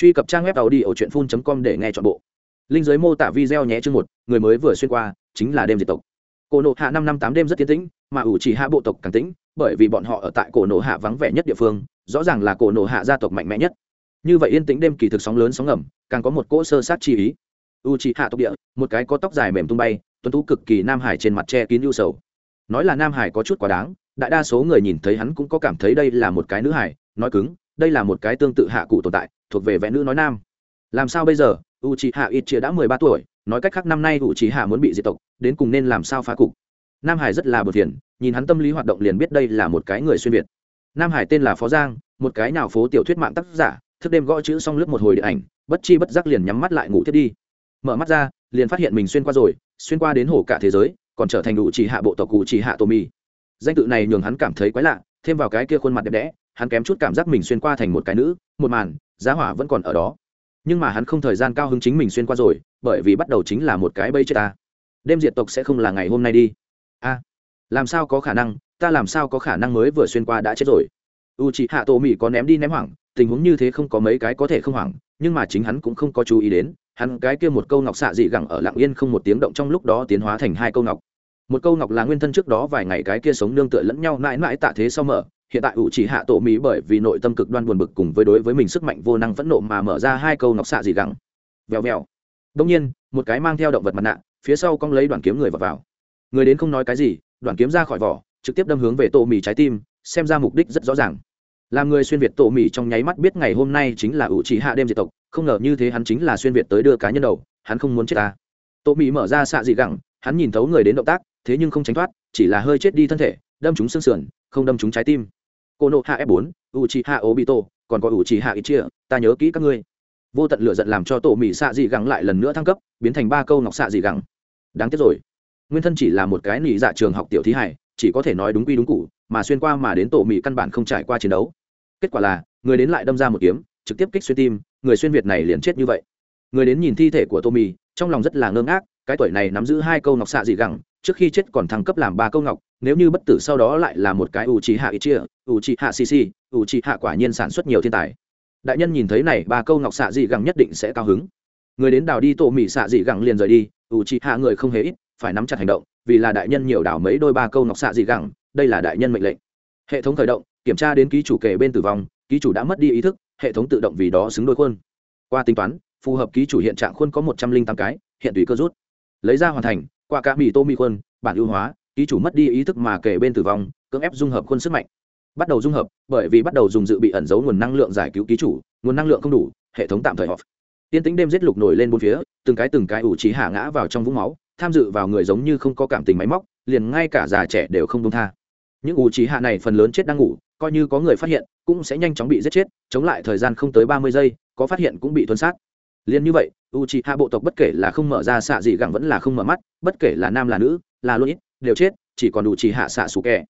truy cập trang web tàu đi ở truyện phun com để nghe chọn bộ. Linh giới mô tả video nhé chương một, người mới vừa xuyên qua, chính là đêm diệt tộc. Cổ nộ hạ năm năm tám đêm rất tiến tĩnh, mà ủ chỉ hạ bộ tộc càng tĩnh, bởi vì bọn họ ở tại cổ nộ hạ vắng vẻ nhất địa phương, rõ ràng là cổ nộ hạ gia tộc mạnh mẽ nhất. Như vậy yên tĩnh đêm kỳ thực sóng lớn sóng ngầm, càng có một cỗ sơ sát chi ý. U chỉ hạ tộc địa, một cái có tóc dài mềm tung bay, tuấn tú cực kỳ nam hải trên mặt che kín ưu sầu. Nói là nam hải có chút quá đáng, đại đa số người nhìn thấy hắn cũng có cảm thấy đây là một cái nữ hải, nói cứng, đây là một cái tương tự hạ cụ tồn tại thuộc về vẽ nữ nói nam. Làm sao bây giờ? U c hạ ít chia đã mười ba tuổi, nói cách khác năm nay u c hạ muốn bị diệt tộc, đến cùng nên làm sao phá cục? Nam hải rất là bờ phiền, nhìn hắn tâm lý hoạt động liền biết đây là một cái người xuyên việt. Nam hải tên là phó giang, một cái nào phố tiểu thuyết mạng tác giả, thức đêm gõ chữ xong lướt một hồi điện ảnh, bất chi bất giác liền nhắm mắt lại ngủ thiết đi. Mở mắt ra, liền phát hiện mình xuyên qua rồi, xuyên qua đến hồ cả thế giới, còn trở thành đủ chỉ hạ bộ tộc cụ chỉ hạ tô mi danh tự này nhường hắn cảm thấy quái lạ, thêm vào cái kia khuôn mặt đẹp đẽ, hắn kém chút cảm giác mình xuyên qua thành một cái nữ, một màn giá hỏa vẫn còn ở đó. Nhưng mà hắn không thời gian cao hứng chính mình xuyên qua rồi, bởi vì bắt đầu chính là một cái bây chết ta. Đêm diệt tộc sẽ không là ngày hôm nay đi. A, làm sao có khả năng, ta làm sao có khả năng mới vừa xuyên qua đã chết rồi? U chị hạ tổ mỹ có ném đi ném hoảng, tình huống như thế không có mấy cái có thể không hoảng, nhưng mà chính hắn cũng không có chú ý đến, hắn cái kia một câu ngọc xạ dị gẳng ở lặng yên không một tiếng động trong lúc đó tiến hóa thành hai câu ngọc. Một câu ngọc là nguyên thân trước đó vài ngày cái kia sống nương tựa lẫn nhau mãi mãi tạ thế sau mở hiện tại ủ chỉ hạ tổ mỹ bởi vì nội tâm cực đoan buồn bực cùng với đối với mình sức mạnh vô năng phẫn nộ mà mở ra hai câu ngọc xạ gì gắng vèo vèo. Đông nhiên một cái mang theo động vật mặt nạ phía sau cong lấy đoàn kiếm người vào, vào. Người đến không nói cái gì đoàn kiếm ra khỏi vỏ trực tiếp đâm hướng về tổ mỹ trái tim xem ra mục đích rất rõ ràng. Làm người xuyên việt tổ mỹ trong nháy mắt biết ngày hôm nay chính là ủ chỉ hạ đêm diệt tộc không ngờ như thế hắn chính là xuyên việt tới đưa cá nhân đầu hắn không muốn chết ta. Tổ mỹ mở ra xạ dị gẳng hắn nhìn thấu người đến động tác thế nhưng không tránh thoát chỉ là hơi chết đi thân thể đâm chúng xương sườn không đâm chúng trái tim cô nộ hạ f 4 u chi hạ obito, còn có u chi hạ ít chia ta nhớ kỹ các ngươi. Vô tận lửa giận làm cho tổ mỹ xạ dị gắng lại lần nữa thăng cấp, biến thành ba câu ngọc xạ dị gắng. Đáng tiếc rồi. Nguyên thân chỉ là một cái nỉ dạ trường học tiểu thí hải chỉ có thể nói đúng quy đúng cụ mà xuyên qua mà đến tổ mỹ căn bản không trải qua chiến đấu. Kết quả là, người đến lại đâm ra một kiếm, trực tiếp kích xuyên tim, người xuyên việt này liền chết như vậy. Người đến nhìn thi thể của tô mì trong lòng rất là ngơ ngác, cái tuổi này nắm giữ hai câu ngọc xạ dị gẳng trước khi chết còn thăng cấp làm ba câu ngọc, nếu như bất tử sau đó lại là một cái ủ trì hạ ít chia ủ trì hạ cc ủ trì hạ quả nhiên sản xuất nhiều thiên tài. Đại nhân nhìn thấy này, ba câu ngọc xạ dị gẳng nhất định sẽ cao hứng. Người đến đào đi tổ mỹ xạ dị gẳng liền rời đi ủ trì hạ người không hề ít, phải nắm chặt hành động, vì là đại nhân nhiều đảo mấy đôi ba câu ngọc xạ dị gẳng, đây là đại nhân mệnh lệnh. Hệ thống khởi động, kiểm tra đến ký chủ kể bên tử vong, ký chủ đã mất đi ý thức, hệ thống tự động vì đó xứng đôi khuôn. Qua tính toán, phù hợp ký chủ hiện trạng khuôn có một trăm linh tám cái, hiện tùy cơ rút. Lấy ra hoàn thành qua cả mì tô mi khuôn, bản ưu hóa, ký chủ mất đi ý thức mà kể bên tử vong, cưỡng ép dung hợp khuôn sức mạnh. Bắt đầu dung hợp, bởi vì bắt đầu dùng dự bị ẩn giấu nguồn năng lượng giải cứu ký chủ, nguồn năng lượng không đủ, hệ thống tạm thời off. Tiên tính đêm giết lục nổi lên bốn phía, từng cái từng cái ủ trí hạ ngã vào trong vũng máu, tham dự vào người giống như không có cảm tình máy móc, liền ngay cả già trẻ đều không đông tha. Những ủ trí hạ này phần lớn chết đang ngủ, coi như có người phát hiện, cũng sẽ nhanh chóng bị giết chết, chống lại thời gian không tới ba mươi giây, có phát hiện cũng bị tuân sát liền như vậy u c hạ bộ tộc bất kể là không mở ra xạ gì gẳng vẫn là không mở mắt, bất kể là nam là nữ, là luôn ít, đều chết, chỉ còn đủ chỉ hạ xạ sủ kẻ.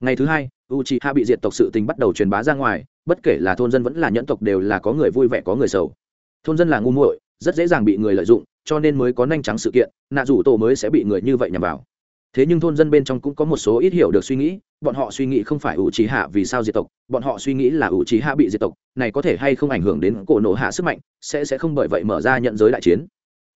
Ngày thứ hai u c hạ bị diệt tộc sự tình bắt đầu truyền bá ra ngoài, bất kể là thôn dân vẫn là nhẫn tộc đều là có người vui vẻ, có người sầu. Thôn dân là ngu muội, rất dễ dàng bị người lợi dụng, cho nên mới có nhanh trắng sự kiện, nạ rủ tổ mới sẽ bị người như vậy nhằm vào thế nhưng thôn dân bên trong cũng có một số ít hiểu được suy nghĩ, bọn họ suy nghĩ không phải ủ trí hạ vì sao diệt tộc, bọn họ suy nghĩ là ủ trí hạ bị diệt tộc, này có thể hay không ảnh hưởng đến cổ nổ hạ sức mạnh, sẽ sẽ không bởi vậy mở ra nhận giới đại chiến.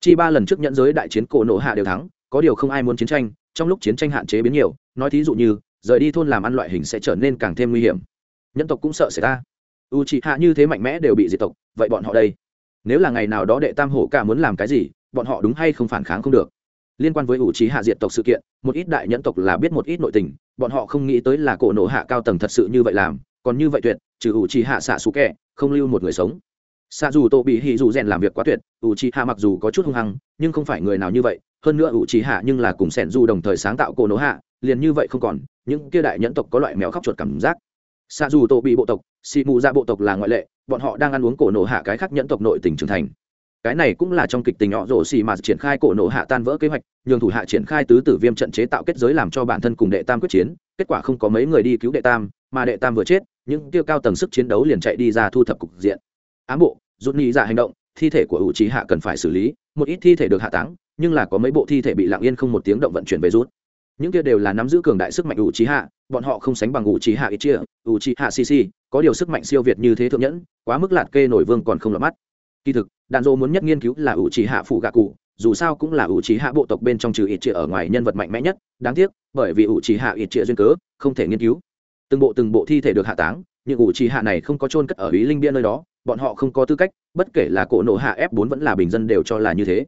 Chi ba lần trước nhận giới đại chiến cổ nổ hạ đều thắng, có điều không ai muốn chiến tranh, trong lúc chiến tranh hạn chế biến nhiều, nói thí dụ như, rời đi thôn làm ăn loại hình sẽ trở nên càng thêm nguy hiểm. Nhân tộc cũng sợ xảy ra. U trí hạ như thế mạnh mẽ đều bị diệt tộc, vậy bọn họ đây? Nếu là ngày nào đó đệ tam hổ cả muốn làm cái gì, bọn họ đúng hay không phản kháng không được? Liên quan với ủ trí hạ diệt tộc sự kiện, một ít đại nhẫn tộc là biết một ít nội tình, bọn họ không nghĩ tới là cổ nổ hạ cao tầng thật sự như vậy làm, còn như vậy tuyệt, trừ ủ trí hạ xạ xú kẹ, không lưu một người sống. Xạ dù tô bị hì dù rèn làm việc quá tuyệt, ủ trí hạ mặc dù có chút hung hăng, nhưng không phải người nào như vậy, hơn nữa ủ trí hạ nhưng là cùng sẻn dù đồng thời sáng tạo cổ nổ hạ, liền như vậy không còn, những kia đại nhẫn tộc có loại mèo khóc chuột cảm giác. Xạ dù tô bị bộ tộc, xị mù ra bộ tộc là ngoại lệ, bọn họ đang ăn uống cổ nổ hạ cái khác nhẫn tộc nội tình trưởng thành cái này cũng là trong kịch tình họ rổ xì mà triển khai cổ nổ hạ tan vỡ kế hoạch, nhường thủ hạ triển khai tứ tử viêm trận chế tạo kết giới làm cho bản thân cùng đệ tam quyết chiến, kết quả không có mấy người đi cứu đệ tam, mà đệ tam vừa chết, những tiêu cao tầng sức chiến đấu liền chạy đi ra thu thập cục diện. Ám bộ, rút nghĩ ra dạ hành động, thi thể của ủ trí hạ cần phải xử lý, một ít thi thể được hạ táng, nhưng là có mấy bộ thi thể bị lặng yên không một tiếng động vận chuyển về rút. Những kia đều là nắm giữ cường đại sức mạnh ủ trí hạ, bọn họ không sánh bằng ủ trí hạ ít chia, ủ trí hạ cc có điều sức mạnh siêu việt như thế thượng nhẫn, quá mức lạt kê nổi vương còn không lọt mắt kỳ thực, đạn dô muốn nhất nghiên cứu là ủ trí hạ phụ gạ cụ dù sao cũng là ủ trí hạ bộ tộc bên trong trừ ít trịa ở ngoài nhân vật mạnh mẽ nhất. Đáng tiếc, bởi vì ủ trí hạ ít trịa duyên cớ, không thể nghiên cứu. Từng bộ từng bộ thi thể được hạ táng, nhưng ủ trí hạ này không có chôn cất ở ý linh biên nơi đó, bọn họ không có tư cách, bất kể là cổ nộ hạ f 4 vẫn là bình dân đều cho là như thế.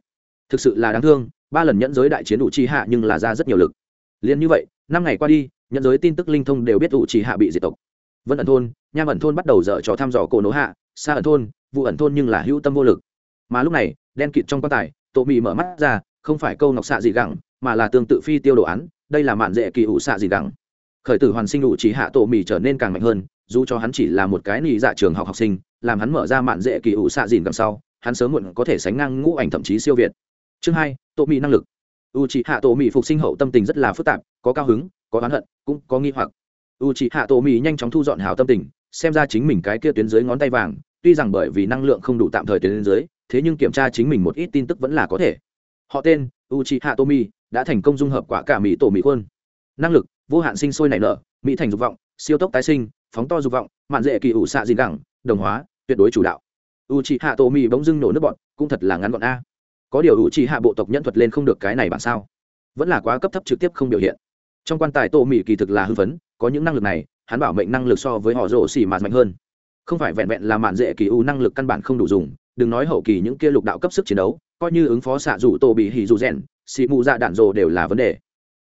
Thực sự là đáng thương, ba lần nhẫn giới đại chiến ủ trí hạ nhưng là ra rất nhiều lực. Liền như vậy, năm ngày qua đi, nhẫn giới tin tức linh thông đều biết ủ trí hạ bị diệt tộc. Vân ẩn thôn, nham ẩn thôn bắt đầu dở trò thăm dò cổ nộ hạ xa ẩn thôn vụ ẩn thôn nhưng là hữu tâm vô lực. Mà lúc này, đen kịt trong quan tài tổ mì mở mắt ra, không phải câu ngọc xạ gì gẳng, mà là tương tự phi tiêu đồ án, đây là mạn dễ kỳ ủ xạ gì gẳng. Khởi tử hoàn sinh ủ chỉ hạ tổ mì trở nên càng mạnh hơn, dù cho hắn chỉ là một cái nị dạ trường học học sinh, làm hắn mở ra mạn dễ kỳ ủ xạ dìn gẳng sau, hắn sớm muộn có thể sánh ngang ngũ ảnh thậm chí siêu việt. Chương hai tổ mì năng lực. U chỉ hạ tổ mì phục sinh hậu tâm tình rất là phức tạp, có cao hứng, có oán hận, cũng có nghi hoặc. U chỉ hạ tổ mì nhanh chóng thu dọn hào tâm tình, xem ra chính mình cái kia tuyến dưới ngón tay vàng tuy rằng bởi vì năng lượng không đủ tạm thời tuyến dưới, thế nhưng kiểm tra chính mình một ít tin tức vẫn là có thể. Họ tên, uchiha tomi, đã thành công dung hợp quả cả mỹ tổ mỹ quân năng lực, vô hạn sinh sôi nảy nở, mỹ thành dục vọng, siêu tốc tái sinh, phóng to dục vọng, mạn dễ kỳ ủ xạ gì gẳng, đồng hóa, tuyệt đối chủ đạo. Uchiha tomi bỗng dưng nổ nước bọn, cũng thật là ngắn gọn a. Có điều uchiha bộ tộc nhân thuật lên không được cái này bản sao? Vẫn là quá cấp thấp trực tiếp không biểu hiện. Trong quan tài tổ mỹ kỳ thực là hư vấn có những năng lực này, hắn bảo mệnh năng lực so với họ rổ xỉ mà mạnh hơn không phải vẹn vẹn là mạn dễ kỳ u năng lực căn bản không đủ dùng, đừng nói hậu kỳ những kia lục đạo cấp sức chiến đấu, coi như ứng phó xạ dù tổ bị hỉ dù rèn, xị mù dạ đạn rồ đều là vấn đề.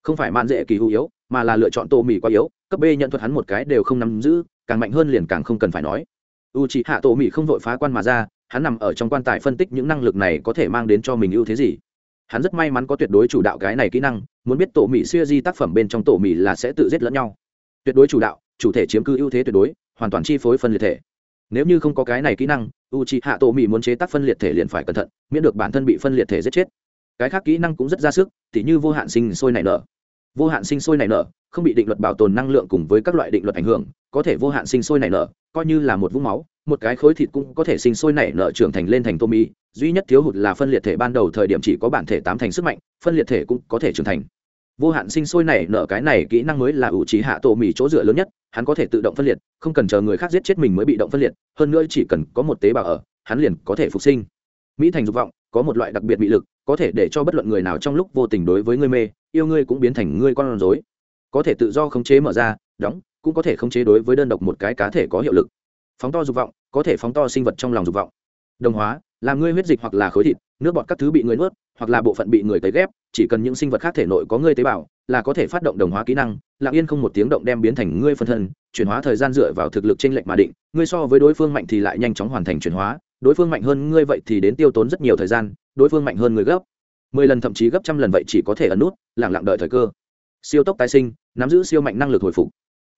Không phải mạn dễ kỳ u yếu, mà là lựa chọn tô mì quá yếu, cấp b nhận thuật hắn một cái đều không nắm giữ, càng mạnh hơn liền càng không cần phải nói. U c hạ tổ mì không vội phá quan mà ra, hắn nằm ở trong quan tài phân tích những năng lực này có thể mang đến cho mình ưu thế gì. Hắn rất may mắn có tuyệt đối chủ đạo cái này kỹ năng, muốn biết tổ mỹ siêu di tác phẩm bên trong tổ mỹ là sẽ tự giết lẫn nhau. Tuyệt đối chủ đạo, chủ thể chiếm cư ưu thế tuyệt đối, hoàn toàn chi phối phân liệt thể nếu như không có cái này kỹ năng u c h hạ tổ mỹ muốn chế tác phân liệt thể liền phải cẩn thận, miễn được bản thân bị phân liệt thể giết chết. Cái khác kỹ năng cũng rất ra sức t h như vô hạn sinh sôi nảy nở. Vô hạn sinh sôi nảy nở không bị định luật bảo tồn năng lượng cùng với các loại định luật ảnh hưởng, có thể vô hạn sinh sôi nảy nở coi như là một vũng máu, một cái khối thịt cũng có thể sinh sôi nảy nở trưởng thành lên thành tô mi duy nhất thiếu hụt là phân liệt thể ban đầu thời điểm chỉ có bản thể tám thành sức mạnh, phân liệt thể cũng có thể trưởng thành. Vô hạn sinh sôi nảy nở cái này kỹ năng mới là ủ trí hạ tổ mỹ chỗ dựa lớn nhất hắn có thể tự động phân liệt, không cần chờ người khác giết chết mình mới bị động phân liệt, hơn nữa chỉ cần có một tế bào ở, hắn liền có thể phục sinh. Mỹ thành dục vọng, có một loại đặc biệt bị lực, có thể để cho bất luận người nào trong lúc vô tình đối với ngươi mê, yêu ngươi cũng biến thành ngươi con rối. Có thể tự do khống chế mở ra, đóng, cũng có thể khống chế đối với đơn độc một cái cá thể có hiệu lực. Phóng to dục vọng, có thể phóng to sinh vật trong lòng dục vọng. Đồng hóa, làm ngươi huyết dịch hoặc là khối thịt, nước bọt các thứ bị người nuốt hoặc là bộ phận bị người tấy ghép, chỉ cần những sinh vật khác thể nội có ngươi tế bào, là có thể phát động đồng hóa kỹ năng, lặng yên không một tiếng động đem biến thành ngươi phân thân, chuyển hóa thời gian dựa vào thực lực trên lệnh mà định, ngươi so với đối phương mạnh thì lại nhanh chóng hoàn thành chuyển hóa, đối phương mạnh hơn ngươi vậy thì đến tiêu tốn rất nhiều thời gian, đối phương mạnh hơn ngươi gấp. Mười lần thậm chí gấp trăm lần vậy chỉ có thể ấn nút lẳng lặng đợi thời cơ. Siêu tốc tái sinh, nắm giữ siêu mạnh năng lực hồi phục.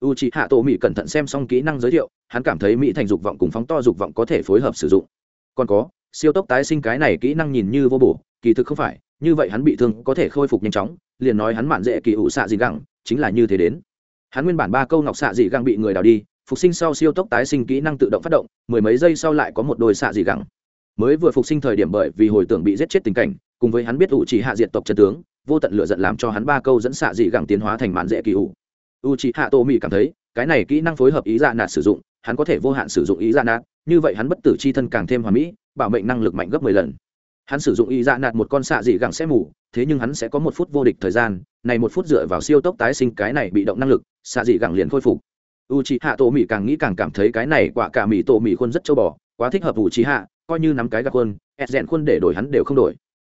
U c hạ tổ mỹ cẩn thận xem xong kỹ năng giới thiệu, hắn cảm thấy mỹ thành dục vọng cùng phóng to dục vọng có thể phối hợp sử dụng. Còn có, siêu tốc tái sinh cái này kỹ năng nhìn như vô bổ kỳ thực không phải, như vậy hắn bị thương có thể khôi phục nhanh chóng, liền nói hắn mạn dễ kỳ ủ xạ dị gẳng, chính là như thế đến. Hắn nguyên bản ba câu ngọc xạ dị gẳng bị người đào đi, phục sinh sau siêu tốc tái sinh kỹ năng tự động phát động, mười mấy giây sau lại có một đôi xạ dị gẳng. Mới vừa phục sinh thời điểm bởi vì hồi tưởng bị giết chết tình cảnh, cùng với hắn biết ủ chỉ hạ diệt tộc chân tướng, vô tận lựa giận làm cho hắn ba câu dẫn xạ dị gẳng tiến hóa thành mạn dễ kỳ ủ. U chỉ hạ tô mỹ cảm thấy, cái này kỹ năng phối hợp ý dạ nạt sử dụng, hắn có thể vô hạn sử dụng ý dạ nạt như vậy hắn bất tử chi thân càng thêm hoàn mỹ, bảo mệnh năng lực mạnh gấp mười lần hắn sử dụng y dạ nạt một con xạ dị gẳng sẽ mù, thế nhưng hắn sẽ có một phút vô địch thời gian, này một phút dựa vào siêu tốc tái sinh cái này bị động năng lực, xạ dị gẳng liền khôi phục. U c h ị hạ tổ mỹ càng nghĩ càng cảm thấy cái này quả cả mỹ tổ mỹ khuôn rất châu bò, quá thích hợp u c h ị hạ coi như nắm cái gạc khuôn ép rẽn khuôn để đổi hắn đều không đổi.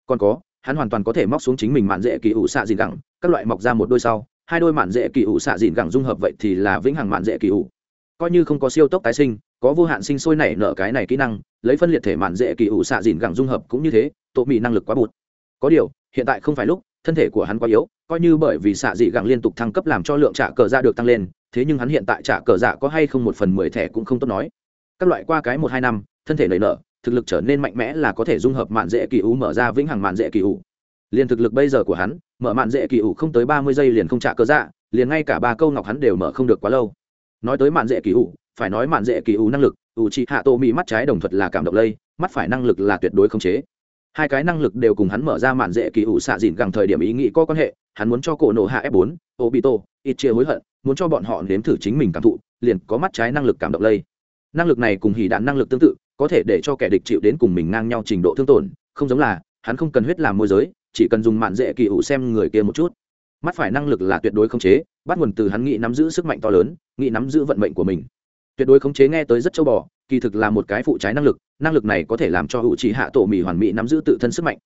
Còn có, hắn hoàn toàn có thể móc xuống chính mình mạn dễ kỳ ủ xạ dị gẳng, các loại mọc ra một đôi sau, hai đôi mạn dễ kỳ ủ xạ dị gẳng dung hợp vậy thì là vĩnh hằng mạn dễ kỳ ủ. Coi như không có siêu tốc tái sinh, có vô hạn sinh sôi nảy nở cái này kỹ năng lấy phân liệt thể mạn dễ kỳ ủ xạ dìn gẳng dung hợp cũng như thế, tổ mỹ năng lực quá bụt. Có điều, hiện tại không phải lúc, thân thể của hắn quá yếu, coi như bởi vì xạ dị gẳng liên tục thăng cấp làm cho lượng trả cờ dạ được tăng lên, thế nhưng hắn hiện tại trả cờ dạ có hay không một phần mười thẻ cũng không tốt nói. Các loại qua cái một hai năm, thân thể nảy nở, thực lực trở nên mạnh mẽ là có thể dung hợp mạn dễ kỳ ủ mở ra vĩnh hằng mạn dễ kỳ ủ. Liền thực lực bây giờ của hắn, mở mạn dễ kỳ ủ không tới ba mươi giây liền không trả cờ dạ liền ngay cả ba câu ngọc hắn đều mở không được quá lâu. Nói tới mạn dễ kỳ ủ, phải nói mạn dễ kỳ ủ năng lực ủ trị hạ tô mỹ mắt trái đồng thuật là cảm động lây, mắt phải năng lực là tuyệt đối không chế. Hai cái năng lực đều cùng hắn mở ra mạn dễ kỳ ủ xạ dìn gẳng thời điểm ý nghĩ có quan hệ, hắn muốn cho cổ nổ hạ f 4 obito ít chia hối hận, muốn cho bọn họ nếm thử chính mình cảm thụ, liền có mắt trái năng lực cảm động lây. Năng lực này cùng hỉ đạn năng lực tương tự, có thể để cho kẻ địch chịu đến cùng mình ngang nhau trình độ thương tổn, không giống là, hắn không cần huyết làm môi giới, chỉ cần dùng mạn dễ kỳ ủ xem người kia một chút. Mắt phải năng lực là tuyệt đối không chế, bắt nguồn từ hắn nghĩ nắm giữ sức mạnh to lớn, nghĩ nắm giữ vận mệnh của mình tuyệt đối khống chế nghe tới rất châu bò, kỳ thực là một cái phụ trái năng lực năng lực này có thể làm cho hữu trí hạ tổ mỹ hoàn mỹ nắm giữ tự thân sức mạnh.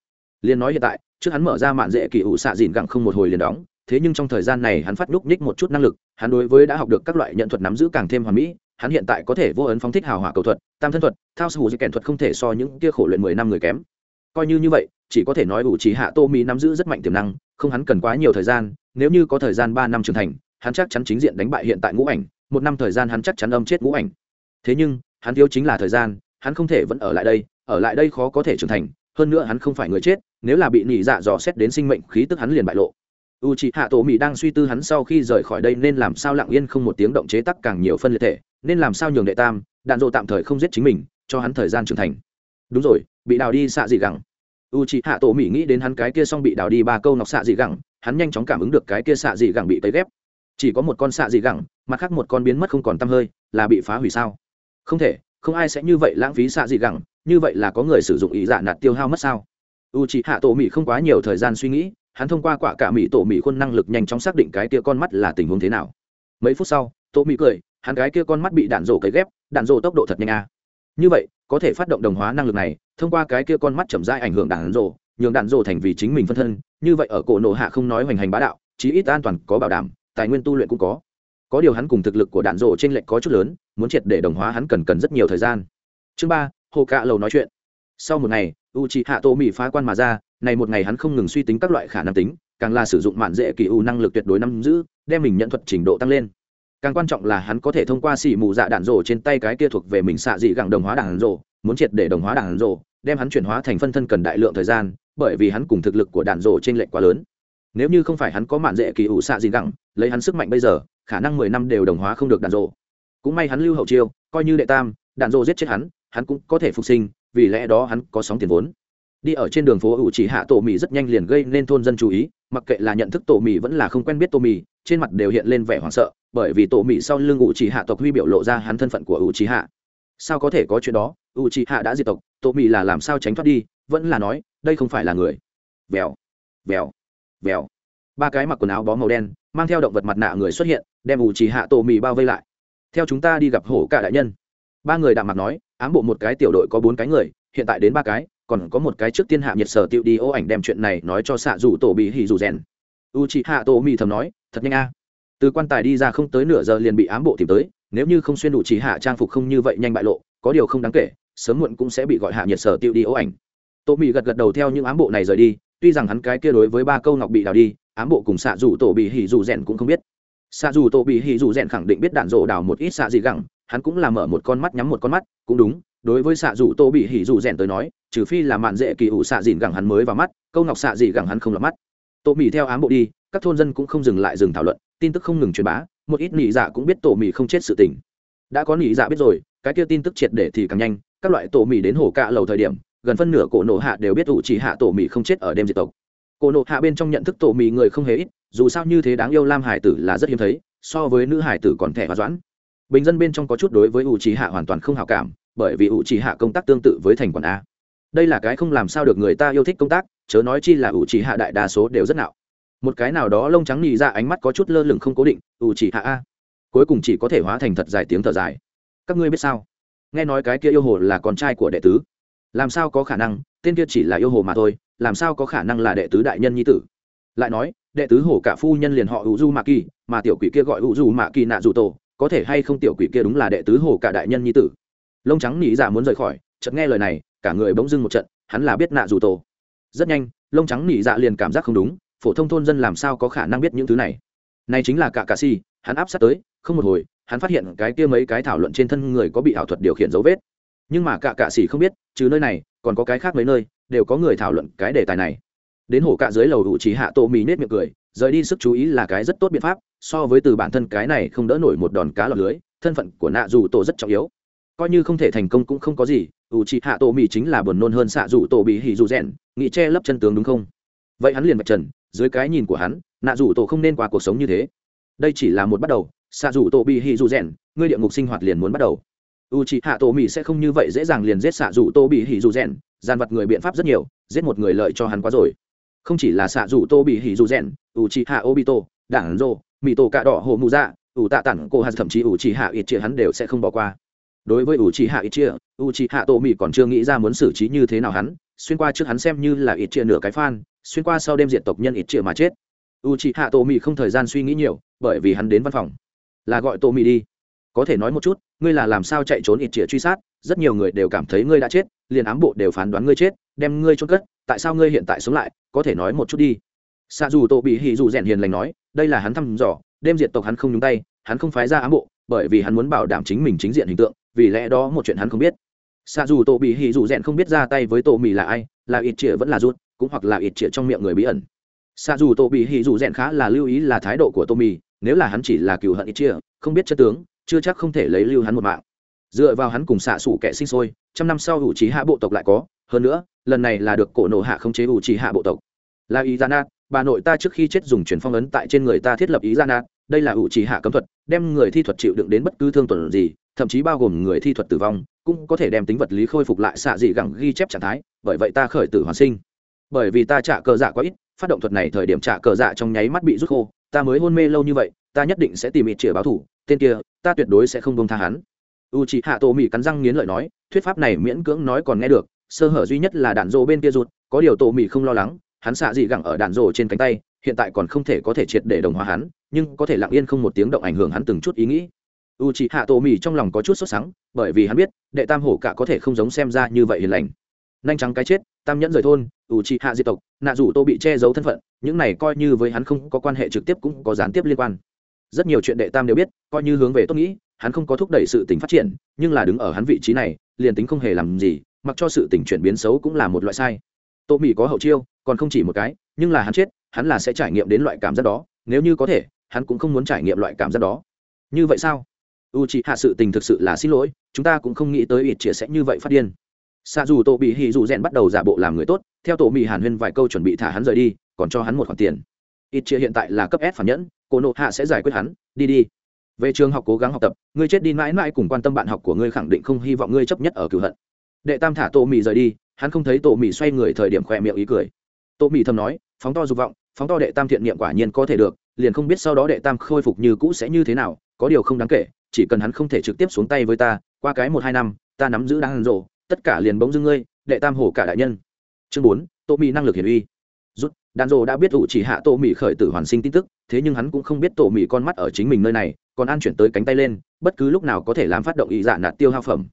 Liên nói hiện tại, trước hắn mở ra mạn dễ kỳ ủ xạ dìn gặng không một hồi liền đóng, thế nhưng trong thời gian này hắn phát nhúc nhích một chút năng lực, hắn đối với đã học được các loại nhận thuật nắm giữ càng thêm hoàn mỹ, hắn hiện tại có thể vô ấn phóng thích hào hỏa cầu thuật, tam thân thuật, thao sư di kèn thuật không thể so những kia khổ luyện mười năm người kém. Coi như như vậy, chỉ có thể nói hữu trí hạ tô mỹ nắm giữ rất mạnh tiềm năng, không hắn cần quá nhiều thời gian, nếu như có thời gian ba năm trưởng thành, hắn chắc chắn chính diện đánh bại hiện tại ngũ ảnh một năm thời gian hắn chắc chắn âm chết ngũ ảnh. Thế nhưng, hắn thiếu chính là thời gian, hắn không thể vẫn ở lại đây, ở lại đây khó có thể trưởng thành, hơn nữa hắn không phải người chết, nếu là bị nỉ dạ dò xét đến sinh mệnh khí tức hắn liền bại lộ. U c h ị hạ tổ mỹ đang suy tư hắn sau khi rời khỏi đây nên làm sao lặng yên không một tiếng động chế tắc càng nhiều phân liệt thể, nên làm sao nhường đệ tam, đạn dộ tạm thời không giết chính mình, cho hắn thời gian trưởng thành. Đúng rồi, bị đào đi xạ dị gẳng. U c h ị hạ tổ mỹ nghĩ đến hắn cái kia xong bị đào đi ba câu nọc xạ dị gẳng, hắn nhanh chóng cảm ứng được cái kia xạ dị gẳng bị tấy ghép. Chỉ có một con xạ dị gẳng mặt khác một con biến mất không còn t hơi, là bị phá hủy sao? Không thể, không ai sẽ như vậy lãng phí xạ dị gẳng, như vậy là có người sử dụng ý dạ nạt tiêu hao mất sao? U c h ị hạ tổ mỹ không quá nhiều thời gian suy nghĩ, hắn thông qua quả cả mỹ tổ mỹ khuôn năng lực nhanh chóng xác định cái kia con mắt là tình huống thế nào. Mấy phút sau, tổ mỹ cười, hắn cái kia con mắt bị đạn rổ cấy ghép, đạn rổ tốc độ thật nhanh a như vậy, có thể phát động đồng hóa năng lực này, thông qua cái kia con mắt chậm rãi ảnh hưởng đạn rổ, nhường đạn rổ thành vì chính mình phân thân, như vậy ở cổ nổ hạ không nói hoành hành bá đạo, chí ít an toàn, có bảo đảm, tài nguyên tu luyện cũng có có điều hắn cùng thực lực của đạn rộ trên lệnh có chút lớn, muốn triệt để đồng hóa hắn cần cần rất nhiều thời gian. Chương ba, hồ cạ lầu nói chuyện. Sau một ngày u c h ị hạ tô mỹ phá quan mà ra, này một ngày hắn không ngừng suy tính các loại khả năng tính, càng là sử dụng mạn dễ kỳ u năng lực tuyệt đối nắm giữ, đem mình nhận thuật trình độ tăng lên. Càng quan trọng là hắn có thể thông qua xỉ mù dạ đạn rổ trên tay cái kia thuộc về mình xạ dị gẳng đồng hóa đạn rổ, muốn triệt để đồng hóa đạn rổ, đem hắn chuyển hóa thành phân thân cần đại lượng thời gian, bởi vì hắn cùng thực lực của đạn rổ trên lệnh quá lớn. Nếu như không phải hắn có mạn dễ kỳ ủ xạ dị gẳng lấy hắn sức mạnh bây giờ khả năng mười năm đều đồng hóa không được đạn rổ cũng may hắn lưu hậu chiêu, coi như đệ tam, đạn rổ giết chết hắn hắn cũng có thể phục sinh, vì lẽ đó hắn có sóng tiền vốn. Đi ở trên đường phố ủ chỉ hạ tổ mì rất nhanh liền gây nên thôn dân chú ý, mặc kệ là nhận thức tổ mì vẫn là không quen biết tổ mì, trên mặt đều hiện lên vẻ hoảng sợ, bởi vì tổ mì sau lưng ủ chỉ hạ tộc huy biểu lộ ra hắn thân phận của ủ chỉ hạ. Sao có thể có chuyện đó? Ủ chỉ hạ đã diệt tộc, tổ mì là làm sao tránh thoát đi? Vẫn là nói, đây không phải là người. Vèo vèo vèo ba cái mặc quần áo bó màu đen, mang theo động vật mặt nạ người xuất hiện, đem ủ trì hạ tổ mì bao vây lại. Theo chúng ta đi gặp hổ cả đại nhân. Ba người đạm mặt nói, ám bộ một cái tiểu đội có bốn cái người, hiện tại đến ba cái, còn có một cái trước tiên hạ nhiệt sở tiêu đi ô ảnh đem chuyện này nói cho xạ rủ tổ bị hỉ rủ rèn. U chị hạ tổ mì thầm nói, thật nhanh a. Từ quan tài đi ra không tới nửa giờ liền bị ám bộ tìm tới, nếu như không xuyên đủ chỉ hạ trang phục không như vậy nhanh bại lộ, có điều không đáng kể, sớm muộn cũng sẽ bị gọi hạ nhiệt sở tiêu đi ô ảnh. Tổ mì gật gật đầu theo những ám bộ này rời đi tuy rằng hắn cái kia đối với ba câu ngọc bị đào đi, ám bộ cùng xạ dù tổ bị hỉ dù rèn cũng không biết. Xạ dù tổ bị hỉ dù rèn khẳng định biết đạn rộ đào một ít xạ gì gẳng, hắn cũng là mở một con mắt nhắm một con mắt, cũng đúng, đối với xạ dù tổ bị hỉ dù rèn tới nói, trừ phi là mạn dễ kỳ ủ xạ dìn gẳng hắn mới vào mắt, câu ngọc xạ dị gẳng hắn không lọt mắt. Tổ mỹ theo ám bộ đi, các thôn dân cũng không dừng lại dừng thảo luận, tin tức không ngừng truyền bá, một ít nỉ dạ cũng biết tổ mỹ không chết sự tình. Đã có nỉ dạ biết rồi, cái kia tin tức triệt để thì càng nhanh, các loại tổ mỹ đến hồ cạ lầu thời điểm gần phân nửa cổ nộ hạ đều biết ủ chỉ hạ tổ mỹ không chết ở đêm diệt tộc. Cổ nộ hạ bên trong nhận thức tổ mỹ người không hề ít, dù sao như thế đáng yêu lam hải tử là rất hiếm thấy, so với nữ hải tử còn thẻ và doãn. Bình dân bên trong có chút đối với ủ chỉ hạ hoàn toàn không hào cảm, bởi vì ủ chỉ hạ công tác tương tự với thành quản a. Đây là cái không làm sao được người ta yêu thích công tác, chớ nói chi là ủ chỉ hạ đại đa số đều rất nạo. Một cái nào đó lông trắng nhì ra ánh mắt có chút lơ lửng không cố định, ủ chỉ hạ a. Cuối cùng chỉ có thể hóa thành thật dài tiếng thở dài. Các ngươi biết sao? Nghe nói cái kia yêu hồ là con trai của đệ tứ làm sao có khả năng, tên kia chỉ là yêu hồ mà thôi, làm sao có khả năng là đệ tứ đại nhân nhi tử? Lại nói, đệ tứ hồ cả phu nhân liền họ hữu du mạ kỳ, mà tiểu quỷ kia gọi hữu du mạ kỳ nạ dù tổ, có thể hay không tiểu quỷ kia đúng là đệ tứ hồ cả đại nhân nhi tử? Lông trắng nỉ giả muốn rời khỏi, chợt nghe lời này, cả người bỗng dưng một trận, hắn là biết nạ dù tổ. Rất nhanh, lông trắng nỉ dạ liền cảm giác không đúng, phổ thông thôn dân làm sao có khả năng biết những thứ này? Này chính là cả cà si, hắn áp sát tới, không một hồi, hắn phát hiện cái kia mấy cái thảo luận trên thân người có bị ảo thuật điều khiển dấu vết nhưng mà cả cạ sĩ không biết, trừ nơi này, còn có cái khác mấy nơi, đều có người thảo luận cái đề tài này. Đến hổ cạ dưới lầu đủ trí hạ tổ mì nết miệng cười, rời đi sức chú ý là cái rất tốt biện pháp, so với từ bản thân cái này không đỡ nổi một đòn cá lọt lưới, thân phận của nạ dù tổ rất trọng yếu. Coi như không thể thành công cũng không có gì ủ trị hạ tổ mỹ chính là buồn nôn hơn xạ dù tổ bị hỉ dù rèn, nghĩ che lấp chân tướng đúng không? Vậy hắn liền vạch trần, dưới cái nhìn của hắn, nạ dù tổ không nên qua cuộc sống như thế. Đây chỉ là một bắt đầu, xạ dù tổ bị hỉ dù rèn, ngươi địa ngục sinh hoạt liền muốn bắt đầu u c hạ tổ mỹ sẽ không như vậy dễ dàng liền giết xạ dù tô bị hỉ dù rèn gian vật người biện pháp rất nhiều, giết một người lợi cho hắn quá rồi. Không chỉ là xạ dù tô bị hỉ dù rèn u c hạ obito đảng rô mỹ tổ cạ đỏ hồ mù dạ ủ tạ tản cô hạt thậm chí ủ chỉ hạ ít chia hắn đều sẽ không bỏ qua. Đối với ủ chỉ hạ ít chia ủ chỉ hạ tổ mỹ còn chưa nghĩ ra muốn xử trí như thế nào hắn, xuyên qua trước hắn xem như là ít chia nửa cái fan, xuyên qua sau đêm diệt tộc nhân ít chia mà chết. U chỉ hạ tổ mỹ không thời gian suy nghĩ nhiều, bởi vì hắn đến văn phòng. Là gọi tổ mỹ đi có thể nói một chút, ngươi là làm sao chạy trốn ít chĩa truy sát, rất nhiều người đều cảm thấy ngươi đã chết, liền ám bộ đều phán đoán ngươi chết, đem ngươi trôn cất, tại sao ngươi hiện tại sống lại, có thể nói một chút đi. Xạ dù tổ bị hỉ dù rèn hiền lành nói, đây là hắn thăm dò, đêm diệt tộc hắn không nhúng tay, hắn không phái ra ám bộ, bởi vì hắn muốn bảo đảm chính mình chính diện hình tượng, vì lẽ đó một chuyện hắn không biết. Xạ dù tổ bị hỉ dù rèn không biết ra tay với tổ mì là ai, là ít chĩa vẫn là rút, cũng hoặc là ít chĩa trong miệng người bí ẩn. Xạ dù tổ bị hỉ dù rèn khá là lưu ý là thái độ của tô mì, nếu là hắn chỉ là cừu hận ít chĩa không biết chất tướng chưa chắc không thể lấy lưu hắn một mạng. Dựa vào hắn cùng xạ xủ kẻ sinh sôi, trăm năm sau ủ trí hạ bộ tộc lại có, hơn nữa, lần này là được cổ nổ hạ không chế ủ trí hạ bộ tộc. Là ý gian nát, bà nội ta trước khi chết dùng truyền phong ấn tại trên người ta thiết lập ý gian nát, đây là ủ trí hạ cấm thuật, đem người thi thuật chịu đựng đến bất cứ thương tổn gì, thậm chí bao gồm người thi thuật tử vong, cũng có thể đem tính vật lý khôi phục lại xạ dị gẳng ghi chép trạng thái, bởi vậy ta khởi tử hoàn sinh. Bởi vì ta trả cờ dạ quá ít, phát động thuật này thời điểm trả cờ dạ trong nháy mắt bị rút khô, ta mới hôn mê lâu như vậy, ta nhất định sẽ tìm ít chĩa báo thủ tên kia, ta tuyệt đối sẽ không bông tha hắn. U c h ị hạ tổ mỹ cắn răng nghiến lợi nói, thuyết pháp này miễn cưỡng nói còn nghe được, sơ hở duy nhất là đạn rộ bên kia rụt, có điều tổ mỹ không lo lắng, hắn xạ dị gẳng ở đạn rộ trên cánh tay, hiện tại còn không thể có thể triệt để đồng hóa hắn, nhưng có thể lặng yên không một tiếng động ảnh hưởng hắn từng chút ý nghĩ. U c h ị hạ tổ mỹ trong lòng có chút sốt sắng, bởi vì hắn biết, đệ tam hổ cả có thể không giống xem ra như vậy hiền lành. Nhanh trắng cái chết, tam nhẫn rời thôn u c h ị hạ diệt tộc, nạ rủ tô bị che giấu thân phận, những này coi như với hắn không có quan hệ trực tiếp cũng có gián tiếp liên quan rất nhiều chuyện đệ tam đều biết, coi như hướng về tôi nghĩ, hắn không có thúc đẩy sự tình phát triển, nhưng là đứng ở hắn vị trí này, liền tính không hề làm gì, mặc cho sự tình chuyển biến xấu cũng là một loại sai. Tô mỹ có hậu chiêu, còn không chỉ một cái, nhưng là hắn chết, hắn là sẽ trải nghiệm đến loại cảm giác đó, nếu như có thể, hắn cũng không muốn trải nghiệm loại cảm giác đó. Như vậy sao? U c hạ sự tình thực sự là xin lỗi, chúng ta cũng không nghĩ tới ít chia sẽ như vậy phát điên. Xa dù tô bị hì dù rèn bắt đầu giả bộ làm người tốt, theo tổ mỹ hàn huyên vài câu chuẩn bị thả hắn rời đi, còn cho hắn một khoản tiền. Ít chia hiện tại là cấp s phản nhẫn cô nộ hạ sẽ giải quyết hắn. Đi đi. Về trường học cố gắng học tập, ngươi chết đi mãi mãi cùng quan tâm bạn học của ngươi khẳng định không hy vọng ngươi chấp nhất ở cửu hận. Đệ tam thả tổ mì rời đi, hắn không thấy tổ mì xoay người thời điểm khỏe miệng ý cười. Tổ mì thầm nói, phóng to dục vọng, phóng to đệ tam thiện niệm quả nhiên có thể được, liền không biết sau đó đệ tam khôi phục như cũ sẽ như thế nào, có điều không đáng kể, chỉ cần hắn không thể trực tiếp xuống tay với ta, qua cái một hai năm, ta nắm giữ đang rộ tất cả liền bỗng dưng ngươi, đệ tam hổ cả đại nhân. Chương bốn tổ mì năng lực hiển uy đàn rồ đã biết ủ chỉ hạ tổ mỹ khởi tử hoàn sinh tin tức, thế nhưng hắn cũng không biết tổ mỹ con mắt ở chính mình nơi này, còn an chuyển tới cánh tay lên, bất cứ lúc nào có thể làm phát động ý dạ nạt tiêu hao phẩm.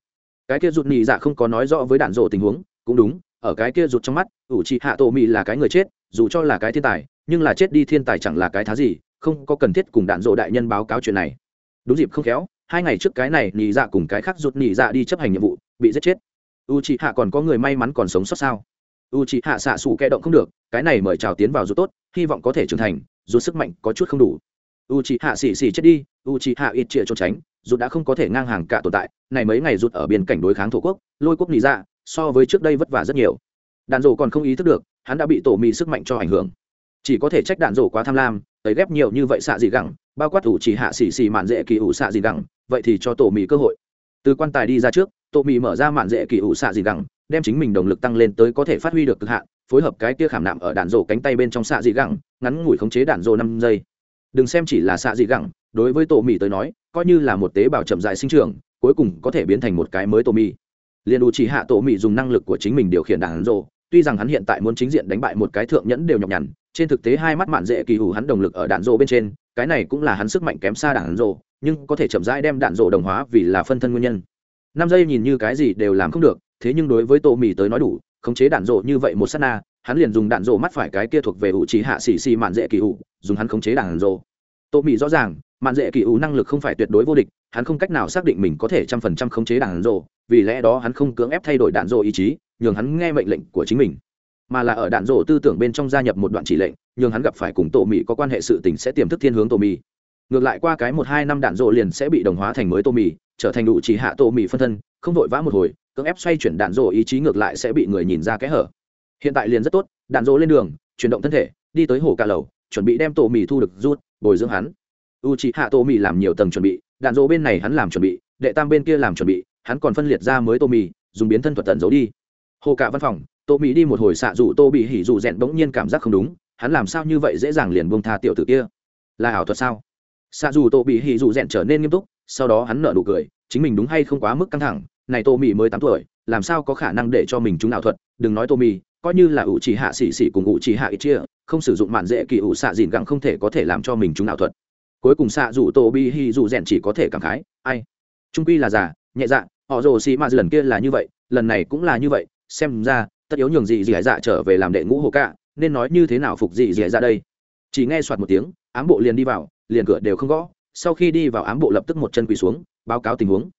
Cái kia rụt nhị dạ không có nói rõ với đàn rồ tình huống, cũng đúng, ở cái kia rụt trong mắt, ủ chỉ hạ tổ mỹ là cái người chết, dù cho là cái thiên tài, nhưng là chết đi thiên tài chẳng là cái thá gì, không có cần thiết cùng đạn Dộ đại nhân báo cáo chuyện này. Đúng dịp không khéo, hai ngày trước cái này nhị dạ cùng cái khác rụt nhị dạ đi chấp hành nhiệm vụ, bị giết chết. U chỉ hạ còn có người may mắn còn sống sót sao? U trị hạ xạ xù kẽ động không được, cái này mời chào tiến vào rụt tốt, hy vọng có thể trưởng thành, dù sức mạnh có chút không đủ. U c hạ xỉ xỉ chết đi, u c hạ ít trịa trốn tránh, dù đã không có thể ngang hàng cả tồn tại, này mấy ngày rút ở biên cảnh đối kháng thổ quốc, lôi quốc nị ra so với trước đây vất vả rất nhiều. Đàn rổ còn không ý thức được, hắn đã bị tổ mì sức mạnh cho ảnh hưởng. Chỉ có thể trách đạn rổ quá tham lam, tấy ghép nhiều như vậy xạ gì gẳng, bao quát ủ chỉ hạ xỉ xỉ mạn dễ kỳ ủ xạ gì gẳng, vậy thì cho tổ mì cơ hội. Từ quan tài đi ra trước, tổ mì mở ra mạn dễ kỳ ủ xạ gì gẳng đem chính mình động lực tăng lên tới có thể phát huy được cực hạn, phối hợp cái kia khảm nạm ở đạn rổ cánh tay bên trong xạ dị gẳng, ngắn ngủi khống chế đạn rổ năm giây. Đừng xem chỉ là xạ dị gẳng, đối với tổ mì tới nói, coi như là một tế bào chậm dài sinh trưởng, cuối cùng có thể biến thành một cái mới tổ mì. Liền đủ chỉ hạ tổ mì dùng năng lực của chính mình điều khiển đạn rổ, tuy rằng hắn hiện tại muốn chính diện đánh bại một cái thượng nhẫn đều nhọc nhằn, trên thực tế hai mắt mạn dễ kỳ hủ hắn động lực ở đạn rổ bên trên, cái này cũng là hắn sức mạnh kém xa đạn rổ, nhưng có thể chậm rãi đem đạn rổ đồng hóa vì là phân thân nguyên nhân. Năm giây nhìn như cái gì đều làm không được thế nhưng đối với tổ mì tới nói đủ, khống chế đạn rộ như vậy một sát na, hắn liền dùng đạn rộ mắt phải cái kia thuộc về ủ trí hạ xì xì mạn dễ kỳ ủ, dùng hắn khống chế đạn rộ. Tô mì rõ ràng, mạn dễ kỳ ủ năng lực không phải tuyệt đối vô địch, hắn không cách nào xác định mình có thể trăm phần trăm khống chế đạn rộ, vì lẽ đó hắn không cưỡng ép thay đổi đạn rộ ý chí, nhường hắn nghe mệnh lệnh của chính mình. Mà là ở đạn rộ tư tưởng bên trong gia nhập một đoạn chỉ lệnh, nhường hắn gặp phải cùng tổ mì có quan hệ sự tình sẽ tiềm thức thiên hướng tổ mì. Ngược lại qua cái một hai năm đạn rộ liền sẽ bị đồng hóa thành mới tô mì, trở thành đủ chỉ hạ tô mì phân thân, không vội vã một hồi cưỡng ép xoay chuyển đạn rổ ý chí ngược lại sẽ bị người nhìn ra kẽ hở. Hiện tại liền rất tốt, đạn rổ lên đường, chuyển động thân thể, đi tới hồ ca lầu, chuẩn bị đem tổ mì thu được rút, bồi dưỡng hắn. U chỉ hạ tổ mì làm nhiều tầng chuẩn bị, đạn rổ bên này hắn làm chuẩn bị, đệ tam bên kia làm chuẩn bị, hắn còn phân liệt ra mới tô mì, dùng biến thân thuật tận giấu đi. Hồ cả văn phòng tô mì đi một hồi xạ rủ tô bị hỉ rủ dẹn bỗng nhiên cảm giác không đúng, hắn làm sao như vậy dễ dàng liền buông tha tiểu tử kia? Là ảo thuật sao? Xạ dù tô bị hỉ rủ dẹn trở nên nghiêm túc, sau đó hắn nở nụ cười, chính mình đúng hay không quá mức căng thẳng này tô mì mới tám tuổi làm sao có khả năng để cho mình chúng ảo thuật? Đừng nói tô mì, coi như là ủ chỉ hạ xỉ xỉ cùng ủ chỉ hạ ít chia không sử dụng mạn dễ kỳ ủ xạ dìn gặng không thể có thể làm cho mình chúng ảo thuật. Cuối cùng xạ dù tô bi hi dù rèn chỉ có thể cảm khái ai? Trung quy là giả nhẹ dạ họ rồ xì mà lần kia là như vậy lần này cũng là như vậy xem ra tất yếu nhường gì gì dạ trở về làm đệ ngũ hồ cạ nên nói như thế nào phục gì gì dạ đây? Chỉ nghe soạt một tiếng ám bộ liền đi vào liền cửa đều không gõ sau khi đi vào ám bộ lập tức một chân quỳ xuống báo cáo tình huống.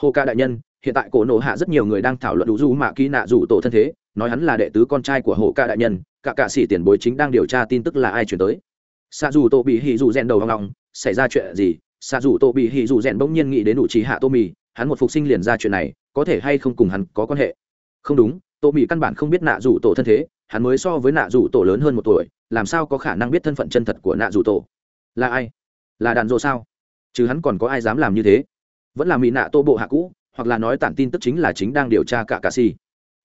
Hồ ca đại nhân hiện tại cổ nổ hạ rất nhiều người đang thảo luận đủ du mạ kỳ nạ rủ tổ thân thế, nói hắn là đệ tứ con trai của hồ ca đại nhân, cả cạ sĩ tiền bối chính đang điều tra tin tức là ai chuyển tới. Xa dù tổ bị hì dù rèn đầu hoang lòng xảy ra chuyện gì? Xa dù tổ bị hì dù rèn bỗng nhiên nghĩ đến đủ trí hạ tô mì, hắn một phục sinh liền ra chuyện này, có thể hay không cùng hắn có quan hệ? Không đúng, tô mì căn bản không biết nạ rủ tổ thân thế, hắn mới so với nạ rủ tổ lớn hơn một tuổi, làm sao có khả năng biết thân phận chân thật của nạ rủ tổ? Là ai? Là đàn rộ sao? Chứ hắn còn có ai dám làm như thế? Vẫn là mỹ nạ tô bộ hạ cũ hoặc là nói tản tin tức chính là chính đang điều tra cả cà si.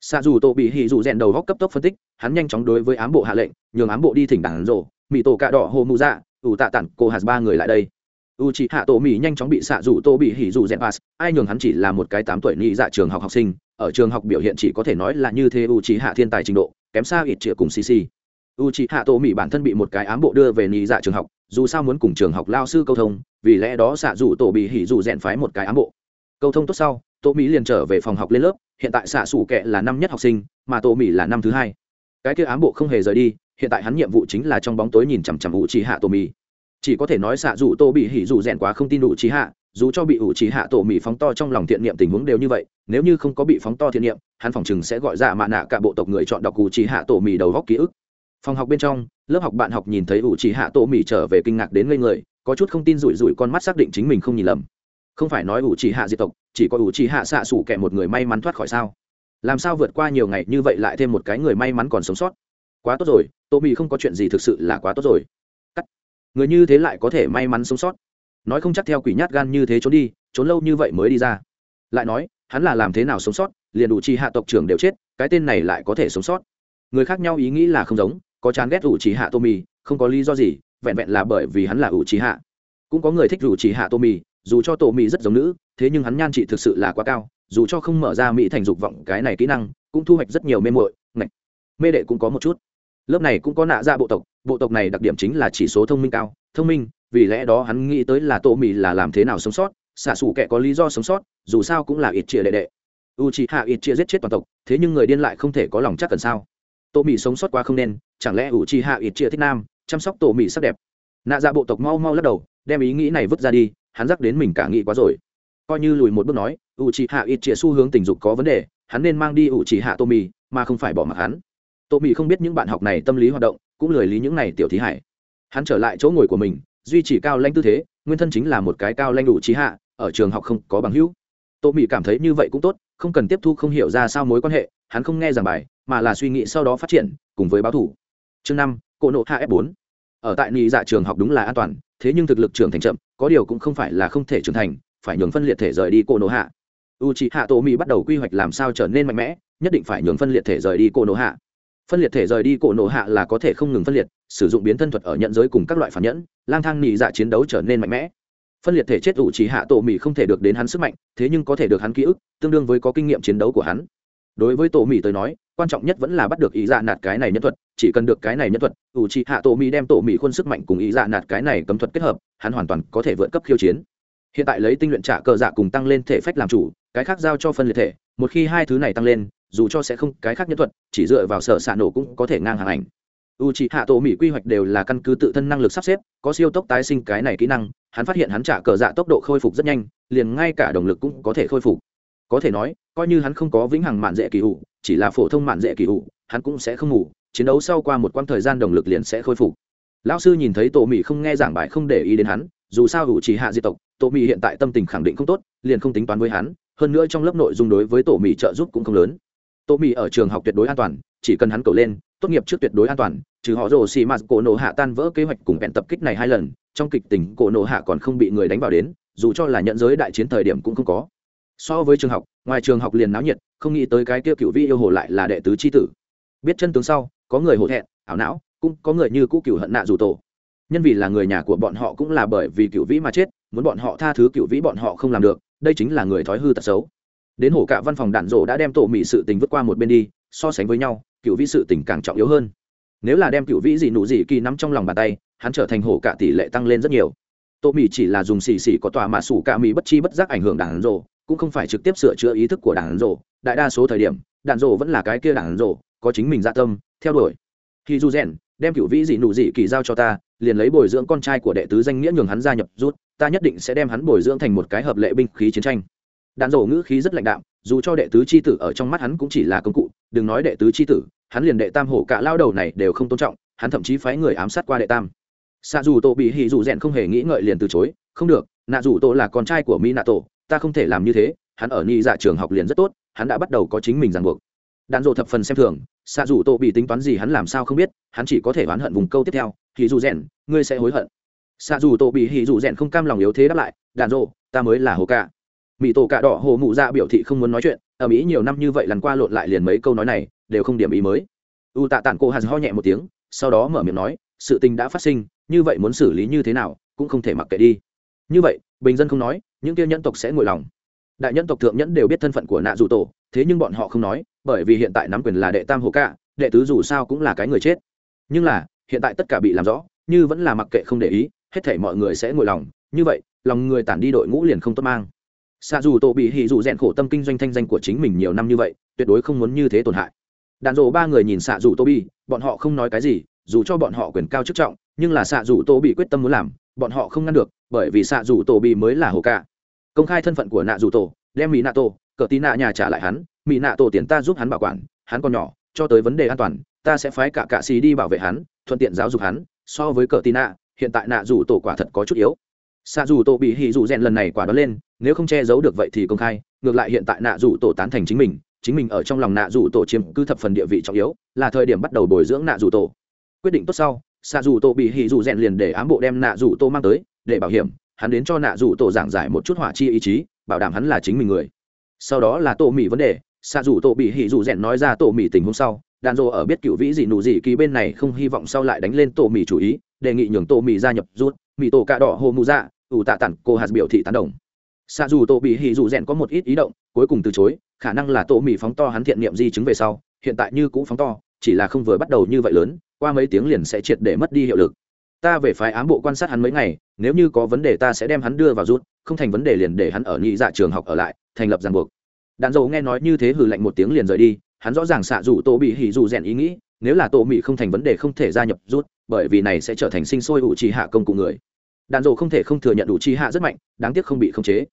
Xạ dù tổ bị hì dù rèn đầu góc cấp tốc phân tích, hắn nhanh chóng đối với ám bộ hạ lệnh, nhường ám bộ đi thỉnh đảng rộ mỹ tổ cạ đỏ hồ mù dạ ủ tạ tản cô hạt ba người lại đây. U chị hạ tổ mỹ nhanh chóng bị xạ dù tô bị hỉ dù rèn pass, ai nhường hắn chỉ là một cái tám tuổi nhị dạ trường học học sinh, ở trường học biểu hiện chỉ có thể nói là như thế u chị hạ thiên tài trình độ, kém xa ít triệu cùng cc u chị hạ tổ mỹ bản thân bị một cái ám bộ đưa về nhị dạ trường học, dù sao muốn cùng trường học lao sư câu thông, vì lẽ đó xạ dù tổ bị hỉ dù rèn phái một cái ám bộ câu thông tốt sau, Tô mỹ liền trở về phòng học lên lớp, hiện tại xạ xủ kệ là năm nhất học sinh, mà Tô mỹ là năm thứ hai. Cái kia ám bộ không hề rời đi, hiện tại hắn nhiệm vụ chính là trong bóng tối nhìn chằm chằm ủ chị hạ Tô mỹ. Chỉ có thể nói xạ dù tô bị hỉ dù rèn quá không tin đủ trí hạ dù cho bị ủ trí hạ tổ mỹ phóng to trong lòng thiện niệm tình huống đều như vậy, nếu như không có bị phóng to thiện niệm, hắn phòng chừng sẽ gọi ra mạ nạ cả bộ tộc người chọn đọc ủ trí hạ tổ mỹ đầu góc ký ức. Phòng học bên trong, lớp học bạn học nhìn thấy ủ trí hạ tổ mỹ trở về kinh ngạc đến ngây người, có chút không tin rủi rủi con mắt xác định chính mình không nhìn lầm không phải nói ủ chỉ hạ diệt tộc, chỉ có ủ chỉ hạ xạ xủ kẻ một người may mắn thoát khỏi sao? Làm sao vượt qua nhiều ngày như vậy lại thêm một cái người may mắn còn sống sót? Quá tốt rồi, tô mì không có chuyện gì thực sự là quá tốt rồi. Người như thế lại có thể may mắn sống sót? Nói không chắc theo quỷ nhát gan như thế trốn đi, trốn lâu như vậy mới đi ra. Lại nói, hắn là làm thế nào sống sót? Liền đủ chỉ hạ tộc trưởng đều chết, cái tên này lại có thể sống sót? Người khác nhau ý nghĩ là không giống, có chán ghét ủ chỉ hạ tô mì không có lý do gì, vẹn vẹn là bởi vì hắn là ủ chỉ hạ. Cũng có người thích ủ chỉ hạ tô mì dù cho tổ mỹ rất giống nữ, thế nhưng hắn nhan trị thực sự là quá cao, dù cho không mở ra mỹ thành dục vọng, cái này kỹ năng cũng thu hoạch rất nhiều mê muội, ngạch. Mê đệ cũng có một chút. Lớp này cũng có nạ ra bộ tộc bộ tộc này đặc điểm chính là chỉ số thông minh cao, thông minh, vì lẽ đó hắn nghĩ tới là tổ mỹ là làm thế nào sống sót xả xù kẻ có lý do sống sót, dù sao cũng là ít chia đệ đệ. U chỉ hạ ít chia giết chết toàn tộc, thế nhưng người điên lại không thể có lòng chắc cần sao. Tổ mỹ sống sót quá không nên, chẳng lẽ u chỉ hạ ít chia thích nam, chăm sóc tổ mỹ sắc đẹp? Nạ ra bộ tộc mau mau lắc đầu, đem ý nghĩ này vứt ra đi hắn dắt đến mình cả nghĩ quá rồi. Coi như lùi một bước nói u chị hạ ít xu hướng tình dục có vấn đề, hắn nên mang đi u chị hạ tô mì mà không phải bỏ mặc hắn. Tô mì không biết những bạn học này tâm lý hoạt động, cũng lười lý những này tiểu thí hải. Hắn trở lại chỗ ngồi của mình, duy trì cao lanh tư thế, nguyên thân chính là một cái cao lanh đủ trí hạ ở trường học không có bằng hữu. Tô cảm thấy như vậy cũng tốt, không cần tiếp thu không hiểu ra sao mối quan hệ, hắn không nghe giảng bài, mà là suy nghĩ sau đó phát triển, cùng với báo thủ. Chương năm cổ nộ hạ f bốn. Ở tại nị dạ trường học đúng là an toàn, thế nhưng thực lực trưởng thành chậm có điều cũng không phải là không thể trưởng thành, phải nhường phân liệt thể rời đi cô nô hạ u c hạ tổ mỹ bắt đầu quy hoạch làm sao trở nên mạnh mẽ, nhất định phải nhường phân liệt thể rời đi cô nô hạ phân liệt thể rời đi cổ nổ hạ là có thể không ngừng phân liệt, sử dụng biến thân thuật ở nhận giới cùng các loại phản nhẫn, lang thang nị dạ chiến đấu trở nên mạnh mẽ. Phân liệt thể chết ủ chỉ hạ tổ mỹ không thể được đến hắn sức mạnh, thế nhưng có thể được hắn ký ức, tương đương với có kinh nghiệm chiến đấu của hắn. Đối với tổ mỹ tới nói quan trọng nhất vẫn là bắt được ý dạ nạt cái này nhân thuật, chỉ cần được cái này nhân thuật, ủ trị hạ tổ mỹ đem tổ mỹ khuôn sức mạnh cùng ý dạ nạt cái này cấm thuật kết hợp, hắn hoàn toàn có thể vượt cấp khiêu chiến. Hiện tại lấy tinh luyện trả cờ dạ cùng tăng lên thể phách làm chủ, cái khác giao cho phân liệt thể, một khi hai thứ này tăng lên, dù cho sẽ không cái khác nhân thuật, chỉ dựa vào sở xạ nổ cũng có thể ngang hàng ảnh. U c h ị hạ tổ mỹ quy hoạch đều là căn cứ tự thân năng lực sắp xếp, có siêu tốc tái sinh cái này kỹ năng, hắn phát hiện hắn trả cờ dạ tốc độ khôi phục rất nhanh, liền ngay cả động lực cũng có thể khôi phục có thể nói, coi như hắn không có vĩnh hằng mạn dễ kỳ hụ chỉ là phổ thông mạn dễ kỳ hụ hắn cũng sẽ không ngủ, chiến đấu sau qua một quãng thời gian động lực liền sẽ khôi phục. Lão sư nhìn thấy tổ mỹ không nghe giảng bài không để ý đến hắn, dù sao hữu chỉ hạ di tộc tổ mỹ hiện tại tâm tình khẳng định không tốt, liền không tính toán với hắn, hơn nữa trong lớp nội dung đối với tổ mỹ trợ giúp cũng không lớn. Tổ mỹ ở trường học tuyệt đối an toàn, chỉ cần hắn cầu lên, tốt nghiệp trước tuyệt đối an toàn, trừ họ rồ xì mạt cổ nổ hạ tan vỡ kế hoạch cùng bẹn tập kích này hai lần, trong kịch tình cổ nổ hạ còn không bị người đánh vào đến, dù cho là nhận giới đại chiến thời điểm cũng không có so với trường học, ngoài trường học liền náo nhiệt, không nghĩ tới cái kia cựu vĩ yêu hồ lại là đệ tứ c h i tử. Biết chân tướng sau, có người hổ thẹn, ảo não, cũng có người như cũ cựu hận nạ dù tổ. Nhân vì là người nhà của bọn họ cũng là bởi vì cựu vĩ mà chết, muốn bọn họ tha thứ cựu vĩ bọn họ không làm được, đây chính là người thói hư tật xấu. Đến hổ cả văn phòng đạn rổ đã đem tổ mỹ sự tình vứt qua một bên đi, so sánh với nhau, cựu vĩ sự tình càng trọng yếu hơn. Nếu là đem cựu vĩ gì nụ gì kỳ nắm trong lòng bàn tay, hắn trở thành hổ cả tỷ lệ tăng lên rất nhiều. Tổ mỹ chỉ là dùng xì xì có tòa mạ sủ cả mỹ bất chi bất giác ảnh hưởng đạn rổ cũng không phải trực tiếp sửa chữa ý thức của đảng rổ đại đa số thời điểm đạn rổ vẫn là cái kia đảng rổ có chính mình dạ tâm, theo đuổi. Khi du rèn đem cựu vĩ dị nụ dị kỳ giao cho ta, liền lấy bồi dưỡng con trai của đệ tứ danh nghĩa nhường hắn gia nhập rút, ta nhất định sẽ đem hắn bồi dưỡng thành một cái hợp lệ binh khí chiến tranh. Đạn rổ ngữ khí rất lạnh đạm, dù cho đệ tứ c h i tử ở trong mắt hắn cũng chỉ là công cụ, đừng nói đệ tứ c h i tử, hắn liền đệ tam hổ cả lao đầu này đều không tôn trọng, hắn thậm chí phái người ám sát qua đệ tam. Xạ dù tổ bị hì dù rèn không hề nghĩ ngợi liền từ chối, không được, nạ dù tổ là con trai của mỹ nạ tổ ta không thể làm như thế, hắn ở nhị dạ trường học liền rất tốt, hắn đã bắt đầu có chính mình ràng buộc. Đàn rộ thập phần xem thường xạ dù tô bị tính toán gì hắn làm sao không biết, hắn chỉ có thể oán hận vùng câu tiếp theo thì dù rèn ngươi sẽ hối hận. Xạ dù tô bị hì dù rèn không cam lòng yếu thế đáp lại đàn rộ ta mới là hồ ca. Mỹ tổ cạ đỏ hồ mụ dạ biểu thị không muốn nói chuyện, ở mỹ nhiều năm như vậy lần qua lộn lại liền mấy câu nói này, đều không điểm ý mới. U tạ tản cô hàn ho nhẹ một tiếng, sau đó mở miệng nói, sự tình đã phát sinh, như vậy muốn xử lý như thế nào, cũng không thể mặc kệ đi. Như vậy bình dân không nói, những kia nhân tộc sẽ ngồi lòng. Đại nhân tộc thượng nhẫn đều biết thân phận của nạ dù tổ, thế nhưng bọn họ không nói, bởi vì hiện tại nắm quyền là đệ tam hồ cạ đệ tứ dù sao cũng là cái người chết. Nhưng là, hiện tại tất cả bị làm rõ, như vẫn là mặc kệ không để ý, hết thể mọi người sẽ ngồi lòng. Như vậy, lòng người tản đi đội ngũ liền không tốt mang. Xa dù tổ bị hỉ dù rèn khổ tâm kinh doanh thanh danh của chính mình nhiều năm như vậy, tuyệt đối không muốn như thế tổn hại. Đàn rộ ba người nhìn xạ dù tô bi bọn họ không nói cái gì, dù cho bọn họ quyền cao chức trọng, nhưng là xạ dù tô bị quyết tâm muốn làm bọn họ không ngăn được, bởi vì xạ dù tổ bị mới là hồ ca. Công khai thân phận của nạ dù tổ, đem mỹ nạ tổ, cờ tí nạ nhà trả lại hắn. Mỹ nạ tổ tiền ta giúp hắn bảo quản, hắn còn nhỏ, cho tới vấn đề an toàn, ta sẽ phái cả cạ xì đi bảo vệ hắn, thuận tiện giáo dục hắn, so với cờ tí nạ, hiện tại nạ dù tổ quả thật có chút yếu. Xạ dù tổ bị hỉ dù rèn lần này quả đó lên, nếu không che giấu được vậy thì công khai, ngược lại hiện tại nạ dù tổ tán thành chính mình chính mình ở trong lòng nạ dù tổ chiếm cứ thập phần địa vị trọng yếu, là thời điểm bắt đầu bồi dưỡng nạ dù tổ. Quyết định tốt sau xạ dù tổ bị hỉ dù rèn liền để ám bộ đem nạ dù tổ mang tới, để bảo hiểm, hắn đến cho nạ dù tổ giảng giải một chút hỏa chi ý chí, bảo đảm hắn là chính mình người. Sau đó là tổ mỹ vấn đề, xạ dù tổ bị hỉ dù rèn nói ra tổ mỹ tình hôm sau đàn rô ở biết cựu vĩ gì nụ gì ký bên này không hy vọng sau lại đánh lên tổ mỹ chủ ý, đề nghị nhường tổ mỹ gia nhập rút mỹ tổ cạ đỏ hồ mù dạ ủ tạ tản cô hạt biểu thị tán đồng. Xạ dù tổ bị hỉ dù rèn có một ít ý động, cuối cùng từ chối, khả năng là tổ mỹ phóng to hắn thiện niệm di chứng về sau, hiện tại như cũ phóng to chỉ là không vừa bắt đầu như vậy lớn, qua mấy tiếng liền sẽ triệt để mất đi hiệu lực. Ta về phái ám bộ quan sát hắn mấy ngày, nếu như có vấn đề ta sẽ đem hắn đưa vào rút, không thành vấn đề liền để hắn ở nhị dạ trường học ở lại, thành lập ràng buộc. Đàn dầu nghe nói như thế hừ lạnh một tiếng liền rời đi, hắn rõ ràng xạ dù tô bị hỉ dù rèn ý nghĩ, nếu là tô mỹ không thành vấn đề không thể gia nhập rút, bởi vì này sẽ trở thành sinh sôi ủ trì hạ công cụ người. Đàn dầu không thể không thừa nhận đủ trì hạ rất mạnh, đáng tiếc không bị khống chế.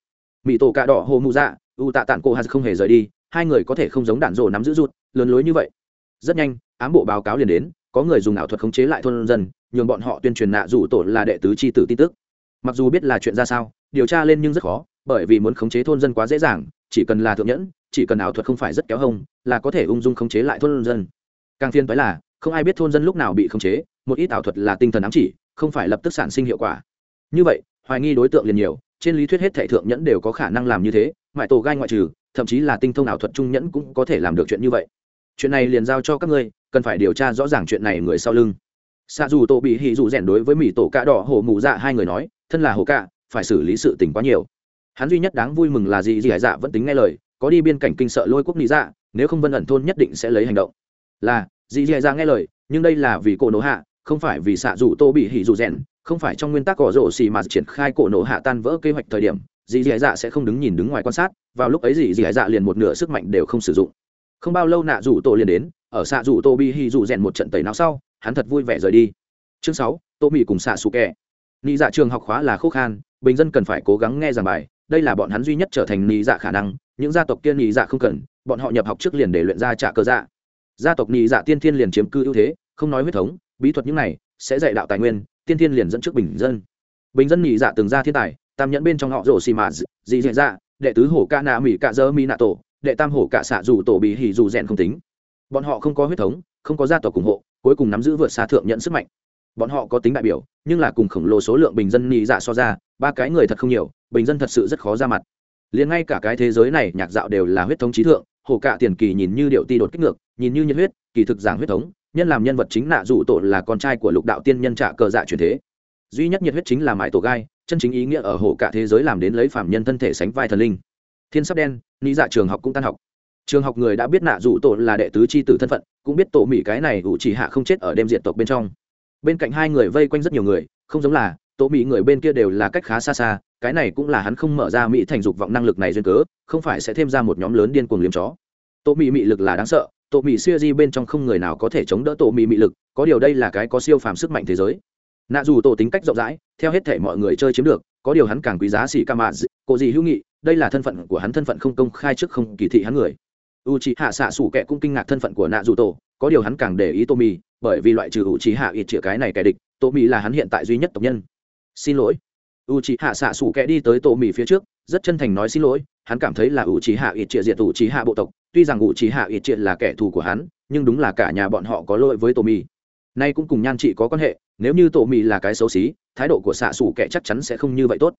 Mỹ tổ cạ đỏ hồ mụ dạ u tạ tản cô hà không hề rời đi, hai người có thể không giống đàn dầu nắm giữ rút, lớn lối như vậy rất nhanh, ám bộ báo cáo liền đến, có người dùng ảo thuật khống chế lại thôn dân, nhường bọn họ tuyên truyền nạ rủ tổ là đệ tứ c h i tử tin tức. Mặc dù biết là chuyện ra sao, điều tra lên nhưng rất khó, bởi vì muốn khống chế thôn dân quá dễ dàng, chỉ cần là thượng nhẫn, chỉ cần ảo thuật không phải rất kéo hông, là có thể ung dung khống chế lại thôn dân. Càng phiên tới là, không ai biết thôn dân lúc nào bị khống chế, một ít ảo thuật là tinh thần ám chỉ, không phải lập tức sản sinh hiệu quả. Như vậy, hoài nghi đối tượng liền nhiều, trên lý thuyết hết thể thượng nhẫn đều có khả năng làm như thế mãi tổ gai ngoại trừ, thậm chí là tinh thông ảo thuật trung nhẫn cũng có thể làm được chuyện như vậy chuyện này liền giao cho các ngươi, cần phải điều tra rõ ràng chuyện này người sau lưng. Xạ dù tổ bị hỉ dù rèn đối với mỹ tổ cạ đỏ hổ mụ dạ hai người nói, thân là Hổ cạ, phải xử lý sự tình quá nhiều. Hắn duy nhất đáng vui mừng là gì gì hải dạ vẫn tính nghe lời, có đi biên cảnh kinh sợ lôi quốc lý dạ nếu không vân ẩn thôn nhất định sẽ lấy hành động. Là, dì dì dạ nghe lời, nhưng đây là vì cổ nổ hạ, không phải vì xạ dù tô bị hỉ dù rèn, không phải trong nguyên tắc cỏ rổ xì mà triển khai cổ nổ hạ tan vỡ kế hoạch thời điểm, dì dì dạ sẽ không đứng nhìn đứng ngoài quan sát, vào lúc ấy dì dì dạ liền một nửa sức mạnh đều không sử dụng không bao lâu nạ rủ tổ liền đến, ở xạ rủ tô bị hì rủ rèn một trận tẩy não sau, hắn thật vui vẻ rời đi. Chương sáu tô mỹ cùng xạ xù kẹ nị dạ trường học khóa là khô khan, bình dân cần phải cố gắng nghe giảng bài, đây là bọn hắn duy nhất trở thành nị dạ khả năng, những gia tộc kia nị dạ không cần, bọn họ nhập học trước liền để luyện ra trả cơ dạ. Gia tộc nị dạ tiên thiên liền chiếm cư ưu thế, không nói huyết thống, bí thuật những này sẽ dạy đạo tài nguyên, tiên thiên liền dẫn trước bình dân. Bình dân nị dạ từng ra thiên tài, tam nhẫn bên trong họ rổ xì mà dị dị dạ đệ tứ hổ ca nạ mỹ ca dơ mỹ nạ tổ đệ tam hổ cả xạ dù tổ bị hỉ dù rèn không tính. Bọn họ không có huyết thống, không có gia tộc ủng hộ, cuối cùng nắm giữ vượt xa thượng nhận sức mạnh. Bọn họ có tính đại biểu, nhưng là cùng khổng lồ số lượng bình dân nhị dạ so ra, ba cái người thật không nhiều, bình dân thật sự rất khó ra mặt. Liền ngay cả cái thế giới này, nhạc dạo đều là huyết thống trí thượng hồ cả tiền kỳ nhìn như điệu ti đột kích ngược, nhìn như nhiệt huyết, kỳ thực giảng huyết thống, nhân làm nhân vật chính nạ dụ tổ là con trai của lục đạo tiên nhân trạ cờ dạ truyền thế. Duy nhất nhiệt huyết chính là mãi tổ gai, chân chính ý nghĩa ở hồ cả thế giới làm đến lấy phạm nhân thân thể sánh vai thần linh thiên sắp đen ni dạ trường học cũng tan học. Trường học người đã biết nạ dụ tổ là đệ tứ c h i tử thân phận, cũng biết tổ mỹ cái này ủ chỉ hạ không chết ở đêm diện tộc bên trong. Bên cạnh hai người vây quanh rất nhiều người, không giống là, tổ mỹ người bên kia đều là cách khá xa xa, cái này cũng là hắn không mở ra mỹ thành dục vọng năng lực này duyên cớ, không phải sẽ thêm ra một nhóm lớn điên cuồng liếm chó. Tổ mỹ mị lực là đáng sợ, tổ mỹ siêu di bên trong không người nào có thể chống đỡ tổ mỹ mị lực, có điều đây là cái có siêu phàm sức mạnh thế giới. Nạ dù tổ tính cách rộng rãi, theo hết thể mọi người chơi chiếm được, có điều hắn càng quý giá xỉ ca mạ cô gì hữu nghị đây là thân phận của hắn thân phận không công khai trước không kỳ thị hắn người. U c h hạ xạ xủ kệ cũng kinh ngạc thân phận của nạ dù tổ có điều hắn càng để ý tô mì bởi vì loại trừ u c h hạ ít chĩa cái này kẻ địch tô mì là hắn hiện tại duy nhất tộc nhân. Xin lỗi. U c h hạ xạ xủ kệ đi tới tô mì phía trước, rất chân thành nói xin lỗi, hắn cảm thấy là u c h hạ ít chĩa diệt u c h hạ bộ tộc, tuy rằng u c h hạ ít chĩa là kẻ thù của hắn, nhưng đúng là cả nhà bọn họ có lỗi với tô mì nay cũng cùng nhan chị có quan hệ, nếu như tô mì là cái xấu xí, thái độ của xạ xủ kẹ chắc chắn sẽ không như vậy tốt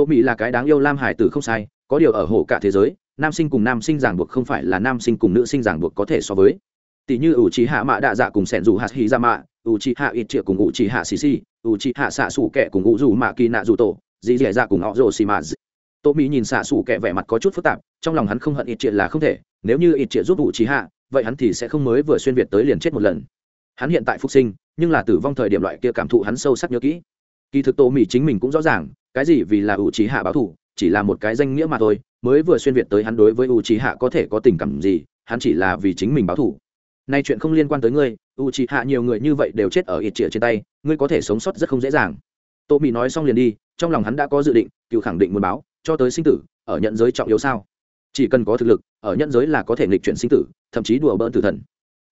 tô mỹ là cái đáng yêu lam hải tử không sai, có điều ở hồ cả thế giới, nam sinh cùng nam sinh giảng buộc không phải là nam sinh cùng nữ sinh giảng buộc có thể so với. Tỷ như ủ trí hạ mạ đạ dạ cùng sẻn dù hạt hì ra dạ mạ, ủ trí hạ ít triệu cùng ủ trí hạ xì xì, ủ trí hạ xạ xủ kẻ cùng ủ dù mạ kỳ nạ dù tổ, dì dẻ dạ cùng họ rồ xì mạ tô mỹ nhìn xạ xủ kẻ vẻ mặt có chút phức tạp, trong lòng hắn không hận ít triệu là không thể, nếu như ít triệu giúp ủ trí hạ, vậy hắn thì sẽ không mới vừa xuyên việt tới liền chết một lần. Hắn hiện tại phục sinh, nhưng là tử vong thời điểm loại kia cảm thụ hắn sâu sắc nhớ kỹ. Kỳ thực tô mỹ chính mình cũng rõ ràng cái gì vì là u trí hạ báo thủ, chỉ là một cái danh nghĩa mà thôi, mới vừa xuyên việt tới hắn đối với u trí hạ có thể có tình cảm gì, hắn chỉ là vì chính mình báo thủ. Nay chuyện không liên quan tới ngươi u trí hạ nhiều người như vậy đều chết ở ít chĩa trên tay, ngươi có thể sống sót rất không dễ dàng. Tô mỹ nói xong liền đi, trong lòng hắn đã có dự định, cựu khẳng định muốn báo, cho tới sinh tử, ở nhận giới trọng yếu sao? Chỉ cần có thực lực, ở nhận giới là có thể nghịch chuyển sinh tử, thậm chí đùa bỡn tử thần.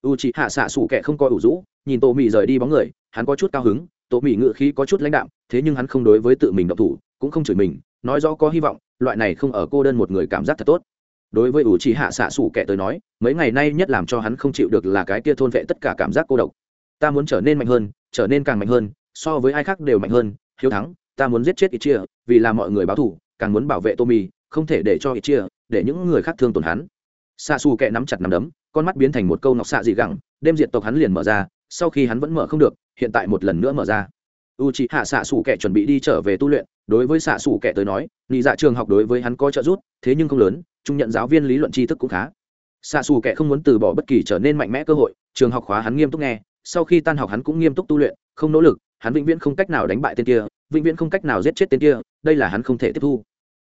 U trí hạ xạ xủ kẻ không coi ủ rũ, nhìn tô mỹ rời đi bóng người, hắn có chút cao hứng tổ mỹ ngự khí có chút lãnh đạm, thế nhưng hắn không đối với tự mình động thủ, cũng không chửi mình, nói rõ có hy vọng, loại này không ở cô đơn một người cảm giác thật tốt. Đối với ủ trì hạ xạ xủ kẻ tới nói, mấy ngày nay nhất làm cho hắn không chịu được là cái kia thôn vệ tất cả cảm giác cô độc. Ta muốn trở nên mạnh hơn, trở nên càng mạnh hơn, so với ai khác đều mạnh hơn, hiếu thắng, ta muốn giết chết ít chia vì là mọi người báo thù, càng muốn bảo vệ tommy không thể để cho ít chia để những người khác thương tổn hắn. Xạ xù kẹ nắm chặt nắm đấm, con mắt biến thành một câu nọc xạ dị gẳng, đêm diệt tộc hắn liền mở ra sau khi hắn vẫn mở không được, hiện tại một lần nữa mở ra. U c h ị hạ xạ xủ kẻ chuẩn bị đi trở về tu luyện, đối với xạ xủ kẻ tới nói nghị dạ trường học đối với hắn có trợ giúp, thế nhưng không lớn, trung nhận giáo viên lý luận tri thức cũng khá. Xạ xù kẻ không muốn từ bỏ bất kỳ trở nên mạnh mẽ cơ hội, trường học khóa hắn nghiêm túc nghe, sau khi tan học hắn cũng nghiêm túc tu luyện, không nỗ lực, hắn vĩnh viễn không cách nào đánh bại tên kia, vĩnh viễn không cách nào giết chết tên kia, đây là hắn không thể tiếp thu.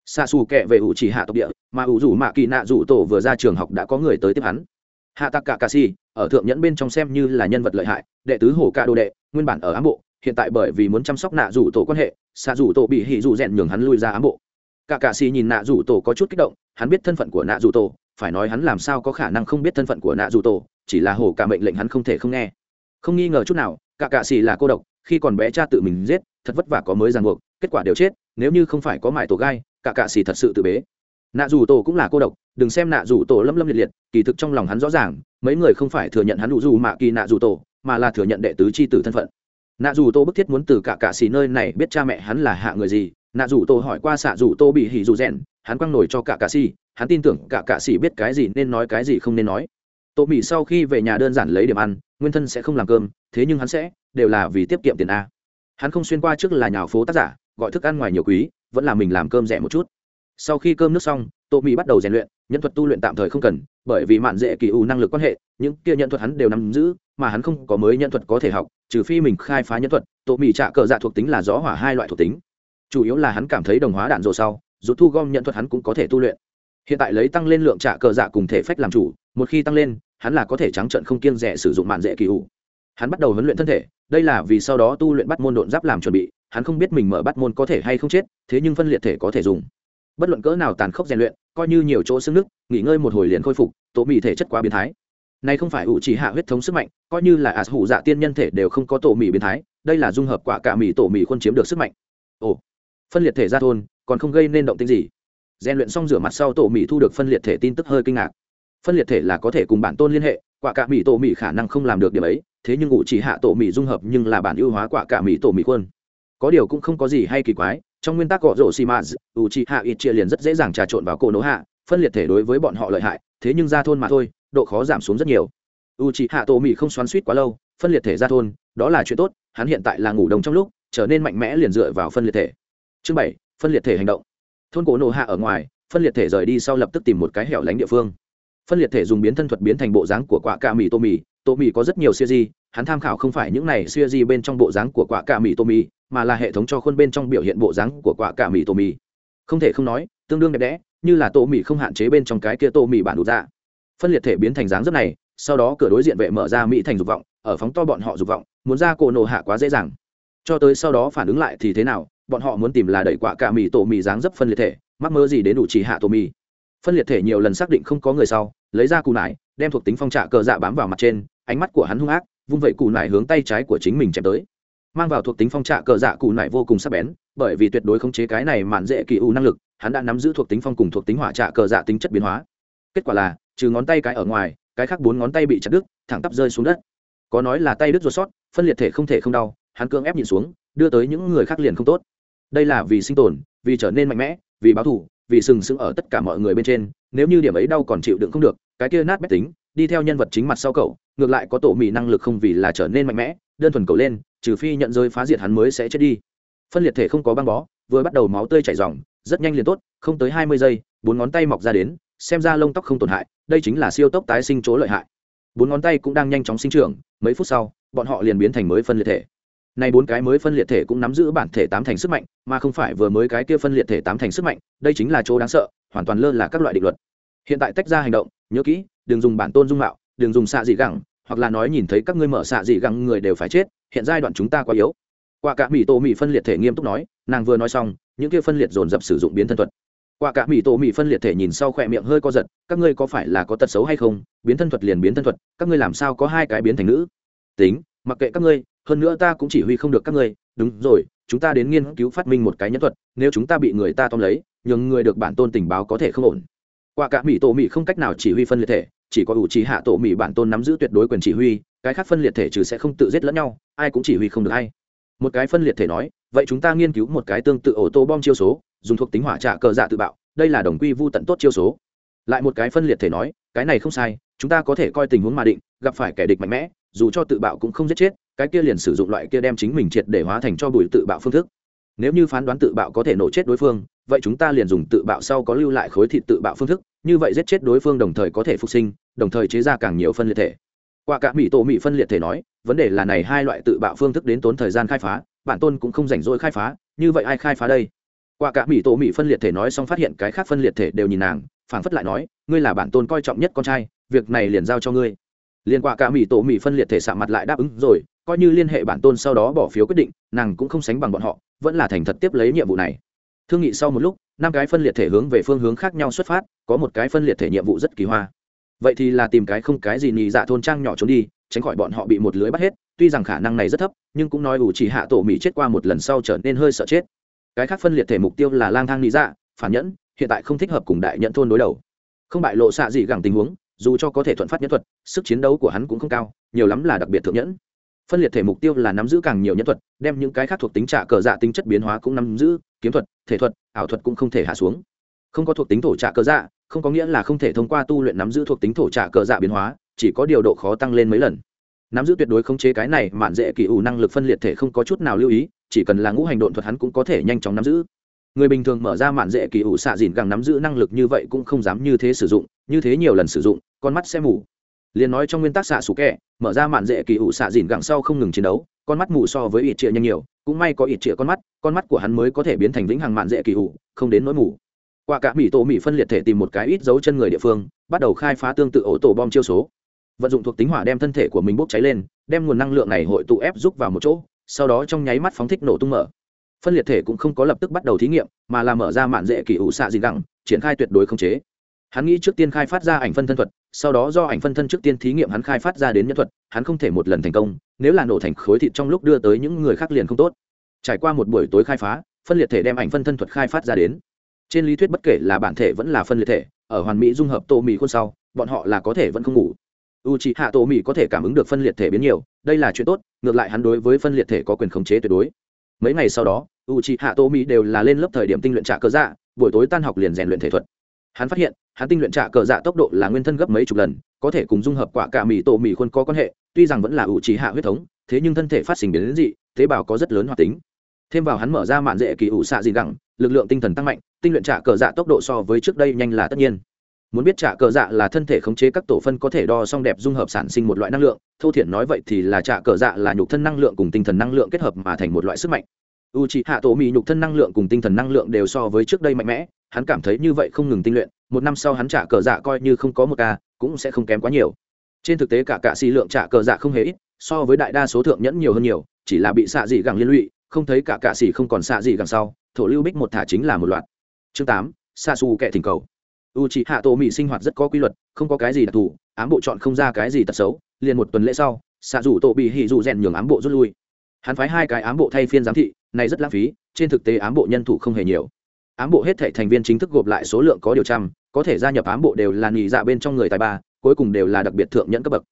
Xạ xù kẻ về ủ chỉ hạ tộc địa, mà ủ rủ mạ kỳ nạ rủ tổ vừa ra trường học đã có người tới tiếp hắn. Hạ tạc cả cà si ở thượng nhẫn bên trong xem như là nhân vật lợi hại, đệ tứ hồ ca đồ đệ, nguyên bản ở ám bộ, hiện tại bởi vì muốn chăm sóc nạ rủ tổ quan hệ, xạ rủ tổ bị hỉ rủ rèn nhường hắn lui ra ám bộ. Cả cạ xì nhìn nạ rủ tổ có chút kích động, hắn biết thân phận của nạ rủ tổ, phải nói hắn làm sao có khả năng không biết thân phận của nạ rủ tổ, chỉ là hồ cả mệnh lệnh hắn không thể không nghe. Không nghi ngờ chút nào, cả cạ xì là cô độc, khi còn bé cha tự mình giết, thật vất vả có mới ràng buộc, kết quả đều chết, nếu như không phải có mải tổ gai, cả cạ xì thật sự tự bế nạ rủ tổ cũng là cô độc, đừng xem nạ rủ tổ lâm lâm liệt liệt, kỳ thực trong lòng hắn rõ ràng, mấy người không phải thừa nhận hắn đủ dù mạ kỳ nạ rủ tổ, mà là thừa nhận đệ tứ c h i tử thân phận. Nạ dù tô bức thiết muốn từ cả cạ xì nơi này biết cha mẹ hắn là hạ người gì, nạ dù tô hỏi qua xạ dù tô bị hỉ dù rèn, hắn quăng nổi cho cả cạ xì, hắn tin tưởng cả cạ xì biết cái gì nên nói cái gì không nên nói. Tô mỹ sau khi về nhà đơn giản lấy điểm ăn, nguyên thân sẽ không làm cơm, thế nhưng hắn sẽ, đều là vì tiết kiệm tiền a. Hắn không xuyên qua trước là nhà phố tác giả, gọi thức ăn ngoài nhiều quý, vẫn là mình làm cơm rẻ một chút sau khi cơm nước xong, tô mỹ bắt đầu rèn luyện, nhân thuật tu luyện tạm thời không cần, bởi vì mạn dễ kỳ ủ năng lực quan hệ, những kia nhân thuật hắn đều nắm giữ, mà hắn không có mới nhân thuật có thể học, trừ phi mình khai phá nhân thuật, Tô mỹ trả cờ dạ thuộc tính là gió hỏa hai loại thuộc tính. Chủ yếu là hắn cảm thấy đồng hóa đạn rồ sau, dù thu gom nhận thuật hắn cũng có thể tu luyện. Hiện tại lấy tăng lên lượng trả cờ dạ cùng thể phách làm chủ, một khi tăng lên, hắn là có thể trắng trận không kiên rẻ sử dụng mạn dễ kỳ ủ hắn bắt đầu huấn luyện thân thể, đây là vì sau đó tu luyện bắt môn độn giáp làm chuẩn bị, hắn không biết mình mở bắt môn có thể hay không chết, thế nhưng phân liệt thể có thể dùng bất luận cỡ nào tàn khốc rèn luyện, coi như nhiều chỗ xương nước, nghỉ ngơi một hồi liền khôi phục, tổ mì thể chất quá biến thái. Này không phải ủ chỉ hạ huyết thống sức mạnh, coi như là ạt hủ dạ tiên nhân thể đều không có tổ mì biến thái, đây là dung hợp quả cả mì tổ mì khuôn chiếm được sức mạnh. Ồ, phân liệt thể ra thôn, còn không gây nên động tinh gì. Rèn luyện xong rửa mặt sau tổ mì thu được phân liệt thể tin tức hơi kinh ngạc. Phân liệt thể là có thể cùng bản tôn liên hệ, quả cả mì tổ mì khả năng không làm được điểm ấy, thế nhưng ủ chỉ hạ tổ mì dung hợp nhưng là bản ưu hóa quả cả mì tổ mì khuôn. Có điều cũng không có gì hay kỳ quái trong nguyên tắc cọ rổ xì mạt u chi hạ ít chia liền rất dễ dàng trà trộn vào cổ nổ hạ, phân liệt thể đối với bọn họ lợi hại, thế nhưng ra thôn mà thôi, độ khó giảm xuống rất nhiều. U chi hạ tổ mỹ không xoắn suýt quá lâu, phân liệt thể ra thôn, đó là chuyện tốt, hắn hiện tại là ngủ đông trong lúc, trở nên mạnh mẽ liền dựa vào phân liệt thể. Chương bảy, phân liệt thể hành động. Thôn cổ nổ hạ ở ngoài, phân liệt thể rời đi sau lập tức tìm một cái hẻo lánh địa phương. Phân liệt thể dùng biến thân thuật biến thành bộ dáng của quả cà mì tô mì tô mì có rất nhiều siêu di, hắn tham khảo không phải những này siêu di bên trong bộ dáng của quả cà mì tô mì mà là hệ thống cho khuôn bên trong biểu hiện bộ dáng của quả cà mì tổ mì. Không thể không nói, tương đương đẹp đẽ, như là tổ mì không hạn chế bên trong cái kia tổ mì bản đủ ra dạ. phân liệt thể biến thành dáng rất này, sau đó cửa đối diện vệ mở ra mỹ thành dục vọng, ở phóng to bọn họ dục vọng, muốn ra cổ nổ hạ quá dễ dàng. Cho tới sau đó phản ứng lại thì thế nào, bọn họ muốn tìm là đẩy quả cà mì tổ mì dáng dấp phân liệt thể, mắc mơ gì đến đủ chỉ hạ tổ mì. Phân liệt thể nhiều lần xác định không có người sau, lấy ra cù nải, đem thuộc tính phong trạ cờ dạ bám vào mặt trên, ánh mắt của hắn hung ác, vung vậy cù nải hướng tay trái của chính mình chém tới mang vào thuộc tính phong trạ cờ dạ cụ nải vô cùng sắc bén, bởi vì tuyệt đối khống chế cái này mạn dễ kỳ u năng lực, hắn đã nắm giữ thuộc tính phong cùng thuộc tính hỏa trạ cờ dạ tính chất biến hóa. Kết quả là, trừ ngón tay cái ở ngoài, cái khác bốn ngón tay bị chặt đứt, thẳng tắp rơi xuống đất. Có nói là tay đứt ruột sót, phân liệt thể không thể không đau, hắn cưỡng ép nhìn xuống, đưa tới những người khác liền không tốt. Đây là vì sinh tồn, vì trở nên mạnh mẽ, vì báo thù, vì sừng sững ở tất cả mọi người bên trên, nếu như điểm ấy đau còn chịu đựng không được, cái kia nát mét tính, đi theo nhân vật chính mặt sau cậu, ngược lại có tổ mì năng lực không vì là trở nên mạnh mẽ, đơn thuần cậu lên trừ phi nhận rơi phá diệt hắn mới sẽ chết đi. Phân liệt thể không có băng bó vừa bắt đầu máu tươi chảy ròng rất nhanh liền tốt không tới hai mươi giây bốn ngón tay mọc ra đến xem ra lông tóc không tổn hại đây chính là siêu tốc tái sinh chỗ lợi hại. Bốn ngón tay cũng đang nhanh chóng sinh trưởng mấy phút sau bọn họ liền biến thành mới phân liệt thể. Nay bốn cái mới phân liệt thể cũng nắm giữ bản thể tám thành sức mạnh, mà không phải vừa mới cái kia phân liệt thể tám thành sức mạnh, đây chính là chỗ đáng sợ, hoàn toàn lơ là các loại định luật. Hiện tại tách ra hành động, nhớ kỹ, đừng dùng bản tôn dung mạo, đừng dùng xạ dị gẳng, hoặc là nói nhìn thấy các ngươi mở xạ dị găng người đều phải chết, hiện giai đoạn chúng ta quá yếu. Quả cả mỹ tổ mỹ phân liệt thể nghiêm túc nói, nàng vừa nói xong, những kia phân liệt dồn dập sử dụng biến thân thuật. Quả cả mỹ tổ mỹ phân liệt thể nhìn sau khỏe miệng hơi co giật, các ngươi có phải là có tật xấu hay không? Biến thân thuật liền biến thân thuật, các ngươi làm sao có hai cái biến thành nữ? Tính, mặc kệ các ngươi, hơn nữa ta cũng chỉ huy không được các ngươi đúng rồi chúng ta đến nghiên cứu phát minh một cái nhân thuật nếu chúng ta bị người ta tóm lấy nhường người được bản tôn tình báo có thể không ổn qua cả mỹ tổ mỹ không cách nào chỉ huy phân liệt thể chỉ có ủ trì hạ tổ mỹ bản tôn nắm giữ tuyệt đối quyền chỉ huy, cái khác phân liệt thể trừ sẽ không tự giết lẫn nhau, ai cũng chỉ huy không được hay một cái phân liệt thể nói, vậy chúng ta nghiên cứu một cái tương tự ổ tô bom chiêu số, dùng thuộc tính hỏa trạ cờ dạ tự bạo, đây là đồng quy vu tận tốt chiêu số. Lại một cái phân liệt thể nói, cái này không sai, chúng ta có thể coi tình huống mà định, gặp phải kẻ địch mạnh mẽ, dù cho tự bạo cũng không giết chết, cái kia liền sử dụng loại kia đem chính mình triệt để hóa thành cho bụi tự bạo phương thức. Nếu như phán đoán tự bạo có thể nổ chết đối phương, vậy chúng ta liền dùng tự bạo sau có lưu lại khối thịt tự bạo phương thức, như vậy giết chết đối phương đồng thời có thể phục sinh đồng thời chế ra càng nhiều phân liệt thể. Qua cả mỹ tổ mỹ phân liệt thể nói, vấn đề là này hai loại tự bạo phương thức đến tốn thời gian khai phá, bản tôn cũng không rảnh rỗi khai phá, như vậy ai khai phá đây? Qua cả mỹ tổ mỹ phân liệt thể nói xong phát hiện cái khác phân liệt thể đều nhìn nàng, phảng phất lại nói, ngươi là bản tôn coi trọng nhất con trai, việc này liền giao cho ngươi. Liên qua cả mỹ tổ mỹ phân liệt thể xạ mặt lại đáp ứng rồi, coi như liên hệ bản tôn sau đó bỏ phiếu quyết định, nàng cũng không sánh bằng bọn họ, vẫn là thành thật tiếp lấy nhiệm vụ này. Thương nghị sau một lúc, năm cái phân liệt thể hướng về phương hướng khác nhau xuất phát, có một cái phân liệt thể nhiệm vụ rất kỳ hoa vậy thì là tìm cái không cái gì nhì dạ thôn trang nhỏ trốn đi, tránh khỏi bọn họ bị một lưới bắt hết, tuy rằng khả năng này rất thấp, nhưng cũng nói ủ chỉ hạ tổ mỹ chết qua một lần sau trở nên hơi sợ chết. Cái khác phân liệt thể mục tiêu là lang thang nhị dạ phản nhẫn, hiện tại không thích hợp cùng đại nhận thôn đối đầu. Không bại lộ xạ gì gẳng tình huống, dù cho có thể thuận phát nhẫn thuật, sức chiến đấu của hắn cũng không cao, nhiều lắm là đặc biệt thượng nhẫn. Phân liệt thể mục tiêu là nắm giữ càng nhiều nhân thuật, đem những cái khác thuộc tính trả cờ dạ tính chất biến hóa cũng nắm giữ, kiếm thuật, thể thuật, ảo thuật cũng không thể hạ xuống. Không có thuộc tính thổ trả cờ dạ không có nghĩa là không thể thông qua tu luyện nắm giữ thuộc tính thổ trả cờ dạ biến hóa, chỉ có điều độ khó tăng lên mấy lần. Nắm giữ tuyệt đối khống chế cái này mạn dễ kỳ ủ năng lực phân liệt thể không có chút nào lưu ý, chỉ cần là ngũ hành độn thuật hắn cũng có thể nhanh chóng nắm giữ. Người bình thường mở ra mạn dễ kỳ ủ xạ dìn gẳng nắm giữ năng lực như vậy cũng không dám như thế sử dụng, như thế nhiều lần sử dụng, con mắt sẽ mù. Liền nói trong nguyên tắc xạ sủ kẹ, mở ra mạn dễ kỳ ủ xạ dìn gẳng sau không ngừng chiến đấu, con mắt mù so với ít trịa nhanh nhiều, cũng may có ít trịa con mắt con mắt của hắn mới có thể biến thành vĩnh hằng mạn dễ kỳ ủ, không đến nỗi mù qua cả mỹ tổ mỹ phân liệt thể tìm một cái ít dấu chân người địa phương, bắt đầu khai phá tương tự ổ tổ bom chiêu số. Vận dụng thuộc tính hỏa đem thân thể của mình bốc cháy lên, đem nguồn năng lượng này hội tụ ép giúp vào một chỗ, sau đó trong nháy mắt phóng thích nổ tung mở. Phân liệt thể cũng không có lập tức bắt đầu thí nghiệm, mà là mở ra mạn dễ kỳ ủ xạ gì gẳng, triển khai tuyệt đối không chế. Hắn nghĩ trước tiên khai phát ra ảnh phân thân thuật, sau đó do ảnh phân thân trước tiên thí nghiệm hắn khai phát ra đến nhân thuật, hắn không thể một lần thành công, nếu là nổ thành khối thịt trong lúc đưa tới những người khác liền không tốt. Trải qua một buổi tối khai phá, phân liệt thể đem ảnh phân thân thuật khai phát ra đến trên lý thuyết bất kể là bản thể vẫn là phân liệt thể, ở hoàn mỹ dung hợp tô mì khuôn sau, bọn họ là có thể vẫn không ngủ. U c hạ tô mì có thể cảm ứng được phân liệt thể biến nhiều, đây là chuyện tốt, ngược lại hắn đối với phân liệt thể có quyền khống chế tuyệt đối. Mấy ngày sau đó u chị hạ tô mì đều là lên lớp thời điểm tinh luyện trả cờ dạ buổi tối tan học liền rèn luyện thể thuật. Hắn phát hiện, hắn tinh luyện trả cờ dạ tốc độ là nguyên thân gấp mấy chục lần, có thể cùng dung hợp quả cả mì tổ mì khuôn có quan hệ, tuy rằng vẫn là u chị hạ huyết thống, thế nhưng thân thể phát sinh biến dị, tế bào có rất lớn hoạt tính. Thêm vào hắn mở ra mạn dễ kỳ ủ xạ gì gẳng, lực lượng tinh thần tăng mạnh tinh luyện trả cờ dạ tốc độ so với trước đây nhanh là tất nhiên. Muốn biết trả cờ dạ là thân thể khống chế các tổ phân có thể đo song đẹp dung hợp sản sinh một loại năng lượng, thô thiển nói vậy thì là trả cờ dạ là nhục thân năng lượng cùng tinh thần năng lượng kết hợp mà thành một loại sức mạnh. U c h ị hạ tổ mỹ nhục thân năng lượng cùng tinh thần năng lượng đều so với trước đây mạnh mẽ, hắn cảm thấy như vậy không ngừng tinh luyện, một năm sau hắn trả cờ dạ coi như không có một ca, cũng sẽ không kém quá nhiều. Trên thực tế cả cạ xì lượng trả cờ dạ không hề ít, so với đại đa số thượng nhẫn nhiều hơn nhiều, chỉ là bị xạ dị gẳng liên lụy, không thấy cả cạ xì không còn xạ dị gẳng sau, thổ lưu bích một thả chính là một loạt chương tám xa xù kẻ thỉnh cầu. U c h ị hạ tổ mỹ sinh hoạt rất có quy luật, không có cái gì đặc thù, ám bộ chọn không ra cái gì tật xấu, liền một tuần lễ sau xạ rủ tổ bị hỉ dụ rèn nhường ám bộ rút lui. Hắn phái hai cái ám bộ thay phiên giám thị, này rất lãng phí, trên thực tế ám bộ nhân thủ không hề nhiều. Ám bộ hết thể thành viên chính thức gộp lại số lượng có điều trăm, có thể gia nhập ám bộ đều là nghỉ dạ bên trong người tài ba, cuối cùng đều là đặc biệt thượng nhẫn cấp bậc.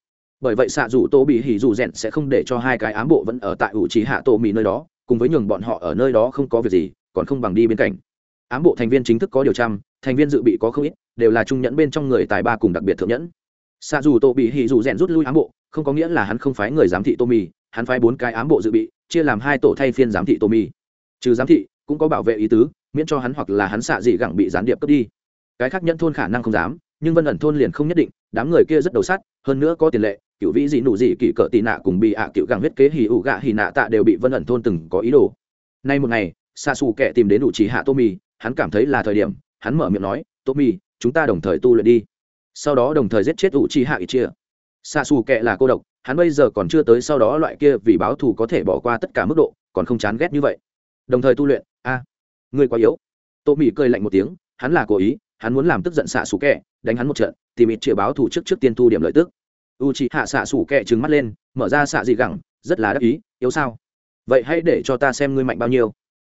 Bởi vậy xạ rủ tô bị hỉ dù rèn sẽ không để cho hai cái ám bộ vẫn ở tại ủ trí hạ tổ mỹ nơi đó, cùng với nhường bọn họ ở nơi đó không có việc gì, còn không bằng đi bên cạnh ám bộ thành viên chính thức có điều trăm thành viên dự bị có không ít, đều là trung nhẫn bên trong người tài ba cùng đặc biệt thượng nhẫn. Xa dù tô bị hỉ dù rèn rút lui ám bộ, không có nghĩa là hắn không phái người giám thị tô mì hắn phái bốn cái ám bộ dự bị, chia làm hai tổ thay phiên giám thị tô mì trừ giám thị, cũng có bảo vệ ý tứ, miễn cho hắn hoặc là hắn xạ dị gẳng bị gián điệp cướp đi. Cái khác nhẫn thôn khả năng không dám, nhưng vân ẩn thôn liền không nhất định, đám người kia rất đầu sát hơn nữa có tiền lệ, cựu vĩ dị nụ dị kỷ cỡ tị nạ cùng bị ạ cựu gẳng huyết kế hì ủ gạ hì nạ tạ đều bị vân ẩn thôn từng có ý đồ. Nay một ngày xa xù kẻ tìm đến đủ trí hạ tô mì hắn cảm thấy là thời điểm hắn mở miệng nói tô mi chúng ta đồng thời tu luyện đi. Sau đó đồng thời giết chết u chi hạ ít chia. Xa xù kệ là cô độc hắn bây giờ còn chưa tới sau đó loại kia vì báo thù có thể bỏ qua tất cả mức độ còn không chán ghét như vậy. Đồng thời tu luyện a à, người quá yếu. Tô mì cười lạnh một tiếng hắn là cố ý hắn muốn làm tức giận xạ xù kẹ đánh hắn một trận tìm ít chĩa báo thù trước trước tiên thu điểm lợi tức. U chị hạ xạ xù kẹ trừng mắt lên mở ra xạ dị gẳng rất là đắc ý yếu sao? Vậy hãy để cho ta xem ngươi mạnh bao nhiêu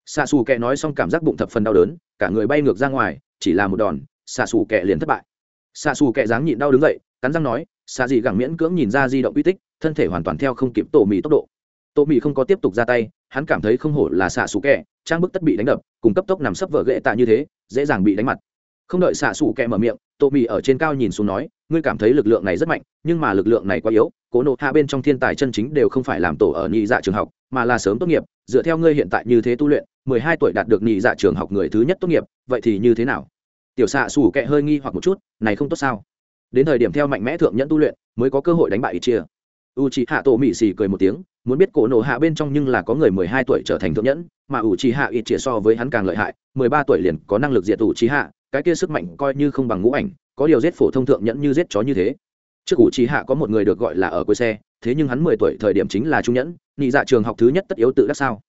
xạ xù kẹ nói xong cảm giác bụng thập phần đau đớn, cả người bay ngược ra ngoài, chỉ là một đòn, xạ xù kẹ liền thất bại. Xạ xù kẹ dáng nhịn đau đứng dậy, cắn răng nói, xạ dị gẳng miễn cưỡng nhìn ra di động uy tích, thân thể hoàn toàn theo không kịp tổ mì tốc độ. Tổ mì không có tiếp tục ra tay, hắn cảm thấy không hổ là xạ xù kẹ, trang bức tất bị đánh đập, cùng cấp tốc nằm sấp vợ ghệ tạ như thế, dễ dàng bị đánh mặt. Không đợi xạ xù kẹ mở miệng, tổ mì ở trên cao nhìn xuống nói, ngươi cảm thấy lực lượng này rất mạnh, nhưng mà lực lượng này quá yếu, cố nộ hạ bên trong thiên tài chân chính đều không phải làm tổ ở nhị dạ trường học, mà là sớm tốt nghiệp, dựa theo ngươi hiện tại như thế tu luyện mười hai tuổi đạt được nhị dạ trường học người thứ nhất tốt nghiệp, vậy thì như thế nào? Tiểu xạ xù kệ hơi nghi hoặc một chút, này không tốt sao? Đến thời điểm theo mạnh mẽ thượng nhẫn tu luyện, mới có cơ hội đánh bại ít chia u c h hạ tổ mỹ xì cười một tiếng, muốn biết cổ nổ hạ bên trong nhưng là có người mười hai tuổi trở thành thượng nhẫn, mà u c h hạ ít chia so với hắn càng lợi hại, mười ba tuổi liền có năng lực diệt u c h hạ cái kia sức mạnh coi như không bằng ngũ ảnh, có điều giết phổ thông thượng nhẫn như giết chó như thế. Trước u c h hạ có một người được gọi là ở quê xe, thế nhưng hắn mười tuổi thời điểm chính là trung nhẫn, nhị dạ trường học thứ nhất tất yếu tự đắc sao?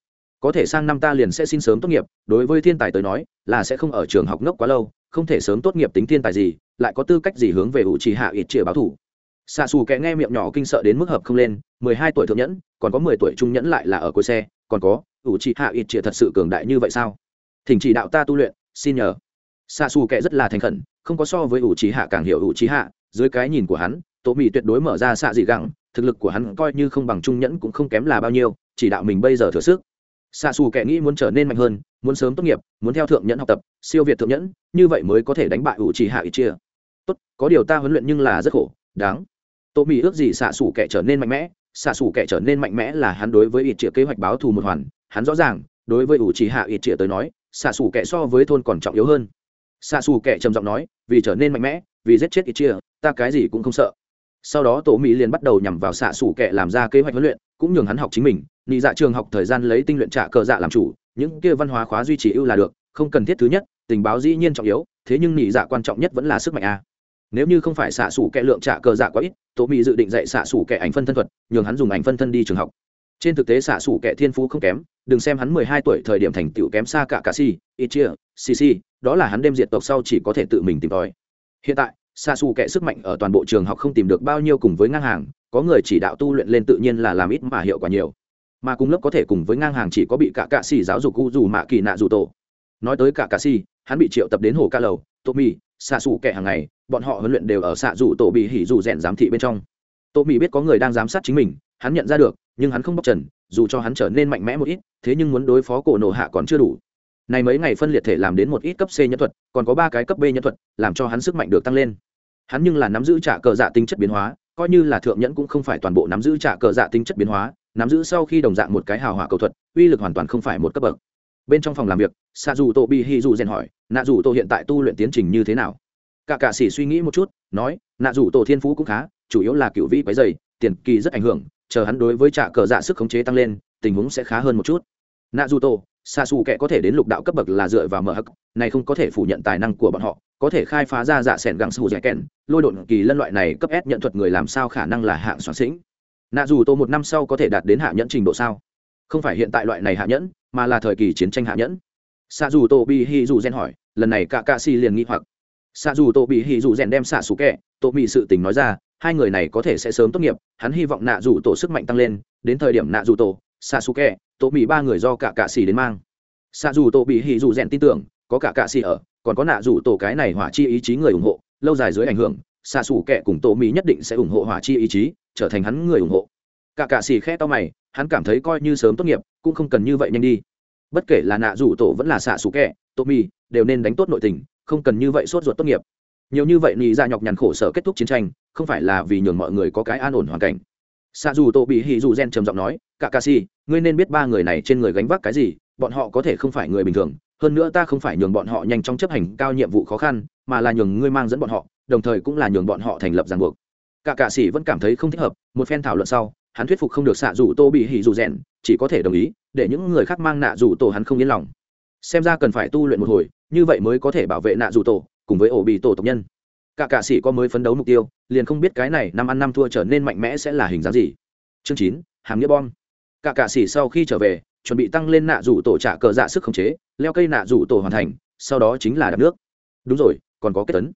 Có thể sang năm ta liền sẽ xin sớm tốt nghiệp, đối với thiên tài tới nói, là sẽ không ở trường học ngốc quá lâu, không thể sớm tốt nghiệp tính thiên tài gì, lại có tư cách gì hướng về ủ trì hạ ít chĩa báo thủ. Xạ xù kẻ nghe miệng nhỏ kinh sợ đến mức hợp không lên, mười hai tuổi thượng nhẫn, còn có mười tuổi trung nhẫn lại là ở cuối xe, còn có ủ trì hạ ít chĩa thật sự cường đại như vậy sao? Thỉnh chỉ đạo ta tu luyện, xin nhờ. Xạ xù kẻ rất là thành khẩn, không có so với ủ trì hạ càng hiểu ủ trí hạ, dưới cái nhìn của hắn tổ mỹ tuyệt đối mở ra xạ dị gẳng, thực lực của hắn coi như không bằng trung nhẫn cũng không kém là bao nhiêu, chỉ đạo mình bây giờ thừa sức xạ xù kẻ nghĩ muốn trở nên mạnh hơn, muốn sớm tốt nghiệp, muốn theo thượng nhẫn học tập, siêu việt thượng nhẫn, như vậy mới có thể đánh bại ủ trì hạ ít chia tốt, có điều ta huấn luyện nhưng là rất khổ, đáng. Tô mỹ ước gì xạ xù kẻ trở nên mạnh mẽ xạ xù kẻ trở nên mạnh mẽ là hắn đối với ít chia kế hoạch báo thù một hoàn, hắn rõ ràng, đối với ủ trì hạ ít chia tới nói xạ xù kẻ so với thôn còn trọng yếu hơn. Xạ xù kẻ trầm giọng nói, vì trở nên mạnh mẽ, vì giết chết ít chia ta cái gì cũng không sợ sau đó tổ mỹ liền bắt đầu nhằm vào xạ xủ kệ làm ra kế hoạch huấn luyện, cũng nhường hắn học chính mình nhị dạ trường học thời gian lấy tinh luyện trả cờ dạ làm chủ, những kia văn hóa khóa duy trì ưu là được, không cần thiết thứ nhất, tình báo dĩ nhiên trọng yếu, thế nhưng nhị dạ quan trọng nhất vẫn là sức mạnh a. Nếu như không phải xạ xủ kệ lượng trả cờ dạ quá ít, tổ mỹ dự định dạy xạ xủ kệ ảnh phân thân thuật, nhường hắn dùng ảnh phân thân đi trường học. Trên thực tế xạ xủ kệ thiên phú không kém, đừng xem hắn mười hai tuổi thời điểm thành tựu kém xa cả cả si ichia sisi đó là hắn đem diệt tộc sau chỉ có thể tự mình tìm tòi. Hiện tại xa xù kệ sức mạnh ở toàn bộ trường học không tìm được bao nhiêu cùng với ngang hàng, có người chỉ đạo tu luyện lên tự nhiên là làm ít mà hiệu quả nhiều. Mà cùng lớp có thể cùng với ngang hàng chỉ có bị cả cạ xì giáo dục u dù mạ kỳ nạ dù tổ. Nói tới cả cạ xì, hắn bị triệu tập đến hồ ca lầu tô mì xạ xù kệ hàng ngày, bọn họ huấn luyện đều ở xạ dù tổ bị hỉ dù rèn giám thị bên trong. Tô mì biết có người đang giám sát chính mình, hắn nhận ra được, nhưng hắn không bóc trần, dù cho hắn trở nên mạnh mẽ một ít, thế nhưng muốn đối phó cổ nổ hạ còn chưa đủ này mấy ngày phân liệt thể làm đến một ít cấp c nhân thuật, còn có ba cái cấp b nhân thuật, làm cho hắn sức mạnh được tăng lên. Hắn nhưng là nắm giữ trả cờ dạ tính chất biến hóa, coi như là thượng nhẫn cũng không phải toàn bộ nắm giữ trả cờ dạ tính chất biến hóa, nắm giữ sau khi đồng dạng một cái hào hỏa cầu thuật, uy lực hoàn toàn không phải một cấp bậc. Bên trong phòng làm việc xa dù tô bị hi dù rèn hỏi nạ dù tô hiện tại tu luyện tiến trình như thế nào? Cả cạ sĩ suy nghĩ một chút, nói nạ dù tổ thiên phú cũng khá, chủ yếu là cựu vĩ quái dày, tiền kỳ rất ảnh hưởng, chờ hắn đối với trả cờ dạ sức khống chế tăng lên, tình huống sẽ khá hơn một chút. Nạ dù tổ xa xù kệ có thể đến lục đạo cấp bậc là dựa vào mở hắc, này không có thể phủ nhận tài năng của bọn họ, có thể khai phá ra dạ sẻn găng sù dẻ kèn lôi độn kỳ lân loại này cấp s nhận thuật người làm sao khả năng là hạng soạn sĩnh. Nạ dù tô một năm sau có thể đạt đến hạ nhẫn trình độ sao? Không phải hiện tại loại này hạ nhẫn, mà là thời kỳ chiến tranh hạ nhẫn. Xa dù tô bị hi dù gen hỏi, lần này cả ca si liền nghĩ hoặc. Xa dù tô bị hi dù rèn đem xạ xù kẹ tô bị sự tình nói ra, hai người này có thể sẽ sớm tốt nghiệp, hắn hy vọng nạ dù tổ sức mạnh tăng lên, đến thời điểm nạ dù tổ xạ xù kẹ tổ bị ba người do cả cạ xì đến mang. Xạ dù tổ bị hì dù rèn tin tưởng, có cả cạ xì ở, còn có nạ dù tổ cái này hỏa chi ý chí người ủng hộ, lâu dài dưới ảnh hưởng xạ xù kẹ cùng tổ mỹ nhất định sẽ ủng hộ hỏa chi ý chí, trở thành hắn người ủng hộ. Cả cạ xì khẽ to mày, hắn cảm thấy coi như sớm tốt nghiệp, cũng không cần như vậy nhanh đi. Bất kể là nạ dù tổ vẫn là xạ xù kẹ tổ mỹ đều nên đánh tốt nội tình, không cần như vậy sốt ruột tốt nghiệp. Nhiều như vậy nị ra nhọc nhằn khổ sở kết thúc chiến tranh, không phải là vì nhường mọi người có cái an ổn hoàn cảnh. Xạ dù tổ bị hì dù gen trầm giọng nói cả ca si ngươi nên biết ba người này trên người gánh vác cái gì, bọn họ có thể không phải người bình thường, hơn nữa ta không phải nhường bọn họ nhanh chóng chấp hành cao nhiệm vụ khó khăn, mà là nhường ngươi mang dẫn bọn họ, đồng thời cũng là nhường bọn họ thành lập ràng buộc. Cả cạ sĩ vẫn cảm thấy không thích hợp, một phen thảo luận sau, hắn thuyết phục không được xạ dù tô bị hỉ dù rèn, chỉ có thể đồng ý, để những người khác mang nạ dù tổ hắn không yên lòng. Xem ra cần phải tu luyện một hồi, như vậy mới có thể bảo vệ nạ dù tổ cùng với ổ bị tổ tộc nhân. Cả cạ sĩ có mới phấn đấu mục tiêu, liền không biết cái này năm ăn năm thua trở nên mạnh mẽ sẽ là hình dáng gì. Chương chín, hàm nghĩa bom cả cạ xỉ sau khi trở về, chuẩn bị tăng lên nạ rủ tổ trả cờ dạ sức khống chế, leo cây nạ rủ tổ hoàn thành, sau đó chính là đập nước. Đúng rồi, còn có kết tấn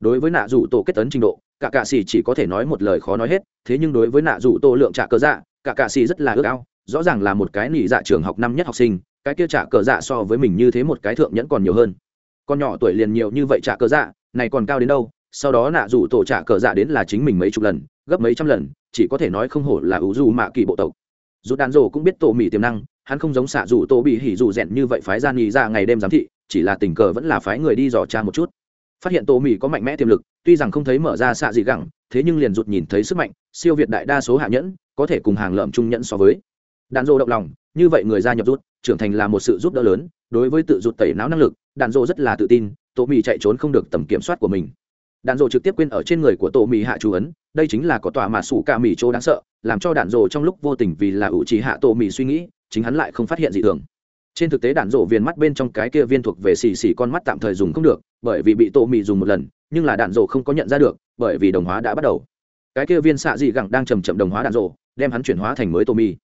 đối với nạ rủ tổ kết tấn trình độ, cả cạ xỉ chỉ có thể nói một lời khó nói hết, thế nhưng đối với nạ rủ tổ lượng trả cờ dạ cả cạ xỉ rất là ước ao, rõ ràng là một cái nỉ dạ trường học năm nhất học sinh, cái kia trả cờ dạ so với mình như thế một cái thượng nhẫn còn nhiều hơn. Con nhỏ tuổi liền nhiều như vậy trả cờ dạ này còn cao đến đâu, sau đó nạ rủ tổ trả cờ dạ đến là chính mình mấy chục lần, gấp mấy trăm lần, chỉ có thể nói không hổ là ủ du mạ kỳ bộ tộc dù đàn rổ cũng biết tổ mỹ tiềm năng, hắn không giống xạ dù tổ bị hỉ dù rèn như vậy phái ra nghỉ ra dạ ngày đêm giám thị, chỉ là tình cờ vẫn là phái người đi dò tra một chút. Phát hiện tổ mỹ có mạnh mẽ tiềm lực, tuy rằng không thấy mở ra xạ gì gẳng, thế nhưng liền rụt nhìn thấy sức mạnh, siêu việt đại đa số hạ nhẫn, có thể cùng hàng lợm trung nhẫn so với. Đàn rộ động lòng, như vậy người gia nhập rút, trưởng thành là một sự giúp đỡ lớn, đối với tự rụt tẩy não năng lực đàn rộ rất là tự tin, tổ mỹ chạy trốn không được tầm kiểm soát của mình đạn dộ trực tiếp quên ở trên người của tổ mỹ hạ chú ấn, đây chính là có tòa mà sủ ca mỹ chỗ đáng sợ, làm cho đạn dộ trong lúc vô tình vì là ủ trì hạ tổ mỹ suy nghĩ, chính hắn lại không phát hiện gì thường. Trên thực tế đạn dộ viên mắt bên trong cái kia viên thuộc về xì xì con mắt tạm thời dùng không được, bởi vì bị tổ mỹ dùng một lần, nhưng là đạn dộ không có nhận ra được, bởi vì đồng hóa đã bắt đầu. Cái kia viên xạ dị gẳng đang chầm chậm đồng hóa đạn dộ đem hắn chuyển hóa thành mới tổ mỹ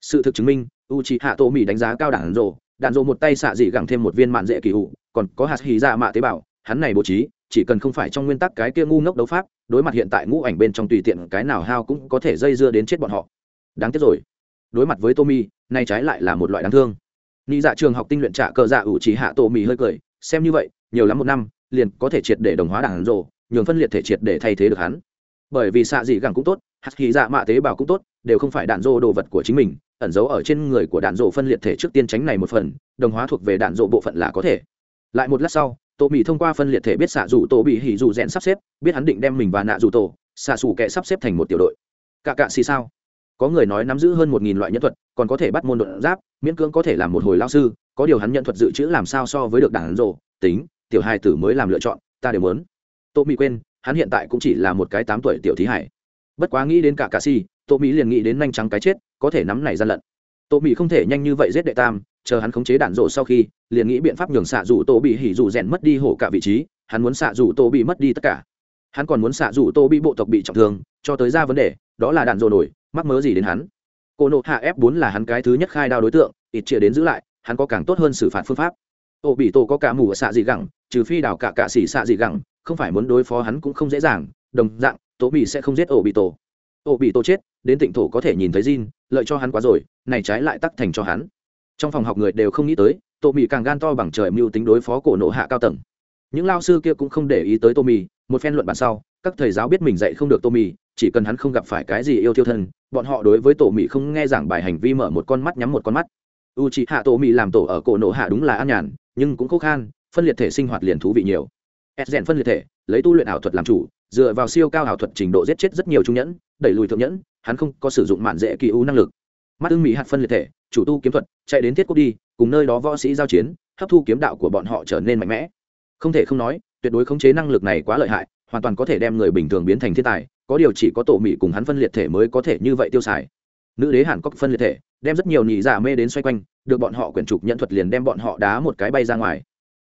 sự thực chứng minh u trì hạ tổ mỹ đánh giá cao đạn dộ đạn dộ một tay xạ dị gẳng thêm một viên mạn dễ kỳ hụ còn có hạt hì ra mạ tế bào, hắn này bố trí chỉ cần không phải trong nguyên tắc cái kia ngu ngốc đấu pháp, đối mặt hiện tại ngũ ảnh bên trong tùy tiện cái nào hao cũng có thể dây dưa đến chết bọn họ. Đáng tiếc rồi. Đối mặt với tommy nay trái lại là một loại đáng thương. Nghĩ dạ trường học tinh luyện trạ cờ dạ ủ chỉ hạ tổ mì hơi cười, xem như vậy, nhiều lắm một năm, liền có thể triệt để đồng hóa đảng rộ nhường phân liệt thể triệt để thay thế được hắn. Bởi vì xạ dị gẳng cũng tốt hạt khí dạ mạ tế bào cũng tốt, đều không phải đạn rô đồ vật của chính mình, ẩn giấu ở trên người của đạn rộ phân liệt thể trước tiên tránh này một phần, đồng hóa thuộc về đạn rộ bộ phận là có thể. Lại một lát sau tổ mỹ thông qua phân liệt thể biết xạ dù tổ bị hỉ dù rẽn sắp xếp, biết hắn định đem mình và nạ dù tổ, xạ xù kẻ sắp xếp thành một tiểu đội. Cả cạ xì sao? Có người nói nắm giữ hơn một nghìn loại nhân thuật, còn có thể bắt môn đột giáp, miễn cưỡng có thể làm một hồi lao sư, có điều hắn nhận thuật dự trữ làm sao so với được đảng rộ tính, tiểu hai tử mới làm lựa chọn, ta đều muốn. Tô mỹ quên, hắn hiện tại cũng chỉ là một cái tám tuổi tiểu thí hải. Bất quá nghĩ đến cả cà xì, tô mỹ liền nghĩ đến nhanh trắng cái chết, có thể nắm này gian lận. Tô mỹ không thể nhanh như vậy giết đệ tam chờ hắn khống chế đạn rộ sau khi liền nghĩ biện pháp nhường xạ dù tô bị hỉ dù rèn mất đi hổ cả vị trí hắn muốn xạ dù tô bị mất đi tất cả. Hắn còn muốn xạ dù tô bị bộ tộc bị trọng thương cho tới ra vấn đề đó là đạn rộ nổi mắc mớ gì đến hắn? Cô nộ hạ f 4 là hắn cái thứ nhất khai đao đối tượng ít chia đến giữ lại hắn có càng tốt hơn xử phạt phương pháp. Ô bị tổ có cả mù xạ gì gẳng trừ phi đào cả cả xỉ xạ gì gẳng không phải muốn đối phó hắn cũng không dễ dàng đồng dạng tổ bị sẽ không giết ổ bị tổ. Ổ bị tổ chết đến tịnh thổ có thể nhìn thấy Jin, lợi cho hắn quá rồi này trái lại tắc thành cho hắn trong phòng học người đều không nghĩ tới, tô mì càng gan to bằng trời mưu tính đối phó cổ nộ hạ cao tầng. Những lao sư kia cũng không để ý tới tô mì một phen luận bàn sau, các thầy giáo biết mình dạy không được tô mì chỉ cần hắn không gặp phải cái gì yêu thiêu thân, bọn họ đối với tổ mì không nghe giảng bài hành vi mở một con mắt nhắm một con mắt. U c hạ tổ mì làm tổ ở cổ nộ hạ đúng là an nhàn, nhưng cũng khó khăn phân liệt thể sinh hoạt liền thú vị nhiều. Ed rèn phân liệt thể, lấy tu luyện ảo thuật làm chủ, dựa vào siêu cao ảo thuật trình độ giết chết rất nhiều trung nhẫn, đẩy lùi thượng nhẫn, hắn không có sử dụng mạn dễ kỳ u năng lực. Mắt ưng mỹ hạt phân liệt thể chủ tu kiếm thuật, chạy đến thiết quốc đi, cùng nơi đó võ sĩ giao chiến, hấp thu kiếm đạo của bọn họ trở nên mạnh mẽ. Không thể không nói, tuyệt đối khống chế năng lực này quá lợi hại, hoàn toàn có thể đem người bình thường biến thành thiên tài, có điều chỉ có tổ mỹ cùng hắn phân liệt thể mới có thể như vậy tiêu xài. Nữ đế hàn cốc phân liệt thể, đem rất nhiều nhị giả mê đến xoay quanh, được bọn họ quyển trục nhận thuật liền đem bọn họ đá một cái bay ra ngoài.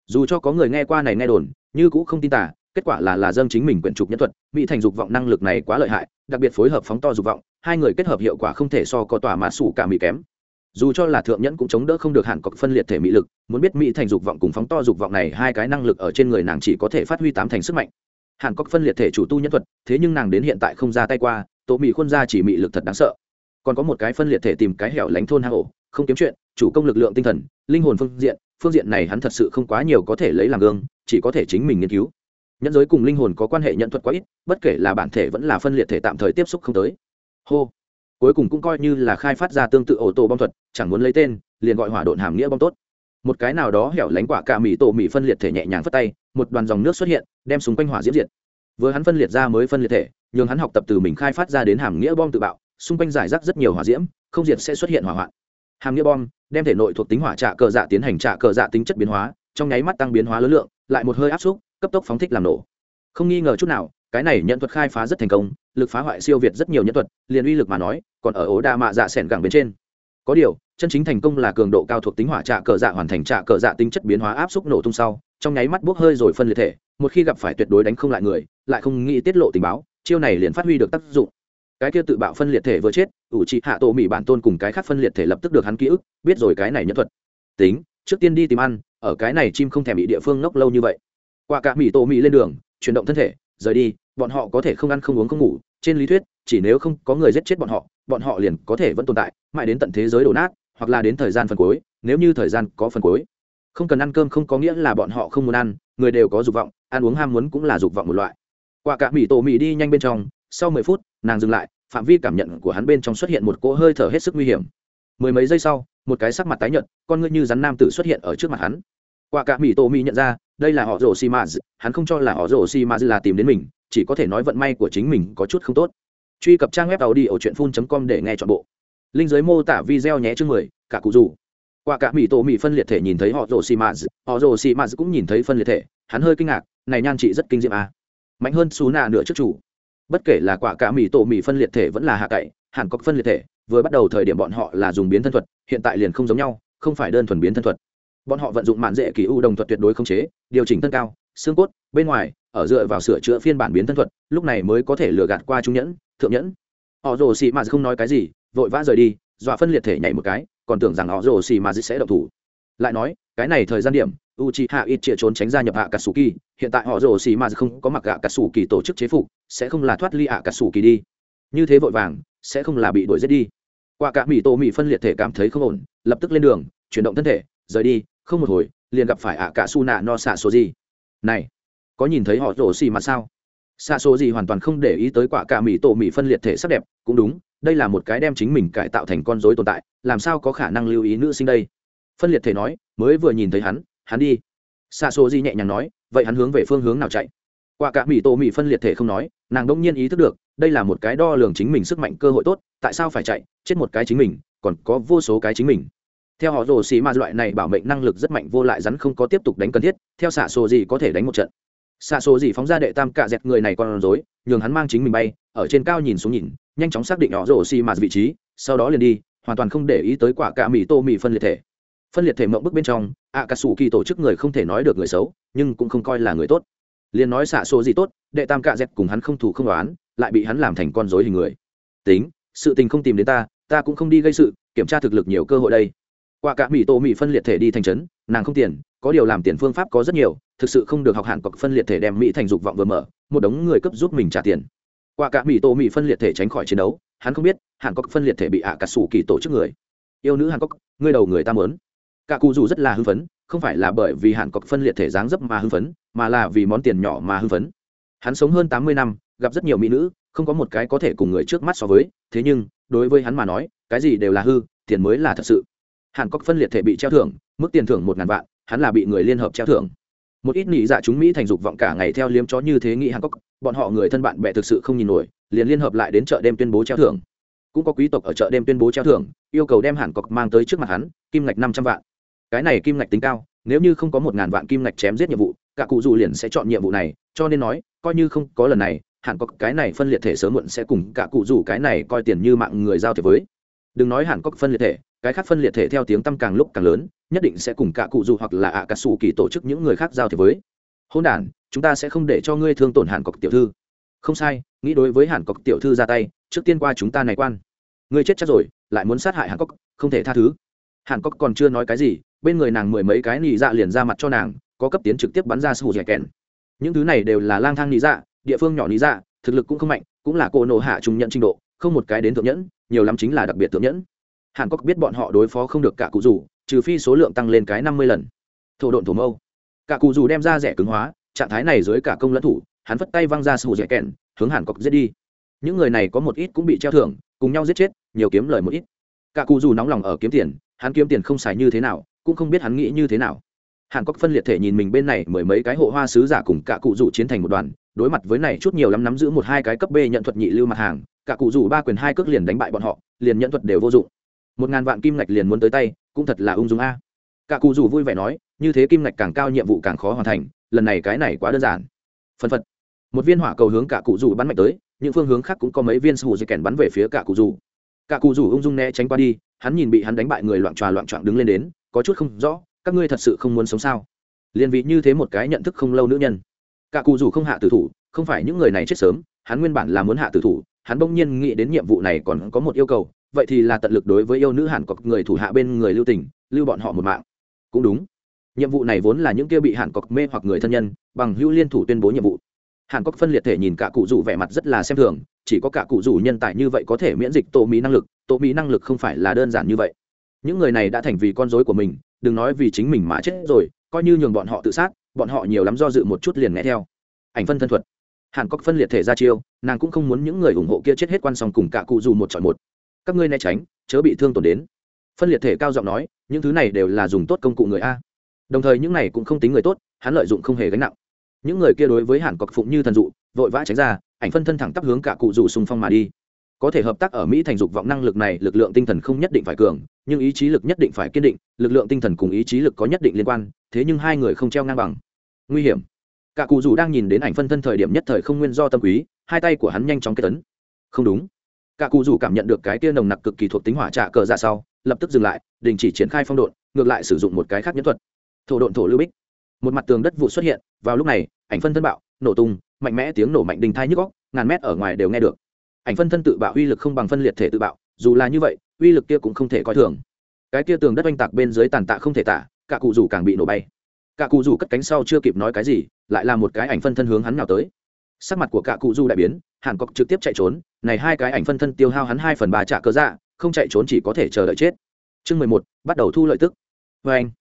Dù cho có người nghe qua này nghe đồn, như cũng không tin tả kết quả là là dâng chính mình quyển trục nhân thuật bị thành dục vọng năng lực này quá lợi hại, đặc biệt phối hợp phóng to dục vọng, hai người kết hợp hiệu quả không thể so có tòa mà sủ cả mỹ kém dù cho là thượng nhẫn cũng chống đỡ không được hàn cọc phân liệt thể mỹ lực, muốn biết mỹ thành dục vọng cùng phóng to dục vọng này hai cái năng lực ở trên người nàng chỉ có thể phát huy tám thành sức mạnh. Hàn cọc phân liệt thể chủ tu nhân thuật, thế nhưng nàng đến hiện tại không ra tay qua tổ mỹ khuôn ra chỉ mỹ lực thật đáng sợ. Còn có một cái phân liệt thể tìm cái hẻo lánh thôn hang ổ, không kiếm chuyện, chủ công lực lượng tinh thần, linh hồn phương diện phương diện này hắn thật sự không quá nhiều có thể lấy làm gương, chỉ có thể chính mình nghiên cứu. Nhẫn giới cùng linh hồn có quan hệ nhận thuật quá ít, bất kể là bản thể vẫn là phân liệt thể tạm thời tiếp xúc không tới. Hô cuối cùng cũng coi như là khai phát ra tương tự ổ tổ bom thuật, chẳng muốn lấy tên, liền gọi hỏa độn hàm nghĩa bom tốt. Một cái nào đó hẻo lánh quả cả mì tổ mì phân liệt thể nhẹ nhàng phất tay, một đoàn dòng nước xuất hiện, đem súng quanh hỏa diễm diệt. Vừa hắn phân liệt ra mới phân liệt thể, nhường hắn học tập từ mình khai phát ra đến hàm nghĩa bom tự bạo, xung quanh giải rác rất nhiều hỏa diễm, không diệt sẽ xuất hiện hỏa hoạn. Hàm nghĩa bom, đem thể nội thuộc tính hỏa trạ cờ dạ tiến hành trạ cờ dạ tính chất biến hóa, trong nháy mắt tăng biến hóa lớn lượng, lại một hơi áp xúc, cấp tốc phóng thích làm nổ. Không nghi ngờ chút nào, cái này nhận thuật khai phá rất thành công lực phá hoại siêu việt rất nhiều nhân thuật, liền uy lực mà nói, còn ở ố đa mạ dạ sẻn gẳng bên trên. Có điều, chân chính thành công là cường độ cao thuộc tính hỏa trạ cờ dạ hoàn thành trạ cờ dạ tính chất biến hóa áp xúc nổ tung sau, trong nháy mắt bốc hơi rồi phân liệt thể, một khi gặp phải tuyệt đối đánh không lại người, lại không nghĩ tiết lộ tình báo, chiêu này liền phát huy được tác dụng. Cái kia tự bạo phân liệt thể vừa chết, ủ trị hạ tổ mỹ bản tôn cùng cái khác phân liệt thể lập tức được hắn ký ức, biết rồi cái này nhân thuật. Tính, trước tiên đi tìm ăn, ở cái này chim không thèm bị địa phương ngốc lâu như vậy. Qua cả mỹ tổ mỹ lên đường, chuyển động thân thể, rời đi bọn họ có thể không ăn không uống không ngủ, trên lý thuyết, chỉ nếu không có người giết chết bọn họ bọn họ liền có thể vẫn tồn tại, mãi đến tận thế giới đổ nát, hoặc là đến thời gian phần cuối, nếu như thời gian có phần cuối. Không cần ăn cơm không có nghĩa là bọn họ không muốn ăn, người đều có dục vọng, ăn uống ham muốn cũng là dục vọng một loại. Quả cả mỹ tổ mỹ đi nhanh bên trong, sau mười phút, nàng dừng lại, phạm vi cảm nhận của hắn bên trong xuất hiện một cỗ hơi thở hết sức nguy hiểm. Mười mấy giây sau, một cái sắc mặt tái nhợt, con ngươi như rắn nam tử xuất hiện ở trước mặt hắn. Quả cả mỹ tổ mỹ nhận ra, đây là họ rồ xi mã hắn không cho là họ rồ xi mã là tìm đến mình chỉ có thể nói vận may của chính mình có chút không tốt. Truy cập trang web tàu đi ở truyện phun com để nghe chọn bộ. Linh giới mô tả video nhé chương mười, cả cụ dù qua cả mỹ tổ mỹ phân liệt thể nhìn thấy họ rồ xì mã họ rồ xì mã cũng nhìn thấy phân liệt thể, hắn hơi kinh ngạc, này nhan chị rất kinh diệm à. mạnh hơn xú nạ nửa trước chủ. Bất kể là quả cả mỹ tổ mỹ phân liệt thể vẫn là hạ cậy hẳn có phân liệt thể, vừa bắt đầu thời điểm bọn họ là dùng biến thân thuật, hiện tại liền không giống nhau, không phải đơn thuần biến thân thuật. Bọn họ vận dụng mạn dễ kỳ u đồng thuật tuyệt đối không chế, điều chỉnh thân cao, xương cốt, bên ngoài ở dựa vào sửa chữa phiên bản biến thân thuật, lúc này mới có thể lừa gạt qua trung nhẫn, thượng nhẫn. Họ rồ xì mà không nói cái gì, vội vã rời đi, dọa phân liệt thể nhảy một cái, còn tưởng rằng họ rồ xì mà sẽ động thủ. Lại nói, cái này thời gian điểm u chi hạ ít chĩa trốn tránh ra nhập hạ katsuki hiện tại họ rồ xì mà không có mặc hạ katsuki tổ chức chế phục, sẽ không là thoát ly hạ kỳ đi. Như thế vội vàng, sẽ không là bị đuổi giết đi. Qua cả mỹ tô mỹ phân liệt thể cảm thấy không ổn, lập tức lên đường, chuyển động thân thể, rời đi, không một hồi, liền gặp phải ạ cả su nạ no xạ số gì này! Có nhìn thấy họ rổ xì mà sao? Xa số gì hoàn toàn không để ý tới quả cả mỹ tổ mỹ phân liệt thể sắc đẹp, cũng đúng, đây là một cái đem chính mình cải tạo thành con dối tồn tại, làm sao có khả năng lưu ý nữ sinh đây? Phân liệt thể nói, mới vừa nhìn thấy hắn hắn đi. Xa số gì nhẹ nhàng nói, vậy hắn hướng về phương hướng nào chạy? Quả cả mỹ tổ mỹ phân liệt thể không nói, nàng đông nhiên ý thức được, đây là một cái đo lường chính mình sức mạnh cơ hội tốt, tại sao phải chạy, chết một cái chính mình, còn có vô số cái chính mình. Theo họ rồ xì ma loại này bảo mệnh năng lực rất mạnh vô lại rắn không có tiếp tục đánh cần thiết, theo xả sổ gì có thể đánh một trận xạ số gì phóng ra đệ tam cạ dẹt người này còn rối, nhường hắn mang chính mình bay, ở trên cao nhìn xuống nhìn, nhanh chóng xác định họ rổ xì mạt vị trí, sau đó liền đi, hoàn toàn không để ý tới quả cả mì tô mì phân liệt thể. Phân liệt thể mộng bức bên trong ạ cà sủ kỳ tổ chức người không thể nói được người xấu, nhưng cũng không coi là người tốt. Liền nói xạ số gì tốt, đệ tam cạ dẹt cùng hắn không thủ không đoán lại bị hắn làm thành con dối hình người. Tính, sự tình không tìm đến ta ta cũng không đi gây sự, kiểm tra thực lực nhiều cơ hội đây. Quả cả mì tô mì phân liệt thể đi thành trấn, nàng không tiền có điều làm tiền phương pháp có rất nhiều, thực sự không được học hạn cọc phân liệt thể đem mỹ thành dục vọng vừa mở, một đống người cấp giúp mình trả tiền. Qua cả mỹ tô mỹ phân liệt thể tránh khỏi chiến đấu, hắn không biết hàn cọc phân liệt thể bị ạ cả sủ kỳ tổ chức người. Yêu nữ hàn cọc ngươi đầu người ta mớn cả cụ dù rất là hưng phấn, không phải là bởi vì hàn cọc phân liệt thể dáng dấp mà hưng phấn, mà là vì món tiền nhỏ mà hưng phấn. Hắn sống hơn tám mươi năm, gặp rất nhiều mỹ nữ, không có một cái có thể cùng người trước mắt so với, thế nhưng, đối với hắn mà nói, cái gì đều là hư, tiền mới là thật sự. Hàn cốc phân liệt thể bị treo thưởng, mức tiền thưởng một ngàn vạn hắn là bị người liên hợp treo thưởng. Một ít nghĩ dạ chúng mỹ thành dục vọng cả ngày theo liếm chó như thế nghĩ hàn cốc bọn họ người thân bạn bè thực sự không nhìn nổi, liền liên hợp lại đến chợ đêm tuyên bố treo thưởng. Cũng có quý tộc ở chợ đêm tuyên bố treo thưởng, yêu cầu đem hàn cốc mang tới trước mặt hắn, kim ngạch năm trăm vạn. Cái này kim ngạch tính cao, nếu như không có một ngàn vạn kim ngạch chém giết nhiệm vụ, cả cụ dù liền sẽ chọn nhiệm vụ này, cho nên nói, coi như không có lần này, hàn cọc cái này phân liệt thể sớm muộn sẽ cùng cả cụ dù cái này coi tiền như mạng người giao thiệp với. Đừng nói hàn cọc phân liệt thể, cái khác phân liệt thể theo tiếng tăm càng lúc càng lớn nhất định sẽ cùng cả cụ dù hoặc là ạ cà sủ kỳ tổ chức những người khác giao thiệp với. Hôn đản, chúng ta sẽ không để cho ngươi thương tổn hàn cọc tiểu thư. Không sai, nghĩ đối với hàn cọc tiểu thư ra tay, trước tiên qua chúng ta này quan. Ngươi chết chắc rồi, lại muốn sát hại hàn cọc, không thể tha thứ. Hàn cọc còn chưa nói cái gì, bên người nàng mười mấy cái nị dạ liền ra mặt cho nàng, có cấp tiến trực tiếp bắn ra sù dẻ kèn những thứ này đều là lang thang nị dạ địa phương nhỏ nị dạ thực lực cũng không mạnh, cũng là cô nổ hạ trùng nhận trình độ, không một cái đến thượng nhẫn, nhiều lắm chính là đặc biệt thượng nhẫn. Hàn cốc biết bọn họ đối phó không được cả cụ rủ trừ phi số lượng tăng lên cái năm mươi lần. Thổ độn thổ mâu. Cả cụ dù đem ra rẻ cứng hóa, trạng thái này dưới cả công lẫn thủ, hắn vất tay văng ra sủ rẻ kẹn, hướng hàn cọc giết đi. Những người này có một ít cũng bị treo thưởng, cùng nhau giết chết, nhiều kiếm lời một ít. Cả cụ dù nóng lòng ở kiếm tiền, hắn kiếm tiền không xài như thế nào, cũng không biết hắn nghĩ như thế nào. Hàn cọc phân liệt thể nhìn mình bên này mười mấy cái hộ hoa sứ giả cùng cả cụ dù chiến thành một đoàn, đối mặt với này chút nhiều lắm nắm giữ một hai cái cấp b nhận thuật nhị lưu mặt hàng, cả cụ dù ba quyền hai cước liền đánh bại bọn họ, liền nhận thuật đều vô dụng. Một ngàn vạn kim ngạch liền muốn tới tay cũng thật là ung dung a. Cả cụ dù vui vẻ nói, như thế kim ngạch càng cao nhiệm vụ càng khó hoàn thành, lần này cái này quá đơn giản. Phân phật. Một viên hỏa cầu hướng cả cụ dù bắn mạnh tới, những phương hướng khác cũng có mấy viên sù dây kèn bắn về phía cả cụ dù. cả cụ dù ung dung né tránh qua đi, hắn nhìn bị hắn đánh bại người loạn tròa loạn trọn đứng lên đến, có chút không rõ, các ngươi thật sự không muốn sống sao? Liền vị như thế một cái nhận thức không lâu nữ nhân. Cả cụ dù không hạ tử thủ, không phải những người này chết sớm, hắn nguyên bản là muốn hạ tử thủ, hắn bỗng nhiên nghĩ đến nhiệm vụ này còn có một yêu cầu vậy thì là tận lực đối với yêu nữ hàn cọc người thủ hạ bên người lưu tình, lưu bọn họ một mạng. Cũng đúng. Nhiệm vụ này vốn là những kia bị hàn cọc mê hoặc người thân nhân, bằng hữu liên thủ tuyên bố nhiệm vụ. Hàn cọc phân liệt thể nhìn cả cụ rủ vẻ mặt rất là xem thường, chỉ có cả cụ rủ nhân tài như vậy có thể miễn dịch tổ mỹ năng lực tổ mỹ năng lực không phải là đơn giản như vậy. Những người này đã thành vì con dối của mình, đừng nói vì chính mình mà chết rồi, coi như nhường bọn họ tự sát, bọn họ nhiều lắm do dự một chút liền nghe theo. Ảnh phân thân thuật. Hàn cốc phân liệt thể ra chiêu, nàng cũng không muốn những người ủng hộ kia chết hết quan song cùng cả cụ dù một chọn một các ngươi né tránh, chớ bị thương tổn đến. Phân liệt thể cao giọng nói, những thứ này đều là dùng tốt công cụ người a. Đồng thời những này cũng không tính người tốt, hắn lợi dụng không hề gánh nặng. Những người kia đối với hàn cọc phụng như thần dụ, vội vã tránh ra, ảnh phân thân thẳng tắp hướng cả cụ dù xung phong mà đi. Có thể hợp tác ở mỹ thành dục vọng năng lực này, lực lượng tinh thần không nhất định phải cường, nhưng ý chí lực nhất định phải kiên định, lực lượng tinh thần cùng ý chí lực có nhất định liên quan, thế nhưng hai người không treo ngang bằng. Nguy hiểm. Cả cụ dù đang nhìn đến ảnh phân thân thời điểm nhất thời không nguyên do tâm quý, hai tay của hắn nhanh chóng kết tấn không đúng cả cụ dù cảm nhận được cái kia nồng nặc cực kỳ thuộc tính hỏa trạ cờ ra dạ sau, lập tức dừng lại, đình chỉ triển khai phong độn, ngược lại sử dụng một cái khác nhẫn thuật. Thổ độn thổ lưu bích. Một mặt tường đất vụ xuất hiện, vào lúc này, ảnh phân thân bạo, nổ tung, mạnh mẽ tiếng nổ mạnh đình thai nhức góc ngàn mét ở ngoài đều nghe được. Ảnh phân thân tự bạo uy lực không bằng phân liệt thể tự bạo, dù là như vậy, uy lực kia cũng không thể coi thường. Cái kia tường đất oanh tạc bên dưới tàn tạ không thể tả, cả cụ rủ càng bị nổ bay. Cả cụ rủ cất cánh sau chưa kịp nói cái gì, lại là một cái ảnh phân thân hướng hắn nào tới. Sắc mặt của cả cụ du đại biến hàn cọc trực tiếp chạy trốn, này hai cái ảnh phân thân tiêu hao hắn hai phần ba trả cơ dạ không chạy trốn chỉ có thể chờ đợi chết. Chương mười một, bắt đầu thu lợi tức. Vê anh,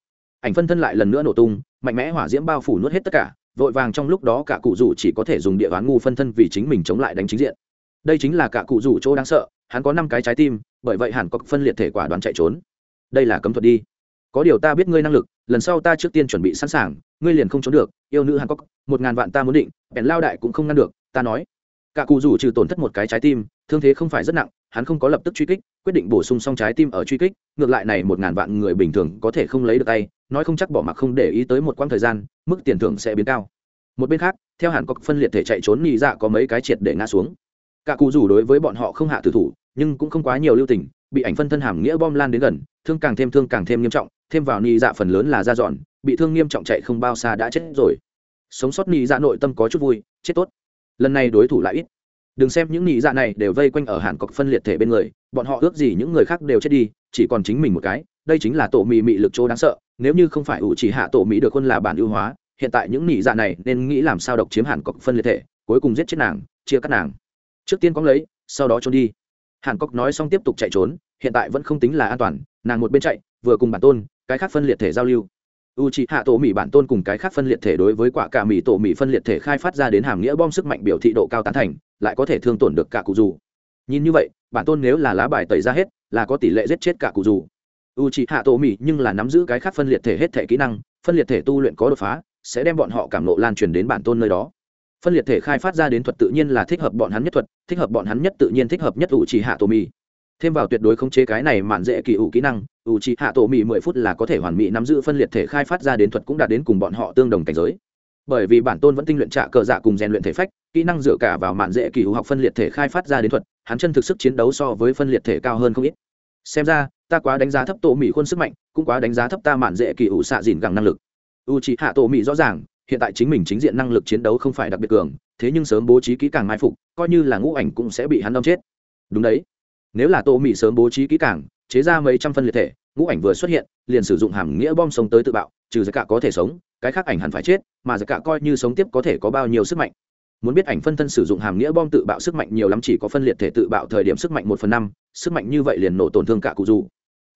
ảnh phân thân lại lần nữa nổ tung, mạnh mẽ hỏa diễm bao phủ nuốt hết tất cả, vội vàng trong lúc đó cả cụ rủ chỉ có thể dùng địa đoán ngu phân thân vì chính mình chống lại đánh chính diện. Đây chính là cả cụ rủ chỗ đáng sợ, hắn có năm cái trái tim, bởi vậy hàn cọc phân liệt thể quả đoán chạy trốn. Đây là cấm thuật đi. Có điều ta biết ngươi năng lực, lần sau ta trước tiên chuẩn bị sẵn sàng, ngươi liền không trốn được, yêu nữ hàn cốc một ngàn vạn ta muốn định, bèn lao đại cũng không ngăn được, ta nói cả cụ rủ trừ tổn thất một cái trái tim, thương thế không phải rất nặng, hắn không có lập tức truy kích, quyết định bổ sung xong trái tim ở truy kích, ngược lại này một ngàn vạn người bình thường có thể không lấy được tay, nói không chắc bỏ mặc không để ý tới một quãng thời gian, mức tiền thưởng sẽ biến cao. Một bên khác, theo hàn có phân liệt thể chạy trốn nhị dạ có mấy cái triệt để ngã xuống. Cả cụ rủ đối với bọn họ không hạ tử thủ, nhưng cũng không quá nhiều lưu tình, bị ảnh phân thân hàm nghĩa bom lan đến gần, thương càng thêm thương càng thêm nghiêm trọng, thêm vào nhị dạ phần lớn là da dọn, bị thương nghiêm trọng chạy không bao xa đã chết rồi. Sống sót nhị dạ nội tâm có chút vui, chết tốt lần này đối thủ lại ít. Đừng xem những nhị dạ này đều vây quanh ở hàn cọc phân liệt thể bên người, bọn họ ước gì những người khác đều chết đi, chỉ còn chính mình một cái, đây chính là tổ mì mị lực chỗ đáng sợ, nếu như không phải ủ chỉ hạ tổ mỹ được quân là bản ưu hóa, hiện tại những nhị dạ này nên nghĩ làm sao độc chiếm hàn cọc phân liệt thể, cuối cùng giết chết nàng, chia cắt nàng. Trước tiên có lấy, sau đó trốn đi. Hàn cọc nói xong tiếp tục chạy trốn, hiện tại vẫn không tính là an toàn, nàng một bên chạy, vừa cùng bản tôn, cái khác phân liệt thể giao lưu u c hạ tổ mỹ bản tôn cùng cái khác phân liệt thể đối với quả cả mỹ tổ mỹ phân liệt thể khai phát ra đến hàm nghĩa bom sức mạnh biểu thị độ cao tán thành, lại có thể thương tổn được cả cụ dù. Nhìn như vậy, bản tôn nếu là lá bài tẩy ra hết, là có tỷ lệ giết chết cả cụ dù. U chị hạ tổ mỹ nhưng là nắm giữ cái khác phân liệt thể hết thể kỹ năng, phân liệt thể tu luyện có đột phá, sẽ đem bọn họ cảm nộ lan truyền đến bản tôn nơi đó. Phân liệt thể khai phát ra đến thuật tự nhiên là thích hợp bọn hắn nhất thuật, thích hợp bọn hắn nhất tự nhiên thích hợp nhất u chị hạ tổ mỹ thêm vào tuyệt đối khống chế cái này mạn dễ kỳ ủ kỹ năng u chỉ hạ tổ mỹ mười phút là có thể hoàn mỹ nắm giữ phân liệt thể khai phát ra đến thuật cũng đạt đến cùng bọn họ tương đồng cảnh giới. Bởi vì bản tôn vẫn tinh luyện trạ cờ dạ cùng rèn luyện thể phách, kỹ năng dựa cả vào mạn dễ kỳ ủ học phân liệt thể khai phát ra đến thuật, hắn chân thực sức chiến đấu so với phân liệt thể cao hơn không ít. Xem ra, ta quá đánh giá thấp tổ mỹ khuôn sức mạnh, cũng quá đánh giá thấp ta mạn dễ kỳ ủ xạ dìn gẳng năng lực. U chỉ hạ tổ mỹ rõ ràng, hiện tại chính mình chính diện năng lực chiến đấu không phải đặc biệt cường, thế nhưng sớm bố trí kỹ càng mai phục, coi như là ngũ ảnh cũng sẽ bị hắn đâm chết. Đúng đấy nếu là tô mỹ sớm bố trí kỹ càng, chế ra mấy trăm phân liệt thể, ngũ ảnh vừa xuất hiện, liền sử dụng hàm nghĩa bom sống tới tự bạo, trừ giặc cả có thể sống, cái khác ảnh hẳn phải chết, mà giặc cả coi như sống tiếp có thể có bao nhiêu sức mạnh. Muốn biết ảnh phân thân sử dụng hàm nghĩa bom tự bạo sức mạnh nhiều lắm chỉ có phân liệt thể tự bạo thời điểm sức mạnh một phần năm, sức mạnh như vậy liền nổ tổn thương cả cụ dù.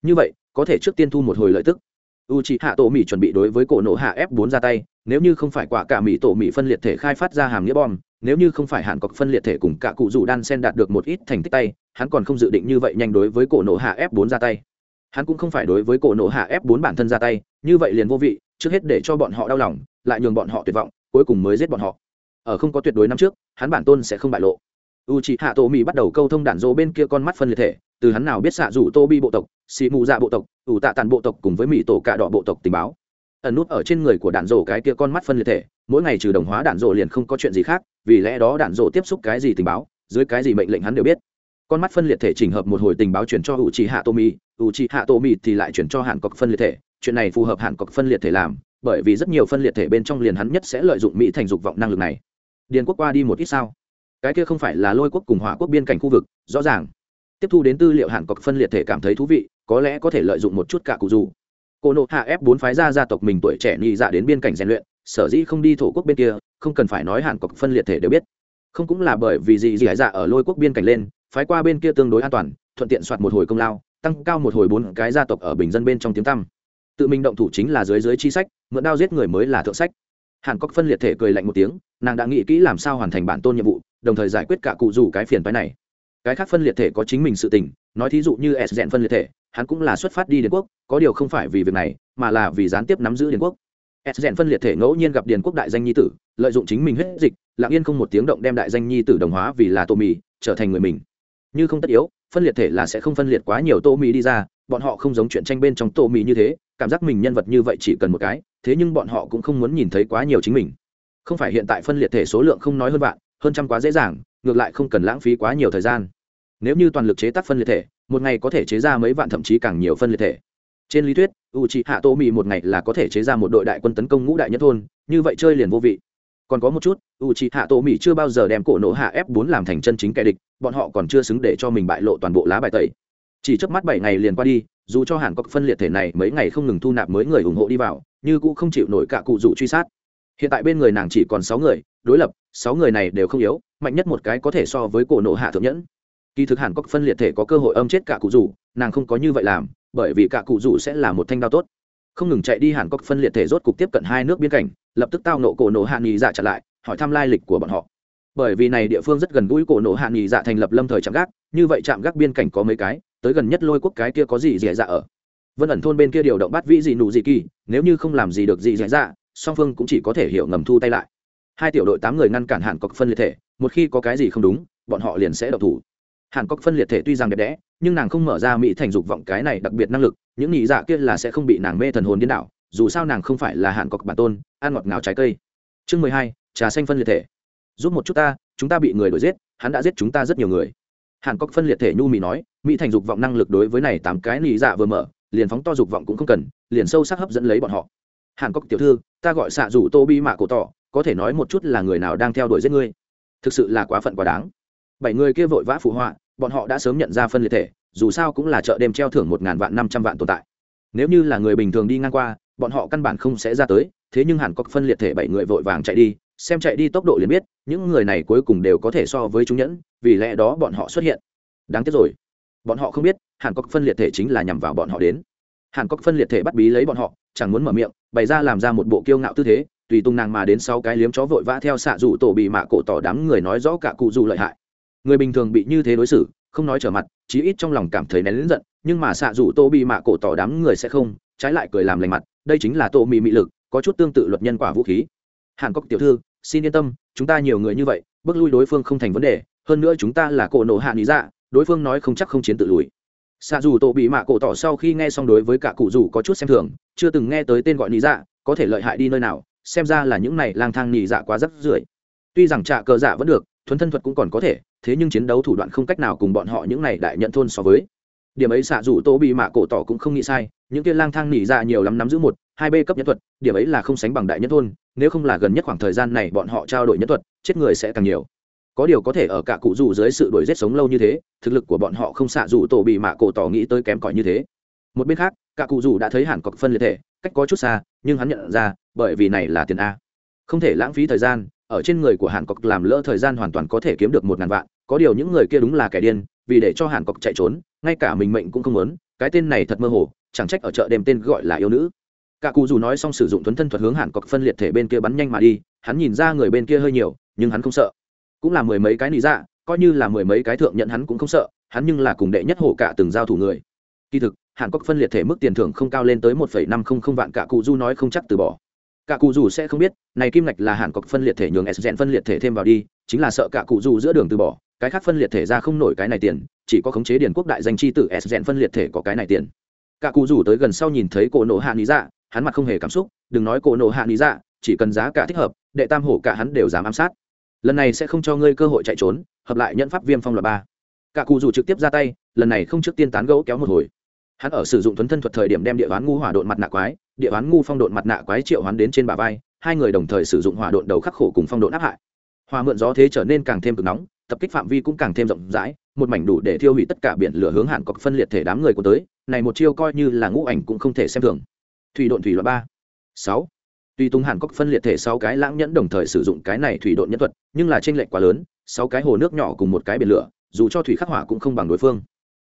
Như vậy, có thể trước tiên thu một hồi lợi tức. U c h ị hạ tổ mỹ chuẩn bị đối với cổ nổ hạ f 4 ra tay, nếu như không phải quả cả mỹ tổ mỹ phân liệt thể khai phát ra hàm nghĩa bom nếu như không phải hạn cọc phân liệt thể cùng cả cụ rủ đan sen đạt được một ít thành tích tay, hắn còn không dự định như vậy nhanh đối với cổ nổ hạ f 4 ra tay. Hắn cũng không phải đối với cổ nổ hạ f 4 bản thân ra tay, như vậy liền vô vị, trước hết để cho bọn họ đau lòng, lại nhường bọn họ tuyệt vọng, cuối cùng mới giết bọn họ. Ở không có tuyệt đối năm trước, hắn bản tôn sẽ không bại lộ. U c h ị hạ tổ mỹ bắt đầu câu thông đản dỗ bên kia con mắt phân liệt thể, từ hắn nào biết xạ rủ tô bi bộ tộc xì mù dạ bộ tộc, ủ tạ tàn bộ tộc cùng với mỹ tổ cạ đỏ bộ tộc tình báo ẩn nút ở trên người của đạn rổ cái kia con mắt phân liệt thể, mỗi ngày trừ đồng hóa đạn rổ liền không có chuyện gì khác, vì lẽ đó đạn rổ tiếp xúc cái gì tình báo, dưới cái gì mệnh lệnh hắn đều biết. Con mắt phân liệt thể chỉnh hợp một hồi tình báo chuyển cho u trì hạ tô mi u trì hạ tô mi thì lại chuyển cho hạn cọc phân liệt thể, chuyện này phù hợp hạn cọc phân liệt thể làm, bởi vì rất nhiều phân liệt thể bên trong liền hắn nhất sẽ lợi dụng mỹ thành dục vọng năng lực này. Điền quốc qua đi một ít sao? Cái kia không phải là lôi quốc cùng hỏa quốc biên cảnh khu vực, rõ ràng. Tiếp thu đến tư liệu hạn cọc phân liệt thể cảm thấy thú vị, có lẽ có thể lợi dụng một chút cả cụ dù cô nộ hạ ép bốn phái ra gia tộc mình tuổi trẻ nhị dạ đến biên cảnh rèn luyện, sở dĩ không đi thổ quốc bên kia, không cần phải nói hạn cọc phân liệt thể đều biết. Không cũng là bởi vì gì gì dạ, dạ ở lôi quốc biên cảnh lên, phái qua bên kia tương đối an toàn, thuận tiện soạt một hồi công lao, tăng cao một hồi bốn cái gia tộc ở bình dân bên trong tiếng tăm. Tự mình động thủ chính là dưới dưới chi sách, mượn đao giết người mới là thượng sách. Hàn cốc phân liệt thể cười lạnh một tiếng, nàng đã nghĩ kỹ làm sao hoàn thành bản tôn nhiệm vụ, đồng thời giải quyết cả cụ rủ cái phiền phái này. Cái khác phân liệt thể có chính mình sự tình, nói thí dụ như s dẹn phân liệt thể hắn cũng là xuất phát đi điền quốc, có điều không phải vì việc này, mà là vì gián tiếp nắm giữ điền quốc. S dẹn phân liệt thể ngẫu nhiên gặp điền quốc đại danh nhi tử, lợi dụng chính mình huyết dịch, lặng yên không một tiếng động đem đại danh nhi tử đồng hóa vì là tô mì, trở thành người mình. Như không tất yếu, phân liệt thể là sẽ không phân liệt quá nhiều tô mì đi ra, bọn họ không giống chuyện tranh bên trong tô mì như thế, cảm giác mình nhân vật như vậy chỉ cần một cái, thế nhưng bọn họ cũng không muốn nhìn thấy quá nhiều chính mình. Không phải hiện tại phân liệt thể số lượng không nói hơn bạn hơn trăm quá dễ dàng, ngược lại không cần lãng phí quá nhiều thời gian nếu như toàn lực chế tác phân liệt thể, một ngày có thể chế ra mấy vạn thậm chí càng nhiều phân liệt thể. Trên lý thuyết u c h ị hạ tô mì một ngày là có thể chế ra một đội đại quân tấn công ngũ đại nhất thôn, như vậy chơi liền vô vị. Còn có một chút u c h ị hạ tô mì chưa bao giờ đem cổ nổ hạ f 4 làm thành chân chính kẻ địch, bọn họ còn chưa xứng để cho mình bại lộ toàn bộ lá bài tẩy. Chỉ trước mắt bảy ngày liền qua đi, dù cho hàn cốc phân liệt thể này mấy ngày không ngừng thu nạp mới người ủng hộ đi vào, như cũng không chịu nổi cả cụ dụ truy sát. Hiện tại bên người nàng chỉ còn sáu người, đối lập, sáu người này đều không yếu, mạnh nhất một cái có thể so với cổ nộ hạ thượng nhẫn kỳ thực hàn cốc phân liệt thể có cơ hội âm chết cả cụ rủ, nàng không có như vậy làm, bởi vì cả cụ rủ sẽ là một thanh đao tốt. Không ngừng chạy đi hàn cốc phân liệt thể rốt cục tiếp cận hai nước biên cảnh, lập tức tao nộ cổ nộ hạ nghỉ dạ trả lại, hỏi thăm lai lịch của bọn họ. Bởi vì này địa phương rất gần gũi cổ nộ hạ nghỉ dạ thành lập lâm thời trạm gác, như vậy trạm gác biên cảnh có mấy cái, tới gần nhất lôi quốc cái kia có gì dễ dạ ở. Vân ẩn thôn bên kia điều động bắt vĩ gì nụ gì kỳ, nếu như không làm gì được gì dễ dạ song phương cũng chỉ có thể hiểu ngầm thu tay lại. Hai tiểu đội tám người ngăn cản hàn cốc phân liệt thể, một khi có cái gì không đúng, bọn họ liền sẽ độc thủ hàn cốc phân liệt thể tuy rằng đẹp đẽ, nhưng nàng không mở ra mỹ thành dục vọng cái này đặc biệt năng lực, những nghĩ dạ kia là sẽ không bị nàng mê thần hồn điên đảo, dù sao nàng không phải là hàn cốc bản tôn, ăn ngọt ngào trái cây. Chương mười hai, trà xanh phân liệt thể. Giúp một chút ta, chúng ta bị người đuổi giết, hắn đã giết chúng ta rất nhiều người. Hàn cốc phân liệt thể nhu mỹ nói, mỹ thành dục vọng năng lực đối với này tám cái nghĩ dạ vừa mở, liền phóng to dục vọng cũng không cần, liền sâu sắc hấp dẫn lấy bọn họ. Hàn cốc tiểu thư, ta gọi xạ rủ tô bi mạ cổ tỏ, có thể nói một chút là người nào đang theo đuổi giết ngươi? Thực sự là quá phận quá đáng. Bảy người kia vội vã phụ họa bọn họ đã sớm nhận ra phân liệt thể, dù sao cũng là chợ đêm treo thưởng một ngàn vạn năm trăm vạn tồn tại. Nếu như là người bình thường đi ngang qua, bọn họ căn bản không sẽ ra tới, thế nhưng hẳn có phân liệt thể bảy người vội vàng chạy đi, xem chạy đi tốc độ liền biết, những người này cuối cùng đều có thể so với chúng nhẫn, vì lẽ đó bọn họ xuất hiện. Đáng tiếc rồi. Bọn họ không biết hàn cốc phân liệt thể chính là nhằm vào bọn họ đến. Hàn cốc phân liệt thể bắt bí lấy bọn họ, chẳng muốn mở miệng, bày ra làm ra một bộ kiêu ngạo tư thế, tùy tung nàng mà đến sau cái liếm chó vội vã theo xạ rủ tổ bị mạ cổ tỏ đám người nói rõ cả cụ dù lợi hại người bình thường bị như thế đối xử, không nói trở mặt, chí ít trong lòng cảm thấy nén lớn giận, nhưng mà xạ dù tô bị mạ cổ tỏ đám người sẽ không, trái lại cười làm lành mặt, đây chính là tô mị mị lực, có chút tương tự luật nhân quả vũ khí. Hàn cốc tiểu thư, xin yên tâm, chúng ta nhiều người như vậy, bước lui đối phương không thành vấn đề, hơn nữa chúng ta là cổ nổ hạ lý dạ đối phương nói không chắc không chiến tự lùi. Xạ dù tổ bị mạ cổ tỏ sau khi nghe xong đối với cả cụ dù có chút xem thường, chưa từng nghe tới tên gọi lý dạ có thể lợi hại đi nơi nào, xem ra là những này lang thang nhị dạ quá rất rưởi. Tuy rằng trạ cờ dạ vẫn được thuấn thân thuật cũng còn có thể thế nhưng chiến đấu thủ đoạn không cách nào cùng bọn họ những này đại nhận thôn so với. Điểm ấy xạ dù tô bị mạ cổ tỏ cũng không nghĩ sai, những kia lang thang nỉ ra nhiều lắm nắm giữ một, hai b cấp nhân thuật, điểm ấy là không sánh bằng đại nhân thôn, nếu không là gần nhất khoảng thời gian này bọn họ trao đổi nhân thuật, chết người sẽ càng nhiều. Có điều có thể ở cả cụ dù dưới sự đổi rét sống lâu như thế, thực lực của bọn họ không xạ dù tổ bị mạ cổ tỏ nghĩ tới kém cỏi như thế. Một bên khác, cả cụ dù đã thấy hẳn cọc phân liệt thể, cách có chút xa, nhưng hắn nhận ra, bởi vì này là tiền a. Không thể lãng phí thời gian, ở trên người của hàn cọc làm lỡ thời gian hoàn toàn có thể kiếm được một ngàn vạn có điều những người kia đúng là kẻ điên, vì để cho hàn cọc chạy trốn, ngay cả mình mệnh cũng không muốn, cái tên này thật mơ hồ, chẳng trách ở chợ đêm tên gọi là yêu nữ. Cả cụ dù nói xong sử dụng thuấn thân thuật hướng hàn cọc phân liệt thể bên kia bắn nhanh mà đi, hắn nhìn ra người bên kia hơi nhiều, nhưng hắn không sợ. Cũng là mười mấy cái nị dạ coi như là mười mấy cái thượng nhận hắn cũng không sợ, hắn nhưng là cùng đệ nhất hổ cả từng giao thủ người. Kỳ thực, hàn cốc phân liệt thể mức tiền thưởng không cao lên tới một phẩy năm không không vạn, cả cụ du nói không chắc từ bỏ. Cả cụ dù sẽ không biết, này kim ngạch là hàn cốc phân liệt thể nhường s phân liệt thể thêm vào đi, chính là sợ cả cụ dù giữa đường từ bỏ cái khác phân liệt thể ra không nổi cái này tiền, chỉ có khống chế điển quốc đại danh chi tử s rèn phân liệt thể có cái này tiền. Cả cụ rủ tới gần sau nhìn thấy cổ nổ hạ lý dạ hắn mặt không hề cảm xúc, đừng nói cổ nổ hạ lý dạ chỉ cần giá cả thích hợp, đệ tam hổ cả hắn đều dám ám sát. Lần này sẽ không cho ngươi cơ hội chạy trốn, hợp lại nhận pháp viêm phong loại ba. Cả cụ dù trực tiếp ra tay, lần này không trước tiên tán gẫu kéo một hồi. Hắn ở sử dụng thuấn thân thuật thời điểm đem địa ván ngu hỏa độn mặt nạ quái, địa ván ngu phong độn mặt nạ quái triệu hoán đến trên bà vai, hai người đồng thời sử dụng hỏa độn đầu khắc khổ cùng phong độn áp hại. Hòa mượn gió thế trở nên càng thêm cực nóng tập kích phạm vi cũng càng thêm rộng rãi, một mảnh đủ để thiêu hủy tất cả biển lửa hướng hạn cọc phân liệt thể đám người của tới, này một chiêu coi như là ngũ ảnh cũng không thể xem thường. Thủy độn thủy loại ba, sáu. Tuy tung hàn cốc phân liệt thể sáu cái lãng nhẫn đồng thời sử dụng cái này thủy độn nhân thuật, nhưng là tranh lệch quá lớn, sáu cái hồ nước nhỏ cùng một cái biển lửa, dù cho thủy khắc hỏa cũng không bằng đối phương.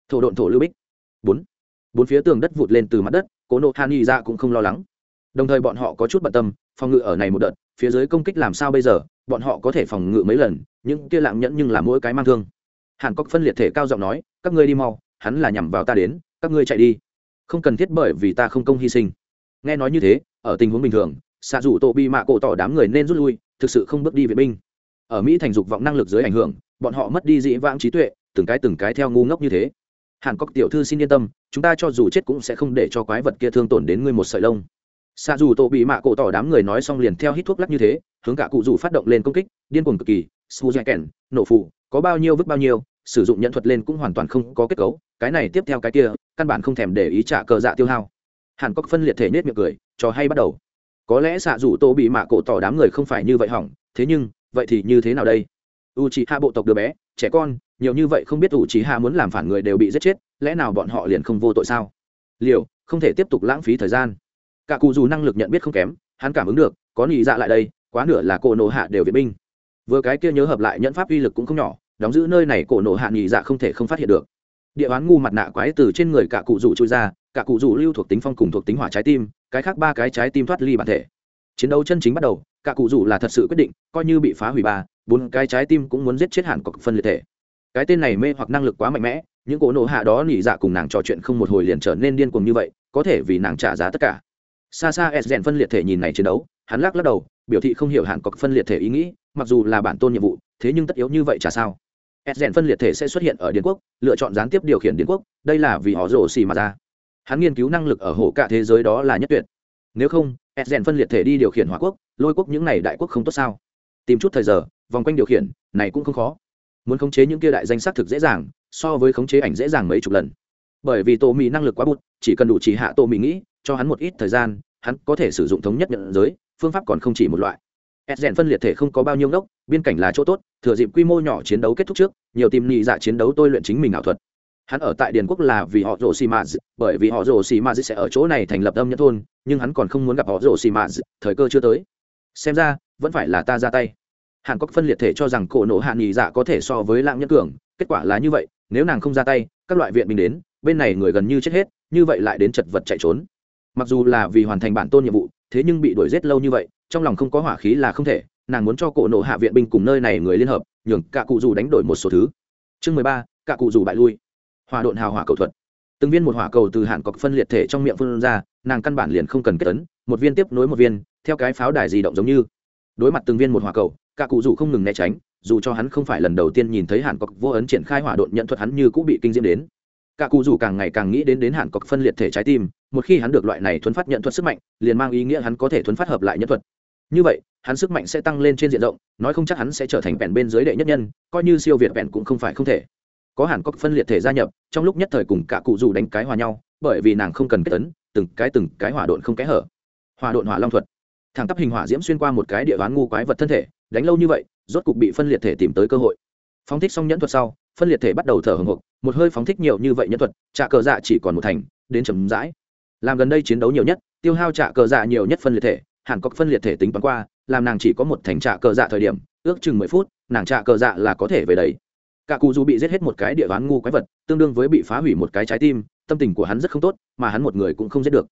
Thổ độn thổ lưu bích, bốn. Bốn phía tường đất vụt lên từ mặt đất, cố nộ hàn y ra cũng không lo lắng. Đồng thời bọn họ có chút bận tâm, phòng ngự ở này một đợt, phía dưới công kích làm sao bây giờ bọn họ có thể phòng ngự mấy lần, những kia lạng nhẫn nhưng là mỗi cái mang thương. Hàn cốc phân liệt thể cao giọng nói, các ngươi đi mau, hắn là nhằm vào ta đến, các ngươi chạy đi. Không cần thiết bởi vì ta không công hy sinh. Nghe nói như thế, ở tình huống bình thường xạ dù tổ bi mạ cổ tỏ đám người nên rút lui, thực sự không bước đi vệ binh. Ở mỹ thành dục vọng năng lực dưới ảnh hưởng, bọn họ mất đi dĩ vãng trí tuệ, từng cái từng cái theo ngu ngốc như thế. Hàn cốc tiểu thư xin yên tâm, chúng ta cho dù chết cũng sẽ không để cho quái vật kia thương tổn đến ngươi một sợi lông xạ dù tổ bị mạ cổ tỏ đám người nói xong liền theo hít thuốc lắc như thế, hướng cả cụ dù phát động lên công kích, điên cuồng cực kỳ, su dạy kèn, nổ phụ có bao nhiêu vứt bao nhiêu, sử dụng nhận thuật lên cũng hoàn toàn không có kết cấu, cái này tiếp theo cái kia, căn bản không thèm để ý trả cờ dạ tiêu hao. Hàn cốc phân liệt thể nết miệng cười trò hay bắt đầu. Có lẽ xạ dù tô bị mạ cổ tỏ đám người không phải như vậy hỏng, thế nhưng, vậy thì như thế nào đây? U chỉ hạ bộ tộc đứa bé, trẻ con, nhiều như vậy không biết u chỉ hạ muốn làm phản người đều bị giết chết, lẽ nào bọn họ liền không vô tội sao? Liệu không thể tiếp tục lãng phí thời gian cả cụ dù năng lực nhận biết không kém, hắn cảm ứng được, có nhị dạ lại đây, quá nửa là cổ nổ hạ đều viện binh. Vừa cái kia nhớ hợp lại nhẫn pháp uy lực cũng không nhỏ, đóng giữ nơi này cổ nổ hạ nhị dạ không thể không phát hiện được. Địa bán ngu mặt nạ quái từ trên người cả cụ rủ trôi ra, cả cụ rủ lưu thuộc tính phong cùng thuộc tính hỏa trái tim, cái khác ba cái trái tim thoát ly bản thể. Chiến đấu chân chính bắt đầu, cả cụ rủ là thật sự quyết định, coi như bị phá hủy ba, bốn cái trái tim cũng muốn giết chết hẳn cọc phân liệt thể. Cái tên này mê hoặc năng lực quá mạnh mẽ, những cổ nổ hạ đó nhị dạ cùng nàng trò chuyện không một hồi liền trở nên điên cuồng như vậy, có thể vì nàng trả giá tất cả xa xa s rèn phân liệt thể nhìn này chiến đấu, hắn lắc lắc đầu, biểu thị không hiểu hạn cọc phân liệt thể ý nghĩ, mặc dù là bản tôn nhiệm vụ, thế nhưng tất yếu như vậy chả sao. S rèn phân liệt thể sẽ xuất hiện ở điền quốc, lựa chọn gián tiếp điều khiển điền quốc, đây là vì họ rổ xì mà ra. Hắn nghiên cứu năng lực ở hồ cả thế giới đó là nhất tuyệt. Nếu không, s rèn phân liệt thể đi điều khiển hòa quốc, lôi quốc những này đại quốc không tốt sao? Tìm chút thời giờ, vòng quanh điều khiển, này cũng không khó. Muốn khống chế những kia đại danh xác thực dễ dàng, so với khống chế ảnh dễ dàng mấy chục lần. Bởi vì tô mì năng lực quá bụt, chỉ cần đủ chỉ hạ tô mì nghĩ cho hắn một ít thời gian, hắn có thể sử dụng thống nhất nhận giới, phương pháp còn không chỉ một loại. S rèn phân liệt thể không có bao nhiêu ngốc, biên cảnh là chỗ tốt, thừa dịp quy mô nhỏ chiến đấu kết thúc trước, nhiều tìm nhị dạ chiến đấu tôi luyện chính mình ảo thuật. Hắn ở tại điền quốc là vì họ rồ xì mã bởi vì họ rồ xì mã sẽ ở chỗ này thành lập âm nhất thôn, nhưng hắn còn không muốn gặp họ rồ xì mã thời cơ chưa tới. Xem ra, vẫn phải là ta ra tay. Hàn quốc phân liệt thể cho rằng cổ nổ hạ nghỉ dạ có thể so với lãng nhân cường, kết quả là như vậy, nếu nàng không ra tay, các loại viện binh đến, bên này người gần như chết hết, như vậy lại đến chật vật chạy trốn mặc dù là vì hoàn thành bản tôn nhiệm vụ, thế nhưng bị đuổi giết lâu như vậy, trong lòng không có hỏa khí là không thể, nàng muốn cho cổ nộ hạ viện binh cùng nơi này người liên hợp, nhường cả cụ dù đánh đổi một số thứ. Chương mười ba, cả cụ dù bại lui. Hòa độn hào hỏa cầu thuật. Từng viên một hỏa cầu từ hạn cọc phân liệt thể trong miệng phân ra, nàng căn bản liền không cần kết tấn một viên tiếp nối một viên, theo cái pháo đài di động giống như. Đối mặt từng viên một hỏa cầu, cả cụ dù không ngừng né tránh, dù cho hắn không phải lần đầu tiên nhìn thấy hạn cọc vô ấn triển khai hỏa độn nhận thuật hắn như cũng bị kinh diễm đến cả cụ dù càng ngày càng nghĩ đến đến hạn cọc phân liệt thể trái tim, một khi hắn được loại này thuấn phát nhận thuật sức mạnh, liền mang ý nghĩa hắn có thể thuấn phát hợp lại nhân thuật. Như vậy, hắn sức mạnh sẽ tăng lên trên diện rộng, nói không chắc hắn sẽ trở thành vẹn bên dưới đệ nhất nhân, coi như siêu việt vẹn cũng không phải không thể. Có hẳn có phân liệt thể gia nhập, trong lúc nhất thời cùng cả cụ dù đánh cái hòa nhau, bởi vì nàng không cần kết tấn từng cái từng cái hỏa độn không kẽ hở. Hòa độn hỏa long thuật. Thẳng tắp hình hỏa diễm xuyên qua một cái địa đoán ngu quái vật thân thể, đánh lâu như vậy, rốt cục bị phân liệt thể tìm tới cơ hội. Phóng thích xong nhẫn thuật sau phân liệt thể bắt đầu thở hồng hộc, một hơi phóng thích nhiều như vậy nhân thuật, trạ cờ dạ chỉ còn một thành, đến chấm dãi làm gần đây chiến đấu nhiều nhất, tiêu hao trạ cờ dạ nhiều nhất phân liệt thể hàn có phân liệt thể tính toán qua, làm nàng chỉ có một thành trạ cờ dạ thời điểm, ước chừng mười phút, nàng trạ cờ dạ là có thể về đấy cả cụ dù bị giết hết một cái địa ván ngu quái vật, tương đương với bị phá hủy một cái trái tim, tâm tình của hắn rất không tốt, mà hắn một người cũng không giết được.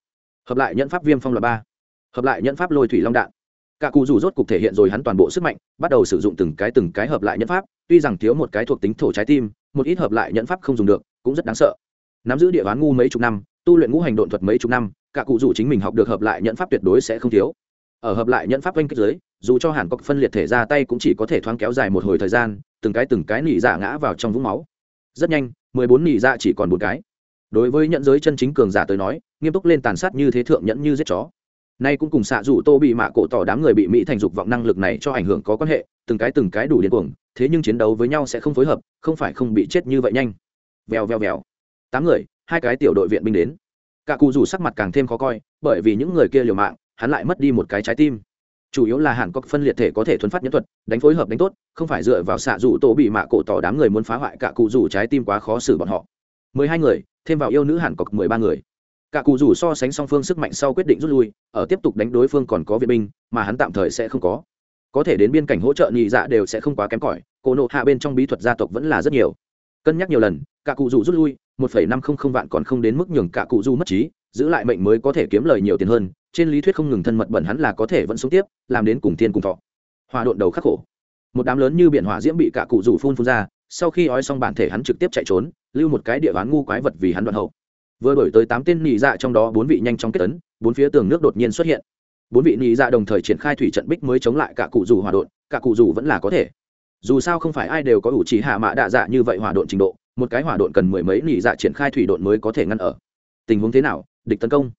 Hợp lại nhận pháp viêm phong là ba. Hợp lại nhận pháp lôi thủy long đạn cả cụ dù rốt cục thể hiện rồi hắn toàn bộ sức mạnh, bắt đầu sử dụng từng cái từng cái hợp lại nhẫn pháp, tuy rằng thiếu một cái thuộc tính thổ trái tim, một ít hợp lại nhẫn pháp không dùng được, cũng rất đáng sợ. Nắm giữ địa bán ngu mấy chục năm, tu luyện ngũ hành độn thuật mấy chục năm, cả cụ dù chính mình học được hợp lại nhẫn pháp tuyệt đối sẽ không thiếu. Ở hợp lại nhẫn pháp oanh kích giới dù cho hàn có phân liệt thể ra tay cũng chỉ có thể thoáng kéo dài một hồi thời gian, từng cái từng cái nỉ dạ ngã vào trong vũng máu. Rất nhanh, mười bốn nỉ dạ chỉ còn một cái. Đối với nhận giới chân chính cường giả tới nói, nghiêm túc lên tàn sát như thế thượng nhẫn như giết chó nay cũng cùng xạ dù tô bị mạ cổ tỏ đám người bị mỹ thành dục vọng năng lực này cho ảnh hưởng có quan hệ, từng cái từng cái đủ điên cuồng, thế nhưng chiến đấu với nhau sẽ không phối hợp, không phải không bị chết như vậy nhanh. Vèo vèo vèo. Tám người, hai cái tiểu đội viện binh đến. Cả cụ dù sắc mặt càng thêm khó coi, bởi vì những người kia liều mạng, hắn lại mất đi một cái trái tim. Chủ yếu là hàn cốc phân liệt thể có thể thuấn phát nhân thuật, đánh phối hợp đánh tốt, không phải dựa vào xạ dù tổ bị mạ cổ tỏ đám người muốn phá hoại cả cụ dù trái tim quá khó xử bọn họ. Mười hai người, thêm vào yêu nữ hàn cốc mười ba người cả cụ rủ so sánh song phương sức mạnh sau quyết định rút lui, ở tiếp tục đánh đối phương còn có viện binh, mà hắn tạm thời sẽ không có. Có thể đến biên cảnh hỗ trợ nhị dạ đều sẽ không quá kém cỏi cổ nộ hạ bên trong bí thuật gia tộc vẫn là rất nhiều. Cân nhắc nhiều lần, cả cụ rủ rút lui, một phẩy năm không không vạn còn không đến mức nhường cả cụ du mất trí, giữ lại mệnh mới có thể kiếm lời nhiều tiền hơn, trên lý thuyết không ngừng thân mật bẩn hắn là có thể vẫn sống tiếp, làm đến cùng thiên cùng thọ. Hòa độn đầu khắc khổ. Một đám lớn như biển hỏa diễm bị cả cụ rủ phun phun ra, sau khi ói xong bản thể hắn trực tiếp chạy trốn, lưu một cái địa ván ngu quái vật vì hắn đoạn hậu vừa đổi tới tám tên nị dạ trong đó bốn vị nhanh chóng kết tấn, bốn phía tường nước đột nhiên xuất hiện. Bốn vị nị dạ đồng thời triển khai thủy trận bích mới chống lại cả cụ rủ hòa độn, cả cụ rủ vẫn là có thể. Dù sao không phải ai đều có ủ chỉ hạ mạ đạ dạ như vậy hòa độn trình độ, một cái hỏa độn cần mười mấy nị dạ triển khai thủy độn mới có thể ngăn ở. Tình huống thế nào? Địch tấn công.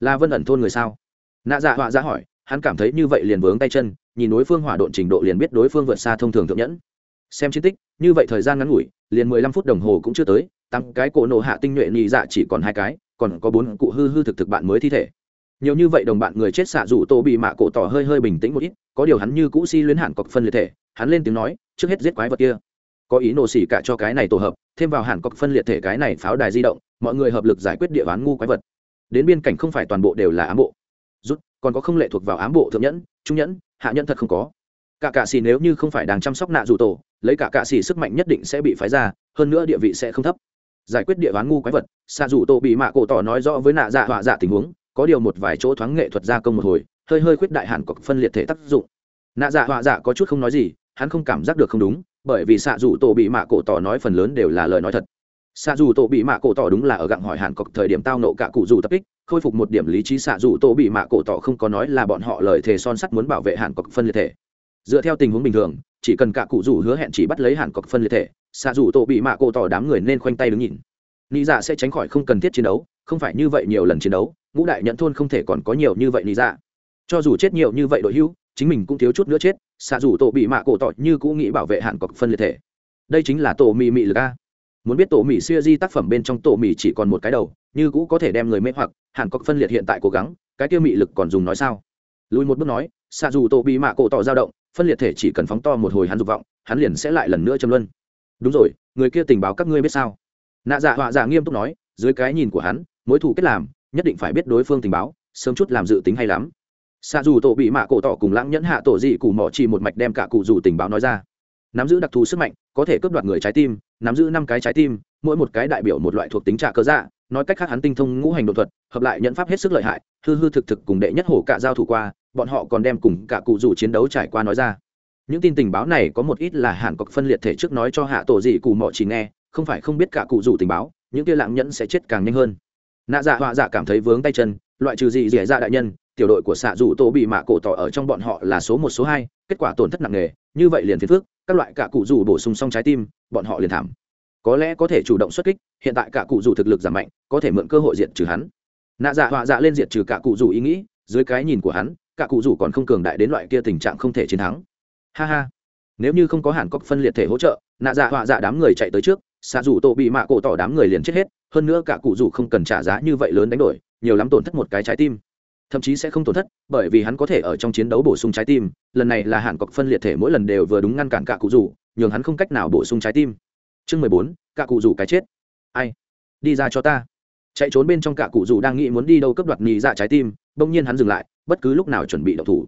Là vân ẩn thôn người sao? Nạ dạ họa ra hỏi, hắn cảm thấy như vậy liền vướng tay chân, nhìn đối phương hỏa độn trình độ liền biết đối phương vượt xa thông thường thượng nhẫn. Xem chiến tích, như vậy thời gian ngắn ngủi, liền mười lăm phút đồng hồ cũng chưa tới tăng cái cổ nổ hạ tinh nhuệ nhị dạ chỉ còn hai cái, còn có bốn cụ hư hư thực thực bạn mới thi thể. Nhiều như vậy đồng bạn người chết xạ rủ tô bị mạ cổ tỏ hơi hơi bình tĩnh một ít, có điều hắn như cũ si luyến hạn cọc phân liệt thể, hắn lên tiếng nói, trước hết giết quái vật kia. Có ý nổ xỉ cả cho cái này tổ hợp, thêm vào hạn cọc phân liệt thể cái này pháo đài di động, mọi người hợp lực giải quyết địa bán ngu quái vật. Đến biên cảnh không phải toàn bộ đều là ám bộ. Rút, còn có không lệ thuộc vào ám bộ thượng nhẫn, trung nhẫn, hạ nhẫn thật không có. Cả cạ xỉ nếu như không phải đang chăm sóc nạ dù tổ, lấy cả cạ xỉ sức mạnh nhất định sẽ bị phái ra, hơn nữa địa vị sẽ không thấp giải quyết địa bán ngu quái vật xạ dù tổ bị mạ cổ tỏ nói rõ với nạ dạ họa dạ tình huống, có điều một vài chỗ thoáng nghệ thuật gia công một hồi, hơi hơi khuyết đại hẳn có phân liệt thể tác dụng. Nạ dạ họa dạ có chút không nói gì, hắn không cảm giác được không đúng, bởi vì xạ dù tổ bị mạ cổ tỏ nói phần lớn đều là lời nói thật. Xạ dù tổ bị mạ cổ tỏ đúng là ở gặng hỏi hẳn cọc thời điểm tao nộ cả cụ dù tập kích, khôi phục một điểm lý trí xạ dù tổ bị mạ cổ tỏ không có nói là bọn họ lời thề son sắt muốn bảo vệ hẳn cọc phân liệt thể. Dựa theo tình huống bình thường chỉ cần cả cụ rủ hứa hẹn chỉ bắt lấy hàn cọc phân liệt thể, xạ rủ tổ bị mạ cổ tỏ đám người nên khoanh tay đứng nhìn. Nị dạ sẽ tránh khỏi không cần thiết chiến đấu, không phải như vậy nhiều lần chiến đấu, ngũ đại nhận thôn không thể còn có nhiều như vậy nị dạ. Cho dù chết nhiều như vậy đội hữu chính mình cũng thiếu chút nữa chết, xạ rủ tổ bị mạ cổ tỏ như cũ nghĩ bảo vệ hàn cọc phân liệt thể. Đây chính là tổ mị mị lực a. Muốn biết tổ mỹ xưa di tác phẩm bên trong tổ mỹ chỉ còn một cái đầu, như cũ có thể đem người mê hoặc, hàn cọc phân liệt hiện tại cố gắng, cái tiêu mị lực còn dùng nói sao? Lùi một bước nói, xạ dù tổ bị mạ cổ tỏ dao động phân liệt thể chỉ cần phóng to một hồi hắn dục vọng, hắn liền sẽ lại lần nữa châm luân. Đúng rồi, người kia tình báo các ngươi biết sao? Nạ dạ họa dạ nghiêm túc nói, dưới cái nhìn của hắn, mối thủ kết làm, nhất định phải biết đối phương tình báo, sớm chút làm dự tính hay lắm. Xa dù tổ bị mạ cổ tỏ cùng lãng nhẫn hạ tổ dị cù mỏ chỉ một mạch đem cả cụ dù tình báo nói ra. Nắm giữ đặc thù sức mạnh, có thể cướp đoạt người trái tim, nắm giữ năm cái trái tim, mỗi một cái đại biểu một loại thuộc tính trạ cơ dạ nói cách khác hắn tinh thông ngũ hành đột thuật, hợp lại nhận pháp hết sức lợi hại, hư hư thực thực cùng đệ nhất hổ cạ giao thủ qua bọn họ còn đem cùng cả cụ rủ chiến đấu trải qua nói ra. Những tin tình báo này có một ít là hàn cọc phân liệt thể trước nói cho hạ tổ dị cụ mọ chỉ nghe, không phải không biết cả cụ rủ tình báo, những kia lạng nhẫn sẽ chết càng nhanh hơn. Nạ dạ họa dạ cảm thấy vướng tay chân, loại trừ dị dẻ dạ đại nhân, tiểu đội của xạ dù tổ bị mạ cổ tỏ ở trong bọn họ là số một, số hai, kết quả tổn thất nặng nề, như vậy liền phiền phước các loại cả cụ rủ bổ sung xong trái tim, bọn họ liền thảm. Có lẽ có thể chủ động xuất kích, hiện tại cả cụ rủ thực lực giảm mạnh, có thể mượn cơ hội diệt trừ hắn. Nạ dạ họa dạ lên diệt trừ cả cụ rủ ý nghĩ, dưới cái nhìn của hắn cả cụ rủ còn không cường đại đến loại kia tình trạng không thể chiến thắng. Ha ha. Nếu như không có hàn cốc phân liệt thể hỗ trợ, nạ dạ họa dạ đám người chạy tới trước, xạ rủ tổ bị mạ cổ tỏ đám người liền chết hết, hơn nữa cả cụ rủ không cần trả giá như vậy lớn đánh đổi, nhiều lắm tổn thất một cái trái tim. Thậm chí sẽ không tổn thất, bởi vì hắn có thể ở trong chiến đấu bổ sung trái tim, lần này là hàn cọc phân liệt thể mỗi lần đều vừa đúng ngăn cản cả cụ rủ, nhường hắn không cách nào bổ sung trái tim. Chương mười bốn, cả cụ rủ cái chết. Ai? Đi ra cho ta chạy trốn bên trong cả cụ dù đang nghĩ muốn đi đâu cấp đoạt nhì dạ trái tim, bỗng nhiên hắn dừng lại, bất cứ lúc nào chuẩn bị đậu thủ.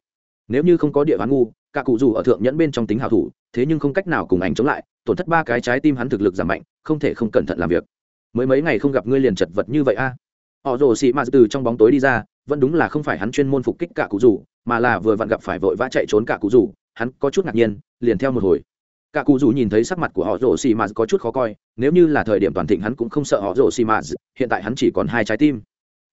Nếu như không có địa bán ngu, cả cụ dù ở thượng nhẫn bên trong tính hào thủ, thế nhưng không cách nào cùng ảnh chống lại, tổn thất ba cái trái tim hắn thực lực giảm mạnh, không thể không cẩn thận làm việc. Mới mấy ngày không gặp ngươi liền chật vật như vậy a. Họ rồ xị mạt từ trong bóng tối đi ra, vẫn đúng là không phải hắn chuyên môn phục kích cả cụ rủ, mà là vừa vặn gặp phải vội vã chạy trốn cả cụ rủ, hắn có chút ngạc nhiên, liền theo một hồi cả cụ dù nhìn thấy sắc mặt của họ rồ xì mạt có chút khó coi, nếu như là thời điểm toàn thịnh hắn cũng không sợ họ rồ xì mạt hiện tại hắn chỉ còn hai trái tim.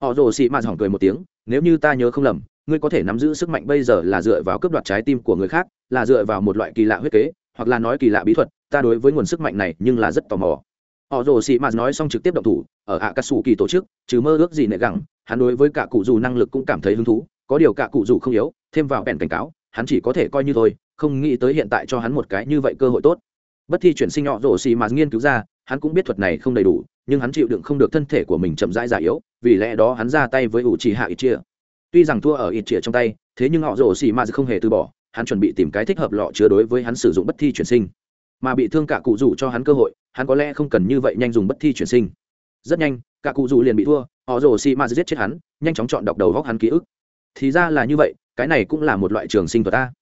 Họ rồ xì mạt hỏng cười một tiếng, nếu như ta nhớ không lầm, ngươi có thể nắm giữ sức mạnh bây giờ là dựa vào cướp đoạt trái tim của người khác, là dựa vào một loại kỳ lạ huyết kế, hoặc là nói kỳ lạ bí thuật, ta đối với nguồn sức mạnh này nhưng là rất tò mò. Họ rồ xì mạt nói xong trực tiếp động thủ, ở ạ cà sủ kỳ tổ chức, trừ mơ ước gì nệ gẳng, hắn đối với cả cụ dù năng lực cũng cảm thấy hứng thú, có điều cả cụ dù không yếu, thêm vào bèn cảnh cáo, hắn chỉ có thể coi như thôi không nghĩ tới hiện tại cho hắn một cái như vậy cơ hội tốt. Bất thi chuyển sinh nhỏ rồ xì mà nghiên cứu ra, hắn cũng biết thuật này không đầy đủ, nhưng hắn chịu đựng không được thân thể của mình chậm rãi già yếu, vì lẽ đó hắn ra tay với ủ trì hạ ít chia tuy rằng thua ở ít chia trong tay, thế nhưng họ rồ xì mà không hề từ bỏ, hắn chuẩn bị tìm cái thích hợp lọ chứa đối với hắn sử dụng bất thi chuyển sinh. Mà bị thương cả cụ rủ cho hắn cơ hội, hắn có lẽ không cần như vậy nhanh dùng bất thi chuyển sinh. Rất nhanh, cả cụ rủ liền bị thua họ rồ xì ma giết chết hắn, nhanh chóng chọn đọc đầu góc hắn ký ức. Thì ra là như vậy, cái này cũng là một loại trường sinh thuật ta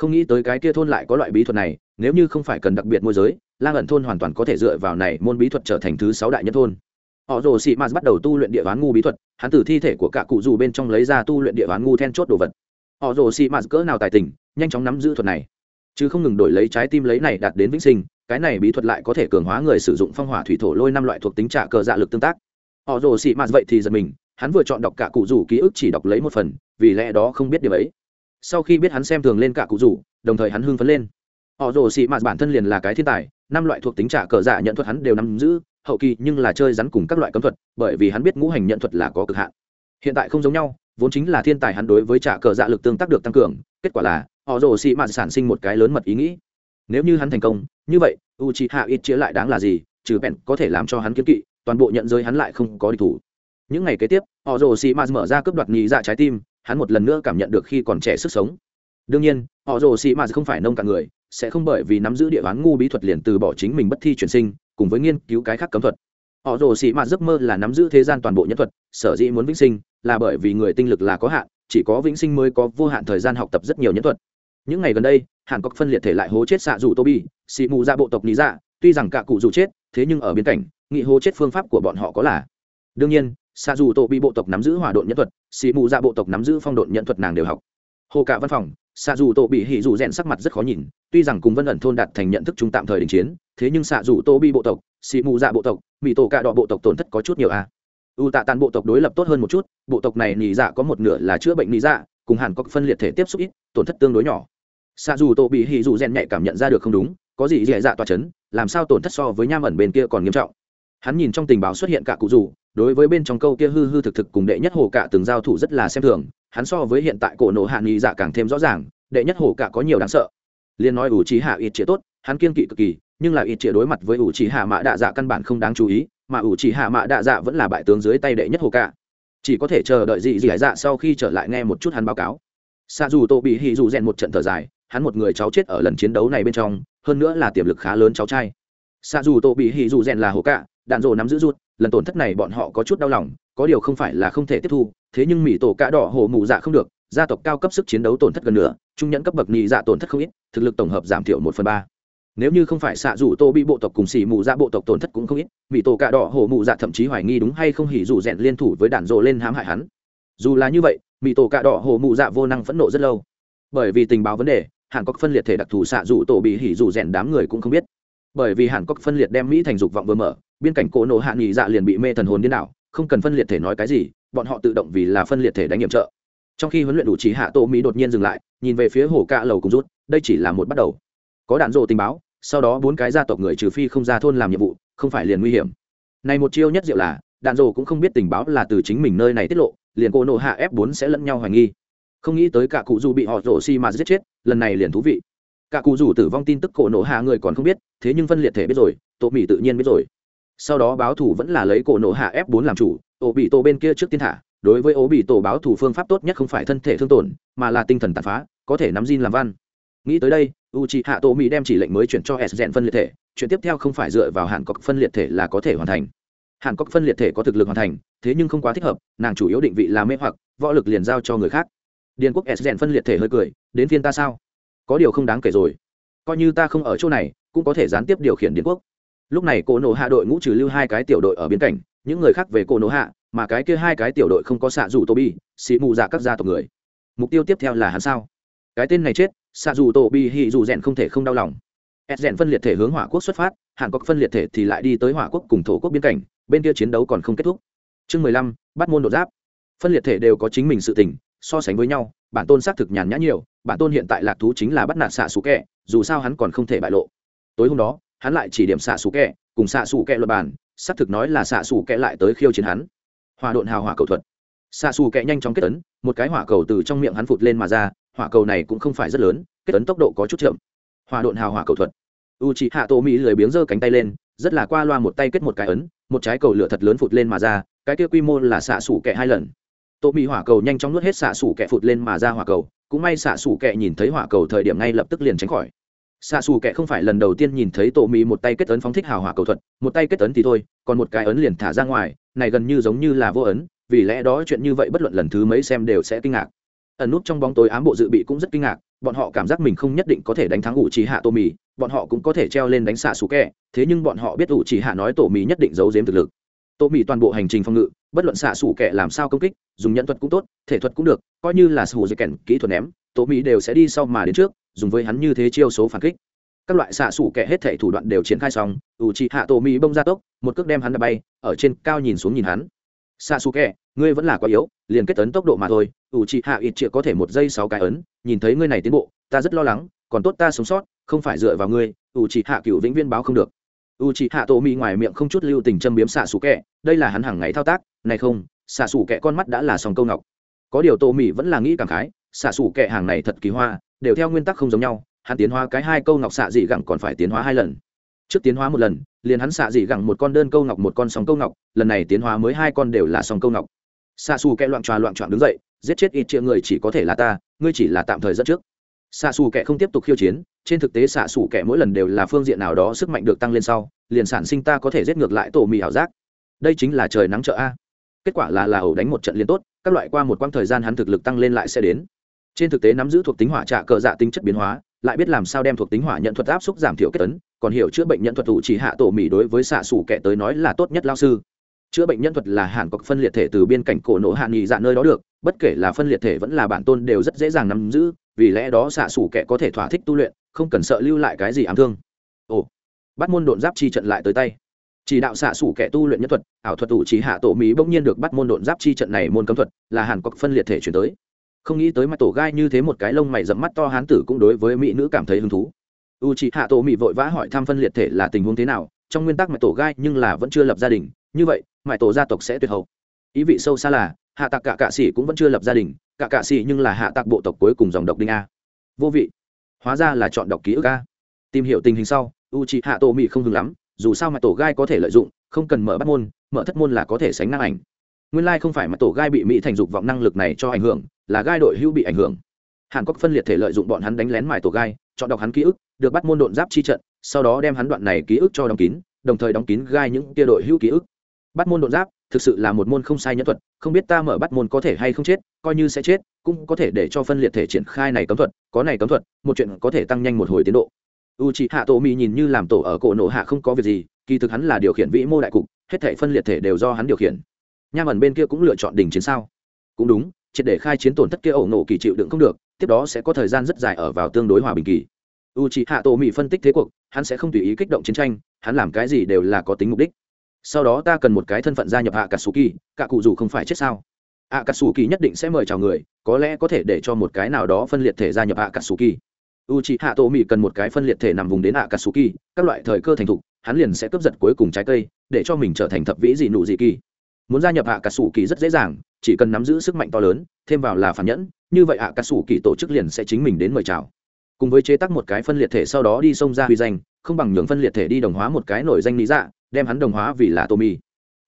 không nghĩ tới cái kia thôn lại có loại bí thuật này, nếu như không phải cần đặc biệt môi giới, lang ẩn thôn hoàn toàn có thể dựa vào này môn bí thuật trở thành thứ sáu đại nhân thôn. Họ rồ xị mạt bắt đầu tu luyện địa ván ngu bí thuật, hắn từ thi thể của cả cụ dù bên trong lấy ra tu luyện địa ván ngu then chốt đồ vật. Họ rồ xị mạt cỡ nào tài tình, nhanh chóng nắm giữ thuật này. Chứ không ngừng đổi lấy trái tim lấy này đạt đến vĩnh sinh, cái này bí thuật lại có thể cường hóa người sử dụng phong hỏa thủy thổ lôi năm loại thuộc tính trả cờ dạ lực tương tác. Họ rồ xị mạt vậy thì giật mình, hắn vừa chọn đọc cả cụ rủ ký ức chỉ đọc lấy một phần, vì lẽ đó không biết điều ấy sau khi biết hắn xem thường lên cả cụ rủ, đồng thời hắn hưng phấn lên. Họ rồ xị mạt bản thân liền là cái thiên tài, năm loại thuộc tính trả cờ dạ nhận thuật hắn đều nắm giữ, hậu kỳ nhưng là chơi rắn cùng các loại cấm thuật, bởi vì hắn biết ngũ hành nhận thuật là có cực hạn. Hiện tại không giống nhau, vốn chính là thiên tài hắn đối với trả cờ dạ lực tương tác được tăng cường, kết quả là, họ rồ xị mạt sản sinh một cái lớn mật ý nghĩ. Nếu như hắn thành công, như vậy u c hạ ít chia lại đáng là gì, trừ bèn có thể làm cho hắn kiếm kỵ, toàn bộ nhận giới hắn lại không có địch thủ. Những ngày kế tiếp, họ rồ xị mạt mở ra cướp đoạt nhì dạ trái tim hắn một lần nữa cảm nhận được khi còn trẻ sức sống. Đương nhiên, họ rồ sĩ mà không phải nông cả người, sẽ không bởi vì nắm giữ địa bán ngu bí thuật liền từ bỏ chính mình bất thi chuyển sinh, cùng với nghiên cứu cái khác cấm thuật. Họ rồ sĩ mà giấc mơ là nắm giữ thế gian toàn bộ nhân thuật, sở dĩ muốn vĩnh sinh là bởi vì người tinh lực là có hạn, chỉ có vĩnh sinh mới có vô hạn thời gian học tập rất nhiều nhân thuật. Những ngày gần đây, hàn cốc phân liệt thể lại hố chết xạ dù tô bi xị mù ra bộ tộc lý dạ tuy rằng cả cụ dù chết, thế nhưng ở biên cảnh, nghị hố chết phương pháp của bọn họ có là. Đương nhiên xa dù tổ bi bộ tộc nắm giữ hỏa độn nhân thuật xì mù ra bộ tộc nắm giữ phong độn nhân thuật nàng đều học. Hồ cả văn phòng xạ dù tổ bị hỉ dù rèn sắc mặt rất khó nhìn, tuy rằng cùng vân ẩn thôn đạt thành nhận thức chung tạm thời đình chiến, thế nhưng xạ dù tô bi bộ tộc xị mù dạ bộ tộc mỹ tổ cả đọ bộ tộc tổn thất có chút nhiều a. À. u tạ tàn bộ tộc đối lập tốt hơn một chút, bộ tộc này nỉ dạ có một nửa là chữa bệnh nỉ dạ cùng hẳn có phân liệt thể tiếp xúc ít, tổn thất tương đối nhỏ. Xạ dù tô bị hỉ dù rèn nhạy cảm nhận ra được không đúng, có gì dễ dạ toa chấn, làm sao tổn thất so với nham ẩn bên kia còn nghiêm trọng. Hắn nhìn trong tình báo xuất hiện cả cụ dù đối với bên trong câu kia hư hư thực thực cùng đệ nhất hồ cả từng giao thủ rất là xem thường, hắn so với hiện tại cổ nổ hạ nghị dạ càng thêm rõ ràng, đệ nhất hồ cả có nhiều đáng sợ. Liên nói ủ trí hạ ít chĩa tốt, hắn kiên kỵ cực kỳ, nhưng là ít chĩa đối mặt với ủ trí hạ mạ đạ dạ căn bản không đáng chú ý, mà ủ trí hạ mạ đạ dạ vẫn là bại tướng dưới tay đệ nhất hồ cả chỉ có thể chờ đợi dị dị dạ sau khi trở lại nghe một chút hắn báo cáo. Xa dù tô bị hì dù rèn một trận thở dài, hắn một người cháu chết ở lần chiến đấu này bên trong, hơn nữa là tiềm lực khá lớn cháu trai. Xa dù tô bị hì dù rèn là hồ cả đạn rồ nắm giữ rút lần tổn thất này bọn họ có chút đau lòng có điều không phải là không thể tiếp thu thế nhưng mỹ tổ cá đỏ hồ mù dạ không được gia tộc cao cấp sức chiến đấu tổn thất gần nửa, trung nhẫn cấp bậc nhị dạ tổn thất không ít thực lực tổng hợp giảm thiểu một phần ba. Nếu như không phải xạ rủ tô bị bộ tộc cùng xỉ mù dạ bộ tộc tổn thất cũng không ít mỹ tổ cạ đỏ hồ mù dạ thậm chí hoài nghi đúng hay không hỉ dù rèn liên thủ với đạn rộ lên hãm hại hắn. Dù là như vậy mỹ tổ cạ đỏ hồ mù dạ vô năng phẫn nộ rất lâu. Bởi vì tình báo vấn đề hàn quốc phân liệt thể đặc thù xạ rủ tổ bị hỉ rủ rèn đám người cũng không biết bởi vì hàn quốc phân liệt đem mỹ thành dục vọng vừa mở, biên cảnh cổ nổ hạ nghỉ dạ liền bị mê thần hồn điên đảo, không cần phân liệt thể nói cái gì, bọn họ tự động vì là phân liệt thể đánh nhiệm trợ. Trong khi huấn luyện đủ trí hạ tổ mỹ đột nhiên dừng lại, nhìn về phía hồ cạ lầu cùng rút, đây chỉ là một bắt đầu. Có đạn rộ tình báo, sau đó bốn cái gia tộc người trừ phi không ra thôn làm nhiệm vụ, không phải liền nguy hiểm. Này một chiêu nhất diệu là, đạn rộ cũng không biết tình báo là từ chính mình nơi này tiết lộ, liền cô nộ hạ f 4 sẽ lẫn nhau hoài nghi. Không nghĩ tới cả cụ dù bị họ rổ xi mà giết chết, lần này liền thú vị cả cụ rủ tử vong tin tức cổ nổ hạ người còn không biết, thế nhưng phân liệt thể biết rồi tổ mỹ tự nhiên biết rồi. Sau đó báo thủ vẫn là lấy cổ nổ hạ f 4 làm chủ ổ bị tổ bên kia trước tiên thả. Đối với ổ bị tổ báo thủ phương pháp tốt nhất không phải thân thể thương tổn, mà là tinh thần tàn phá, có thể nắm gin làm văn. Nghĩ tới đây u c h hạ tổ mỹ đem chỉ lệnh mới chuyển cho s rèn phân liệt thể. Chuyện tiếp theo không phải dựa vào hạn cọc phân liệt thể là có thể hoàn thành. Hạn cọc phân liệt thể có thực lực hoàn thành, thế nhưng không quá thích hợp, nàng chủ yếu định vị là mê hoặc, võ lực liền giao cho người khác. Điền quốc s rèn phân liệt thể hơi cười, đến phiên ta sao? Có điều không đáng kể rồi. Coi như ta không ở chỗ này, cũng có thể gián tiếp điều khiển điền quốc. Lúc này cổ nổ hạ đội ngũ trừ lưu hai cái tiểu đội ở biên cảnh những người khác về cổ nổ hạ, mà cái kia hai cái tiểu đội không có xạ dù tô bi xị mù dạ các gia tộc người. Mục tiêu tiếp theo là hắn sao? Cái tên này chết xạ dù tô bi hì dù rèn không thể không đau lòng. S rèn phân liệt thể hướng hỏa quốc xuất phát, hàn quốc phân liệt thể thì lại đi tới hỏa quốc cùng thổ quốc biên cảnh, bên kia chiến đấu còn không kết thúc. Chương mười lăm, bắt môn đột giáp. Phân liệt thể đều có chính mình sự tình, so sánh với nhau bản tôn xác thực nhàn nhã nhiều, bản tôn hiện tại lạc thú chính là bắt nạt xạ xù kẹ dù sao hắn còn không thể bại lộ. Tối hôm đó, hắn lại chỉ điểm xạ xù kẹ cùng xạ xù kẹ luật bàn, xác thực nói là xạ xù kẹ lại tới khiêu chiến hắn. Hòa độn hào hỏa cầu thuật. Xạ xù kẹ nhanh chóng kết tấn một cái hỏa cầu từ trong miệng hắn phụt lên mà ra, hỏa cầu này cũng không phải rất lớn, kết tấn tốc độ có chút chậm. Hòa độn hào hỏa cầu thuật. U c h ị hạ tổ mỹ lười biếng giơ cánh tay lên, rất là qua loa một tay kết một cái ấn, một trái cầu lửa thật lớn phụt lên mà ra, cái kia quy mô là xạ xù kẹ hai lần tổ mỹ hỏa cầu nhanh chóng nuốt hết xạ xủ kẹ phụt lên mà ra hỏa cầu, cũng may xạ xủ kẹ nhìn thấy hỏa cầu thời điểm ngay lập tức liền tránh khỏi. Xạ xù kệ không phải lần đầu tiên nhìn thấy tổ mỹ một tay kết ấn phóng thích hào hỏa cầu thuật, một tay kết ấn thì thôi, còn một cái ấn liền thả ra ngoài, này gần như giống như là vô ấn, vì lẽ đó chuyện như vậy bất luận lần thứ mấy xem đều sẽ kinh ngạc. Ẩn nút trong bóng tối ám bộ dự bị cũng rất kinh ngạc, bọn họ cảm giác mình không nhất định có thể đánh thắng ủ trì hạ tổ mỹ bọn họ cũng có thể treo lên đánh xạ xù kẹ, thế nhưng bọn họ biết ủ trì hạ nói tổ mỹ nhất định giấu giếm thực lực. Tổ mỹ toàn bộ hành trình phòng ngự bất luận xạ xủ kẹ làm sao công kích, dùng nhận thuật cũng tốt, thể thuật cũng được, coi như là sủ dây kèn kỹ thuật ném tổ mỹ đều sẽ đi sau mà đến trước, dùng với hắn như thế chiêu số phản kích. Các loại xạ xủ kẹ hết thể thủ đoạn đều triển khai xong ủ trì hạ tổ mỹ bông ra tốc, một cước đem hắn đập bay, ở trên cao nhìn xuống nhìn hắn. Xạ xù kẹ ngươi vẫn là quá yếu, liền kết tấn tốc độ mà thôi ủ trì hạ ít chĩa có thể một giây sáu cái ấn, nhìn thấy ngươi này tiến bộ, ta rất lo lắng, còn tốt ta sống sót, không phải dựa vào ngươi ủ trì hạ cựu vĩnh viên báo không được u trì hạ tổ mỹ ngoài miệng không chút lưu tình châm biếm xạ xù kẹ. Đây là hắn hàng ngày thao tác. Này không, xạ xù kẹ con mắt đã là sòng câu ngọc. Có điều tổ mỹ vẫn là nghĩ cảm khái, xạ xù kẹ hàng này thật kỳ hoa, đều theo nguyên tắc không giống nhau. Hắn tiến hóa cái hai câu ngọc xạ dị gẳng còn phải tiến hóa hai lần. Trước tiến hóa một lần, liền hắn xạ dị gẳng một con đơn câu ngọc một con sòng câu ngọc, lần này tiến hóa mới hai con đều là sòng câu ngọc. Xạ xù kẹ loạn tròa loạn trọn đứng dậy, giết chết ít triệu người chỉ có thể là ta, ngươi chỉ là tạm thời dẫn trước. Xạ xù kẹ không tiếp tục khiêu chiến trên thực tế xạ xủ kẹ mỗi lần đều là phương diện nào đó sức mạnh được tăng lên sau, liền sản sinh ta có thể giết ngược lại tổ mì ảo giác. Đây chính là trời nắng trợ a. Kết quả là là ẩu đánh một trận liên tốt, các loại qua một quãng thời gian hắn thực lực tăng lên lại sẽ đến. Trên thực tế nắm giữ thuộc tính hỏa trạ cờ dạ tính chất biến hóa, lại biết làm sao đem thuộc tính hỏa nhận thuật áp xúc giảm thiểu kết tấn còn hiểu chữa bệnh nhận thuật thủ chỉ hạ tổ mì đối với xạ xủ kẹ tới nói là tốt nhất lao sư. Chữa bệnh nhân thuật là hàn cọc phân liệt thể từ biên cảnh cổ nổ hạn nghị dạ nơi đó được, bất kể là phân liệt thể vẫn là bản tôn đều rất dễ dàng nắm giữ, vì lẽ đó xạ xủ kẻ có thể thỏa thích tu luyện không cần sợ lưu lại cái gì ám thương. Ồ, bắt môn độn giáp chi trận lại tới tay. Chỉ đạo xạ xủ kẻ tu luyện nhân thuật, ảo thuật ủ chỉ hạ tổ mỹ bỗng nhiên được bắt môn độn giáp chi trận này môn cấm thuật, là hàn cọc phân liệt thể chuyển tới. Không nghĩ tới mặt tổ gai như thế một cái lông mày dẫm mắt to hán tử cũng đối với mỹ nữ cảm thấy hứng thú. U chỉ hạ tổ mỹ vội vã hỏi thăm phân liệt thể là tình huống thế nào, trong nguyên tắc mặt tổ gai nhưng là vẫn chưa lập gia đình, như vậy mãi tổ gia tộc sẽ tuyệt hậu. Ý vị sâu xa là, hạ tạc cả cạ sĩ cũng vẫn chưa lập gia đình, cả cạ sĩ nhưng là hạ tạc bộ tộc cuối cùng dòng độc đinh a. Vô vị hóa ra là chọn đọc ký ức a. Tìm hiểu tình hình sau u c hạ tổ mỹ không hừng lắm, dù sao mà tổ gai có thể lợi dụng, không cần mở bắt môn, mở thất môn là có thể sánh ngang ảnh. Nguyên lai、like、không phải mà tổ gai bị mỹ thành dục vọng năng lực này cho ảnh hưởng, là gai đội hữu bị ảnh hưởng. Hàn quốc phân liệt thể lợi dụng bọn hắn đánh lén mải tổ gai, chọn đọc hắn ký ức, được bắt môn độn giáp chi trận, sau đó đem hắn đoạn này ký ức cho đóng kín, đồng thời đóng kín gai những tia đội hữu ký ức. Bắt môn đột giáp thực sự là một môn không sai nhẫn thuật, không biết ta mở bắt môn có thể hay không chết, coi như sẽ chết, cũng có thể để cho phân liệt thể triển khai này cấm thuật, có này cấm thuật, một chuyện có thể tăng nhanh một hồi tiến độ. U c hạ tổ mỹ nhìn như làm tổ ở cổ nộ hạ không có việc gì, kỳ thực hắn là điều khiển vĩ mô đại cục, hết thể phân liệt thể đều do hắn điều khiển. Nham ẩn bên kia cũng lựa chọn đình chiến sao? Cũng đúng, triệt để khai chiến tổn thất kia ẩu nổ kỳ chịu đựng không được, tiếp đó sẽ có thời gian rất dài ở vào tương đối hòa bình kỳ. U c hạ tổ mỹ phân tích thế cuộc, hắn sẽ không tùy ý kích động chiến tranh, hắn làm cái gì đều là có tính mục đích sau đó ta cần một cái thân phận gia nhập hạ cả sủ kỳ cả cụ dù không phải chết sao? Hạ cả sủ kỳ nhất định sẽ mời chào người, có lẽ có thể để cho một cái nào đó phân liệt thể gia nhập hạ cả sủ kỳ u c hạ tổ mỹ cần một cái phân liệt thể nằm vùng đến hạ cả sủ kỳ các loại thời cơ thành thục, hắn liền sẽ cướp giật cuối cùng trái cây, để cho mình trở thành thập vĩ dị nụ dị kỳ. Muốn gia nhập hạ cả sủ kỳ rất dễ dàng, chỉ cần nắm giữ sức mạnh to lớn, thêm vào là phản nhẫn, như vậy hạ cả sủ kỳ tổ chức liền sẽ chính mình đến mời chào. Cùng với chế tác một cái phân liệt thể sau đó đi xông ra huy danh, không bằng nhường phân liệt thể đi đồng hóa một cái nổi danh lý dạ đem hắn đồng hóa vì là tô mì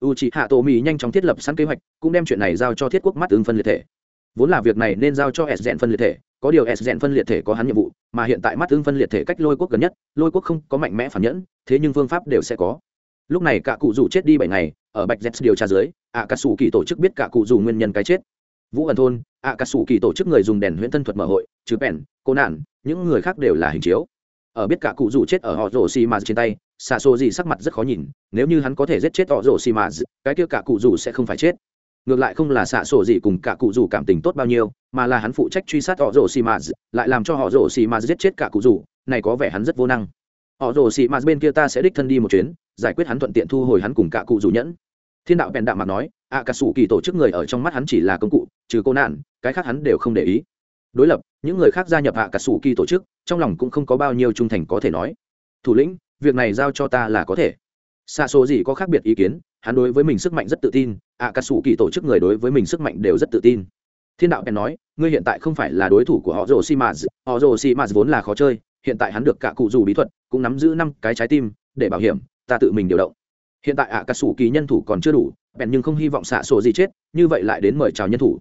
u c h ị hạ tô mì nhanh chóng thiết lập sẵn kế hoạch, cũng đem chuyện này giao cho thiết quốc mắt ứng phân liệt thể. Vốn là việc này nên giao cho s dẹn phân liệt thể, có điều s dẹn phân liệt thể có hắn nhiệm vụ, mà hiện tại mắt ứng phân liệt thể cách lôi quốc gần nhất, lôi quốc không có mạnh mẽ phản nhẫn, thế nhưng phương pháp đều sẽ có. Lúc này cả cụ dù chết đi bảy ngày, ở bạch z điều tra dưới ạ cà sủ kỳ tổ chức biết cả cụ dù nguyên nhân cái chết. Vũ ẩn thôn ạ cà sủ kỳ tổ chức người dùng đèn huyễn thân thuật mở hội chứ bèn cô nạn những người khác đều là hình chiếu. Ở biết cả cụ dù chết ở họ rổ xì mà trên tay xạ xô gì sắc mặt rất khó nhìn, nếu như hắn có thể giết chết họ rổ xì mà, cái kia cả cụ dù sẽ không phải chết. Ngược lại không là xạ sổ gì cùng cả cụ dù cảm tình tốt bao nhiêu, mà là hắn phụ trách truy sát họ rổ xì mà, lại làm cho họ rổ xì mà giết chết cả cụ dù này có vẻ hắn rất vô năng. Họ rổ xì mà bên kia ta sẽ đích thân đi một chuyến, giải quyết hắn thuận tiện thu hồi hắn cùng cả cụ dù nhẫn. Thiên đạo bèn đạm mặt nói ạ cả sủ kỳ tổ chức người ở trong mắt hắn chỉ là công cụ, trừ cô nạn, cái khác hắn đều không để ý. Đối lập, những người khác gia nhập ạ cả sủ kỳ tổ chức, trong lòng cũng không có bao nhiêu trung thành có thể nói. Thủ lĩnh việc này giao cho ta là có thể. Xa số gì có khác biệt ý kiến, hắn đối với mình sức mạnh rất tự tin ạ cà sủ kỳ tổ chức người đối với mình sức mạnh đều rất tự tin. Thiên đạo bèn nói, ngươi hiện tại không phải là đối thủ của họ rồ si maz họ rồ si maz vốn là khó chơi, hiện tại hắn được cả cụ dù bí thuật, cũng nắm giữ năm cái trái tim, để bảo hiểm, ta tự mình điều động. Hiện tại ạ cà sủ kỳ nhân thủ còn chưa đủ, bèn nhưng không hy vọng xạ sổ gì chết, như vậy lại đến mời chào nhân thủ.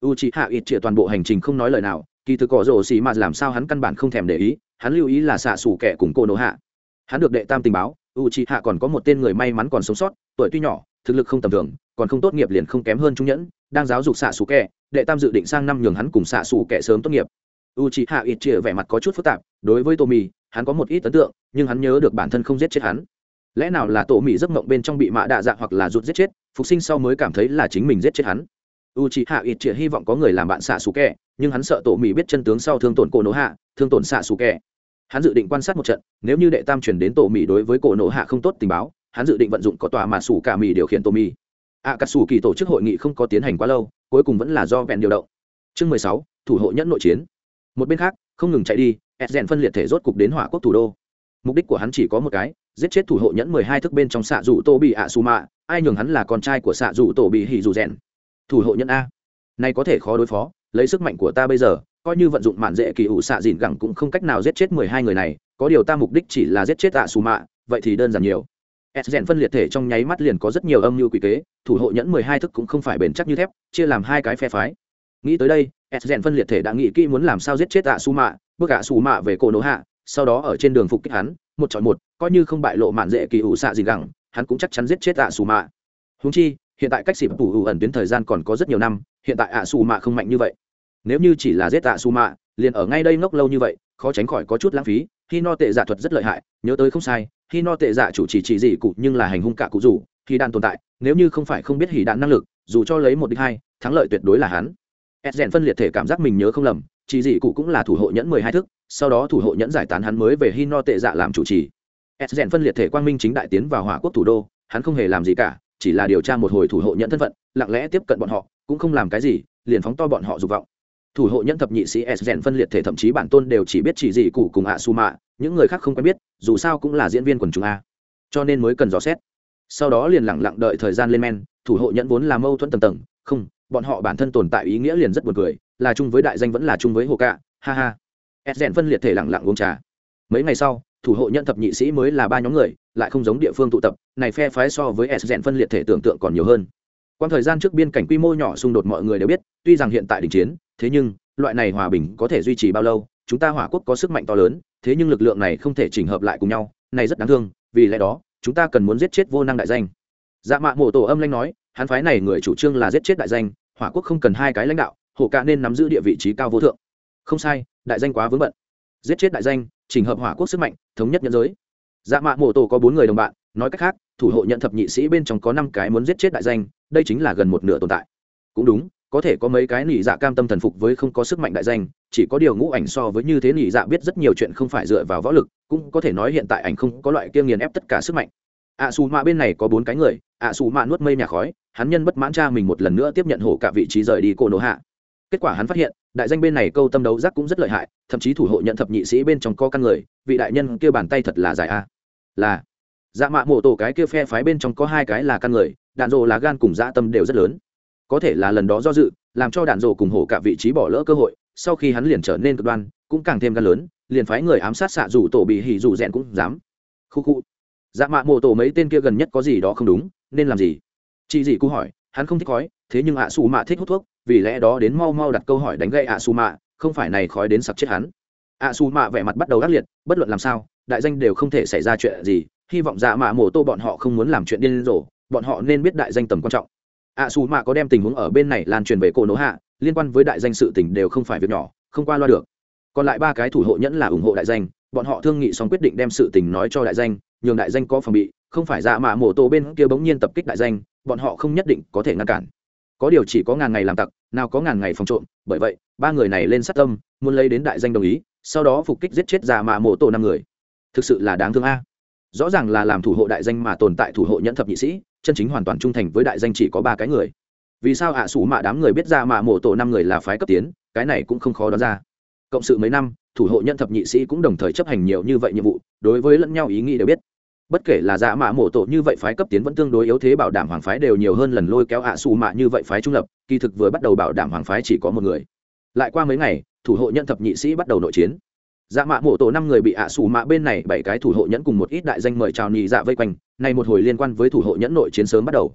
U c hạ ít trịa toàn bộ hành trình không nói lời nào, kỳ thực cỏ rồ xì mà làm sao hắn căn bản không thèm để ý, hắn lưu ý là xạ sủ kẻ cùng cô nổ hạ hắn được đệ tam tình báo u c hạ còn có một tên người may mắn còn sống sót, tuổi tuy nhỏ, thực lực không tầm thường, còn không tốt nghiệp liền không kém hơn trung nhẫn, đang giáo dục xạ xù kẹ. đệ tam dự định sang năm nhường hắn cùng xạ xù kẹ sớm tốt nghiệp. U c hạ ít chia vẻ mặt có chút phức tạp, đối với tô mì hắn có một ít ấn tượng, nhưng hắn nhớ được bản thân không giết chết hắn. Lẽ nào là tổ mì giấc mộng bên trong bị mạ đạ dạ hoặc là rụt giết chết, phục sinh sau mới cảm thấy là chính mình giết chết hắn? U c h i hạ ít chia hy vọng có người làm bạn xạ xù kẹ nhưng hắn sợ tổ mì biết chân tướng sau thương tổn cổ nổ hạ thương tổn xạ xù kẹ hắn dự định quan sát một trận, nếu như đệ tam chuyển đến tổ mỹ đối với cổ nộ hạ không tốt tình báo, hắn dự định vận dụng có tòa mà xù cả mỹ điều khiển tổ mỹ ạ cà xù kỳ tổ chức hội nghị không có tiến hành quá lâu, cuối cùng vẫn là do vẹn điều động. Chương mười sáu, thủ hộ nhẫn nội chiến. Một bên khác, không ngừng chạy đi ed rèn phân liệt thể rốt cục đến hỏa quốc thủ đô. Mục đích của hắn chỉ có một cái, giết chết thủ hộ nhẫn mười hai thức bên trong xạ dù tô bị ạ xù mạ ai nhường hắn là con trai của xạ dù tổ bị hỉ dù rèn thủ hộ nhẫn a. Này có thể khó đối phó, lấy sức mạnh của ta bây giờ coi như vận dụng mạn dễ kỳ ủ xạ dìn gẳng cũng không cách nào giết chết mười hai người này, có điều ta mục đích chỉ là giết chết ạ xù mạ, vậy thì đơn giản nhiều. S rèn phân liệt thể trong nháy mắt liền có rất nhiều âm mưu quỷ kế, thủ hộ nhẫn mười hai thức cũng không phải bền chắc như thép, chia làm hai cái phe phái. Nghĩ tới đây, s rèn phân liệt thể đã nghĩ kỹ muốn làm sao giết chết ạ xù mạ, bước ạ xù mạ về cổ nổ hạ, sau đó ở trên đường phục kích hắn, một chọn một, coi như không bại lộ mạn dễ kỳ ủ xạ dìn gẳng, hắn cũng chắc chắn giết chết ạ xù mạ. Húng chi, hiện tại cách xịp phủ ủ ẩn tuyến thời gian còn có rất nhiều năm, hiện tại ạ xù mạ không mạnh như vậy nếu như chỉ là giết Tạ Su mạ liền ở ngay đây ngốc lâu như vậy, khó tránh khỏi có chút lãng phí. Khi no tệ dạ thuật rất lợi hại, nhớ tới không sai khi no tệ dạ chủ chỉ chỉ gì cụ nhưng là hành hung cả cụ rủ, khi đạn tồn tại, nếu như không phải không biết hỉ đạn năng lực, dù cho lấy một đích hai, thắng lợi tuyệt đối là hắn. Ed rèn phân liệt thể cảm giác mình nhớ không lầm, chỉ dị cụ cũng là thủ hộ nhẫn mười hai thức, sau đó thủ hộ nhẫn giải tán hắn mới về hi no tệ dạ làm chủ trì. Ed rèn phân liệt thể quang minh chính đại tiến vào hỏa quốc thủ đô, hắn không hề làm gì cả, chỉ là điều tra một hồi thủ hộ nhẫn thân phận, lặng lẽ tiếp cận bọn họ, cũng không làm cái gì, liền phóng to bọn họ dục vọng thủ hộ nhẫn thập nhị sĩ s rèn phân liệt thể thậm chí bản tôn đều chỉ biết chỉ gì cụ cùng ạ su mạ những người khác không quen biết, dù sao cũng là diễn viên quần chúng a. Cho nên mới cần dò xét. Sau đó liền lẳng lặng đợi thời gian lên men, thủ hộ nhẫn vốn là mâu thuẫn tầng tầng, không, bọn họ bản thân tồn tại ý nghĩa liền rất buồn cười, là chung với đại danh vẫn là chung với hồ cạ ha ha. S rèn phân liệt thể lẳng lặng uống trà. Mấy ngày sau, thủ hộ nhận thập nhị sĩ mới là ba nhóm người, lại không giống địa phương tụ tập, này phe phái so với s rèn phân liệt thể tưởng tượng còn nhiều hơn quan thời gian trước biên cảnh quy mô nhỏ xung đột mọi người đều biết, tuy rằng hiện tại đình chiến, thế nhưng, loại này hòa bình có thể duy trì bao lâu, chúng ta hỏa quốc có sức mạnh to lớn, thế nhưng lực lượng này không thể chỉnh hợp lại cùng nhau, này rất đáng thương, vì lẽ đó, chúng ta cần muốn giết chết vô năng đại danh. Dạ mạ mộ tổ âm lanh nói, hắn phái này người chủ trương là giết chết đại danh, hỏa quốc không cần hai cái lãnh đạo hộ cả nên nắm giữ địa vị trí cao vô thượng. Không sai, đại danh quá vướng bận. Giết chết đại danh, chỉnh hợp hỏa quốc sức mạnh, thống nhất nhân giới. Dạ mạ mộ tổ có bốn người đồng bạn nói cách khác, thủ hộ nhận thập nhị sĩ bên trong có năm cái muốn giết chết đại danh, đây chính là gần một nửa tồn tại. Cũng đúng, có thể có mấy cái nỉ dạ cam tâm thần phục với không có sức mạnh đại danh, chỉ có điều ngũ ảnh so với như thế nỉ dạ biết rất nhiều chuyện không phải dựa vào võ lực, cũng có thể nói hiện tại ảnh không có loại kia nghiền ép tất cả sức mạnh. Ạ xù mạ bên này có bốn cái người, ạ xù mạ nuốt mây nhà khói, hắn nhân bất mãn cha mình một lần nữa tiếp nhận hổ cả vị trí rời đi cổ nổ hạ. Kết quả hắn phát hiện, đại danh bên này câu tâm đấu giác cũng rất lợi hại, thậm chí thủ hộ nhận thập nhị sĩ bên trong có căn người, vị đại nhân kia bàn tay thật là dài a. Là dạ mạ mộ tổ cái kia phe phái bên trong có hai cái là căn người, đạn dộ là gan cùng dạ tâm đều rất lớn. Có thể là lần đó do dự, làm cho đạn dộ cùng hổ cả vị trí bỏ lỡ cơ hội, sau khi hắn liền trở nên cực đoan, cũng càng thêm gan lớn, liền phái người ám sát xạ rủ tổ bị hỉ rủ rèn cũng dám. Khu khu. Dạ mạ mộ tổ mấy tên kia gần nhất có gì đó không đúng, nên làm gì? Chị dị cụ hỏi, hắn không thích khói, thế nhưng ạ xù mạ thích hút thuốc, vì lẽ đó đến mau mau đặt câu hỏi đánh gậy ạ xù mạ, không phải này khói đến sặc chết hắn. Ạ xù mạ vẻ mặt bắt đầu ác liệt, bất luận làm sao, đại danh đều không thể xảy ra chuyện gì hy vọng dạ mạ mổ tô bọn họ không muốn làm chuyện điên rồ, bọn họ nên biết đại danh tầm quan trọng. Ạ xù mạ có đem tình huống ở bên này lan truyền về cổ nỗ hạ, liên quan với đại danh sự tình đều không phải việc nhỏ, không qua loa được. Còn lại ba cái thủ hộ nhẫn là ủng hộ đại danh, bọn họ thương nghị xong quyết định đem sự tình nói cho đại danh, nhường đại danh có phòng bị, không phải dạ mạ mổ tô bên kia bỗng nhiên tập kích đại danh, bọn họ không nhất định có thể ngăn cản. Có điều chỉ có ngàn ngày làm tặc, nào có ngàn ngày phòng trộm, bởi vậy, ba người này lên sát tâm, muốn lấy đến đại danh đồng ý, sau đó phục kích giết chết già mạ mộ tổ năm người. Thực sự là đáng thương a rõ ràng là làm thủ hộ đại danh mà tồn tại thủ hộ nhẫn thập nhị sĩ, chân chính hoàn toàn trung thành với đại danh chỉ có ba cái người. Vì sao ạ à sủ mạ đám người biết ra mạ mộ tổ năm người là phái cấp tiến, cái này cũng không khó đoán ra. Cộng sự mấy năm, thủ hộ nhân thập nhị sĩ cũng đồng thời chấp hành nhiều như vậy nhiệm vụ, đối với lẫn nhau ý nghĩ đều biết. Bất kể là dạ mạ mổ tổ như vậy phái cấp tiến vẫn tương đối yếu thế bảo đảm hoàng phái đều nhiều hơn lần lôi kéo ạ xù mạ như vậy phái trung lập, kỳ thực vừa bắt đầu bảo đảm hoàng phái chỉ có một người. Lại qua mấy ngày, thủ hộ nhân thập nhị sĩ bắt đầu nội chiến dạ mạ mổ tổ năm người bị ạ xù mạ bên này bảy cái thủ hộ nhẫn cùng một ít đại danh mời chào nhị dạ vây quanh, này một hồi liên quan với thủ hộ nhẫn nội chiến sớm bắt đầu.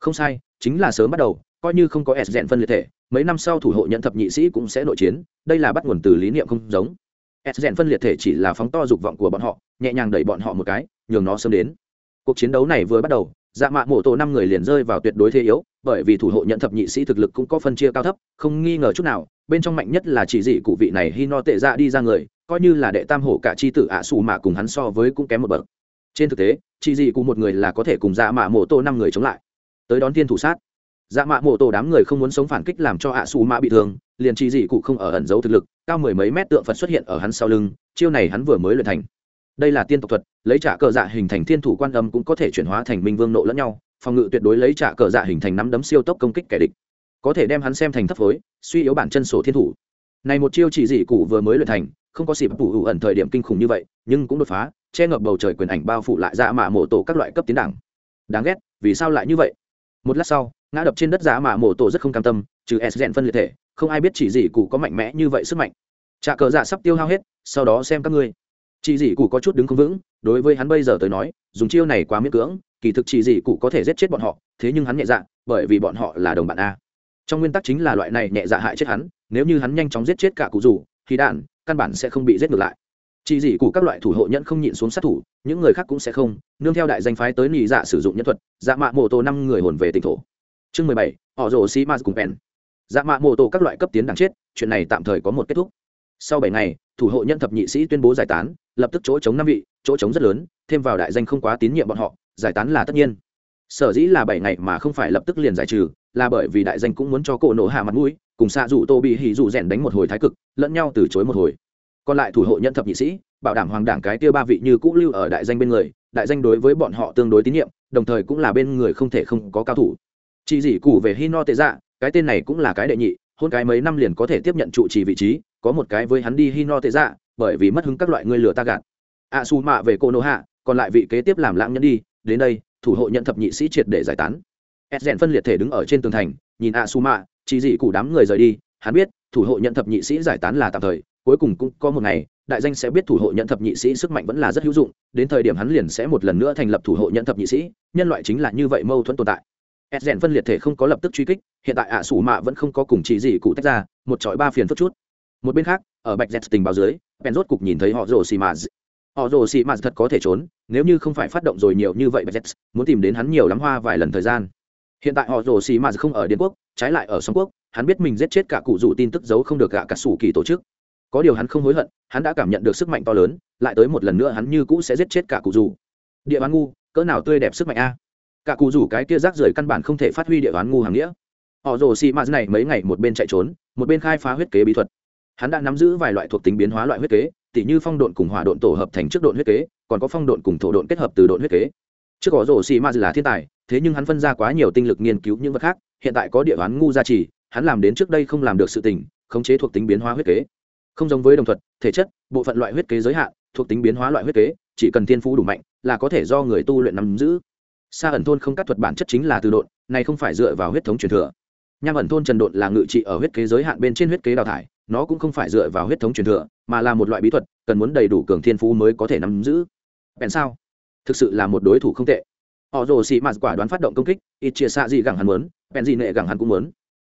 Không sai, chính là sớm bắt đầu, coi như không có s rèn phân liệt thể, mấy năm sau thủ hộ nhẫn thập nhị sĩ cũng sẽ nội chiến, đây là bắt nguồn từ lý niệm không giống. S rèn phân liệt thể chỉ là phóng to dục vọng của bọn họ, nhẹ nhàng đẩy bọn họ một cái, nhường nó sớm đến. Cuộc chiến đấu này vừa bắt đầu dạ mạ mổ tổ năm người liền rơi vào tuyệt đối thế yếu, bởi vì thủ hộ nhận thập nhị sĩ thực lực cũng có phân chia cao thấp, không nghi ngờ chút nào, bên trong mạnh nhất là chỉ dị cụ vị này hi no tệ ra đi ra người, coi như là đệ tam hổ cả chi tử ạ xù mạ cùng hắn so với cũng kém một bậc. Trên thực tế, chỉ dị cụ một người là có thể cùng dạ mạ mổ tổ năm người chống lại. Tới đón tiên thủ sát. Dạ mạ mổ tổ đám người không muốn sống phản kích làm cho ạ xù mạ bị thương, liền chỉ dị cụ không ở ẩn giấu thực lực, cao mười mấy mét tượng phật xuất hiện ở hắn sau lưng, chiêu này hắn vừa mới luyện thành đây là tiên tộc thuật, lấy trả cờ dạ hình thành thiên thủ quan âm cũng có thể chuyển hóa thành minh vương nộ lẫn nhau, phòng ngự tuyệt đối lấy trả cờ dạ hình thành nắm đấm siêu tốc công kích kẻ địch. Có thể đem hắn xem thành thấp phối, suy yếu bản chân sổ thiên thủ. Này một chiêu chỉ dị cụ vừa mới luyện thành, không có xịp phủ hữu ẩn thời điểm kinh khủng như vậy, nhưng cũng đột phá, che ngập bầu trời quyền ảnh bao phủ lại dạ mạ mổ tổ các loại cấp tiến đẳng. Đáng ghét, vì sao lại như vậy? Một lát sau, ngã đập trên đất dạ mạ mổ tổ rất không cam tâm, trừ s rèn phân liệt thể, không ai biết chỉ dị cụ có mạnh mẽ như vậy sức mạnh. Trả cờ dạ sắp tiêu hao hết, sau đó xem các ngươi chị dị cụ có chút đứng không vững, đối với hắn bây giờ tới nói, dùng chiêu này quá miễn cưỡng, kỳ thực chị dị cụ có thể giết chết bọn họ, thế nhưng hắn nhẹ dạ bởi vì bọn họ là đồng bạn a. Trong nguyên tắc chính là loại này nhẹ dạ hại chết hắn, nếu như hắn nhanh chóng giết chết cả cụ rủ, thì đạn, căn bản sẽ không bị giết ngược lại. Chị dị cụ các loại thủ hộ nhẫn không nhịn xuống sát thủ, những người khác cũng sẽ không, nương theo đại danh phái tới nị dạ sử dụng nhân thuật dạ mạ mô tô năm người hồn về tỉnh thổ. Chương mười bảy, họ rồ sĩ ma cùng pen dạ mạ mô tô các loại cấp tiến đằng chết, chuyện này tạm thời có một kết thúc. Sau bảy ngày, thủ hộ nhân thập nhị sĩ tuyên bố giải tán lập tức chỗ chống năm vị, chỗ chống rất lớn, thêm vào đại danh không quá tín nhiệm bọn họ, giải tán là tất nhiên. Sở dĩ là bảy ngày mà không phải lập tức liền giải trừ, là bởi vì đại danh cũng muốn cho cổ nổ hạ mặt mũi, cùng xạ dụ tô bị hỉ dụ rèn đánh một hồi thái cực, lẫn nhau từ chối một hồi. Còn lại thủ hộ nhân thập nhị sĩ, bảo đảm hoàng đảng cái tiêu ba vị như cũ lưu ở đại danh bên người, đại danh đối với bọn họ tương đối tín nhiệm, đồng thời cũng là bên người không thể không có cao thủ. Chỉ dỉ củ về hino tệ dạ cái tên này cũng là cái đệ nhị, hôn cái mấy năm liền có thể tiếp nhận trụ trì vị trí, có một cái với hắn đi hino tệ dạ bởi vì mất hứng các loại ngươi lừa ta gạt. A su mạ về cô nô hạ, còn lại vị kế tiếp làm lãng nhân đi, đến đây, thủ hộ nhận thập nhị sĩ triệt để giải tán. Ed rèn phân liệt thể đứng ở trên tường thành, nhìn a su mạ, chỉ dị cụ đám người rời đi, hắn biết, thủ hộ nhận thập nhị sĩ giải tán là tạm thời, cuối cùng cũng có một ngày, đại danh sẽ biết thủ hộ nhận thập nhị sĩ sức mạnh vẫn là rất hữu dụng, đến thời điểm hắn liền sẽ một lần nữa thành lập thủ hộ nhận thập nhị sĩ, nhân loại chính là như vậy mâu thuẫn tồn tại. Ed rèn phân liệt thể không có lập tức truy kích, hiện tại ạ à mạ vẫn không có cùng chỉ dị cụ tách ra, một chọi ba phiền phức chút. Một bên khác, ở bạch dẹt tình báo dưới bèn rốt cục nhìn thấy họ rồ xì mà họ rồ xì mà thật có thể trốn, nếu như không phải phát động rồi nhiều như vậy bèn muốn tìm đến hắn nhiều lắm hoa vài lần thời gian. Hiện tại họ rồ xì mà không ở điền quốc, trái lại ở Song quốc, hắn biết mình giết chết cả cụ rủ tin tức giấu không được gạ cả sủ kỳ tổ chức. Có điều hắn không hối hận, hắn đã cảm nhận được sức mạnh to lớn, lại tới một lần nữa hắn như cũ sẽ giết chết cả cụ rủ. Địa bán ngu, cỡ nào tươi đẹp sức mạnh a? Cả cụ rủ cái kia rác rưởi căn bản không thể phát huy địa bán ngu hàng nghĩa. Họ rồ xì mạt này mấy ngày một bên chạy trốn, một bên khai phá huyết kế bí thuật hắn đã nắm giữ vài loại thuộc tính biến hóa loại huyết kế, tỉ như phong độn cùng hỏa độn tổ hợp thành trước độn huyết kế, còn có phong độn cùng thổ độn kết hợp từ độn huyết kế. Trước có rổ xì ma là thiên tài, thế nhưng hắn phân ra quá nhiều tinh lực nghiên cứu những vật khác, hiện tại có địa đoán ngu gia trì, hắn làm đến trước đây không làm được sự tình, khống chế thuộc tính biến hóa huyết kế. Không giống với đồng thuật, thể chất, bộ phận loại huyết kế giới hạn, thuộc tính biến hóa loại huyết kế, chỉ cần thiên phú đủ mạnh, là có thể do người tu luyện nắm giữ. Xa ẩn thôn không cắt thuật bản chất chính là từ độn, này không phải dựa vào huyết thống truyền thừa nham ẩn thôn trần độn là ngự trị ở huyết kế giới hạn bên trên huyết kế đào thải, nó cũng không phải dựa vào huyết thống truyền thừa, mà là một loại bí thuật, cần muốn đầy đủ cường thiên phú mới có thể nắm giữ. Bèn sao? Thực sự là một đối thủ không tệ. Họ rồ xị mạt quả đoán phát động công kích ít chia xạ gì gẳng hắn muốn, bèn gì nệ gẳng hắn cũng muốn.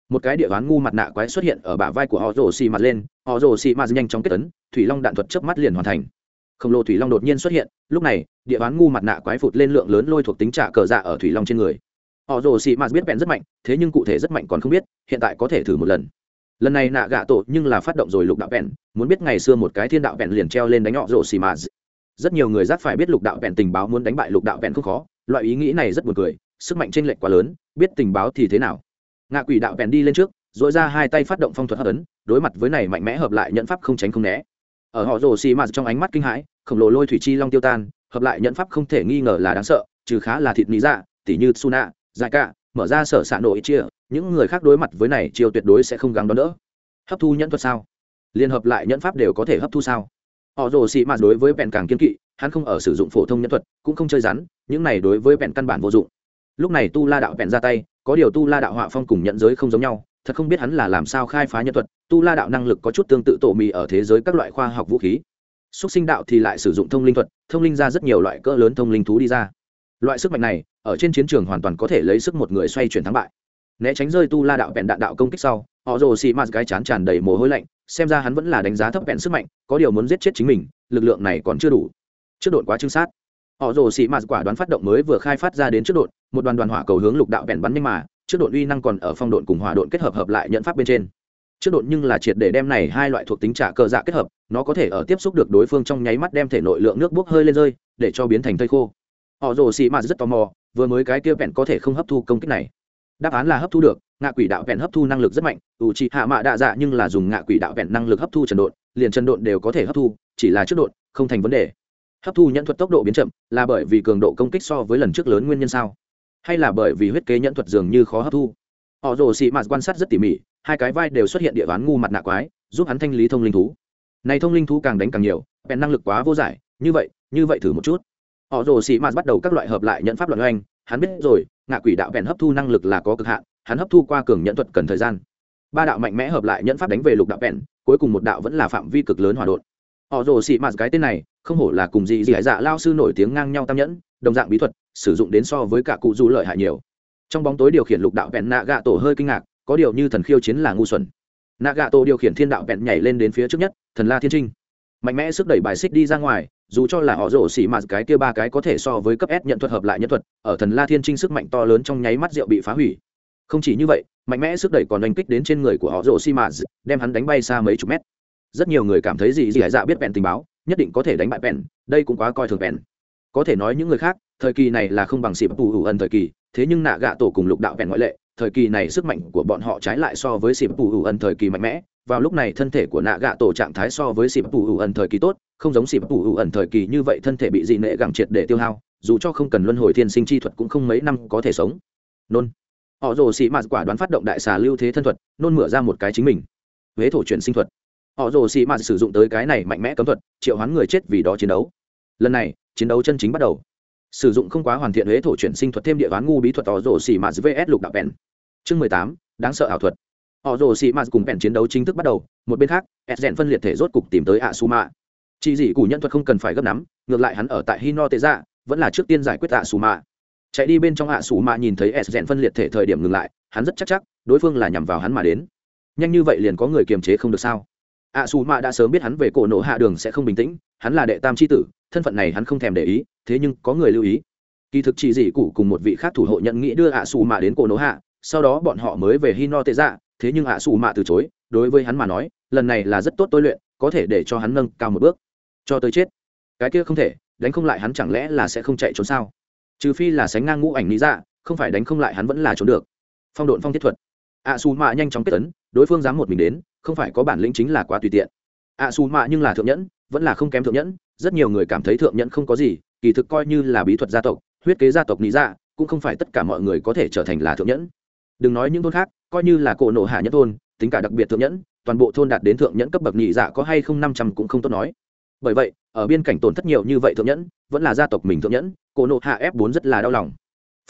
Một cái địa đoán ngu mặt nạ quái xuất hiện ở bả vai của họ rồ xị mạt lên, họ rồ xị mạt nhanh chóng kết tấn, thủy long đạn thuật chớp mắt liền hoàn thành. Khổng lồ thủy long đột nhiên xuất hiện, lúc này, địa đoán ngu mặt nạ quái phụt lên lượng lớn lôi thuộc tính trả cờ dạ ở thủy long trên người họ rồ xì Mạt biết bèn rất mạnh, thế nhưng cụ thể rất mạnh còn không biết, hiện tại có thể thử một lần. Lần này nạ gạ tổ nhưng là phát động rồi lục đạo bèn, muốn biết ngày xưa một cái thiên đạo bèn liền treo lên đánh họ rồ xì Mạt. rất nhiều người giác phải biết lục đạo bèn tình báo muốn đánh bại lục đạo bèn không khó, loại ý nghĩ này rất buồn cười, sức mạnh chênh lệch quá lớn, biết tình báo thì thế nào. Ngạ quỷ đạo bèn đi lên trước dội ra hai tay phát động phong thuật hấp ấn đối mặt với này mạnh mẽ hợp lại nhận pháp không tránh không né. Ở họ rồ xì mạt trong ánh mắt kinh hãi, khổng lồ lôi thủy chi long tiêu tan, hợp lại nhận pháp không thể nghi ngờ là đáng sợ, trừ khá là thịt lý dạ tỉ như suna giải cả, mở ra sở xạ nội chia, những người khác đối mặt với này chiều tuyệt đối sẽ không gắng đón đỡ. Hấp thu nhẫn thuật sao? Liên hợp lại nhẫn pháp đều có thể hấp thu sao? Họ rồ xị mạt đối với bèn càng kiên kỵ, hắn không ở sử dụng phổ thông nhẫn thuật, cũng không chơi rắn, những này đối với bèn căn bản vô dụng. Lúc này tu la đạo bèn ra tay, có điều tu la đạo họa phong cùng nhận giới không giống nhau, thật không biết hắn là làm sao khai phá nhân thuật, tu la đạo năng lực có chút tương tự tổ mì ở thế giới các loại khoa học vũ khí. Xúc sinh đạo thì lại sử dụng thông linh thuật, thông linh ra rất nhiều loại cỡ lớn thông linh thú đi ra. Loại sức mạnh này ở trên chiến trường hoàn toàn có thể lấy sức một người xoay chuyển thắng bại. Né tránh rơi tu la đạo vẹn đạn đạo công kích sau, họ rồ xì mạt cái chán tràn đầy mồ hôi lạnh, xem ra hắn vẫn là đánh giá thấp vẹn sức mạnh, có điều muốn giết chết chính mình, lực lượng này còn chưa đủ. Trước đột quá trưng sát, họ rồ xì mạt quả đoán phát động mới vừa khai phát ra đến trước đột một đoàn đoàn hỏa cầu hướng lục đạo vẹn bắn nhanh mà, trước độn uy năng còn ở phong độn cùng hỏa độn kết hợp hợp lại nhận pháp bên trên. Trước độn nhưng là triệt để đem này hai loại thuộc tính trả cờ dạ kết hợp, nó có thể ở tiếp xúc được đối phương trong nháy mắt đem thể nội lượng nước bốc hơi lên rơi, để cho biến thành thây khô. Họ rồ xì mạt rất tò mò vừa mới cái kia vẹn có thể không hấp thu công kích này. Đáp án là hấp thu được, ngạ quỷ đạo vẹn hấp thu năng lực rất mạnh, ủ trị hạ mạ đạ dạ nhưng là dùng ngạ quỷ đạo vẹn năng lực hấp thu trần độn, liền trần độn đều có thể hấp thu, chỉ là trước độn, không thành vấn đề. Hấp thu nhận thuật tốc độ biến chậm, là bởi vì cường độ công kích so với lần trước lớn nguyên nhân sao? Hay là bởi vì huyết kế nhẫn thuật dường như khó hấp thu? Họ rồ xị mạt quan sát rất tỉ mỉ, hai cái vai đều xuất hiện địa ván ngu mặt nạ quái, giúp hắn thanh lý thông linh thú. Này thông linh thú càng đánh càng nhiều bèn năng lực quá vô giải, như vậy như vậy thử một chút họ rồ xì mạt bắt đầu các loại hợp lại nhận pháp luận oanh. Hắn biết rồi, ngạ quỷ đạo bèn hấp thu năng lực là có cực hạn, hắn hấp thu qua cường nhận thuật cần thời gian. Ba đạo mạnh mẽ hợp lại nhận pháp đánh về lục đạo bèn, cuối cùng một đạo vẫn là phạm vi cực lớn hòa đột họ rồ xì mạt cái tên này, không hổ là cùng gì gì hải dạ lao sư nổi tiếng ngang nhau tam nhẫn, đồng dạng bí thuật, sử dụng đến so với cả cụ du lợi hại nhiều. Trong bóng tối điều khiển lục đạo vẹn nạ gạ tổ hơi kinh ngạc, có điều như thần khiêu chiến là ngu xuẩn. Nạ gạ tổ điều khiển thiên đạo vẹn nhảy lên đến phía trước nhất, thần la thiên trinh mạnh mẽ sức đẩy bài xích đi ra ngoài, dù cho là họ rổ xỉ mạt cái kia ba cái có thể so với cấp s nhận thuật hợp lại nhân thuật, ở thần la thiên trinh sức mạnh to lớn trong nháy mắt rượu bị phá hủy. Không chỉ như vậy, mạnh mẽ sức đẩy còn đánh kích đến trên người của họ rổ xỉ mạt đem hắn đánh bay xa mấy chục mét. Rất nhiều người cảm thấy gì gì hải dạ biết bèn tình báo, nhất định có thể đánh bại bèn, đây cũng quá coi thường bèn. Có thể nói những người khác, thời kỳ này là không bằng xịp bù hủ ẩn thời kỳ, thế nhưng nạ gạ tổ cùng lục đạo bèn ngoại lệ thời kỳ này sức mạnh của bọn họ trái lại so với xịp bù ủ ẩn thời kỳ mạnh mẽ, vào lúc này thân thể của nạ gạ tổ trạng thái so với xịp bù ủ ẩn thời kỳ tốt, không giống xịp bù ủ ẩn thời kỳ như vậy thân thể bị dị nệ gẳng triệt để tiêu hao, dù cho không cần luân hồi thiên sinh chi thuật cũng không mấy năm có thể sống. Nôn. Họ rồ xị mạt quả đoán phát động đại xà lưu thế thân thuật, nôn mửa ra một cái chính mình. Huế thổ chuyển sinh thuật. Họ rồ xị mạt sử dụng tới cái này mạnh mẽ cấm thuật, triệu hoán người chết vì đó chiến đấu. Lần này, chiến đấu chân chính bắt đầu sử dụng không quá hoàn thiện huế thổ chuyển sinh thuật thêm địa ván ngu bí thuật ỏ rồ xì mạt vs lục đạo bèn. Chương mười tám, đáng sợ ảo thuật. Họ rồ xì mạt cùng bèn chiến đấu chính thức bắt đầu, một bên khác ed rèn phân liệt thể rốt cục tìm tới ạ su mạ chỉ dị củ nhân thuật không cần phải gấp nắm, ngược lại hắn ở tại hino tệ dạ vẫn là trước tiên giải quyết ạ su mạ chạy đi bên trong ạ su mạ nhìn thấy ed rèn phân liệt thể thời điểm ngừng lại, hắn rất chắc chắc, đối phương là nhằm vào hắn mà đến. Nhanh như vậy liền có người kiềm chế không được sao? Ạ su mạ đã sớm biết hắn về cổ nổ hạ đường sẽ không bình tĩnh hắn là đệ tam c h i tử, thân phận này hắn không thèm để ý, thế nhưng có người lưu ý. Kỳ thực chỉ dị cụ cùng một vị khác thủ hộ nhận nghĩ đưa ạ xù mạ đến cổ nỗ hạ, sau đó bọn họ mới về hino tệ dạ thế nhưng ạ xù mạ từ chối, đối với hắn mà nói, lần này là rất tốt tôi luyện, có thể để cho hắn nâng cao một bước. Cho tới chết. Cái kia không thể, đánh không lại hắn chẳng lẽ là sẽ không chạy trốn sao? Trừ phi là sánh ngang ngũ ảnh lý dạ không phải đánh không lại hắn vẫn là trốn được. Phong độn phong thiết thuật. Ạ xù mạ nhanh chóng kết tấn, đối phương dám một mình đến, không phải có bản lĩnh chính là quá tùy tiện. Ạ xù mạ nhưng là thượng nhẫn vẫn là không kém thượng nhẫn, rất nhiều người cảm thấy thượng nhẫn không có gì, kỳ thực coi như là bí thuật gia tộc, huyết kế gia tộc lý dạ cũng không phải tất cả mọi người có thể trở thành là thượng nhẫn. Đừng nói những thôn khác, coi như là cổ nộ hạ nhất thôn, tính cả đặc biệt thượng nhẫn, toàn bộ thôn đạt đến thượng nhẫn cấp bậc nhị dạ có hay không năm trăm cũng không tốt nói. Bởi vậy, ở biên cảnh tổn thất nhiều như vậy thượng nhẫn, vẫn là gia tộc mình thượng nhẫn, cổ nộ hạ f bốn rất là đau lòng.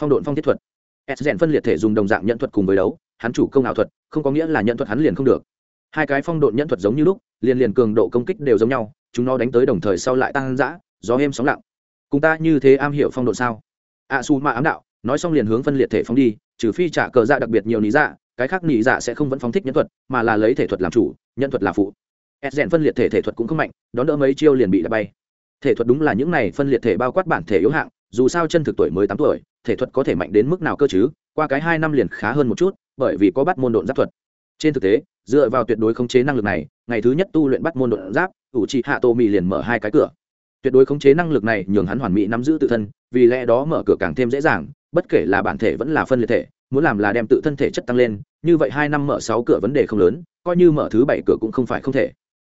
Phong độn phong thiết thuật. S rèn phân liệt thể dùng đồng dạng nhận thuật cùng với đấu, hắn chủ công ảo thuật, không có nghĩa là nhận thuật hắn liền không được. Hai cái phong độn nhận thuật giống như lúc liền liền cường độ công kích đều giống nhau, chúng nó đánh tới đồng thời sau lại tăng dã, gió êm sóng lặng. Cùng ta như thế am hiểu phong độ sao? A su ma ám đạo, nói xong liền hướng phân liệt thể phóng đi, trừ phi trả cờ dạ đặc biệt nhiều lý dạ cái khác lý dạ sẽ không vẫn phóng thích nhân thuật, mà là lấy thể thuật làm chủ, nhân thuật là phụ. Ed rèn phân liệt thể thể thuật cũng không mạnh, đón đỡ mấy chiêu liền bị đập bay. Thể thuật đúng là những này phân liệt thể bao quát bản thể yếu hạng, dù sao chân thực tuổi mới tám tuổi, thể thuật có thể mạnh đến mức nào cơ chứ? Qua cái hai năm liền khá hơn một chút, bởi vì có bắt môn độn giáp thuật trên thực tế, dựa vào tuyệt đối khống chế năng lực này, ngày thứ nhất tu luyện bắt môn độn giáp, ủ trị hạ tô mì liền mở hai cái cửa. Tuyệt đối khống chế năng lực này nhường hắn hoàn mỹ nắm giữ tự thân, vì lẽ đó mở cửa càng thêm dễ dàng, bất kể là bản thể vẫn là phân liệt thể, muốn làm là đem tự thân thể chất tăng lên, như vậy hai năm mở sáu cửa vấn đề không lớn, coi như mở thứ bảy cửa cũng không phải không thể.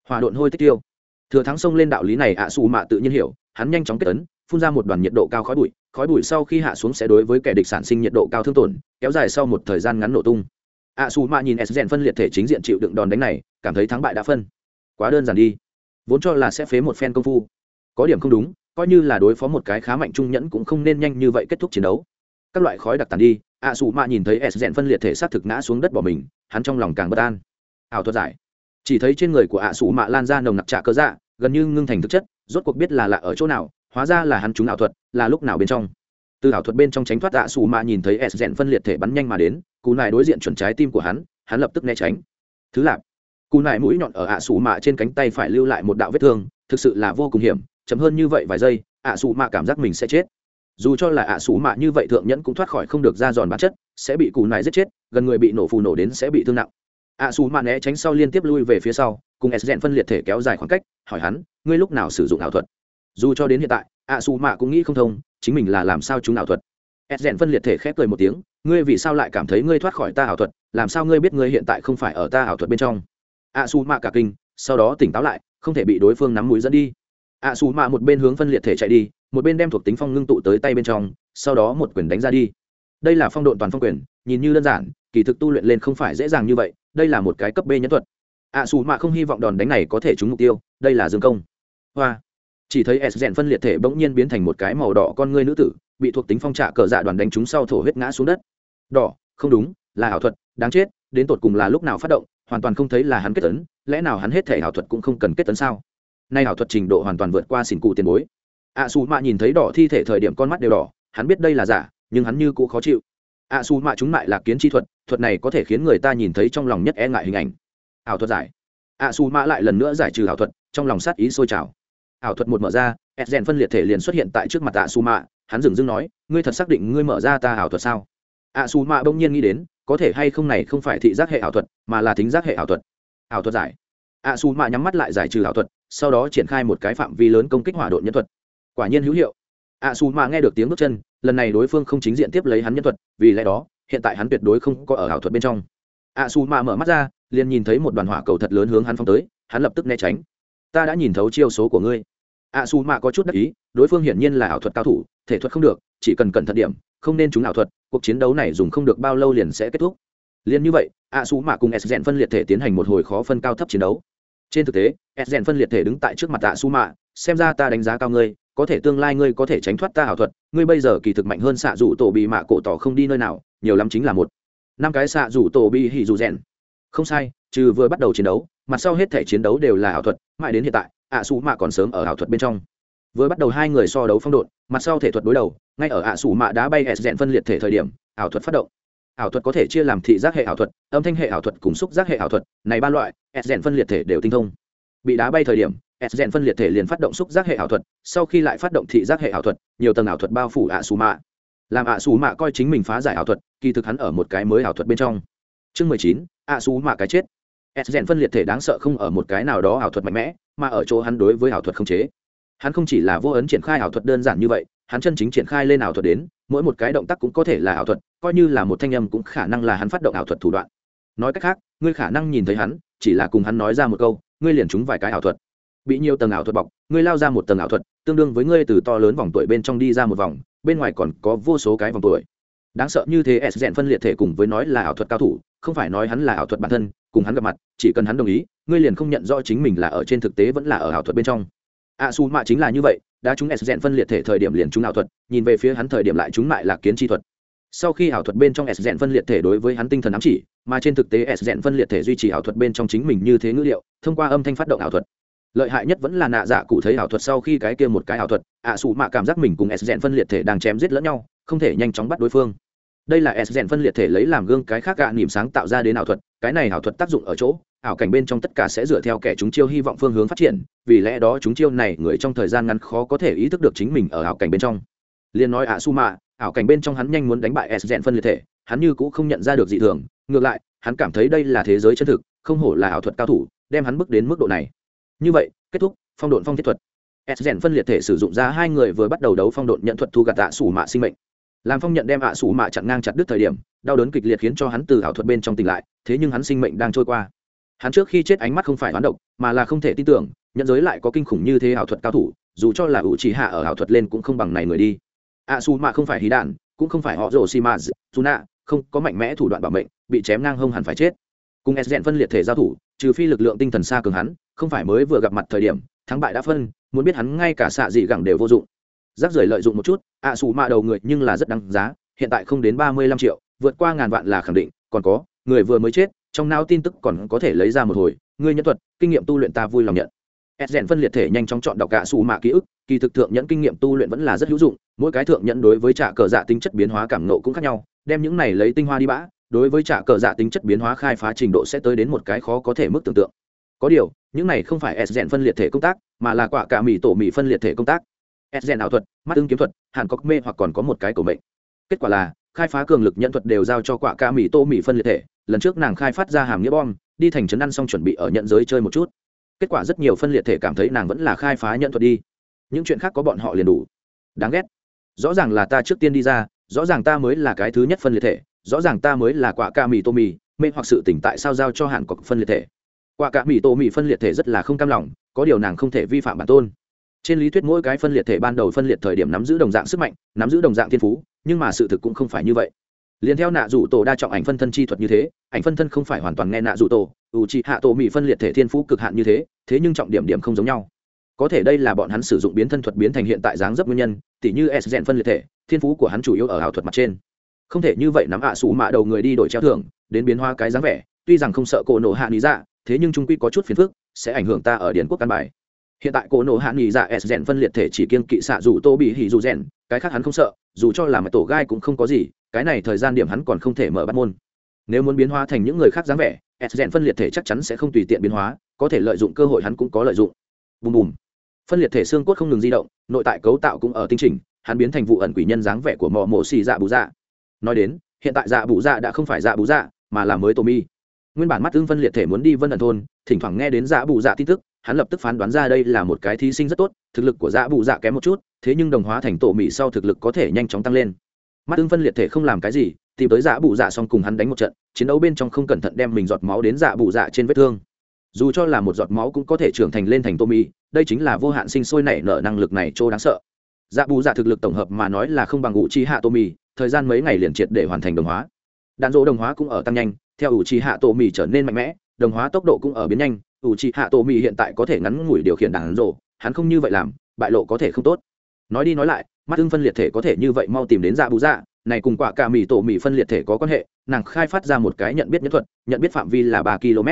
Hòa độn hôi tích tiêu. Thừa thắng xông lên đạo lý này ạ à xù mạ tự nhiên hiểu, hắn nhanh chóng kết tấn, phun ra một đoàn nhiệt độ cao khói bụi khói bụi sau khi hạ xuống sẽ đối với kẻ địch sản sinh nhiệt độ cao thương tổn, kéo dài sau một thời gian ngắn nổ tung ạ à xù mạ nhìn s rèn phân liệt thể chính diện chịu đựng đòn đánh này, cảm thấy thắng bại đã phân. Quá đơn giản đi. Vốn cho là sẽ phế một phen công phu. Có điểm không đúng, coi như là đối phó một cái khá mạnh trung nhẫn cũng không nên nhanh như vậy kết thúc chiến đấu. Các loại khói đặc tàn đi, ạ xù mạ nhìn thấy s rèn phân liệt thể xác thực ngã xuống đất bỏ mình, hắn trong lòng càng bất an. Ảo thuật giải. Chỉ thấy trên người của ạ xù mạ lan ra nồng nặc trạ cơ dạ gần như ngưng thành thực chất, rốt cuộc biết là lạ ở chỗ nào, hóa ra là hắn trúng ảo thuật, là lúc nào bên trong. Từ ảo thuật bên trong tránh thoát ạ xù mạ nhìn thấy s rèn phân liệt thể bắn nhanh mà đến cú nải đối diện chuẩn trái tim của hắn hắn lập tức né tránh. Thứ lạp cú nải mũi nhọn ở ạ sủ mạ trên cánh tay phải lưu lại một đạo vết thương, thực sự là vô cùng hiểm chấm hơn như vậy vài giây, ạ sủ mạ cảm giác mình sẽ chết. Dù cho là ạ sủ mạ như vậy thượng nhẫn cũng thoát khỏi không được ra giòn bản chất, sẽ bị cù nải giết chết, gần người bị nổ phù nổ đến sẽ bị thương nặng. Ạ sủ mạ né tránh sau liên tiếp lui về phía sau, cùng s rèn phân liệt thể kéo dài khoảng cách, hỏi hắn, ngươi lúc nào sử dụng ảo thuật? Dù cho đến hiện tại, ạ sủ mạ cũng nghĩ không thông, chính mình là làm sao chúng ảo thuật? S rèn phân liệt thể khép cười một tiếng, ngươi vì sao lại cảm thấy ngươi thoát khỏi ta ảo thuật? Làm sao ngươi biết ngươi hiện tại không phải ở ta ảo thuật bên trong? A su mạ cả kinh, sau đó tỉnh táo lại, không thể bị đối phương nắm mũi dẫn đi. A su mạ một bên hướng phân liệt thể chạy đi, một bên đem thuộc tính phong ngưng tụ tới tay bên trong, sau đó một quyền đánh ra đi. Đây là phong độn toàn phong quyền, nhìn như đơn giản, kỳ thực tu luyện lên không phải dễ dàng như vậy, đây là một cái cấp b nhân thuật. Ạ xù mạ không hy vọng đòn đánh này có thể trúng mục tiêu, đây là dương công. Hoa. Chỉ thấy s rèn phân liệt thể bỗng nhiên biến thành một cái màu đỏ con ngươi nữ tử bị thuộc tính phong trạ cờ dạ đoàn đánh trúng sau thổ huyết ngã xuống đất. Đỏ, không đúng, là ảo thuật, đáng chết, đến tột cùng là lúc nào phát động, hoàn toàn không thấy là hắn kết tấn, lẽ nào hắn hết thể ảo thuật cũng không cần kết tấn sao? Nay ảo thuật trình độ hoàn toàn vượt qua xỉn cụ tiền bối. Ạ xù mạ nhìn thấy đỏ thi thể thời điểm con mắt đều đỏ, hắn biết đây là giả, nhưng hắn như cũ khó chịu. Ạ xù mạ chúng mại là kiến chi thuật thuật này có thể khiến người ta nhìn thấy trong lòng nhất e ngại hình ảnh. Ảo thuật giải. Ạ xù mạ lại lần nữa giải trừ ảo thuật, trong lòng sát ý sôi trào. Ảo thuật một mở ra ed rèn phân liệt thể liền xuất hiện tại trước mặt ạ xù mạ hắn dừng dưng nói, ngươi thật xác định ngươi mở ra ta ảo thuật sao? Ạ xù mạ bỗng nhiên nghĩ đến, có thể hay không này không phải thị giác hệ ảo thuật, mà là thính giác hệ ảo thuật. Ảo thuật giải. Ạ xù mạ nhắm mắt lại giải trừ ảo thuật, sau đó triển khai một cái phạm vi lớn công kích hỏa độn nhân thuật. Quả nhiên hữu hiệu. Ạ xù mạ nghe được tiếng bước chân, lần này đối phương không chính diện tiếp lấy hắn nhân thuật, vì lẽ đó, hiện tại hắn tuyệt đối không có ở ảo thuật bên trong. Ạ xù mạ mở mắt ra, liền nhìn thấy một đoàn hỏa cầu thật lớn hướng hắn phong tới, hắn lập tức né tránh. Ta đã nhìn thấu chiêu số của ngươi. Ạ xù mạ có chút đắc ý, đối phương hiển nhiên là ảo thuật cao thủ thể thuật không được, chỉ cần cẩn thận điểm, không nên chúng ảo thuật, cuộc chiến đấu này dùng không được bao lâu liền sẽ kết thúc. Liền như vậy A Su mạ cùng s rèn phân liệt thể tiến hành một hồi khó phân cao thấp chiến đấu. Trên thực tế, s rèn phân liệt thể đứng tại trước mặt A Su mạ, xem ra ta đánh giá cao ngươi, có thể tương lai ngươi có thể tránh thoát ta ảo thuật, ngươi bây giờ kỳ thực mạnh hơn xạ rủ tổ bị mạ cổ tỏ không đi nơi nào, nhiều lắm chính là một, năm cái xạ rủ tổ bị hỉ dù rèn. Không sai, trừ vừa bắt đầu chiến đấu, mặt sau hết thể chiến đấu đều là ảo thuật, mãi đến hiện tại ạ Su mạ còn sớm ở ảo thuật bên trong vừa bắt đầu hai người so đấu phong độn, mặt sau thể thuật đối đầu, ngay ở ạ sủ mạ đá bay s rèn phân liệt thể thời điểm, ảo thuật phát động. Ảo thuật có thể chia làm thị giác hệ ảo thuật, âm thanh hệ ảo thuật cùng xúc giác hệ ảo thuật, này ba loại, s rèn phân liệt thể đều tinh thông. Bị đá bay thời điểm, s rèn phân liệt thể liền phát động xúc giác hệ ảo thuật, sau khi lại phát động thị giác hệ ảo thuật, nhiều tầng ảo thuật bao phủ ạ sủ mạ. Làm ạ sủ mạ coi chính mình phá giải ảo thuật, kỳ thực hắn ở một cái mới ảo thuật bên trong. Chương mười chín, ạ sủ mạ cái chết. S rèn phân liệt thể đáng sợ không ở một cái nào đó ảo thuật mạnh mẽ, mà ở chỗ hắn đối với ảo thuật không chế hắn không chỉ là vô ấn triển khai ảo thuật đơn giản như vậy, hắn chân chính triển khai lên ảo thuật đến, mỗi một cái động tác cũng có thể là ảo thuật, coi như là một thanh âm cũng khả năng là hắn phát động ảo thuật thủ đoạn. Nói cách khác, ngươi khả năng nhìn thấy hắn, chỉ là cùng hắn nói ra một câu, ngươi liền trúng vài cái ảo thuật. Bị nhiều tầng ảo thuật bọc, ngươi lao ra một tầng ảo thuật, tương đương với ngươi từ to lớn vòng tuổi bên trong đi ra một vòng, bên ngoài còn có vô số cái vòng tuổi. Đáng sợ như thế, s rèn phân liệt thể cùng với nói là ảo thuật cao thủ, không phải nói hắn là ảo thuật bản thân, cùng hắn gặp mặt, chỉ cần hắn đồng ý, ngươi liền không nhận rõ chính mình là ở trên thực tế vẫn là ở ảo thuật bên trong a su mạ chính là như vậy đã chúng s rèn phân liệt thể thời điểm liền chúng ảo thuật nhìn về phía hắn thời điểm lại chúng lại là kiến chi thuật. Sau khi ảo thuật bên trong s rèn phân liệt thể đối với hắn tinh thần ám chỉ mà trên thực tế s rèn phân liệt thể duy trì ảo thuật bên trong chính mình như thế ngữ liệu thông qua âm thanh phát động ảo thuật. Lợi hại nhất vẫn là nạ dạ cụ thấy ảo thuật sau khi cái kia một cái ảo thuật ạ à, mạ cảm giác mình cùng s rèn phân liệt thể đang chém giết lẫn nhau không thể nhanh chóng bắt đối phương. Đây là s rèn phân liệt thể lấy làm gương cái khác gạ niềm sáng tạo ra đến ảo thuật cái này ảo thuật tác dụng ở chỗ ảo cảnh bên trong tất cả sẽ dựa theo kẻ chúng chiêu hy vọng phương hướng phát triển, vì lẽ đó chúng chiêu này người trong thời gian ngắn khó có thể ý thức được chính mình ở ảo cảnh bên trong. Liền nói ạ su mạ ảo cảnh bên trong hắn nhanh muốn đánh bại s Dẹn phân liệt thể, hắn như cũng không nhận ra được dị thường, ngược lại, hắn cảm thấy đây là thế giới chân thực, không hổ là ảo thuật cao thủ, đem hắn bước đến mức độ này. Như vậy, kết thúc phong độn phong thiết thuật. S Dẹn phân liệt thể sử dụng ra hai người vừa bắt đầu đấu phong độn nhận thuật thu gạt ạ sủ mạ sinh mệnh. Làm phong nhận đem ạ sủ mạ chặn ngang chặt đứt thời điểm, đau đớn kịch liệt khiến cho hắn từ ảo thuật bên trong tỉnh lại, thế nhưng hắn sinh mệnh đang trôi qua hắn trước khi chết ánh mắt không phải hoán độc mà là không thể tin tưởng nhận giới lại có kinh khủng như thế ảo thuật cao thủ dù cho là ủ trì hạ ở ảo thuật lên cũng không bằng này người đi a su mạ không phải hí đạn cũng không phải họ rồ xi ma. dù nạ không có mạnh mẽ thủ đoạn bảo mệnh bị chém ngang hông hẳn phải chết cùng s rèn phân liệt thể giao thủ trừ phi lực lượng tinh thần xa cường hắn không phải mới vừa gặp mặt thời điểm thắng bại đã phân muốn biết hắn ngay cả xạ dị gẳng đều vô dụng rác rưởi lợi dụng một chút ạ à, xù mạ đầu người nhưng là rất đáng giá hiện tại không đến ba mươi lăm triệu vượt qua ngàn vạn là khẳng định còn có người vừa mới chết trong não tin tức còn có thể lấy ra một hồi, ngươi nhân thuật, kinh nghiệm tu luyện ta vui lòng nhận. S rèn phân liệt thể nhanh chóng chọn đọc cả xù mạ ký ức, kỳ thực thượng nhẫn kinh nghiệm tu luyện vẫn là rất hữu dụng, mỗi cái thượng nhẫn đối với trả cờ dạ tính chất biến hóa cảm nộ cũng khác nhau, đem những này lấy tinh hoa đi bã, đối với trả cờ dạ tính chất biến hóa khai phá trình độ sẽ tới đến một cái khó có thể mức tưởng tượng. Có điều, những này không phải s rèn phân liệt thể công tác, mà là quả cả mỹ tổ mỹ phân liệt thể công tác. S rèn ảo thuật, mắt tương kiếm thuật, hàn cọc mê hoặc còn có một cái cổ mệnh. Kết quả là, khai phá cường lực nhận thuật đều giao cho quả ca mỹ tô mỹ phân liệt thể lần trước nàng khai phát ra hàm nghĩa bom, đi thành trấn ăn xong chuẩn bị ở nhận giới chơi một chút. Kết quả rất nhiều phân liệt thể cảm thấy nàng vẫn là khai phá nhận thuật đi. Những chuyện khác có bọn họ liền đủ. Đáng ghét. Rõ ràng là ta trước tiên đi ra, rõ ràng ta mới là cái thứ nhất phân liệt thể, rõ ràng ta mới là quả ca mì tô mì, mê hoặc sự tỉnh tại sao giao cho hàn cọc phân liệt thể. Quả cả mỹ tô mỹ phân liệt thể rất là không cam lòng, có điều nàng không thể vi phạm bản tôn. Trên lý thuyết mỗi cái phân liệt thể ban đầu phân liệt thời điểm nắm giữ đồng dạng sức mạnh, nắm giữ đồng dạng thiên phú, nhưng mà sự thực cũng không phải như vậy liền theo nạ rủ tổ đa trọng ảnh phân thân chi thuật như thế, ảnh phân thân không phải hoàn toàn nghe nạ rủ tổ, ủ trị hạ tổ mỹ phân liệt thể thiên phú cực hạn như thế thế nhưng trọng điểm điểm không giống nhau. Có thể đây là bọn hắn sử dụng biến thân thuật biến thành hiện tại dáng dấp nguyên nhân, tỉ như s rèn phân liệt thể, thiên phú của hắn chủ yếu ở ảo thuật mặt trên. Không thể như vậy nắm ạ à sủ mạ đầu người đi đổi treo thưởng, đến biến hóa cái dáng vẻ, tuy rằng không sợ cổ nổ hạ lý dạ thế nhưng trung quy có chút phiền phức, sẽ ảnh hưởng ta ở điển quốc căn bài. Hiện tại cổ nổ hạ nghỉ dạ s rèn phân liệt thể chỉ kiên kỵ xạ dù tô bị hỉ dù rèn cái khác hắn không sợ, dù cho là mật tổ gai cũng không có gì cái này thời gian điểm hắn còn không thể mở bắt môn. Nếu muốn biến hóa thành những người khác dáng vẻ, s rèn phân liệt thể chắc chắn sẽ không tùy tiện biến hóa, có thể lợi dụng cơ hội hắn cũng có lợi dụng. Bùm bùm. Phân liệt thể xương cốt không ngừng di động, nội tại cấu tạo cũng ở tinh trình hắn biến thành vụ ẩn quỷ nhân dáng vẻ của mò mổ xì dạ bù dạ. Nói đến, hiện tại dạ bù dạ đã không phải dạ bù dạ mà là mới tổ mi. Nguyên bản mắt tương phân liệt thể muốn đi vân ẩn thôn, thỉnh thoảng nghe đến dạ bù dạ tin tức, hắn lập tức phán đoán ra đây là một cái thí sinh rất tốt, thực lực của dạ bù dạ kém một chút, thế nhưng đồng hóa thành tổ mỹ sau thực lực có thể nhanh chóng tăng lên mắt tương phân liệt thể không làm cái gì, tìm tới dạ bù dạ xong cùng hắn đánh một trận, chiến đấu bên trong không cẩn thận đem mình giọt máu đến dạ bù dạ trên vết thương. Dù cho là một giọt máu cũng có thể trưởng thành lên thành tô mỹ đây chính là vô hạn sinh sôi nảy nở năng lực này chỗ đáng sợ. Dạ bù dạ thực lực tổng hợp mà nói là không bằng ngụ chi hạ tô mỹ thời gian mấy ngày liền triệt để hoàn thành đồng hóa. Đạn dỗ đồng hóa cũng ở tăng nhanh, theo ủ Chi hạ tô mì trở nên mạnh mẽ, đồng hóa tốc độ cũng ở biến nhanh ủ Chi hạ tô mì hiện tại có thể ngắn ngủi điều khiển đạn dỗ, hắn không như vậy làm, bại lộ có thể không tốt nói đi nói lại, mắt ưng phân liệt thể có thể như vậy mau tìm đến dạ bù dạ này cùng quả cả mì tổ mì phân liệt thể có quan hệ, nàng khai phát ra một cái nhận biết nhất thuật, nhận biết phạm vi là ba km.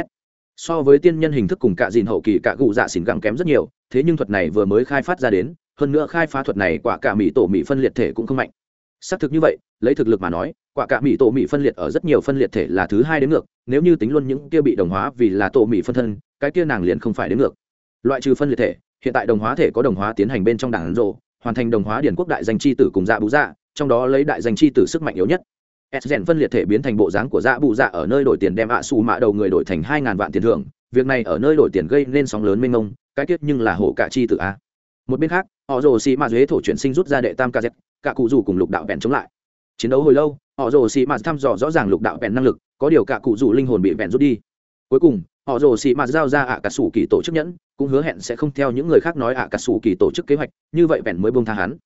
So với tiên nhân hình thức cùng cạ dìn hậu kỳ, cạ gù dạ xỉn gẳng kém rất nhiều, thế nhưng thuật này vừa mới khai phát ra đến, hơn nữa khai phá thuật này quả cả mỹ tổ mỹ phân liệt thể cũng không mạnh. Xác thực như vậy, lấy thực lực mà nói, quả cả mỹ tổ mỹ phân liệt ở rất nhiều phân liệt thể là thứ hai đến ngược, nếu như tính luôn những kia bị đồng hóa vì là tổ mỹ phân thân, cái kia nàng liền không phải đến ngược. Loại trừ phân liệt thể, hiện tại đồng hóa thể có đồng hóa tiến hành bên trong đảng rộ hoàn thành đồng hóa điển quốc đại danh chi tử cùng dạ bú dạ trong đó lấy đại danh chi tử sức mạnh yếu nhất. S rèn phân liệt thể biến thành bộ dáng của dạ bù dạ ở nơi đổi tiền đem ạ xù mạ đầu người đổi thành hai ngàn vạn tiền thưởng, việc này ở nơi đổi tiền gây nên sóng lớn mênh mông, cái kết nhưng là hổ cả chi tử a. Một bên khác, họ rồ xì mạ dưới thổ chuyển sinh rút ra đệ tam kz cả cụ dù cùng lục đạo bèn chống lại. Chiến đấu hồi lâu, họ rồ xì mạt thăm dò rõ ràng lục đạo bèn năng lực, có điều cả cụ rủ linh hồn bị vẹn rút đi. Cuối cùng, họ rồ xì mà giao ra ạ cả sủ kỳ tổ chức nhẫn cũng hứa hẹn sẽ không theo những người khác nói ạ, cả sủ kỳ tổ chức kế hoạch, như vậy vẹn mới bông tha hắn.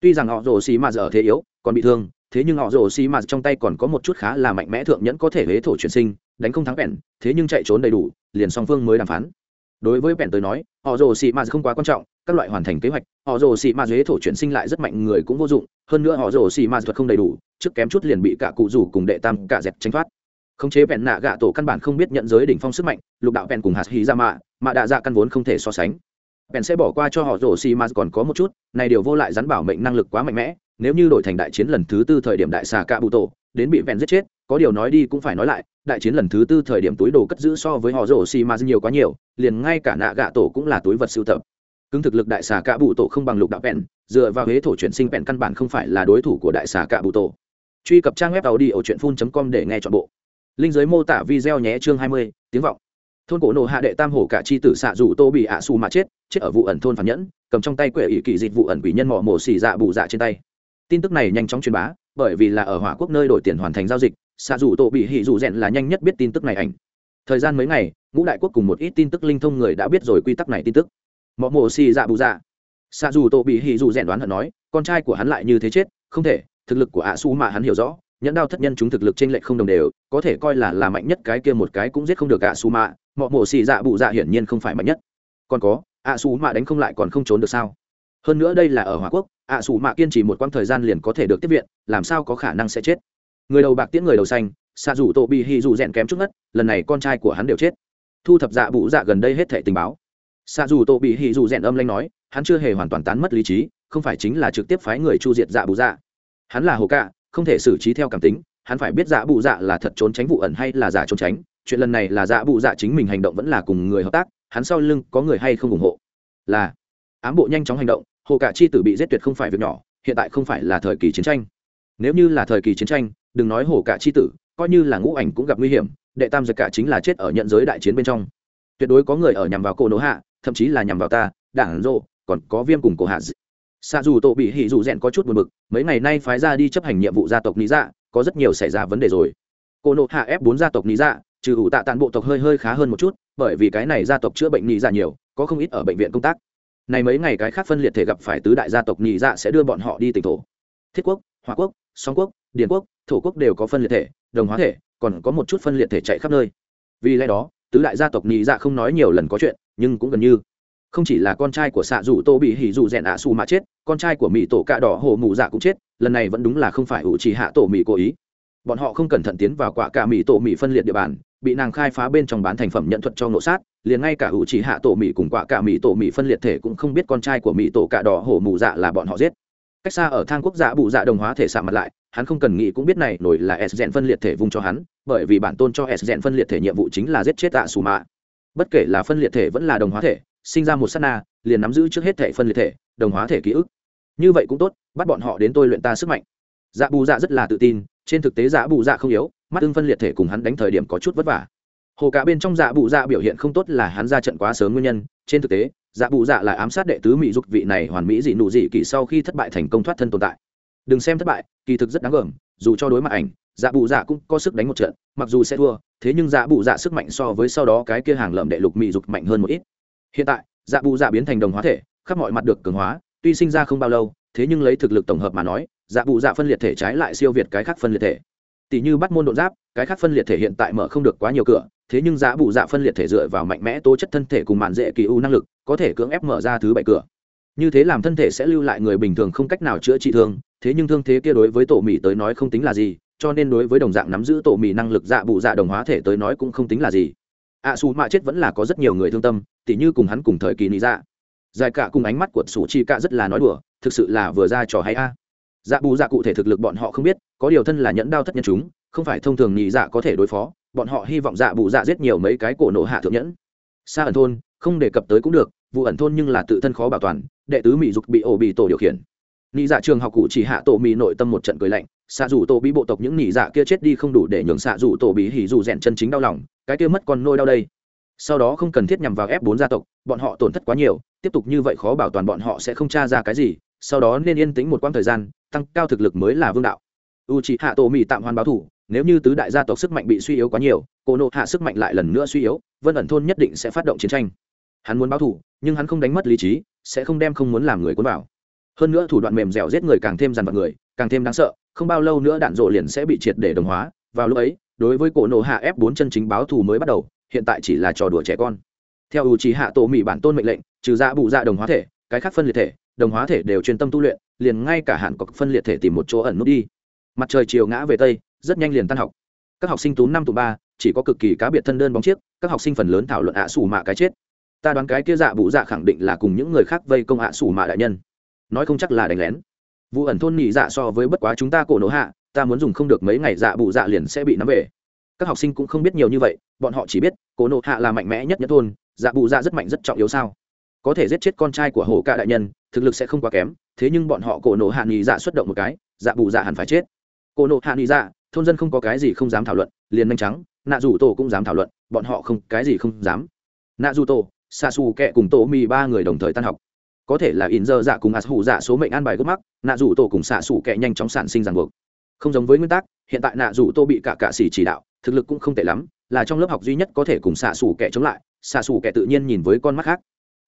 Tuy rằng họ rồ xì mà giờ thế yếu, còn bị thương, thế nhưng họ rồ xì mà trong tay còn có một chút khá là mạnh mẽ thượng nhẫn có thể huế thổ chuyển sinh, đánh không thắng vẹn thế nhưng chạy trốn đầy đủ, liền song phương mới đàm phán. Đối với vẹn tới nói, họ rồ xì mà không quá quan trọng, các loại hoàn thành kế hoạch, họ rồ xì mà huế thổ chuyển sinh lại rất mạnh người cũng vô dụng, hơn nữa họ rồ xì mà thuật không đầy đủ, trước kém chút liền bị cả cụ rủ cùng đệ tam, cả dẹp tranh thoát khống chế vẹn nạ gạ tổ căn bản không biết nhận giới đỉnh phong sức mạnh, lục đạo vẹn cùng hạt hí ra mạ mà đạ dạ căn vốn không thể so sánh. Vẹn sẽ bỏ qua cho họ rổ xì mà còn có một chút, này điều vô lại rắn bảo mệnh năng lực quá mạnh mẽ, nếu như đổi thành đại chiến lần thứ tư thời điểm đại xà cạ bụ tổ, đến bị vẹn giết chết, có điều nói đi cũng phải nói lại, đại chiến lần thứ tư thời điểm túi đồ cất giữ so với họ rổ xì mà nhiều quá nhiều, liền ngay cả nạ gạ tổ cũng là túi vật sưu tập. Cứng thực lực đại xà cạ bụ tổ không bằng lục đạo vẹn, dựa vào huế thổ chuyển sinh vẹn căn bản không phải là đối thủ của đại xà cạ bụ tổ. Truy cập trang web tàu đi ở truyện phun com để nghe chọn bộ linh giới mô tả video nhé chương hai mươi, tiếng vọng. Thôn cổ nổ hạ đệ tam hổ cả chi tử xạ rủ tô bị ạ xù mà chết chết ở vụ ẩn thôn phản nhẫn, cầm trong tay quệ ỷ kỳ dịch vụ ẩn quỷ nhân mỏ mổ xì dạ bù dạ trên tay. Tin tức này nhanh chóng truyền bá, bởi vì là ở hỏa quốc nơi đổi tiền hoàn thành giao dịch, xạ rủ tô bị hỉ rủ rèn là nhanh nhất biết tin tức này ảnh. Thời gian mấy ngày, ngũ đại quốc cùng một ít tin tức linh thông người đã biết rồi quy tắc này tin tức. Mỏ mổ xì dạ bù dạ. Xạ rủ tô bị hỉ rủ rèn đoán hận nói, con trai của hắn lại như thế chết, không thể, thực lực của ạ xù mà hắn hiểu rõ nhẫn đao thất nhân chúng thực lực trên lệch không đồng đều, có thể coi là là mạnh nhất cái kia một cái cũng giết không được ạ su mạ, mọ mổ xì dạ bụ dạ hiển nhiên không phải mạnh nhất. Còn có, ạ su mạ đánh không lại còn không trốn được sao? Hơn nữa đây là ở hòa quốc, ạ su mạ kiên trì một quãng thời gian liền có thể được tiếp viện, làm sao có khả năng sẽ chết? Người đầu bạc tiễn người đầu xanh xạ rủ tổ bị hy dù rèn kém chút ngất, lần này con trai của hắn đều chết. Thu thập dạ bụ dạ gần đây hết thệ tình báo. Xạ rủ tổ bị hy dù rèn âm lanh nói, hắn chưa hề hoàn toàn tán mất lý trí, không phải chính là trực tiếp phái người chu diệt dạ bụ dạ. Hắn là hồ cạ không thể xử trí theo cảm tính, hắn phải biết dạ bụ dạ là thật trốn tránh vụ ẩn hay là giả trốn tránh, chuyện lần này là dạ bụ dạ chính mình hành động vẫn là cùng người hợp tác, hắn sau lưng có người hay không ủng hộ? Là, ám bộ nhanh chóng hành động, hồ cả chi tử bị giết tuyệt không phải việc nhỏ, hiện tại không phải là thời kỳ chiến tranh. Nếu như là thời kỳ chiến tranh, đừng nói hồ cả chi tử, coi như là ngũ ảnh cũng gặp nguy hiểm, đệ tam giật cả chính là chết ở nhận giới đại chiến bên trong. Tuyệt đối có người ở nhằm vào cô nỗ hạ, thậm chí là nhằm vào ta, đảng rộ, còn có viêm cùng cổ hạ xạ dù tổ bị hỉ dù rèn có chút buồn bực, mấy ngày nay phái ra đi chấp hành nhiệm vụ gia tộc lý dạ có rất nhiều xảy ra vấn đề rồi. Cô nộ hạ ép bốn gia tộc lý dạ trừ ủ tạ tàn bộ tộc hơi hơi khá hơn một chút, bởi vì cái này gia tộc chữa bệnh lý dạ nhiều, có không ít ở bệnh viện công tác. Này mấy ngày cái khác phân liệt thể gặp phải tứ đại gia tộc lý dạ sẽ đưa bọn họ đi tỉnh thổ. Thiết quốc hòa quốc, song quốc, điền quốc, thổ quốc đều có phân liệt thể, đồng hóa thể, còn có một chút phân liệt thể chạy khắp nơi. Vì lẽ đó, tứ đại gia tộc lý dạ không nói nhiều lần có chuyện, nhưng cũng gần như. Không chỉ là con trai của xạ dù tô bị hỉ dù rèn ạ xù mà chết con trai của mỹ tổ cạ đỏ hồ mụ dạ cũng chết, lần này vẫn đúng là không phải ủ trì hạ tổ mỹ cố ý. Bọn họ không cẩn thận tiến vào quả cả mỹ tổ mỹ phân liệt địa bàn, bị nàng khai phá bên trong bán thành phẩm nhận thuật cho ngộ sát, liền ngay cả ủ trì hạ tổ mỹ cùng quả cả mỹ tổ mỹ phân liệt thể cũng không biết con trai của mỹ tổ cạ đỏ hồ mụ dạ là bọn họ giết. Cách xa ở thang quốc dạ bụ dạ đồng hóa thể xạ mặt lại, hắn không cần nghĩ cũng biết này nổi là s rèn phân liệt thể vung cho hắn, bởi vì bản tôn cho s rèn phân liệt thể nhiệm vụ chính là giết chết tạ xù mạ. Bất kể là phân liệt thể vẫn là đồng hóa thể, sinh ra một s á t na, liền nắm giữ trước hết thể phân liệt thể, đồng hóa thể ký ức như vậy cũng tốt, bắt bọn họ đến tôi luyện ta sức mạnh. Dạ bù dạ rất là tự tin, trên thực tế dạ bù dạ không yếu, mắt ưng phân liệt thể cùng hắn đánh thời điểm có chút vất vả. Hồ cả bên trong dạ bù dạ biểu hiện không tốt là hắn ra trận quá sớm nguyên nhân, trên thực tế dạ bù dạ là ám sát đệ tứ mỹ dục vị này hoàn mỹ dị nụ dị kỳ sau khi thất bại thành công thoát thân tồn tại. Đừng xem thất bại, kỳ thực rất đáng gờm, dù cho đối mặt ảnh dạ bù dạ cũng có sức đánh một trận, mặc dù sẽ thua, thế nhưng dạ bù dạ sức mạnh so với sau đó cái kia hàng lợm đệ lục mỹ dục mạnh hơn một ít. Hiện tại dạ bù dạ biến thành đồng hóa thể, khắp mọi mặt được cường hóa tuy sinh ra không bao lâu thế nhưng lấy thực lực tổng hợp mà nói dạ bù dạ phân liệt thể trái lại siêu việt cái khác phân liệt thể. Tỷ như bắt môn đột giáp cái khác phân liệt thể hiện tại mở không được quá nhiều cửa thế nhưng dạ bù dạ phân liệt thể dựa vào mạnh mẽ tố chất thân thể cùng màn dễ kỳ u năng lực có thể cưỡng ép mở ra thứ bảy cửa. Như thế làm thân thể sẽ lưu lại người bình thường không cách nào chữa trị thương thế nhưng thương thế kia đối với tổ mỹ tới nói không tính là gì cho nên đối với đồng dạng nắm giữ tổ mỹ năng lực dạ bù dạ đồng hóa thể tới nói cũng không tính là gì. Ạ à, xù mạ chết vẫn là có rất nhiều người thương tâm tỉ như cùng hắn cùng thời kỳ nị dạ dài cả cùng ánh mắt của sủ chi cả rất là nói đùa, thực sự là vừa ra trò hay a. Dạ bù dạ cụ thể thực lực bọn họ không biết, có điều thân là nhẫn đao thất nhân chúng, không phải thông thường nhị dạ có thể đối phó, bọn họ hy vọng dạ bù dạ giết nhiều mấy cái cổ nổ hạ thượng nhẫn. Xa ẩn thôn, không đề cập tới cũng được, vụ ẩn thôn nhưng là tự thân khó bảo toàn, đệ tứ mỹ dục bị ổ bị tổ điều khiển. Nhị dạ trường học cụ chỉ hạ tổ mỹ nội tâm một trận cười lạnh xạ dù tổ bị bộ tộc những nhị dạ kia chết đi không đủ để nhường xạ dù tổ bị hỉ dù rèn chân chính đau lòng, cái kia mất còn nôi đau đây sau đó không cần thiết nhằm vào ép bốn gia tộc, bọn họ tổn thất quá nhiều, tiếp tục như vậy khó bảo toàn bọn họ sẽ không tra ra cái gì, sau đó nên yên tĩnh một quãng thời gian, tăng cao thực lực mới là vương đạo. U c hạ tổ mỹ tạm hoàn báo thủ, nếu như tứ đại gia tộc sức mạnh bị suy yếu quá nhiều cô nộ hạ sức mạnh lại lần nữa suy yếu, vân ẩn thôn nhất định sẽ phát động chiến tranh. Hắn muốn báo thù nhưng hắn không đánh mất lý trí, sẽ không đem không muốn làm người cuốn vào. Hơn nữa thủ đoạn mềm dẻo giết người càng thêm dằn vặt người, càng thêm đáng sợ, không bao lâu nữa đạn rộ liền sẽ bị triệt để đồng hóa. Vào lúc ấy, đối với cổ nộ hạ ép bốn chân chính báo thù mới bắt đầu hiện tại chỉ là trò đùa trẻ con. Theo U trí hạ tổ mỹ bản tôn mệnh lệnh, trừ ra bụ dạ đồng hóa thể, cái khác phân liệt thể, đồng hóa thể đều chuyên tâm tu luyện, liền ngay cả hạn có phân liệt thể tìm một chỗ ẩn nút đi. Mặt trời chiều ngã về tây, rất nhanh liền tan học. Các học sinh tú năm tụ ba, chỉ có cực kỳ cá biệt thân đơn bóng chiếc, các học sinh phần lớn thảo luận ạ xù mạ cái chết. Ta đoán cái kia dạ bụ dạ khẳng định là cùng những người khác vây công ạ xù mạ đại nhân. Nói không chắc là đánh lén. Vụ ẩn thôn nhị dạ so với bất quá chúng ta cổ nổ hạ, ta muốn dùng không được mấy ngày dạ bụ dạ liền sẽ bị nắm về các học sinh cũng không biết nhiều như vậy, bọn họ chỉ biết cổ nộ hạ là mạnh mẽ nhất nhất thôn dạ bù dạ rất mạnh rất trọng yếu sao? Có thể giết chết con trai của hổ ca đại nhân, thực lực sẽ không quá kém, thế nhưng bọn họ cổ nộ hạ nghỉ dạ xuất động một cái dạ bù dạ hẳn phải chết. Cổ nộ hạ nghỉ dạ thôn dân không có cái gì không dám thảo luận, liền nhanh trắng nạ dù tổ cũng dám thảo luận, bọn họ không, cái gì không dám. Nạ dù tổ xa xù kẹ cùng tổ mì ba người đồng thời tan học. Có thể là in dơ dạ cùng ạt hủ dạ số mệnh an bài gốc mắc, nạ dù tổ cùng xạ xù kẹ nhanh chóng sản sinh ràng buộc không giống với nguyên tắc hiện tại nạ dù tô bị cả cạ xỉ chỉ đạo thực lực cũng không tệ lắm là trong lớp học duy nhất có thể cùng xạ xù kẻ chống lại xạ xù kẻ tự nhiên nhìn với con mắt khác.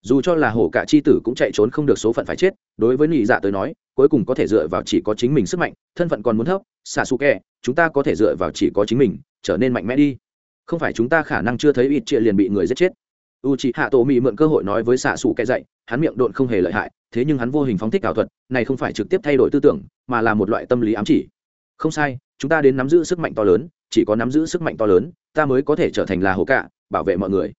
Dù cho là hổ cả chi tử cũng chạy trốn không được số phận phải chết đối với nị dạ tới nói cuối cùng có thể dựa vào chỉ có chính mình sức mạnh thân phận còn muốn thấp xạ xù kẻ, chúng ta có thể dựa vào chỉ có chính mình trở nên mạnh mẽ đi. Không phải chúng ta khả năng chưa thấy ít chia liền bị người giết chết. U c h ị hạ tổ mỹ mượn cơ hội nói với xạ xù kẻ dậy hắn miệng độn không hề lợi hại thế nhưng hắn vô hình phóng thích ảo thuật này không phải trực tiếp thay đổi tư tưởng mà là một loại tâm lý ám chỉ không sai chúng ta đến nắm giữ sức mạnh to lớn chỉ có nắm giữ sức mạnh to lớn ta mới có thể trở thành là hổ cả, bảo vệ mọi người.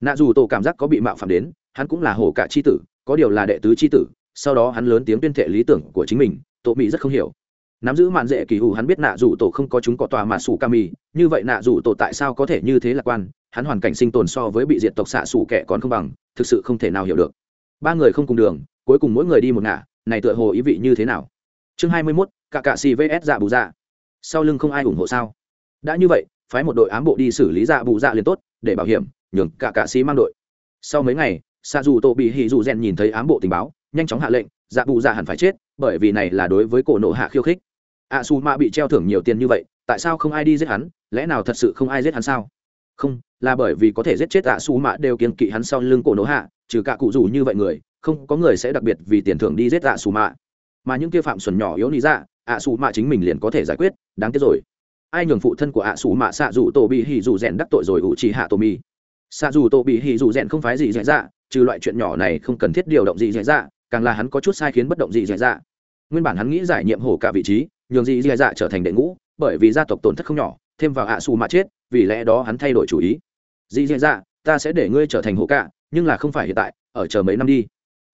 Nạ dù tổ cảm giác có bị mạo phạm đến hắn cũng là hổ cả c h i tử có điều là đệ tứ c h i tử sau đó hắn lớn tiếng tuyên thệ lý tưởng của chính mình tổ mỹ rất không hiểu. Nắm giữ mạn dễ kỳ hủ hắn biết nạ dù tổ không có chúng có tòa mà sủ ca mì như vậy nạ dù tổ tại sao có thể như thế lạc quan? Hắn hoàn cảnh sinh tồn so với bị diệt tộc xạ sủ kẻ còn không bằng thực sự không thể nào hiểu được. Ba người không cùng đường cuối cùng mỗi người đi một ngả này tựa hồ ý vị như thế nào? Chương hai mươi mốt cả cạ xì vs dạ bù dạ. Sau lưng không ai ủng hộ sao? Đã như vậy, phái một đội ám bộ đi xử lý dạ bù dạ liền tốt, để bảo hiểm, nhường cả cạ xì mang đội. Sau mấy ngày xa dù tổ bị hì dù rèn nhìn thấy ám bộ tình báo, nhanh chóng hạ lệnh dạ bù dạ hẳn phải chết, bởi vì này là đối với cổ nộ hạ khiêu khích. A su ma bị treo thưởng nhiều tiền như vậy, tại sao không ai đi giết hắn? Lẽ nào thật sự không ai giết hắn sao? Không, là bởi vì có thể giết chết a su mạ đều kiên kỵ hắn sau lưng cổ nộ hạ, trừ cả cụ rủ như vậy người, không có người sẽ đặc biệt vì tiền thưởng đi giết a su mạ mà những kia phạm xuẩn nhỏ yếu lý dạ ạ xù mạ chính mình liền có thể giải quyết, đáng tiếc rồi. Ai nhường phụ thân của ạ xù mạ xạ dù tổ bị hỉ dù rèn đắc tội rồi ủ trì hạ tổ mi xạ dù tổ bị hỉ dù rèn không phải gì dạy dạ trừ loại chuyện nhỏ này không cần thiết điều động gì dạy dạ càng là hắn có chút sai khiến bất động gì dạy dạ. Nguyên bản hắn nghĩ giải nhiệm hổ cả vị trí, nhường gì dễ dạ trở thành đệ ngũ, bởi vì gia tộc tổn thất không nhỏ, thêm vào ạ xù Mạ chết, vì lẽ đó hắn thay đổi chủ ý. Dì dễ dạ ta sẽ để ngươi trở thành hổ cả, nhưng là không phải hiện tại, ở chờ mấy năm đi.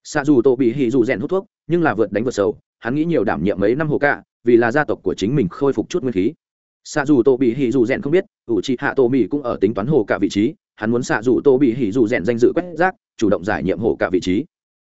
Xạ dù tổ bị hì dù rèn hút thuốc, nhưng là vượt đánh vượt sầu hắn nghĩ nhiều đảm nhiệm mấy năm hồ cả vì là gia tộc của chính mình khôi phục chút nguyên khí. Xạ dù Tô bị hỉ dù rèn không biết, ủ trị hạ Tô mỹ cũng ở tính toán hồ cả vị trí, hắn muốn xạ dù Tô bị hỉ dù rèn danh dự quét rác, chủ động giải nhiệm hồ cả vị trí.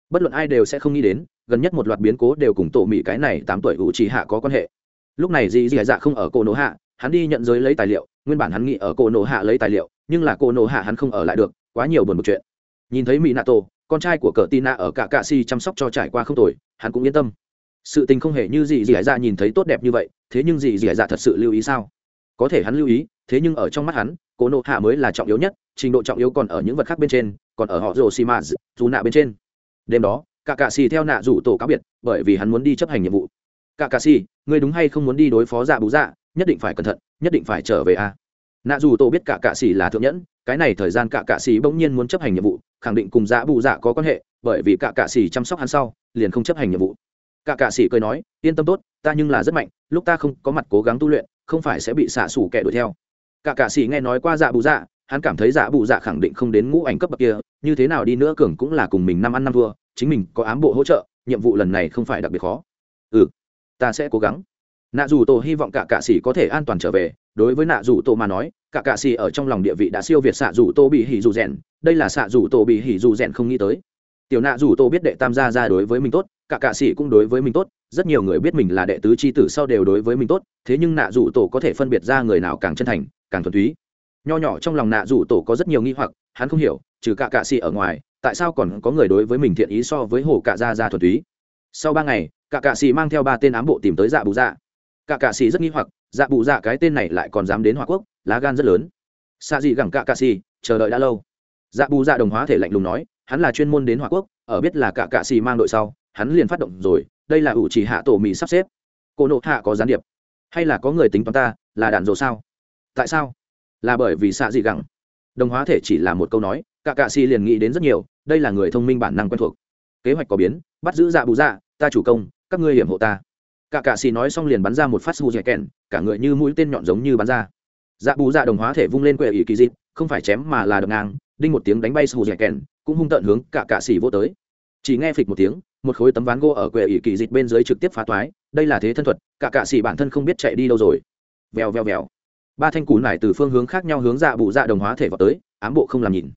Bất luận ai đều sẽ không nghĩ đến, gần nhất một loạt biến cố đều cùng tổ mỹ cái này tám tuổi ủ trị hạ có quan hệ. Lúc này dì dì dạ không ở cô nổ hạ, hắn đi nhận giới lấy tài liệu, nguyên bản hắn nghĩ ở cô nổ hạ lấy tài liệu, nhưng là cô nổ hạ hắn không ở lại được, quá nhiều buồn một chuyện. Nhìn thấy mỹ nato con trai của cờ tina ở cả cạ si chăm sóc cho trải qua không tuổi hắn cũng yên tâm sự tình không hề như dì dì dạ nhìn thấy tốt đẹp như vậy, thế nhưng dì dì dạ thật sự lưu ý sao? Có thể hắn lưu ý, thế nhưng ở trong mắt hắn cô nộ hạ mới là trọng yếu nhất, trình độ trọng yếu còn ở những vật khác bên trên, còn ở họ rồ xì mã dù nạ bên trên. Đêm đó cả cạ xì theo nạ rủ tổ cáo biệt, bởi vì hắn muốn đi chấp hành nhiệm vụ. Cả cạ xì ngươi đúng hay không muốn đi đối phó dạ bú dạ? Nhất định phải cẩn thận, nhất định phải trở về a. À? nạ rủ tổ biết cả cạ xì là thượng nhẫn, cái này thời gian cả cạ xì bỗng nhiên muốn chấp hành nhiệm vụ, khẳng định cùng dạ bù dạ có quan hệ, bởi vì cả cạ xì chăm sóc hắn sau, liền không chấp hành nhiệm vụ cả cạ sĩ cười nói, yên tâm tốt, ta nhưng là rất mạnh, lúc ta không có mặt cố gắng tu luyện, không phải sẽ bị xạ xủ kẻ đuổi theo. Cả cạ sĩ nghe nói qua dạ bù dạ hắn cảm thấy dạ bù dạ khẳng định không đến ngũ ảnh cấp bậc kia, như thế nào đi nữa cường cũng là cùng mình năm ăn năm thua, chính mình có ám bộ hỗ trợ, nhiệm vụ lần này không phải đặc biệt khó. Ừ ta sẽ cố gắng. Nạ dù tổ hy vọng cả cạ sĩ có thể an toàn trở về, đối với nạ dù tổ mà nói, cả cạ sĩ ở trong lòng địa vị đã siêu việt xạ dù tô bị hỉ dù rèn, đây là xạ dù tô bị hỉ dù rèn không nghĩ tới tiểu nạ dù tô biết đệ tam gia ra đối với mình tốt cả cạ sĩ cũng đối với mình tốt rất nhiều người biết mình là đệ tứ c h i tử sau đều đối với mình tốt thế nhưng nạ dù tổ có thể phân biệt ra người nào càng chân thành càng thuần túy. Nho nhỏ trong lòng nạ dù tổ có rất nhiều nghi hoặc hắn không hiểu trừ cả cạ sĩ ở ngoài tại sao còn có người đối với mình thiện ý so với hồ cạ gia gia thuần túy? Sau ba ngày cả cạ sĩ mang theo ba tên ám bộ tìm tới dạ bù dạ. Cả cạ sĩ rất nghi hoặc dạ Bù dạ cái tên này lại còn dám đến hòa quốc lá gan rất lớn. Xa gì gẳng Cả cạ Sĩ, chờ đợi đã lâu. Dạ bù dạ đồng hóa thể lạnh lùng nói hắn là chuyên môn đến hòa quốc, ở biết là cả cạ xì mang đội sau, hắn liền phát động rồi, đây là ủ chỉ hạ tổ mỹ sắp xếp. Cô nộ hạ có gián điệp. Hay là có người tính toán ta, là đạn dồ sao? Tại sao? Là bởi vì xạ dị gẳng. Đồng hóa thể chỉ là một câu nói, cả cạ xì liền nghĩ đến rất nhiều, đây là người thông minh bản năng quen thuộc. Kế hoạch có biến, bắt giữ dạ bù dạ ta chủ công, các ngươi hiểm hộ ta. Cả cạ xì nói xong liền bắn ra một phát su dẻ kèn cả người như mũi tên nhọn giống như bắn ra. Dạ bù dạ đồng hóa thể vung lên quệ ỷ kỳ dịp không phải chém mà là đập ngang, đinh một tiếng đánh bay su dẻ kèn cũng hung tợn hướng cả cạ xỉ vô tới. Chỉ nghe phịch một tiếng, một khối tấm ván gỗ ở quệ ỷ kỳ dịch bên dưới trực tiếp phá toái, đây là thế thân thuật, cả cạ xỉ bản thân không biết chạy đi đâu rồi. Vèo vèo vèo. Ba thanh cú nải từ phương hướng khác nhau hướng dạ bụ dạ đồng hóa thể vào tới, ám bộ không làm nhìn.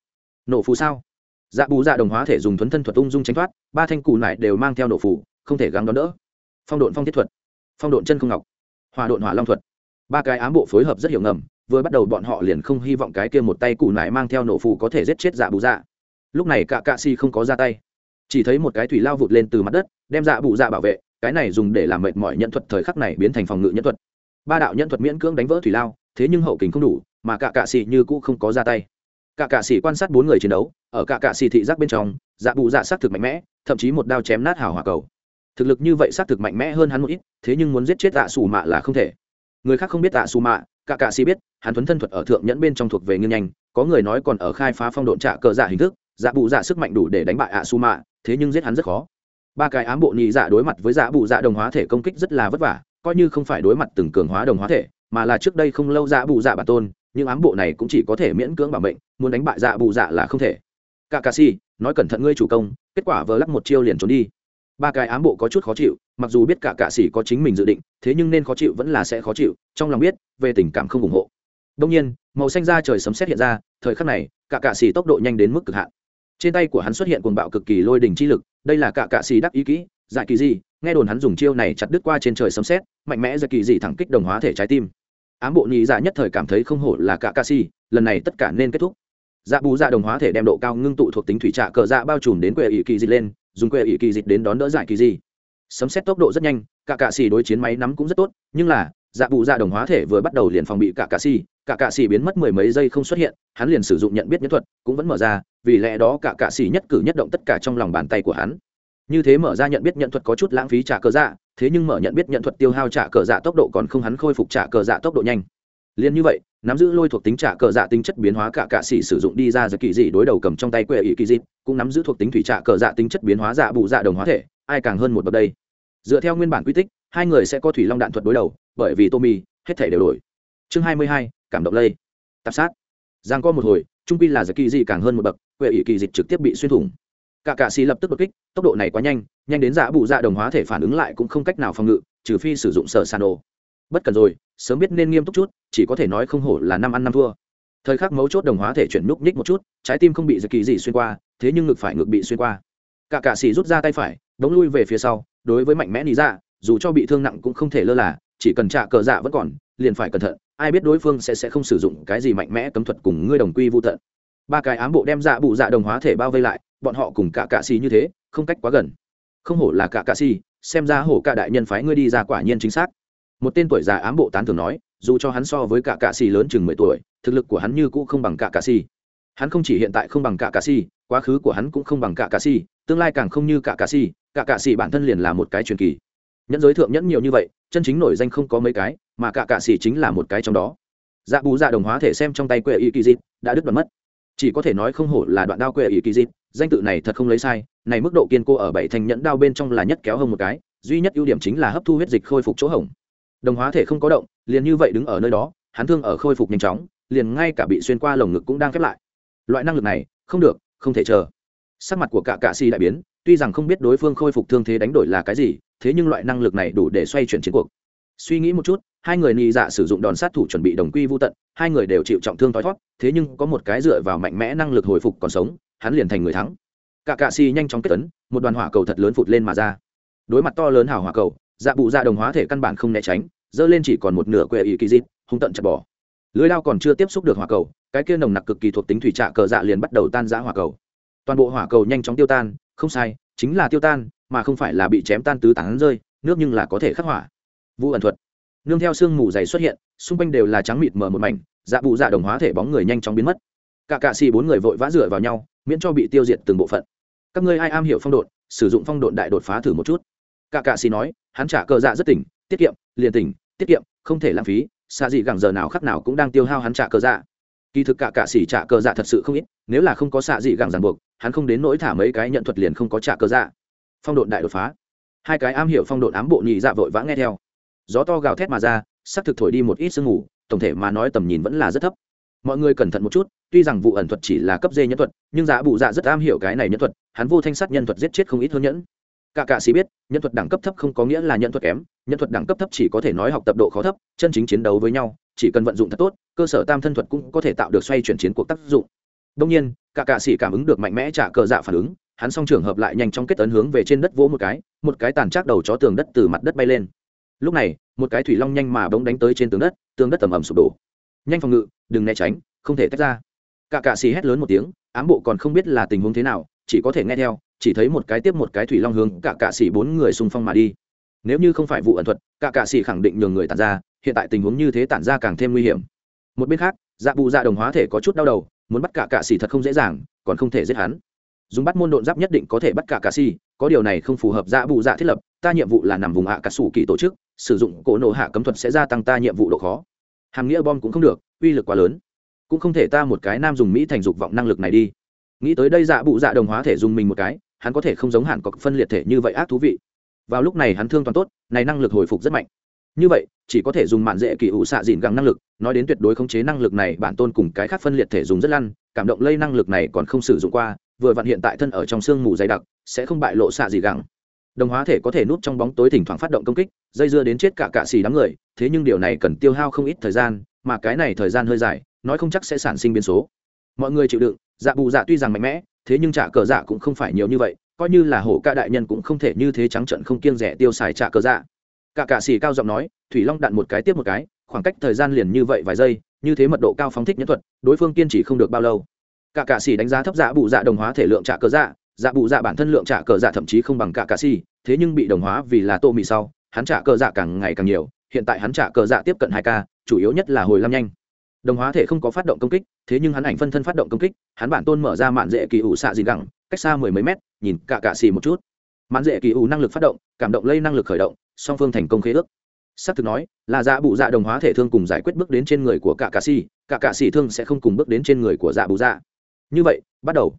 Nổ phù sao? Dạ bù dạ đồng hóa thể dùng thuấn thân thuật ung dung tránh thoát, ba thanh cù nải đều mang theo nổ phù, không thể gắng đón đỡ. Phong độn phong thiết thuật. Phong độn chân không ngọc. Hòa độn hỏa long thuật. Ba cái ám bộ phối hợp rất hiểu ngầm, vừa bắt đầu bọn họ liền không hy vọng cái kia một tay cù nải mang theo nổ phù có thể giết chết dạ bù dạ lúc này cả cạ xì không có ra tay. Chỉ thấy một cái thủy lao vụt lên từ mặt đất, đem dạ bù dạ bảo vệ, cái này dùng để làm mệt mỏi nhận thuật thời khắc này biến thành phòng ngự nhân thuật. Ba đạo nhân thuật miễn cưỡng đánh vỡ thủy lao, thế nhưng hậu kình không đủ, mà cả cạ xì như cũ không có ra tay. Cả cạ xì quan sát bốn người chiến đấu, ở cả cạ xì thị giác bên trong dạ bù dạ s á c thực mạnh mẽ, thậm chí một đao chém nát hào hòa cầu. Thực lực như vậy s á c thực mạnh mẽ hơn hắn một ít, thế nhưng muốn giết chết tạ xù mạ là không thể. Người khác không biết tạ xù mạ, cả cạ xì biết, hắn thuấn thân thuật ở thượng nhẫn bên trong thuộc về nghiêng nhanh, có người nói còn ở khai phá phong độn trạ cờ dạ hình thức dạ bù dạ sức mạnh đủ để đánh bại ạ Su mạ thế nhưng giết hắn rất khó. Ba cái ám bộ nhị dạ đối mặt với dạ bù dạ đồng hóa thể công kích rất là vất vả, coi như không phải đối mặt từng cường hóa đồng hóa thể, mà là trước đây không lâu dạ bù dạ bản tôn, nhưng ám bộ này cũng chỉ có thể miễn cưỡng bảo mệnh, muốn đánh bại dạ bù dạ là không thể. Cả cà si nói cẩn thận ngươi chủ công, kết quả vờ lắc một chiêu liền trốn đi. Ba cái ám bộ có chút khó chịu, mặc dù biết cả cạ sĩ có chính mình dự định, thế nhưng nên khó chịu vẫn là sẽ khó chịu, trong lòng biết, về tình cảm không ủng hộ. Đông nhiên, màu xanh da trời sấm xét hiện ra, thời khắc này cả cạ sĩ tốc độ nhanh đến mức cực hạn trên tay của hắn xuất hiện cuồng bạo cực kỳ lôi đỉnh chi lực, đây là cả cạ Xì đắc ý kỹ dại kỳ gì nghe đồn hắn dùng chiêu này chặt đứt qua trên trời sấm xét mạnh mẽ Dại kỳ dị thẳng kích đồng hóa thể trái tim. Ám bộ nhị dạ nhất thời cảm thấy không hổ là cả cạ xì, lần này tất cả nên kết thúc. Dạ bù dạ đồng hóa thể đem độ cao ngưng tụ thuộc tính thủy trạ cờ dạ bao trùm đến quệ ỷ kỳ dịch lên, dùng quệ ỷ kỳ dịch đến đón đỡ Dại kỳ gì sấm xét tốc độ rất nhanh cả cạ xì đối chiến máy nắm cũng rất tốt, nhưng là dạ bù dạ đồng hóa thể vừa bắt đầu liền phòng bị cả cạ xì cả cạ xì biến mất mười mấy giây không xuất hiện, hắn liền sử dụng nhận biết nhất thuật, cũng vẫn mở ra, vì lẽ đó cả cạ xì nhất cử nhất động tất cả trong lòng bàn tay của hắn. Như thế mở ra nhận biết nhận thuật có chút lãng phí trả cờ dạ thế nhưng mở nhận biết nhận thuật tiêu hao trả cờ dạ tốc độ còn không hắn khôi phục trả cờ dạ tốc độ nhanh. Liền như vậy, nắm giữ lôi thuộc tính trả cờ dạ tính chất biến hóa cả cạ sĩ sử dụng đi ra giật kỳ dị đối đầu cầm trong tay quệ ý kỳ dị, cũng nắm giữ thuộc tính thủy trả cờ dạ tính chất biến hóa dạ bù dạ đồng hóa thể, ai càng hơn một bậc đây? Dựa theo nguyên bản quy tích, hai người sẽ có thủy long đạn thuật đối đầu, bởi vì tommy, hết thể đều đổi. Chương hai mươi hai cảm động lây. Tạp sát. Giang có một hồi, trung pi là giờ kỳ dị càng hơn một bậc, huệ ý kỳ dịch trực tiếp bị xuyên thủng. Cả cạ xì lập tức đột kích, tốc độ này quá nhanh nhanh đến dạ bụ dạ đồng hóa thể phản ứng lại cũng không cách nào phòng ngự, trừ phi sử dụng sở sàn đồ. Bất cần rồi, sớm biết nên nghiêm túc chút, chỉ có thể nói không hổ là năm ăn năm thua. Thời khắc mấu chốt đồng hóa thể chuyển núp nhích một chút, trái tim không bị giật kỳ gì xuyên qua, thế nhưng ngực phải ngực bị xuyên qua. Cả cạ xì rút ra tay phải, đống lui về phía sau, đối với mạnh mẽ lý dạ dù cho bị thương nặng cũng không thể lơ là chỉ cần trả cờ dạ vẫn còn, liền phải cẩn thận, ai biết đối phương sẽ sẽ không sử dụng cái gì mạnh mẽ cấm thuật cùng ngươi đồng quy vô tận. Ba cái ám bộ đem dạ bụ dạ đồng hóa thể bao vây lại, bọn họ cùng cả cạ xì như thế, không cách quá gần. Không hổ là cả cạ xì, xem ra hổ cả đại nhân phái ngươi đi ra quả nhiên chính xác. Một tên tuổi già ám bộ tán thường nói, dù cho hắn so với cả cạ xì lớn chừng mười tuổi, thực lực của hắn như cũ không bằng cả cạ xì. Hắn không chỉ hiện tại không bằng cả cạ xì, quá khứ của hắn cũng không bằng cả cạ xì, tương lai càng không như cả cạ xì, cả cạ xì bản thân liền là một cái truyền kỳ nhẫn giới thượng nhẫn nhiều như vậy, chân chính nổi danh không có mấy cái, mà cả cạ xỉ chính là một cái trong đó. Dạ bù dạ đồng hóa thể xem trong tay quê y kỳ dịp, đã đứt đoạn mất. Chỉ có thể nói không hổ là đoạn đao quê y kỳ dịp, danh tự này thật không lấy sai, này mức độ kiên cố ở bảy thành nhẫn đao bên trong là nhất kéo hơn một cái, duy nhất ưu điểm chính là hấp thu huyết dịch khôi phục chỗ hỏng đồng hóa thể không có động, liền như vậy đứng ở nơi đó, hắn thương ở khôi phục nhanh chóng, liền ngay cả bị xuyên qua lồng ngực cũng đang khép lại. Loại năng lực này, không được, không thể chờ. Sắc mặt của cả cạ xì đại biến, tuy rằng không biết đối phương khôi phục thương thế đánh đổi là cái gì thế nhưng loại năng lực này đủ để xoay chuyển chiến cuộc. Suy nghĩ một chút, hai người nhị dạ sử dụng đòn sát thủ chuẩn bị đồng quy vô tận, hai người đều chịu trọng thương tối thoát thế nhưng có một cái dựa vào mạnh mẽ năng lực hồi phục còn sống, hắn liền thành người thắng. Cả cạ si nhanh chóng kết tấn, một đoàn hỏa cầu thật lớn phụt lên mà ra. Đối mặt to lớn hào hỏa cầu dạ bụ dạ đồng hóa thể căn bản không né tránh dơ lên chỉ còn một nửa quệ ý kỳ dịp, hung tận chặt bỏ. Lưới lao còn chưa tiếp xúc được hỏa cầu, cái kia nồng nặc cực kỳ thuộc tính thủy trạ cờ dạ liền bắt đầu tan giã hỏa cầu. Toàn bộ hỏa cầu nhanh chóng tiêu tan, không sai, chính là tiêu tan mà không phải là bị chém tan tứ tán rơi, nước nhưng là có thể khắc hỏa vu ẩn thuật. Nương theo sương mù dày xuất hiện, xung quanh đều là trắng mịt mờ một mảnh dạ bụ dạ đồng hóa thể bóng người nhanh chóng biến mất. Cả cạ xì bốn người vội vã dựa vào nhau, miễn cho bị tiêu diệt từng bộ phận. Các ngươi ai am hiểu phong độn, sử dụng phong độn đại đột phá thử một chút. Cả cạ xì nói, hắn trả cờ dạ rất tỉnh, tiết kiệm, liền tỉnh, tiết kiệm, không thể lãng phí, xa gì gẳng giờ nào khắc nào cũng đang tiêu hao hắn trả cờ dạ. Kỳ thực cả cạ sĩ trả cờ dạ thật sự không ít, nếu là không có xạ dị gẳng ràng buộc, hắn không đến nỗi thả mấy cái nhận thuật liền không có trả cờ dạ phong độn đại đột phá. Hai cái am hiểu phong độn ám bộ nhị dạ vội vã nghe theo. Gió to gào thét mà ra sắc thực thổi đi một ít sương ngủ tổng thể mà nói tầm nhìn vẫn là rất thấp. Mọi người cẩn thận một chút, tuy rằng vụ ẩn thuật chỉ là cấp dê nhân thuật, nhưng dạ giá bụ dạ rất am hiểu cái này nhân thuật, hắn vô thanh sát nhân thuật giết chết không ít hơn nhẫn. Cả cạ sĩ biết, nhân thuật đẳng cấp thấp không có nghĩa là nhân thuật kém, nhân thuật đẳng cấp thấp chỉ có thể nói học tập độ khó thấp, chân chính chiến đấu với nhau, chỉ cần vận dụng thật tốt, cơ sở tam thân thuật cũng có thể tạo được xoay chuyển chiến cuộc tác dụng. Đông nhiên, cả cạ sĩ cảm ứng được mạnh mẽ trả cờ dạ phản ứng hắn song trưởng hợp lại nhanh chóng kết ấn hướng về trên đất vỗ một cái một cái tàn trác đầu chó tường đất từ mặt đất bay lên. Lúc này, một cái thủy long nhanh mà bỗng đánh tới trên tường đất tường đất tầm ầm sụp đổ. Nhanh phòng ngự, đừng né tránh, không thể tách ra. Cả cạ xì hét lớn một tiếng, ám bộ còn không biết là tình huống thế nào, chỉ có thể nghe theo, chỉ thấy một cái tiếp một cái thủy long hướng cả cạ xì bốn người xung phong mà đi. Nếu như không phải vụ ẩn thuật, cả cạ xì khẳng định nhường người tản ra, hiện tại tình huống như thế tản ra càng thêm nguy hiểm. Một bên khác dạ bù dạ đồng hóa thể có chút đau đầu, muốn bắt cả cạ xì thật không dễ dàng, còn không thể giết hắn dùng bắt môn độn giáp nhất định có thể bắt cả cà si, có điều này không phù hợp dạ bù dạ thiết lập, ta nhiệm vụ là nằm vùng hạ cà sủ kỳ tổ chức, sử dụng cỗ nổ hạ cấm thuật sẽ gia tăng ta nhiệm vụ độ khó. Hàm nghĩa bom cũng không được, uy lực quá lớn. Cũng không thể ta một cái nam dùng mỹ thành dục vọng năng lực này đi. Nghĩ tới đây dạ bụ dạ đồng hóa thể dùng mình một cái, hắn có thể không giống hẳn có phân liệt thể như vậy ác thú vị. Vào lúc này hắn thương toàn tốt, này năng lực hồi phục rất mạnh. Như vậy, chỉ có thể dùng mạn dễ kỳ ủ xạ dịn găng năng lực, nói đến tuyệt đối khống chế năng lực này, bản tôn cùng cái khác phân liệt thể dùng rất lăn, cảm động lây năng lực này còn không sử dụng qua vừa vặn hiện tại thân ở trong sương mù dày đặc, sẽ không bại lộ xạ gì gẳng. Đồng hóa thể có thể núp trong bóng tối thỉnh thoảng phát động công kích, dây dưa đến chết cả cạ xì đám người, thế nhưng điều này cần tiêu hao không ít thời gian, mà cái này thời gian hơi dài, nói không chắc sẽ sản sinh biến số. Mọi người chịu đựng dạ bù dạ tuy rằng mạnh mẽ, thế nhưng trả cờ dạ cũng không phải nhiều như vậy, coi như là hổ ca đại nhân cũng không thể như thế trắng trận không kiêng rẻ tiêu xài trả cờ dạ. Cả cạ xì cao giọng nói, thủy long đạn một cái tiếp một cái, khoảng cách thời gian liền như vậy vài giây, như thế mật độ cao phóng thích nhân thuật, đối phương kiên trì không được bao lâu cả cạ xì đánh giá thấp dạ bụ dạ đồng hóa thể lượng trả cờ dạ. Dạ bụ dạ bản thân lượng trả cờ dạ thậm chí không bằng cả cạ xì thế nhưng bị đồng hóa vì là tô mì sau, hắn trả cờ dạ càng ngày càng nhiều, hiện tại hắn trả cờ dạ tiếp cận hai k chủ yếu nhất là hồi lam nhanh. Đồng hóa thể không có phát động công kích, thế nhưng hắn ảnh phân thân phát động công kích, hắn bản tôn mở ra mạn dễ kỳ ủ xạ gì gẳng, cách xa mười mấy mét, nhìn cả cạ xì một chút. Mạn dễ kỳ ủ năng lực phát động, cảm động lây năng lực khởi động, song phương thành công khế ước. S ắ c thực nói, là dạ bụ dạ đồng hóa thể thương cùng giải quyết bước đến trên người của cả cạ xì cả cạ xì thương sẽ không cùng bước đến trên người của dạ bụ dạ như vậy bắt đầu.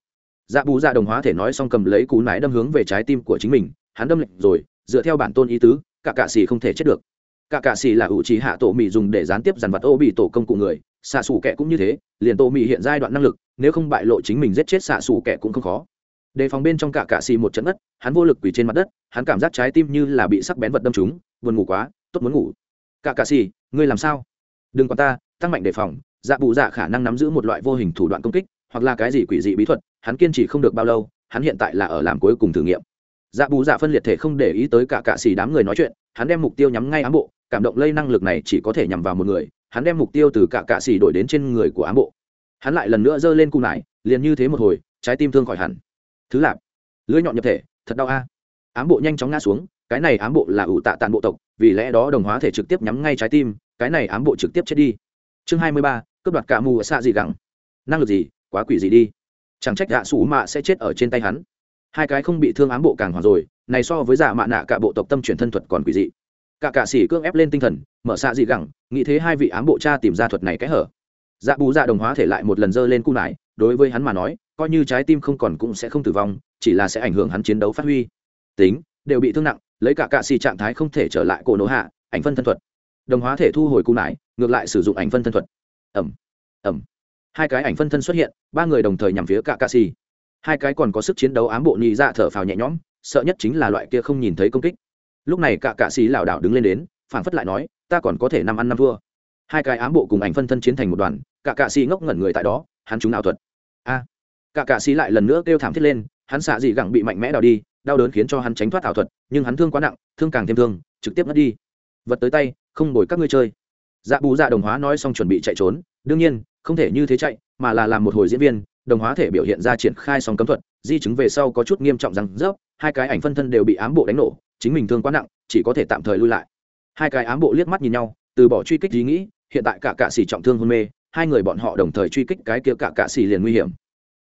Dạ bù dạ đồng hóa thể nói xong cầm lấy cú nái đâm hướng về trái tim của chính mình hắn đâm lệnh rồi dựa theo bản tôn ý tứ cả cạ xì không thể chết được. Cả cạ xì là ủ trí hạ tổ mì dùng để gián tiếp dàn vật ô bị tổ công cụ người xạ xù kẻ cũng như thế liền tổ mì hiện giai đoạn năng lực nếu không bại lộ chính mình giết chết xạ xù kẻ cũng không khó. Đề phòng bên trong cả cạ xì một trận đất, hắn vô lực quỳ trên mặt đất hắn cảm giác trái tim như là bị sắc bén vật đâm trúng buồn ngủ quá tốt muốn ngủ. Cả cạ xì ngươi làm sao? Đừng quan ta tăng mạnh đề phòng dạ bù dạ khả năng nắm giữ một loại vô hình thủ đoạn công kích hoặc là cái gì quỷ dị bí thuật, hắn kiên trì không được bao lâu, hắn hiện tại là ở làm cuối cùng thử nghiệm. Dạ bù dạ phân liệt thể không để ý tới cả cạ xì đám người nói chuyện, hắn đem mục tiêu nhắm ngay ám bộ, cảm động lây năng lực này chỉ có thể nhằm vào một người, hắn đem mục tiêu từ cả cạ xì đổi đến trên người của ám bộ. Hắn lại lần nữa giơ lên cung nải, liền như thế một hồi, trái tim thương khỏi hẳn. Thứ lạp, lưỡi nhọn nhập thể, thật đau a. Ám bộ nhanh chóng ngã xuống, cái này ám bộ là ủ tạ tàn bộ tộc, vì lẽ đó đồng hóa thể trực tiếp nhắm ngay trái tim, cái này ám bộ trực tiếp chết đi. Chương hai mươi ba, cướp đoạt cả mù ở xạ gì gẳng. Năng lực gì? Quá quỷ gì đi. Chẳng trách gạ sủ mạ sẽ chết ở trên tay hắn. Hai cái không bị thương ám bộ càng hòa rồi, này so với giả mạ nạ cả bộ tộc tâm chuyển thân thuật còn quỷ dị. Cả cả sĩ cương ép lên tinh thần, mở xạ dị gẳng, nghĩ thế hai vị ám bộ cha tìm ra thuật này kẽ hở. Dạ bù dạ đồng hóa thể lại một lần dơ lên cung lại, đối với hắn mà nói, coi như trái tim không còn cũng sẽ không tử vong, chỉ là sẽ ảnh hưởng hắn chiến đấu phát huy. Tính, đều bị thương nặng, lấy cả cạ xì trạng thái không thể trở lại cổ nổ hạ, ảnh phân thân thuật. Đồng hóa thể thu hồi cung lại, ngược lại sử dụng ảnh phân thân thuật. Ẩm ẩm hai cái ảnh phân thân xuất hiện, ba người đồng thời nhằm phía cả cạ xì hai cái còn có sức chiến đấu ám bộ nhị dạ thở phào nhẹ nhõm, sợ nhất chính là loại kia không nhìn thấy công kích. Lúc này cả cạ xì lảo đảo đứng lên đến phản phất lại nói, ta còn có thể năm ăn năm thua. Hai cái ám bộ cùng ảnh phân thân chiến thành một đoàn, cả cạ xì ngốc ngẩn người tại đó, hắn chúng ảo thuật. A! Cả cạ xì lại lần nữa kêu thảm thiết lên, hắn xạ dị gẳng bị mạnh mẽ đào đi, đau đớn khiến cho hắn tránh thoát ảo thuật, nhưng hắn thương quá nặng, thương càng thêm thương, trực tiếp mất đi. Vật tới tay, không đổi các ngươi chơi. Dạ bù dạ đồng hóa nói xong chuẩn bị chạy trốn đương nhiên, không thể như thế chạy, mà là làm một hồi diễn viên, đồng hóa thể biểu hiện ra triển khai song cấm thuật, di chứng về sau có chút nghiêm trọng rằng rớp, hai cái ảnh phân thân đều bị ám bộ đánh nổ, chính mình thương quá nặng, chỉ có thể tạm thời lui lại. Hai cái ám bộ liếc mắt nhìn nhau, từ bỏ truy kích ý nghĩ, hiện tại cả cạ xỉ trọng thương hôn mê, hai người bọn họ đồng thời truy kích cái kia cả cạ xỉ liền nguy hiểm.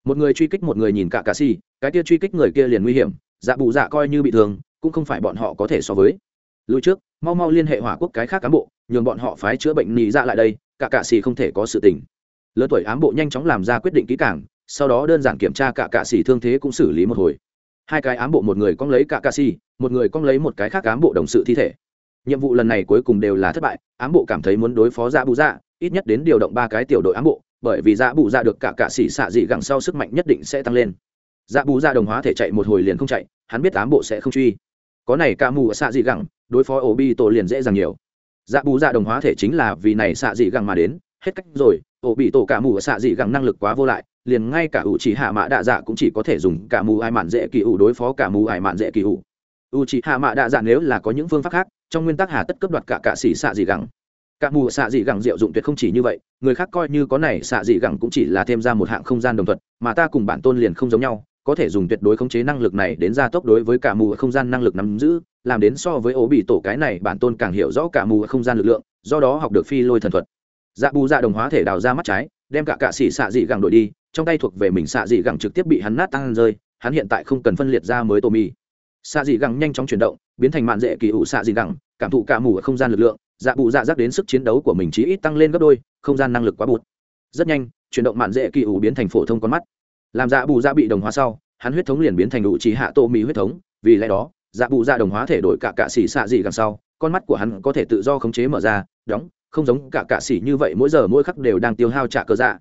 Một người truy kích một người nhìn cả cạ xỉ cái kia truy kích người kia liền nguy hiểm dạ bù dạ coi như bị thương, cũng không phải bọn họ có thể so với. Lui trước, mau mau liên hệ hỏa quốc cái khác cán bộ, nhường bọn họ phái chữa bệnh nị dạ lại đây cả cạ xì không thể có sự tình. Lớn tuổi ám bộ nhanh chóng làm ra quyết định kỹ càng sau đó đơn giản kiểm tra cả cạ xì thương thế cũng xử lý một hồi. Hai cái ám bộ một người cong lấy cả cạ xì, một người cong lấy một cái khác ám bộ đồng sự thi thể. Nhiệm vụ lần này cuối cùng đều là thất bại ám bộ cảm thấy muốn đối phó dạ bù dạ ít nhất đến điều động ba cái tiểu đội ám bộ bởi vì dạ bù dạ được cả cạ xì xạ dị gẳng sau sức mạnh nhất định sẽ tăng lên. Dạ bù dạ đồng hóa thể chạy một hồi liền không chạy hắn biết ám bộ sẽ không truy. Có này ca mù xạ dị gẳng đối phó ổ bi tổ liền dễ dàng nhiều dạ bù dạ đồng hóa thể chính là vì này xạ dị gẳng mà đến, hết cách rồi ổ bị tổ cả mù xạ dị gẳng năng lực quá vô lại, liền ngay cả ủ chỉ hạ mạ đạ dạ cũng chỉ có thể dùng cả mù ai mạn dễ kỳ ủ đối phó cả mù ai mạn dễ kỳ ủ. U chỉ hạ mạ đạ dạ nếu là có những phương pháp khác, trong nguyên tắc hà tất cấp đoạt cả cạ xỉ xạ dị gẳng. Cả mù xạ dị gẳng diệu dụng tuyệt không chỉ như vậy, người khác coi như có này xạ dị gẳng cũng chỉ là thêm ra một hạng không gian đồng thuận, mà ta cùng bản tôn liền không giống nhau có thể dùng tuyệt đối khống chế năng lực này đến gia tốc đối với cả mù không gian năng lực nắm giữ, làm đến so với ố bị tổ cái này bản tôn càng hiểu rõ cả mù không gian lực lượng, do đó học được phi lôi thần thuật. Dạ bù dạ đồng hóa thể đào ra mắt trái, đem cả cạ xỉ xạ dị gẳng đổi đi, trong tay thuộc về mình xạ dị gẳng trực tiếp bị hắn nát tăng rơi, hắn hiện tại không cần phân liệt ra mới tô mi xạ dị gẳng nhanh chóng chuyển động, biến thành mạn dễ kỳ ủ xạ dị gẳng, cảm thụ cả mù ở không gian lực lượng dạ bù dạ dắt đến sức chiến đấu của mình chí ít tăng lên gấp đôi, không gian năng lực quá bụt. Rất nhanh, chuyển động mạn dễ kỳ ủ biến thành phổ thông con mắt làm dạ bù dạ bị đồng hóa sau hắn huyết thống liền biến thành đủ trí hạ tô mỹ huyết thống vì lẽ đó dạ bù dạ đồng hóa thể đổi cả cạ xỉ xạ dị gần sau con mắt của hắn có thể tự do khống chế mở ra đóng không giống cả cạ xỉ như vậy mỗi giờ mỗi khắc đều đang tiêu hao trả cơ dạ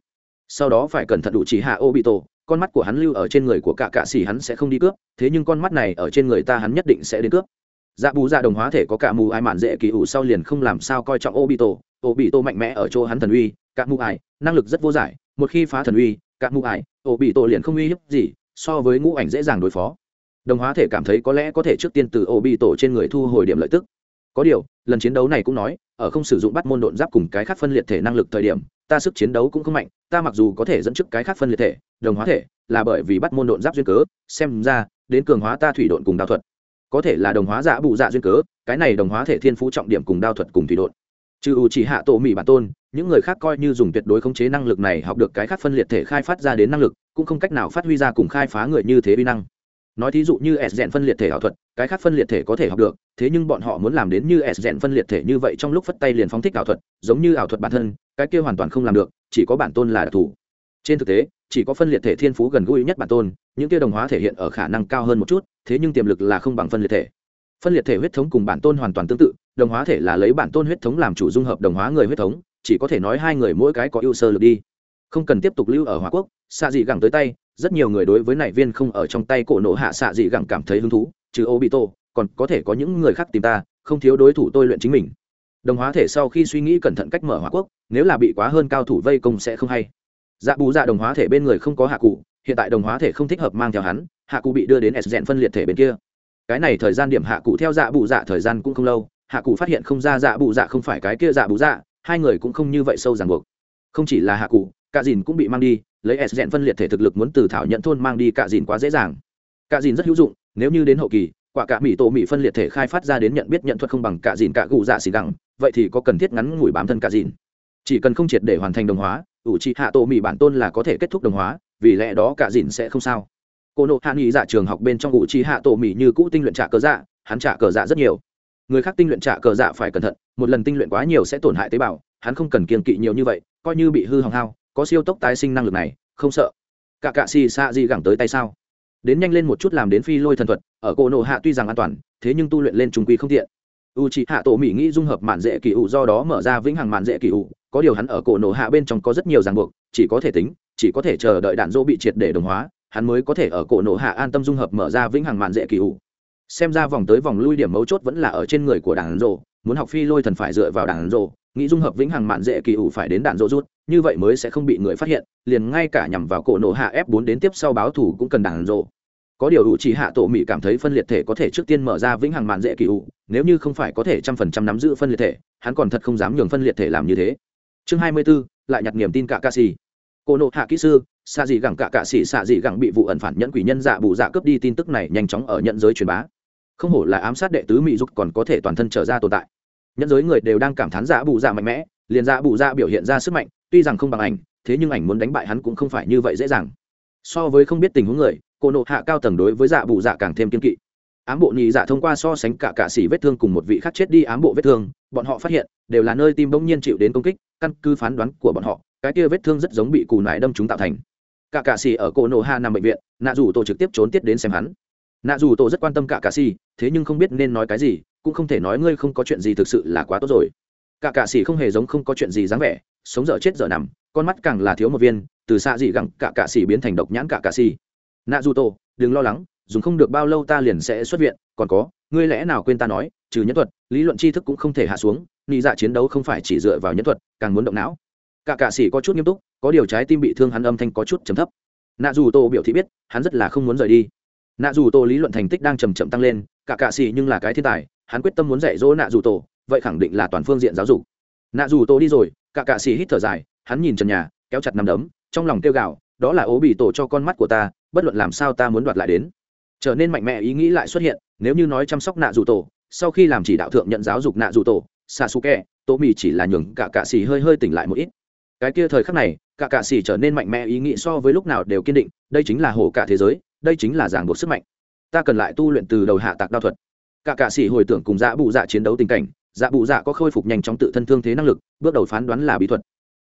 sau đó phải cẩn thận đủ chỉ hạ ô bị tổ con mắt của hắn lưu ở trên người của cả cạ xỉ hắn sẽ không đi cướp thế nhưng con mắt này ở trên người ta hắn nhất định sẽ đến cướp dạ bù dạ đồng hóa thể có cả mù ai mạn dễ kỳ ủ sau liền không làm sao coi trọng ô bị tổ ô bị tổ mạnh mẽ ở chỗ hắn thần uy cả mù ai, năng lực rất vô giải một khi phá thần uy cả mù ai ổ bị tổ liền không uy hiếp gì, so với ngũ ảnh dễ dàng đối phó. Đồng hóa thể cảm thấy có lẽ có thể trước tiên từ ổ bị tổ trên người thu hồi điểm lợi tức. Có điều, lần chiến đấu này cũng nói, ở không sử dụng bắt môn độn giáp cùng cái khác phân liệt thể năng lực thời điểm, ta sức chiến đấu cũng không mạnh, ta mặc dù có thể dẫn trước cái khác phân liệt thể, đồng hóa thể, là bởi vì bắt môn độn giáp duyên cớ, xem ra, đến cường hóa ta thủy độn cùng đao thuật. Có thể là đồng hóa giả bụ dạ duyên cớ, cái này đồng hóa thể thiên phú trọng điểm cùng đao thuật cùng thủy độn trừ ủ chỉ hạ tổ mỹ bản tôn, những người khác coi như dùng tuyệt đối khống chế năng lực này học được cái khác phân liệt thể khai phát ra đến năng lực, cũng không cách nào phát huy ra cùng khai phá người như thế vi năng. Nói thí dụ như s rèn phân liệt thể ảo thuật, cái khác phân liệt thể có thể học được, thế nhưng bọn họ muốn làm đến như s rèn phân liệt thể như vậy trong lúc phất tay liền phóng thích ảo thuật, giống như ảo thuật bản thân, cái kia hoàn toàn không làm được, chỉ có bản tôn là đặc thù. Trên thực tế, chỉ có phân liệt thể thiên phú gần gũi nhất bản tôn, những kia đồng hóa thể hiện ở khả năng cao hơn một chút, thế nhưng tiềm lực là không bằng phân liệt thể. Phân liệt thể huyết thống cùng bản tôn hoàn toàn tương tự đồng hóa thể là lấy bản tôn huyết thống làm chủ dung hợp đồng hóa người huyết thống, chỉ có thể nói hai người mỗi cái có ưu sơ lực đi. Không cần tiếp tục lưu ở hòa quốc, xạ dị gẳng tới tay, rất nhiều người đối với này viên không ở trong tay cổ nổ hạ xạ dị gẳng cảm thấy hứng thú, trừ ô bị tô còn có thể có những người khác tìm ta, không thiếu đối thủ tôi luyện chính mình. Đồng hóa thể sau khi suy nghĩ cẩn thận cách mở hòa quốc, nếu là bị quá hơn cao thủ vây công sẽ không hay. Dạ bù dạ đồng hóa thể bên người không có hạ cụ, hiện tại đồng hóa thể không thích hợp mang theo hắn, hạ cụ bị đưa đến s dẹn phân liệt thể bên kia. Cái này thời gian điểm hạ cụ theo dạ bù dạ thời gian cũng không lâu hạ cụ phát hiện không ra dạ bù dạ không phải cái kia dạ bù dạ hai người cũng không như vậy sâu ràng buộc. Không chỉ là hạ cụ cả dìn cũng bị mang đi, lấy s dẹn phân liệt thể thực lực muốn từ thảo nhận thôn mang đi cả dìn quá dễ dàng. Cả dìn rất hữu dụng, nếu như đến hậu kỳ, quả cả mỹ tổ mỹ phân liệt thể khai phát ra đến nhận biết nhận thuật không bằng cả dìn cả cụ dạ xì gẳng, vậy thì có cần thiết ngắn ngủi bám thân cả dìn. Chỉ cần không triệt để hoàn thành đồng hóa, ủ trị hạ tổ mỹ bản tôn là có thể kết thúc đồng hóa, vì lẽ đó cả dìn sẽ không sao. Cô nộ hạ nghị dạ trường học bên trong ủ trị hạ tổ mỹ như cũ tinh luyện trả cờ dạ hắn trả cờ dạ rất nhiều người khác tinh luyện trả cờ dạ phải cẩn thận, một lần tinh luyện quá nhiều sẽ tổn hại tế bào, hắn không cần kiên kỵ nhiều như vậy, coi như bị hư hỏng hao, có siêu tốc tái sinh năng lực này, không sợ. Cả cạ xì xạ gì gẳng tới tay sao? Đến nhanh lên một chút làm đến phi lôi thần thuật, ở cổ nộ hạ tuy rằng an toàn, thế nhưng tu luyện lên trung quy không tiện. U c hạ tổ mỹ nghĩ dung hợp mạn dễ kỳ ủ do đó mở ra vĩnh hằng mạn dễ kỳ ủ, có điều hắn ở cổ nộ hạ bên trong có rất nhiều ràng buộc, chỉ có thể tính, chỉ có thể chờ đợi đạn dỗ bị triệt để đồng hóa, hắn mới có thể ở cổ nộ hạ an tâm dung hợp mở ra vĩnh hằng mạn dễ kỳ ủ xem ra vòng tới vòng lui điểm mấu chốt vẫn là ở trên người của đảng rộ muốn học phi lôi thần phải dựa vào đảng rộ nghĩ dung hợp vĩnh hằng mạn dễ kỳ ủ phải đến đạn rộ rút như vậy mới sẽ không bị người phát hiện liền ngay cả nhằm vào cổ nổ hạ f 4 đến tiếp sau báo thủ cũng cần đàn rộ có điều ủ chỉ hạ tổ mỹ cảm thấy phân liệt thể có thể trước tiên mở ra vĩnh hằng mạn dễ kỳ ủ nếu như không phải có thể trăm phần trăm nắm giữ phân liệt thể hắn còn thật không dám nhường phân liệt thể làm như thế. Chương hai mươi 24, lại nhặt niềm tin cả ca sĩ. Cổ nộ hạ kỹ sư xạ dị gẳng cả cạ xỉ xạ dị gẳng bị vụ ẩn phản nhẫn quỷ nhân dạ bù dạ cướp đi tin tức này nhanh chóng ở nhận giới truyền bá. Không hổ là ám sát đệ tứ mỹ dục còn có thể toàn thân trở ra tồn tại. Nhẫn giới người đều đang cảm thán dạ bù dạ mạnh mẽ, liền dạ bù dạ biểu hiện ra sức mạnh, tuy rằng không bằng ảnh, thế nhưng ảnh muốn đánh bại hắn cũng không phải như vậy dễ dàng. So với không biết tình huống người, cô nộ hạ cao tầng đối với dạ bù dạ càng thêm kiên kỵ. Ám bộ nhị dạ thông qua so sánh cả cạ xỉ vết thương cùng một vị khác chết đi ám bộ vết thương, bọn họ phát hiện, đều là nơi tim bỗng nhiên chịu đến công kích, căn cứ phán đoán của bọn họ, cái kia vết thương rất giống bị cù nải đâm chúng tạo thành cả cạ xì ở cổ nổ hạ nằm bệnh viện, nạ dù tổ trực tiếp trốn tiết đến xem hắn. Nạ dù tổ rất quan tâm cả cạ xì, thế nhưng không biết nên nói cái gì, cũng không thể nói ngươi không có chuyện gì thực sự là quá tốt rồi. Cả cạ xì không hề giống không có chuyện gì dáng vẻ, sống dở chết dở nằm, con mắt càng là thiếu một viên, từ xa dị gẳng cả cạ xì biến thành độc nhãn cả cạ xì. Nạ dù tổ, đừng lo lắng, dùng không được bao lâu ta liền sẽ xuất viện, còn có, ngươi lẽ nào quên ta nói, trừ nhân thuật, lý luận tri thức cũng không thể hạ xuống nghĩ dạ chiến đấu không phải chỉ dựa vào nhân thuật, càng muốn động não cả cạ sĩ có chút nghiêm túc, có điều trái tim bị thương hắn âm thanh có chút chấm thấp. Nạ dù tô biểu thị biết, hắn rất là không muốn rời đi. Nạ dù tô lý luận thành tích đang chầm chậm tăng lên, cả cạ sĩ nhưng là cái thiên tài, hắn quyết tâm muốn dạy dỗ nạ dù tổ vậy khẳng định là toàn phương diện giáo dục. Nạ dù tô đi rồi, cả cạ sĩ hít thở dài, hắn nhìn trần nhà, kéo chặt nằm đấm, trong lòng kêu gào, đó là ố bị tổ cho con mắt của ta, bất luận làm sao ta muốn đoạt lại đến. Trở nên mạnh mẽ ý nghĩ lại xuất hiện, nếu như nói chăm sóc nạ dù tổ sau khi làm chỉ đạo thượng nhận giáo dục nạ dù tổ xa xù kẹ tô mì chỉ là nhường cả cạ xì hơi hơi tỉnh lại một ít cái kia thời khắc này, cả cạ xỉ trở nên mạnh mẽ, ý nghĩ so với lúc nào đều kiên định, đây chính là hổ cả thế giới, đây chính là giảng buộc sức mạnh. Ta cần lại tu luyện từ đầu hạ tạc đao thuật. Cả cạ xỉ hồi tưởng cùng dạ bụ dạ chiến đấu tình cảnh dạ bụ dạ có khôi phục nhanh chóng tự thân thương thế năng lực, bước đầu phán đoán là bí thuật.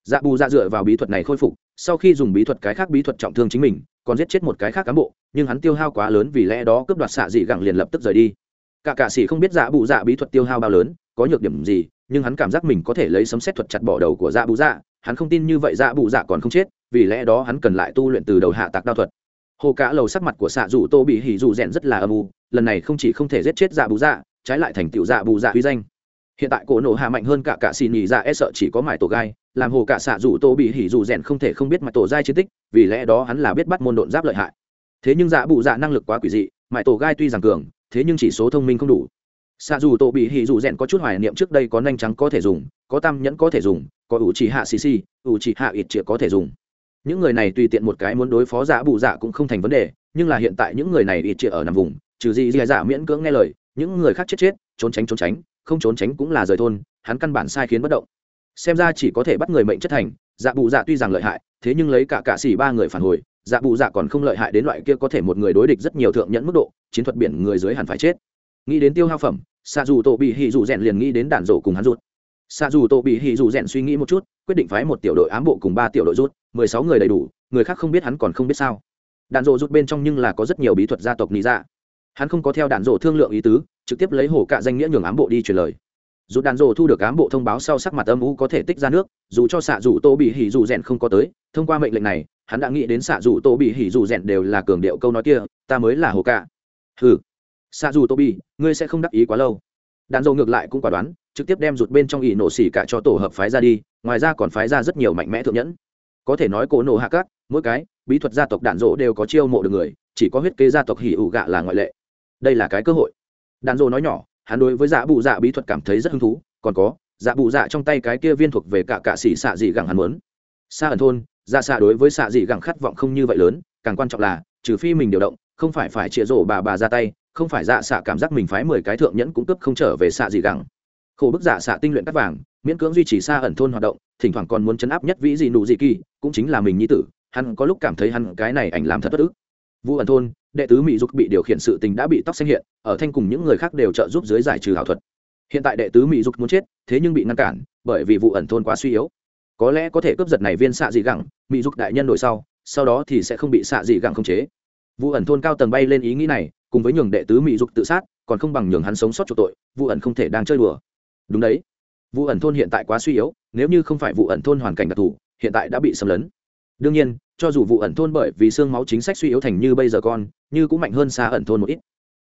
Dạ bù dạ dựa vào bí thuật này khôi phục, sau khi dùng bí thuật cái khác bí thuật trọng thương chính mình, còn giết chết một cái khác cán bộ, nhưng hắn tiêu hao quá lớn vì lẽ đó cướp đoạt xạ dị gẳng liền lập tức rời đi. Cả cạ sĩ không biết dạ bù dạ bí thuật tiêu hao bao lớn, có nhược điểm gì, nhưng hắn cảm giác mình có thể lấy sấm xét thuật chặt bỏ đầu của dạ bù dạ hắn không tin như vậy dạ bù dạ còn không chết, vì lẽ đó hắn cần lại tu luyện từ đầu hạ tạc đao thuật. Hồ cả lầu sắc mặt của xạ dù tô bị hỉ dù rèn rất là âm u, lần này không chỉ không thể giết chết dạ bù dạ trái lại thành tựu dạ bù dạ uy danh. Hiện tại cổ nổ hạ mạnh hơn cả cả xì nhì dạ e sợ chỉ có mải tổ gai, làm hồ cả xạ dù tô bị hỉ dù rèn không thể không biết mải tổ gai chiến tích, vì lẽ đó hắn là biết bắt môn độn giáp lợi hại. Thế nhưng dạ bụ dạ năng lực quá quỷ dị mải tổ gai tuy rằng cường, thế nhưng chỉ số thông minh không đủ xạ dù tổ bị hỉ dù rèn có chút hoài niệm trước đây có nhanh trắng có thể dùng, có tam nhẫn có thể dùng, có ủ chỉ hạ xì xì, ủ chỉ hạ ít chĩa có thể dùng. Những người này tùy tiện một cái muốn đối phó giả bù giả cũng không thành vấn đề, nhưng là hiện tại những người này ít chĩa ở nằm vùng, trừ gì dì giả miễn cưỡng nghe lời, những người khác chết chết, trốn tránh trốn tránh, không trốn tránh cũng là rời thôn, hắn căn bản sai khiến bất động. Xem ra chỉ có thể bắt người mệnh chất thành dạ bù dạ tuy rằng lợi hại, thế nhưng lấy cả cạ xỉ ba người phản hồi dạ bù dạ còn không lợi hại đến loại kia có thể một người đối địch rất nhiều thượng nhẫn mức độ, chiến thuật biển người dưới hẳn phải chết nghĩ đến tiêu hao phẩm xạ dù tổ bị hỉ dù rèn liền nghĩ đến đạn rổ cùng hắn rút. Xạ dù tổ bị hỉ dù rèn suy nghĩ một chút, quyết định phái một tiểu đội ám bộ cùng ba tiểu đội rút, mười sáu người đầy đủ, người khác không biết hắn còn không biết sao. Đạn rổ rút bên trong nhưng là có rất nhiều bí thuật gia tộc lý dạ. Hắn không có theo đạn rổ thương lượng ý tứ, trực tiếp lấy hổ cạ danh nghĩa nhường ám bộ đi truyền lời. Dù đàn rổ thu được ám bộ thông báo sau sắc mặt âm u có thể tích ra nước, dù cho xạ dù tô bị hỉ dù rèn không có tới, thông qua mệnh lệnh này, hắn đã nghĩ đến xạ dù tô bị hỉ dù rèn đều là cường điệu câu nói kia, ta mới là hổ cạ. Hừ xa dù tobi, ngươi sẽ không đắc ý quá lâu. Đàn dầu ngược lại cũng quả đoán trực tiếp đem rụt bên trong ỷ nổ xỉ cả cho tổ hợp phái ra đi ngoài ra còn phái ra rất nhiều mạnh mẽ thượng nhẫn. Có thể nói cổ nổ hạ cát mỗi cái bí thuật gia tộc đạn dỗ đều có chiêu mộ được người chỉ có huyết kế gia tộc hỉ ủ gạ là ngoại lệ. Đây là cái cơ hội. Đàn dỗ nói nhỏ hắn đối với dạ bụ dạ bí thuật cảm thấy rất hứng thú còn có dạ bụ dạ trong tay cái kia viên thuộc về cả cạ xỉ xạ dị gẳng hắn muốn. Xa ẩn thôn ra xạ đối với xạ dị gẳng khát vọng không như vậy lớn càng quan trọng là trừ phi mình điều động không phải phải chĩa rổ bà bà ra tay không phải dạ xạ cảm giác mình phái mười cái thượng nhẫn cũng cấp không trở về xạ dị gẳng. Khổ bức dạ xạ tinh luyện cắt vàng, miễn cưỡng duy trì xa ẩn thôn hoạt động, thỉnh thoảng còn muốn chấn áp nhất vĩ gì nụ gì kỳ, cũng chính là mình nhi tử, hắn có lúc cảm thấy hắn cái này ảnh làm thật bất ức. Vu ẩn thôn, đệ tứ mỹ dục bị điều khiển sự tình đã bị tóc xanh hiện, ở thanh cùng những người khác đều trợ giúp dưới giải trừ ảo thuật. Hiện tại đệ tứ mỹ dục muốn chết, thế nhưng bị ngăn cản, bởi vì vụ ẩn thôn quá suy yếu. Có lẽ có thể cướp giật này viên xạ dị gẳng, mỹ dục đại nhân đổi sau sau đó thì sẽ không bị xạ dị gẳng khống chế. Vụ ẩn thôn cao tầng bay lên ý nghĩ này cùng với nhường đệ tứ mỹ dục tự sát, còn không bằng nhường hắn sống sót chỗ tội vụ ẩn không thể đang chơi đùa. Đúng đấy. Vụ ẩn thôn hiện tại quá suy yếu, nếu như không phải vụ ẩn thôn hoàn cảnh đặc thù, hiện tại đã bị xâm lấn. Đương nhiên, cho dù vụ ẩn thôn bởi vì xương máu chính sách suy yếu thành như bây giờ con, như cũng mạnh hơn xa ẩn thôn một ít.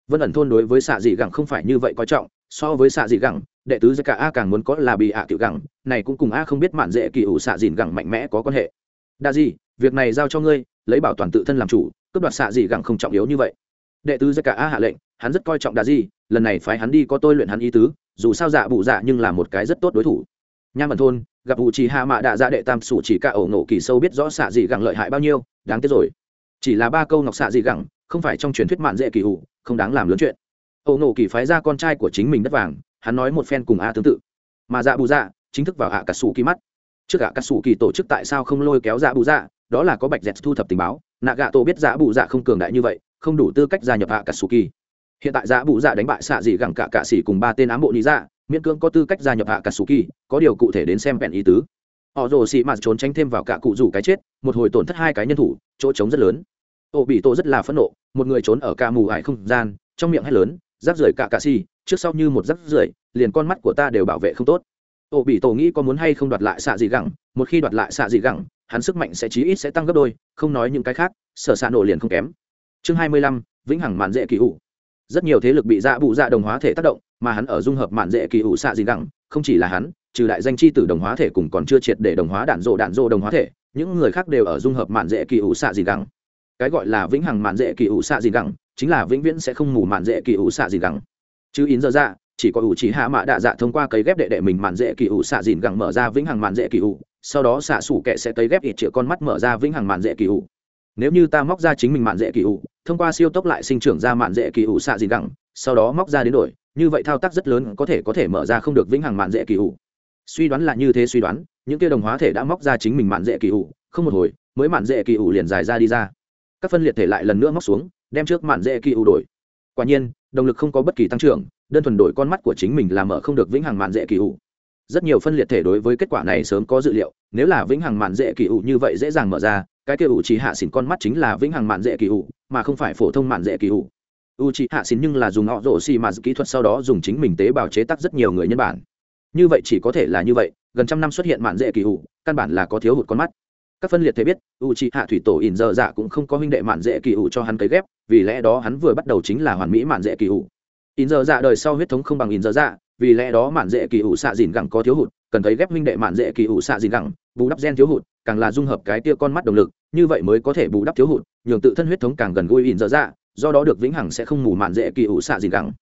Vân ẩn thôn đối với xạ dị gẳng không phải như vậy coi trọng, so với xạ dị gẳng, đệ tứ cả a càng muốn có là bị ạ à tiểu gẳng, này cũng cùng a không biết mạn dễ kỳ ủ xạ dịn gẳng mạnh mẽ có quan hệ. Đa gì việc này giao cho ngươi, lấy bảo toàn tự thân làm chủ, cướp đoạt xạ dị gẳng không trọng yếu như vậy đệ tứ cả a hạ lệnh, hắn rất coi trọng đà gì lần này phái hắn đi có tôi luyện hắn ý tứ, dù sao dạ bụ dạ nhưng là một cái rất tốt đối thủ. Nham ẩn thôn, gặp vụ chỉ hạ mạ đạ dạ đệ tam sủ chỉ cả ổ nổ kỳ sâu biết rõ xạ dị gẳng lợi hại bao nhiêu, đáng tiếc rồi. Chỉ là ba câu ngọc xạ dị gẳng, không phải trong truyền thuyết mạn dễ kỳ hụ không đáng làm lớn chuyện. Ổ nổ kỳ phái ra con trai của chính mình đất vàng, hắn nói một phen cùng a tương tự. Mà dạ bù dạ chính thức vào hạ cà sủ kỳ mắt. Trước hạ cà sủ kỳ tổ chức tại sao không lôi kéo dạ bù dạ đó là có bạch dẹt thu thập tình báo. Nạ gạ tổ biết dạ bù dạ không cường đại như vậy không đủ tư cách gia nhập hạ cả sủ kỳ hiện tại dạ bù dạ đánh bại xạ dị gẳng cả cạ xỉ cùng ba tên ám bộ lý dạ miễn cưỡng có tư cách gia nhập hạ cả sủ kỳ có điều cụ thể đến xem vẹn ý tứ. Họ rồ xị mạt trốn tránh thêm vào cả cụ rủ cái chết, một hồi tổn thất hai cái nhân thủ, chỗ trống rất lớn. Ô bị tổ rất là phẫn nộ, một người trốn ở ca mù ải không gian, trong miệng hét lớn rác rưởi cả cạ xì trước sau như một rác rưởi, liền con mắt của ta đều bảo vệ không tốt. Ô bị tổ nghĩ có muốn hay không đoạt lại xạ dị gẳng, một khi đoạt lại xạ dị gẳng, hắn sức mạnh sẽ chí ít sẽ tăng gấp đôi, không nói những cái khác, sở xạ nổ liền không kém chương hai mươi lăm, vĩnh hằng mạn dễ kỳ ủ. Rất nhiều thế lực bị dạ bụ dạ đồng hóa thể tác động, mà hắn ở dung hợp mạn dễ kỳ ủ xạ dị đẳng, không chỉ là hắn, trừ đại danh chi tử đồng hóa thể cùng còn chưa triệt để đồng hóa đạn rộ đạn rộ đồng hóa thể, những người khác đều ở dung hợp mạn dễ kỳ ủ xạ dị đẳng. Cái gọi là vĩnh hằng mạn dễ kỳ ủ xạ dị đẳng, chính là vĩnh viễn sẽ không mù mạn dễ kỳ ủ xạ dị đẳng. Chứ yến giờ ra chỉ có ủ chỉ hạ mạ đạ dạ thông qua cấy ghép đệ đệ mình mạn dễ kỳ ủ xạ dìn gẳng mở ra vĩnh hằng mạn dễ kỳ ủ, sau đó xạ sủ kệ sẽ cấy ghép ít triệu con mắt mở ra vĩnh hằng mạn dễ kỳ ủ nếu như ta móc ra chính mình mạn dễ kỳ ủ, thông qua siêu tốc lại sinh trưởng ra mạn dễ kỳ ủ xạ gì gẳng, sau đó móc ra đến đổi, như vậy thao tác rất lớn có thể có thể mở ra không được vĩnh hằng mạn dễ kỳ ủ. Suy đoán là như thế suy đoán, những kia đồng hóa thể đã móc ra chính mình mạn dễ kỳ ủ, không một hồi, mới mạn dễ kỳ ủ liền dài ra đi ra. Các phân liệt thể lại lần nữa móc xuống, đem trước mạn dễ kỳ ủ đổi. Quả nhiên, động lực không có bất kỳ tăng trưởng, đơn thuần đổi con mắt của chính mình là mở không được vĩnh hằng mạn dễ kỳ ủ. Rất nhiều phân liệt thể đối với kết quả này sớm có dự liệu nếu là vĩnh hằng mạn dễ kỳ ủ như vậy dễ dàng mở ra, cái kia ủ chỉ hạ xỉn con mắt chính là vĩnh hằng mạn dễ kỳ ủ, mà không phải phổ thông mạn dễ kỳ ủ. U chỉ hạ xỉn nhưng là dùng họ rổ xì mà kỹ thuật sau đó dùng chính mình tế bào chế tác rất nhiều người nhân bản. Như vậy chỉ có thể là như vậy, gần trăm năm xuất hiện mạn dễ kỳ ủ, căn bản là có thiếu hụt con mắt. Các phân liệt thế biết u chỉ hạ thủy tổ ỉn dơ dạ cũng không có huynh đệ mạn dễ kỳ ủ cho hắn cấy ghép, vì lẽ đó hắn vừa bắt đầu chính là hoàn mỹ mạn dễ kỳ ủ. Ỉn dơ dạ đời sau huyết thống không bằng ỉn dơ dạ vì lẽ đó mạn dễ kỳ ủ xạ dìn gẳng có thiếu hụt cần thấy ghép huynh đệ mạn dễ kỳ ủ xạ gì gẳng, bù đắp gen thiếu hụt, càng là dung hợp cái tia con mắt động lực, như vậy mới có thể bù đắp thiếu hụt, nhường tự thân huyết thống càng gần gũi ỉn dở dạ do đó được vĩnh hằng sẽ không mù mạn dễ kỳ ủ xạ gì gẳng.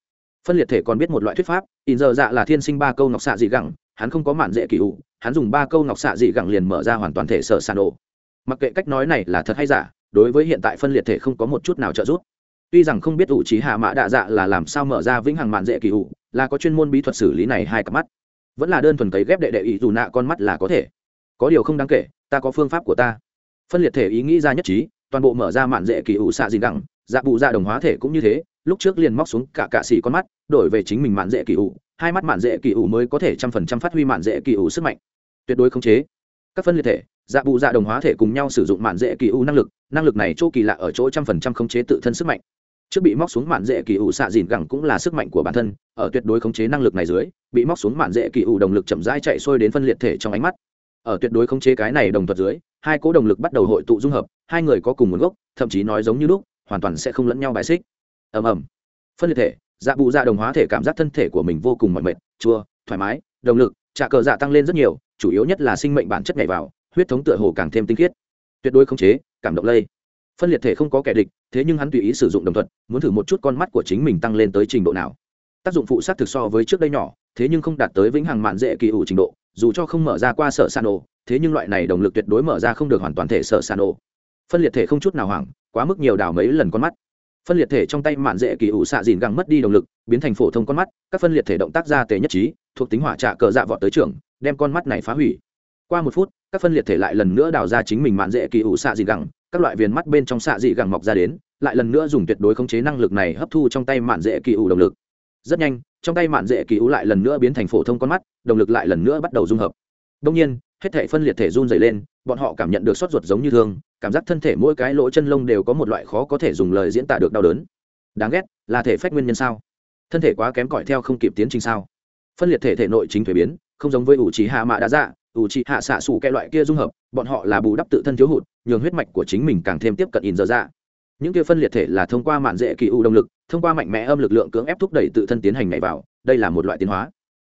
Phân liệt thể còn biết một loại thuyết pháp, ỉn dở dạ là thiên sinh ba câu ngọc xạ dị gẳng, hắn không có mạn dễ kỳ ủ, hắn dùng ba câu ngọc xạ dị gẳng liền mở ra hoàn toàn thể sở sàn ổ mặc kệ cách nói này là thật hay giả, đối với hiện tại phân liệt thể không có một chút nào trợ giúp. Tuy rằng không biết ủ trí hạ mã đạ dạ là làm sao mở ra vĩnh hằng mạn dễ kỳ ủ, là có chuyên môn bí thuật xử lý này hai cặp mắt vẫn là đơn thuần cấy ghép đệ đệ ý dù nạ con mắt là có thể. Có điều không đáng kể, ta có phương pháp của ta. Phân liệt thể ý nghĩ ra nhất trí, toàn bộ mở ra mạn dễ kỳ ủ xạ gì đẳng dạ bụ dạ đồng hóa thể cũng như thế, lúc trước liền móc xuống cả cạ xỉ con mắt, đổi về chính mình mạn dễ kỳ ủ, hai mắt mạn dễ kỳ ủ mới có thể trăm phần trăm phát huy mạn dễ kỳ ủ sức mạnh. Tuyệt đối khống chế. Các phân liệt thể dạ bụ dạ đồng hóa thể cùng nhau sử dụng mạn dễ kỳ ủ năng lực năng lực này chỗ kỳ lạ ở chỗ trăm phần trăm khống chế tự thân sức mạnh trước bị móc xuống mạn dễ kỳ ủ xạ dìn gẳng cũng là sức mạnh của bản thân, ở tuyệt đối khống chế năng lực này dưới, bị móc xuống mạn dễ kỳ ủ đồng lực chậm rãi chạy xuôi đến phân liệt thể trong ánh mắt. Ở tuyệt đối khống chế cái này đồng thuật dưới, hai cố đồng lực bắt đầu hội tụ dung hợp, hai người có cùng nguồn gốc, thậm chí nói giống như lúc, hoàn toàn sẽ không lẫn nhau bài xích. Ầm ầm. Phân liệt thể dạ bụ dạ đồng hóa thể cảm giác thân thể của mình vô cùng mỏi mệt, chua, thoải mái động lực trả cờ dạ tăng lên rất nhiều, chủ yếu nhất là sinh mệnh bản chất nhảy vào, huyết thống tựa hồ càng thêm tinh khiết. Tuyệt đối khống chế, cảm động lây phân liệt thể không có kẻ địch, thế nhưng hắn tùy ý sử dụng đồng thuận muốn thử một chút con mắt của chính mình tăng lên tới trình độ nào. Tác dụng phụ sát thực so với trước đây nhỏ, thế nhưng không đạt tới vĩnh hằng mạn dễ kỳ ủ trình độ, dù cho không mở ra qua sở san ổ, thế nhưng loại này động lực tuyệt đối mở ra không được hoàn toàn thể sở san ổ. Phân liệt thể không chút nào hoảng, quá mức nhiều đào mấy lần con mắt. Phân liệt thể trong tay mạn dễ kỳ ủ xạ dìn găng mất đi động lực, biến thành phổ thông con mắt, các phân liệt thể động tác ra tề nhất trí, thuộc tính hỏa trạ cờ dạ vọt tới trường đem con mắt này phá hủy. Qua một phút, các phân liệt thể lại lần nữa đào ra chính mình mạn dễ kỳ ủ xạ dìn găng các loại viền mắt bên trong xạ dị gẳng mọc ra đến, lại lần nữa dùng tuyệt đối khống chế năng lực này hấp thu trong tay mạn dễ kỳ ủ động lực. Rất nhanh, trong tay mạn dễ kỳ ủ lại lần nữa biến thành phổ thông con mắt, động lực lại lần nữa bắt đầu dung hợp. Đông nhiên, hết thể phân liệt thể run dày lên, bọn họ cảm nhận được sốt ruột giống như thương cảm giác thân thể mỗi cái lỗ chân lông đều có một loại khó có thể dùng lời diễn tả được đau đớn. Đáng ghét, là thể phách nguyên nhân sao? Thân thể quá kém cỏi theo không kịp tiến trình sao? Phân liệt thể thể nội chính thuế biến, không giống với ủ trí hạ mạ đã dạ ủ trị hạ xạ xù cái loại kia dung hợp, bọn họ là bù đắp tự thân thiếu hụt, nhường huyết mạch của chính mình càng thêm tiếp cận in dơ dạ. Những kia phân liệt thể là thông qua mạn dễ kỳ u động lực, thông qua mạnh mẽ âm lực lượng cưỡng ép thúc đẩy tự thân tiến hành nhảy vào, đây là một loại tiến hóa.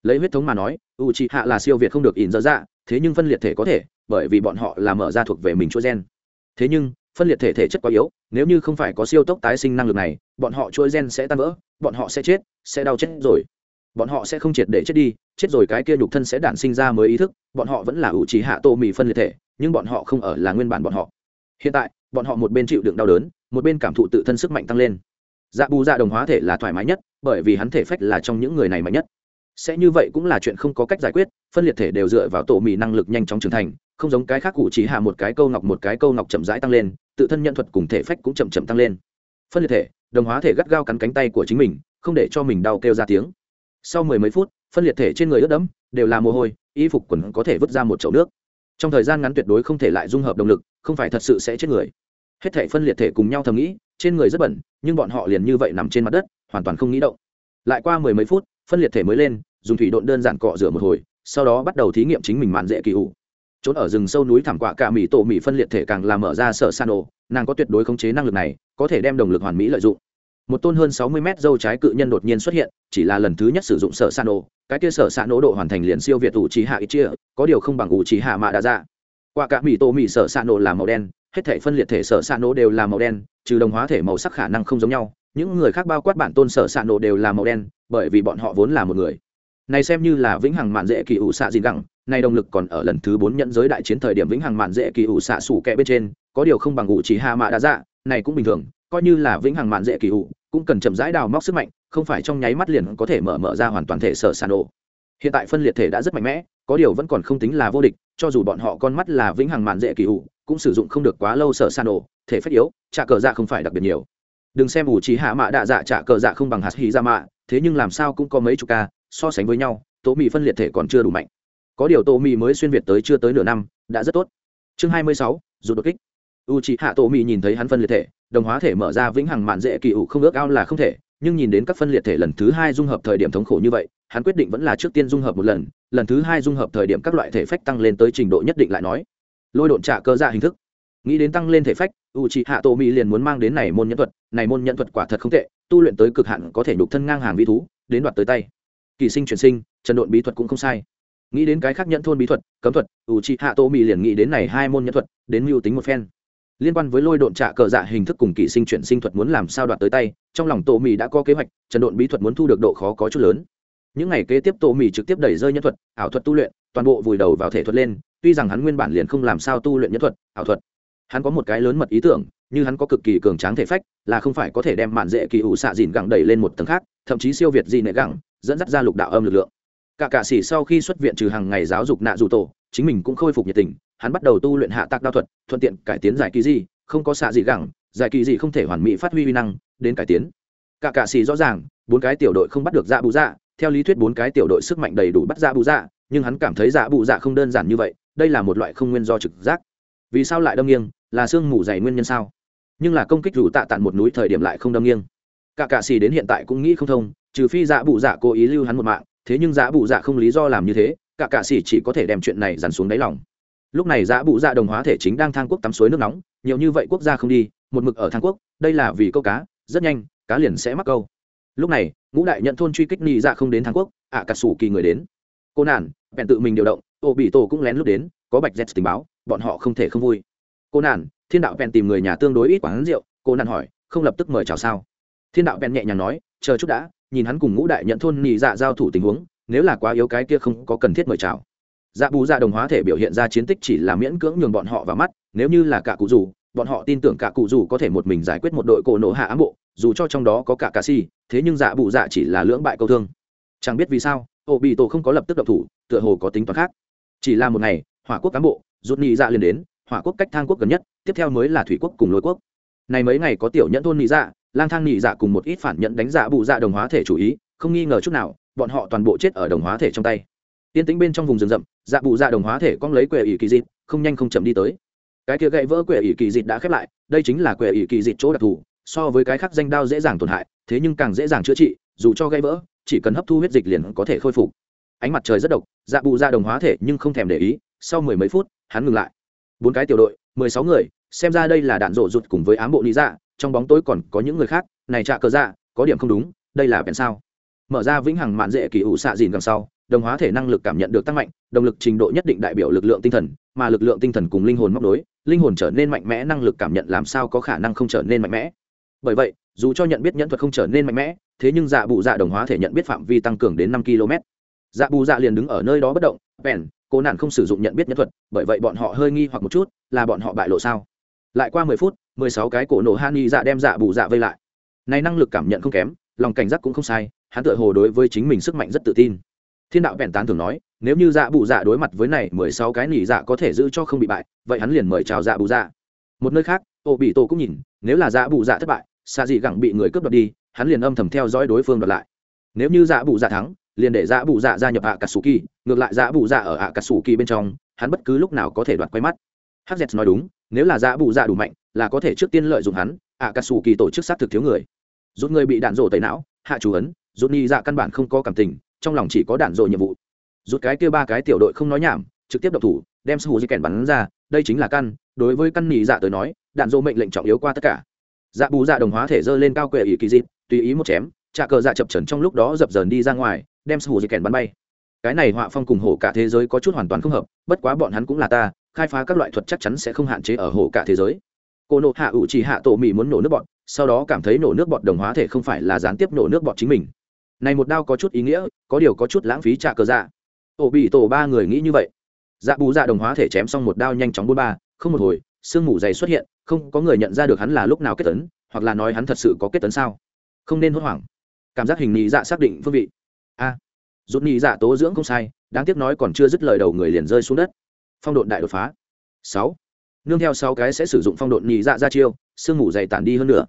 Lấy huyết thống mà nói u trị hạ là siêu việt không được in dở dạ thế nhưng phân liệt thể có thể, bởi vì bọn họ là mở ra thuộc về mình chuỗi gen. Thế nhưng, phân liệt thể thể chất quá yếu, nếu như không phải có siêu tốc tái sinh năng lực này, bọn họ chuỗi gen sẽ tan vỡ, bọn họ sẽ chết, sẽ đau chết rồi bọn họ sẽ không triệt để chết đi, chết rồi cái kia nhục thân sẽ đản sinh ra mới ý thức, bọn họ vẫn là ủ trí hạ tô mì phân liệt thể, nhưng bọn họ không ở là nguyên bản bọn họ. Hiện tại, bọn họ một bên chịu đựng đau đớn, một bên cảm thụ tự thân sức mạnh tăng lên. Dạ bù dạ đồng hóa thể là thoải mái nhất, bởi vì hắn thể phách là trong những người này mạnh nhất. Sẽ như vậy cũng là chuyện không có cách giải quyết, phân liệt thể đều dựa vào tổ mì năng lực nhanh chóng trưởng thành, không giống cái khác cụ chỉ hạ một cái câu ngọc một cái câu ngọc chậm rãi tăng lên, tự thân nhận thuật cùng thể phách cũng chậm chậm tăng lên. Phân liệt thể, đồng hóa thể gắt gao cắn cánh tay của chính mình, không để cho mình đau kêu ra tiếng sau mười mấy phút, phân liệt thể trên người ướt đẫm, đều là mồ hôi, y phục quần có thể vứt ra một chậu nước. Trong thời gian ngắn tuyệt đối không thể lại dung hợp động lực, không phải thật sự sẽ chết người. Hết thể phân liệt thể cùng nhau thầm nghĩ, trên người rất bẩn, nhưng bọn họ liền như vậy nằm trên mặt đất, hoàn toàn không nghĩ động. Lại qua mười mấy phút, phân liệt thể mới lên, dùng thủy độn đơn giản cọ rửa một hồi, sau đó bắt đầu thí nghiệm chính mình mạn dễ kỳ ủ. Trốn ở rừng sâu núi thảm quạ cả mỹ tổ mỹ phân liệt thể càng làm mở ra sở san ổ, nàng có tuyệt đối khống chế năng lực này, có thể đem động lực hoàn mỹ lợi dụng một tôn hơn sáu mươi mét dâu trái cự nhân đột nhiên xuất hiện chỉ là lần thứ nhất sử dụng sở san nổ, cái kia sở san nổ độ hoàn thành liền siêu việt ủ trí hạ ít chia có điều không bằng ủ trí hạ mạ đã ra dạ. Quả cả mỹ tô mỹ sở san nổ là màu đen hết thể phân liệt thể sở san nổ đều là màu đen trừ đồng hóa thể màu sắc khả năng không giống nhau. Những người khác bao quát bản tôn sở san nổ đều là màu đen bởi vì bọn họ vốn là một người. Này xem như là vĩnh hằng mạn dễ kỳ ủ xạ gì gẳng này động lực còn ở lần thứ bốn nhận giới đại chiến thời điểm vĩnh hằng mạn dễ kỳ ủ xạ sủ kẹ bên trên có điều không bằng ủ chỉ hạ mạ đã dạ này cũng bình thường coi như là vĩnh hằng mạn dễ kỳ hụ cũng cần chậm rãi đào móc sức mạnh, không phải trong nháy mắt liền có thể mở mở ra hoàn toàn thể sở sàn ổ hiện tại phân liệt thể đã rất mạnh mẽ, có điều vẫn còn không tính là vô địch, cho dù bọn họ con mắt là vĩnh hằng mạn dễ kỳ hụ cũng sử dụng không được quá lâu sở sàn ổ thể phép yếu, trả cờ dạ không phải đặc biệt nhiều. Đừng xem ủ trí hạ mạ đạ dạ trả cờ dạ không bằng hạt hì ra dạ mạ, thế nhưng làm sao cũng có mấy chục ca, so sánh với nhau tố mì phân liệt thể còn chưa đủ mạnh. Có điều tô mì mới xuyên việt tới chưa tới nửa năm, đã rất tốt. Chương hai mươi sáu dù đột kích. U c h ị hạ tô mì nhìn thấy hắn phân liệt thể đồng hóa thể mở ra vĩnh hằng mạn dễ kỳ ủ không ước ao là không thể, nhưng nhìn đến các phân liệt thể lần thứ hai dung hợp thời điểm thống khổ như vậy, hắn quyết định vẫn là trước tiên dung hợp một lần lần thứ hai dung hợp thời điểm các loại thể phách tăng lên tới trình độ nhất định lại nói. Lôi độn trả cơ ra hình thức. Nghĩ đến tăng lên thể phách u c h ị hạ tô mỹ liền muốn mang đến này môn nhân thuật, này môn nhân thuật quả thật không tệ, tu luyện tới cực hạn có thể nhục thân ngang hàng vi thú, đến đoạt tới tay. Kỳ sinh chuyển sinh trần độn bí thuật cũng không sai. Nghĩ đến cái khác nhẫn thôn bí thuật, cấm thuật u c h ị hạ tô mỹ liền nghĩ đến này hai môn nhân thuật, đến mưu tính một phen liên quan với lôi độn trạ cờ dạ hình thức cùng kỵ sinh chuyển sinh thuật muốn làm sao đoạt tới tay, trong lòng tổ mì đã có kế hoạch, trần độn bí thuật muốn thu được độ khó có chút lớn. Những ngày kế tiếp tổ mì trực tiếp đẩy rơi nhân thuật, ảo thuật tu luyện, toàn bộ vùi đầu vào thể thuật lên, tuy rằng hắn nguyên bản liền không làm sao tu luyện nhân thuật, ảo thuật. Hắn có một cái lớn mật ý tưởng, như hắn có cực kỳ cường tráng thể phách, là không phải có thể đem mạn dễ kỳ ủ xạ dìn gẳng đẩy lên một tầng khác, thậm chí siêu việt gì nệ gẳng, dẫn dắt ra lục đạo âm lực lượng. Cả cả sĩ sau khi xuất viện trừ hàng ngày giáo dục nạ dù tổ, chính mình cũng khôi phục nhiệt tình hắn bắt đầu tu luyện hạ tạc đao thuật, thuận tiện cải tiến giải kỳ gì không có xạ gì gẳng, giải kỳ gì không thể hoàn mỹ phát huy uy năng, đến cải tiến. Cả cạ xì rõ ràng, bốn cái tiểu đội không bắt được dạ bù dạ theo lý thuyết bốn cái tiểu đội sức mạnh đầy đủ bắt dạ bù dạ nhưng hắn cảm thấy dạ bù dạ không đơn giản như vậy, đây là một loại không nguyên do trực giác. Vì sao lại đâm nghiêng? Là sương mù dày nguyên nhân sao? Nhưng là công kích rủ tạ tạn một núi thời điểm lại không đâm nghiêng. Cả cạ xì đến hiện tại cũng nghĩ không thông, trừ phi dạ bù dạ cố ý lưu hắn một mạng, thế nhưng dạ bù dạ không lý do làm như thế, cả cạ xì chỉ có thể đem chuyện này dằn xuống đáy lòng lúc này giã bụ dạ đồng hóa thể chính đang thang quốc tắm suối nước nóng nhiều như vậy quốc gia không đi một mực ở thang quốc đây là vì câu cá rất nhanh cá liền sẽ mắc câu. Lúc này ngũ đại nhận thôn truy kích nhị dạ không đến thang quốc ạ à, cà sủ kỳ người đến. Cô nản bèn tự mình điều động ô bị tổ cũng lén lút đến có bạch z tình báo bọn họ không thể không vui. Cô nản thiên đạo bèn tìm người nhà tương đối ít quán rượu cô nản hỏi không lập tức mời chào sao? Thiên đạo bèn nhẹ nhàng nói chờ chút đã nhìn hắn cùng ngũ đại nhận thôn nhị dạ giao thủ tình huống nếu là quá yếu cái kia không có cần thiết mời chào dạ bù dạ đồng hóa thể biểu hiện ra chiến tích chỉ là miễn cưỡng nhường bọn họ vào mắt, nếu như là cả cụ dù bọn họ tin tưởng cả cụ dù có thể một mình giải quyết một đội cổ nổ hạ ám bộ, dù cho trong đó có cả cà si thế nhưng dạ bù dạ chỉ là lưỡng bại câu thương. Chẳng biết vì sao ổ bị tổ không có lập tức độc thủ, tựa hồ có tính toán khác. Chỉ là một ngày, hỏa quốc cán bộ, rút nhị dạ liền đến, hỏa quốc cách thang quốc gần nhất, tiếp theo mới là thủy quốc cùng lôi quốc. Này mấy ngày có tiểu nhẫn thôn nhị dạ lang thang nhị dạ cùng một ít phản nhận đánh dạ bù dạ đồng hóa thể chủ ý, không nghi ngờ chút nào, bọn họ toàn bộ chết ở đồng hóa thể trong tay. Tiên tĩnh bên trong vùng rừng rậm dạ bụ dạ đồng hóa thể con lấy quệ ỷ kỳ dịt, không nhanh không chậm đi tới. Cái kia gãy vỡ quệ ỷ kỳ dịt đã khép lại, đây chính là quệ ỷ kỳ dịt chỗ đặc thù, so với cái khác danh đao dễ dàng tổn hại, thế nhưng càng dễ dàng chữa trị, dù cho gãy vỡ, chỉ cần hấp thu huyết dịch liền có thể khôi phục. Ánh mặt trời rất độc dạ bụ dạ đồng hóa thể nhưng không thèm để ý, sau mười mấy phút, hắn ngừng lại. Bốn cái tiểu đội, mười sáu người, xem ra đây là đạn rộ rụt cùng với ám bộ lý dạ trong bóng tối còn có những người khác, này trạ cờ dạ có điểm không đúng, đây là bèn sao? Mở ra vĩnh hằng mạn dễ kỳ ủ xạ dìn đằng sau, đồng hóa thể năng lực cảm nhận được tăng mạnh, động lực trình độ nhất định đại biểu lực lượng tinh thần, mà lực lượng tinh thần cùng linh hồn móc đối linh hồn trở nên mạnh mẽ, năng lực cảm nhận làm sao có khả năng không trở nên mạnh mẽ. Bởi vậy, dù cho nhận biết nhẫn thuật không trở nên mạnh mẽ, thế nhưng dạ bụ dạ đồng hóa thể nhận biết phạm vi tăng cường đến năm km dạ bù dạ liền đứng ở nơi đó bất động, bèn cố nạn không sử dụng nhận biết nhẫn thuật, bởi vậy bọn họ hơi nghi hoặc một chút, là bọn họ bại lộ sao? Lại qua mười phút, mười sáu cái cổ nổ han y dạ đem dạ bù dạ vây lại. Này năng lực cảm nhận không kém, lòng cảnh giác cũng không sai hắn tựa hồ đối với chính mình sức mạnh rất tự tin. Thiên đạo bèn tán thường nói, nếu như dạ bụ dạ đối mặt với này mười sáu cái nỉ dạ có thể giữ cho không bị bại, vậy hắn liền mời chào dạ bụ dạ. Một nơi khác ô bị tổ cũng nhìn, nếu là dạ bụ dạ thất bại xa dị gẳng bị người cướp đoạt đi, hắn liền âm thầm theo dõi đối phương đoạt lại. Nếu như dạ bụ dạ thắng, liền để dạ bụ dạ gia nhập ạ cà sù kỳ ngược lại dạ bụ dạ ở ạ cà sù kỳ bên trong, hắn bất cứ lúc nào có thể đoạt quay mắt. Hz nói đúng, nếu là dạ bụ dạ đủ mạnh, là có thể trước tiên lợi dụng hắn ạ cà sù kỳ tổ chức xác thực thiếu người. Rút người bị đạn rổ tẩy não, hạ chú ấn rút ni dạ căn bản không có cảm tình, trong lòng chỉ có đạn dội nhiệm vụ. Rút cái kia ba cái tiểu đội không nói nhảm, trực tiếp độc thủ, đem sư hù di kèn bắn ra, đây chính là căn, đối với căn nỉ dạ tới nói, đạn dỗ mệnh lệnh trọng yếu qua tất cả. Dạ bù dạ đồng hóa thể dơ lên cao quệ ỷ kỳ dịp tùy ý một chém trà cờ dạ chập trần trong lúc đó dập dờn đi ra ngoài, đem sư hù di kèn bắn bay. Cái này họa phong cùng hổ cả thế giới có chút hoàn toàn không hợp, bất quá bọn hắn cũng là ta, khai phá các loại thuật chắc chắn sẽ không hạn chế ở hổ cả thế giới. Cô nộ hạ ủ chỉ hạ tổ mỹ muốn nổ nước bọt, sau đó cảm thấy nổ nước bọt đồng hóa thể không phải là gián tiếp nổ nước bọt chính mình này một đao có chút ý nghĩa có điều có chút lãng phí trả cờ dạ. Tổ bị tổ ba người nghĩ như vậy. Dạ bù dạ đồng hóa thể chém xong một đao nhanh chóng bôn ba không một hồi sương mù dày xuất hiện không có người nhận ra được hắn là lúc nào kết tấn hoặc là nói hắn thật sự có kết tấn sao. Không nên hốt hoảng. Cảm giác hình nhị dạ xác định phương vị. A. À, rút nhị dạ tố dưỡng không sai đáng tiếc nói còn chưa dứt lời đầu người liền rơi xuống đất. Phong độn đại đột phá. Sáu. Nương theo sáu cái sẽ sử dụng phong độn nhị dạ ra chiêu sương mù dày tản đi hơn nữa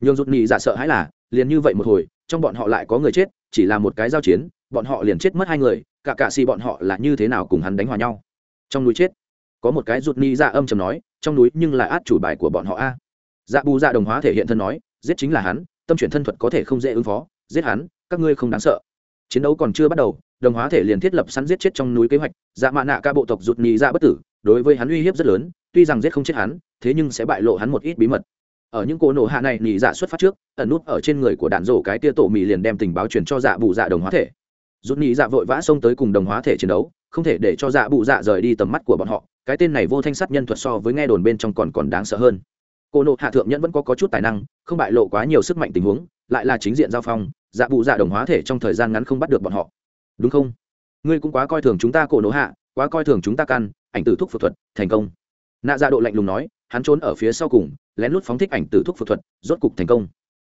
nhường rút nhị dạ sợ hãi là liền như vậy một hồi trong bọn họ lại có người chết, chỉ là một cái giao chiến, bọn họ liền chết mất hai người, cả cạ xì bọn họ là như thế nào cùng hắn đánh hòa nhau. Trong núi chết. Có một cái rụt ni ra âm chầm nói, trong núi nhưng lại át chủ bài của bọn họ a. Dạ bù dạ đồng hóa thể hiện thân nói, giết chính là hắn, tâm chuyển thân thuật có thể không dễ ứng phó, giết hắn, các ngươi không đáng sợ. Chiến đấu còn chưa bắt đầu, đồng hóa thể liền thiết lập sẵn giết chết trong núi kế hoạch dạ mạ nạ ca bộ tộc rụt ni dạ bất tử, đối với hắn uy hiếp rất lớn, tuy rằng giết không chết hắn, thế nhưng sẽ bại lộ hắn một ít bí mật ở những cỗ nổ hạ này nhị dạ xuất phát trước ẩn nút ở trên người của đạn rổ cái tia tổ mì liền đem tình báo truyền cho dạ bù dạ đồng hóa thể. Rút nhị dạ vội vã xông tới cùng đồng hóa thể chiến đấu không thể để cho dạ bụ dạ rời đi tầm mắt của bọn họ cái tên này vô thanh sát nhân thuật so với nghe đồn bên trong còn còn đáng sợ hơn. Cô nộ hạ thượng nhẫn vẫn có, có chút tài năng không bại lộ quá nhiều sức mạnh tình huống lại là chính diện giao phong dạ bụ dạ đồng hóa thể trong thời gian ngắn không bắt được bọn họ. Đúng không? Ngươi cũng quá coi thường chúng ta cổ nộ hạ quá coi thường chúng ta căn ảnh tử thuốc phẫu thuật thành công. Nạ dạ độ lạnh lùng nói hắn trốn ở phía sau cùng lén lút phóng thích ảnh tử thuốc phẫu thuật, rốt cục thành công.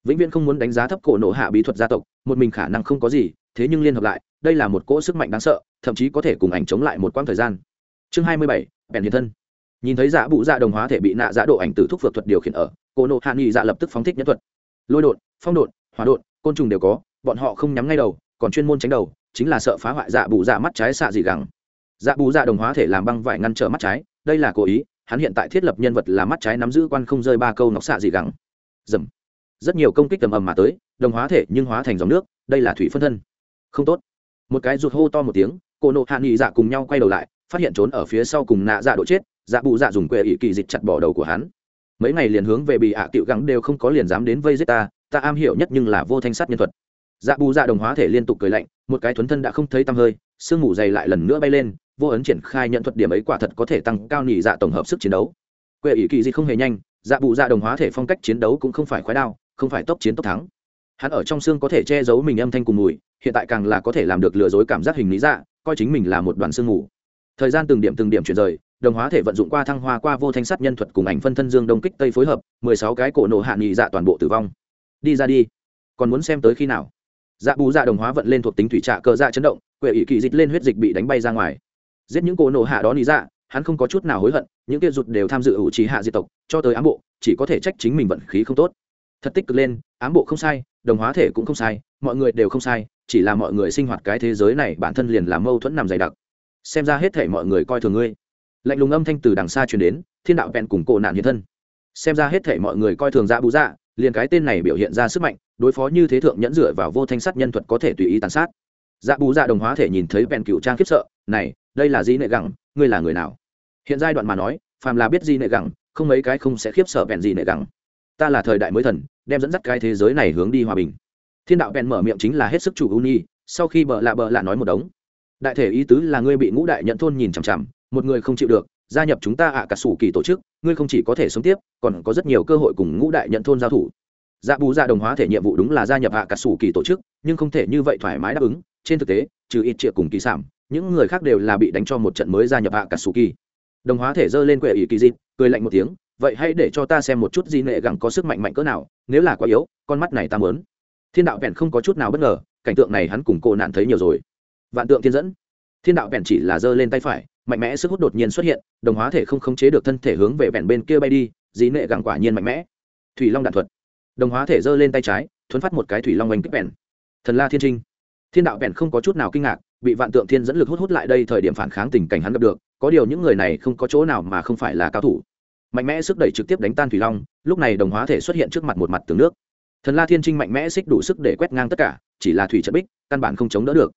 Vĩnh viễn không muốn đánh giá thấp cổ nộ hạ bí thuật gia tộc, một mình khả năng không có gì, thế nhưng liên hợp lại, đây là một cỗ sức mạnh đáng sợ, thậm chí có thể cùng ảnh chống lại một quãng thời gian. Chương hai mươi bảy, bèn hiện thân. Nhìn thấy dạ bụ dạ đồng hóa thể bị nạ dạ độ ảnh từ thuốc phẫu thuật điều khiển ở, Cổ nộ hạ nghị dạ lập tức phóng thích nhẫn thuật. Lôi đột, phong đột, hỏa đột, côn trùng đều có, bọn họ không nhắm ngay đầu, còn chuyên môn tránh đầu, chính là sợ phá hoại dạ bụ dạ mắt trái xạ dị gẳng. Dạ bù dạ đồng hóa thể làm băng vải ngăn trở mắt trái, đây là cố ý hắn hiện tại thiết lập nhân vật là mắt trái nắm giữ quan không rơi ba câu nọc xạ gì gẳng dầm. Rất nhiều công kích tầm ầm mà tới, đồng hóa thể nhưng hóa thành dòng nước, đây là thủy phân thân. Không tốt. Một cái rụt hô to một tiếng, cô nộ hạ nghị dạ cùng nhau quay đầu lại, phát hiện trốn ở phía sau cùng nạ dạ độ chết dạ bụ dạ dùng quệ ỵ kỳ dịch chặt bỏ đầu của hắn. Mấy ngày liền hướng về bị ạ à tiệu gắng đều không có liền dám đến vây giết ta ta am hiểu nhất nhưng là vô thanh sát nhân thuật. Dạ bù dạ đồng hóa thể liên tục cười lạnh, một cái thuấn thân đã không thấy tăm hơi, sương mù dày lại lần nữa bay lên vô ấn triển khai nhận thuật điểm ấy quả thật có thể tăng cao nhị dạ tổng hợp sức chiến đấu. Quệ ỷ kỳ di không hề nhanh dạ bù dạ đồng hóa thể phong cách chiến đấu cũng không phải khoái đao, không phải tốc chiến tốc thắng. Hắn ở trong xương có thể che giấu mình âm thanh cùng mùi, hiện tại càng là có thể làm được lừa dối cảm giác hình lý dạ coi chính mình là một đoàn sương mù thời gian từng điểm từng điểm chuyển rời, đồng hóa thể vận dụng qua thăng hoa qua vô thanh sát nhân thuật cùng ảnh phân thân dương đông kích tây phối hợp, mười sáu cái cổ nổ hạ nghị dạ toàn bộ tử vong. Đi ra đi. Còn muốn xem tới khi nào? Dạ bù dạ đồng hóa vận lên thuộc tính thủy trạ cơ dạ chấn động, quệ ỷ kỳ dịch lên huyết dịch bị đánh bay ra ngoài giết những cổ nổ hạ đó lý dạ hắn không có chút nào hối hận, những kia rụt đều tham dự ủ trí hạ diệt tộc, cho tới ám bộ, chỉ có thể trách chính mình vận khí không tốt. Thật tích cực lên, ám bộ không sai, đồng hóa thể cũng không sai, mọi người đều không sai, chỉ là mọi người sinh hoạt cái thế giới này bản thân liền là mâu thuẫn nằm dày đặc. Xem ra hết thể mọi người coi thường ngươi. Lạnh lùng âm thanh từ đằng xa truyền đến, thiên đạo vẹn cùng cổ nạn hiện thân. Xem ra hết thể mọi người coi thường dạ Bú dạ liền cái tên này biểu hiện ra sức mạnh, đối phó như thế thượng nhẫn dựa vào vô thanh sát nhân thuật có thể tùy ý tàn sát. Dạ Bú dạ đồng hóa thể nhìn thấy vẹn cựu trang khiếp sợ, này đây là di nệ gẳng, ngươi là người nào? Hiện giai đoạn mà nói, phàm là biết di nệ gẳng, không mấy cái không sẽ khiếp sợ vẹn gì nệ gẳng. Ta là thời đại mới thần, đem dẫn dắt cái thế giới này hướng đi hòa bình. Thiên đạo vẹn mở miệng chính là hết sức chủ uni sau khi bợ lạ bợ lạ nói một đống. Đại thể ý tứ là ngươi bị ngũ đại nhận thôn nhìn chằm chằm, một người không chịu được, gia nhập chúng ta ạ cả sủ kỳ tổ chức, ngươi không chỉ có thể sống tiếp, còn có rất nhiều cơ hội cùng ngũ đại nhận thôn giao thủ. Dạ bù dạ đồng hóa thể nhiệm vụ đúng là gia nhập ạ cả sủ kỳ tổ chức, nhưng không thể như vậy thoải mái đáp ứng, trên thực tế, trừ ít triệu cùng kỳ sản những người khác đều là bị đánh cho một trận mới gia nhập hạ cả sủ kỳ đồng hóa thể dơ lên quệ ỷ kỳ dịp cười lạnh một tiếng, vậy hãy để cho ta xem một chút di nệ gẳng có sức mạnh mạnh cỡ nào, nếu là quá yếu, con mắt này ta mớn thiên đạo vẹn không có chút nào bất ngờ, cảnh tượng này hắn cùng cô nạn thấy nhiều rồi. Vạn tượng thiên dẫn. Thiên đạo vẹn chỉ là giơ lên tay phải, mạnh mẽ sức hút đột nhiên xuất hiện, đồng hóa thể không khống chế được thân thể hướng về vẹn bên kia bay đi, dí nệ gẳng quả nhiên mạnh mẽ. Thủy long đạn thuật. Đồng hóa thể giơ lên tay trái, thuấn phát một cái thủy long oanh kích vẹn. Thần la thiên trinh. Thiên đạo vẹn không có chút nào kinh ngạc bị vạn tượng thiên dẫn lực hút hút lại đây thời điểm phản kháng tình cảnh hắn gặp được, có điều những người này không có chỗ nào mà không phải là cao thủ. Mạnh mẽ sức đẩy trực tiếp đánh tan thủy long, lúc này đồng hóa thể xuất hiện trước mặt một mặt tường nước. Thần la thiên trinh mạnh mẽ xích đủ sức để quét ngang tất cả, chỉ là thủy trận bích, căn bản không chống đỡ được.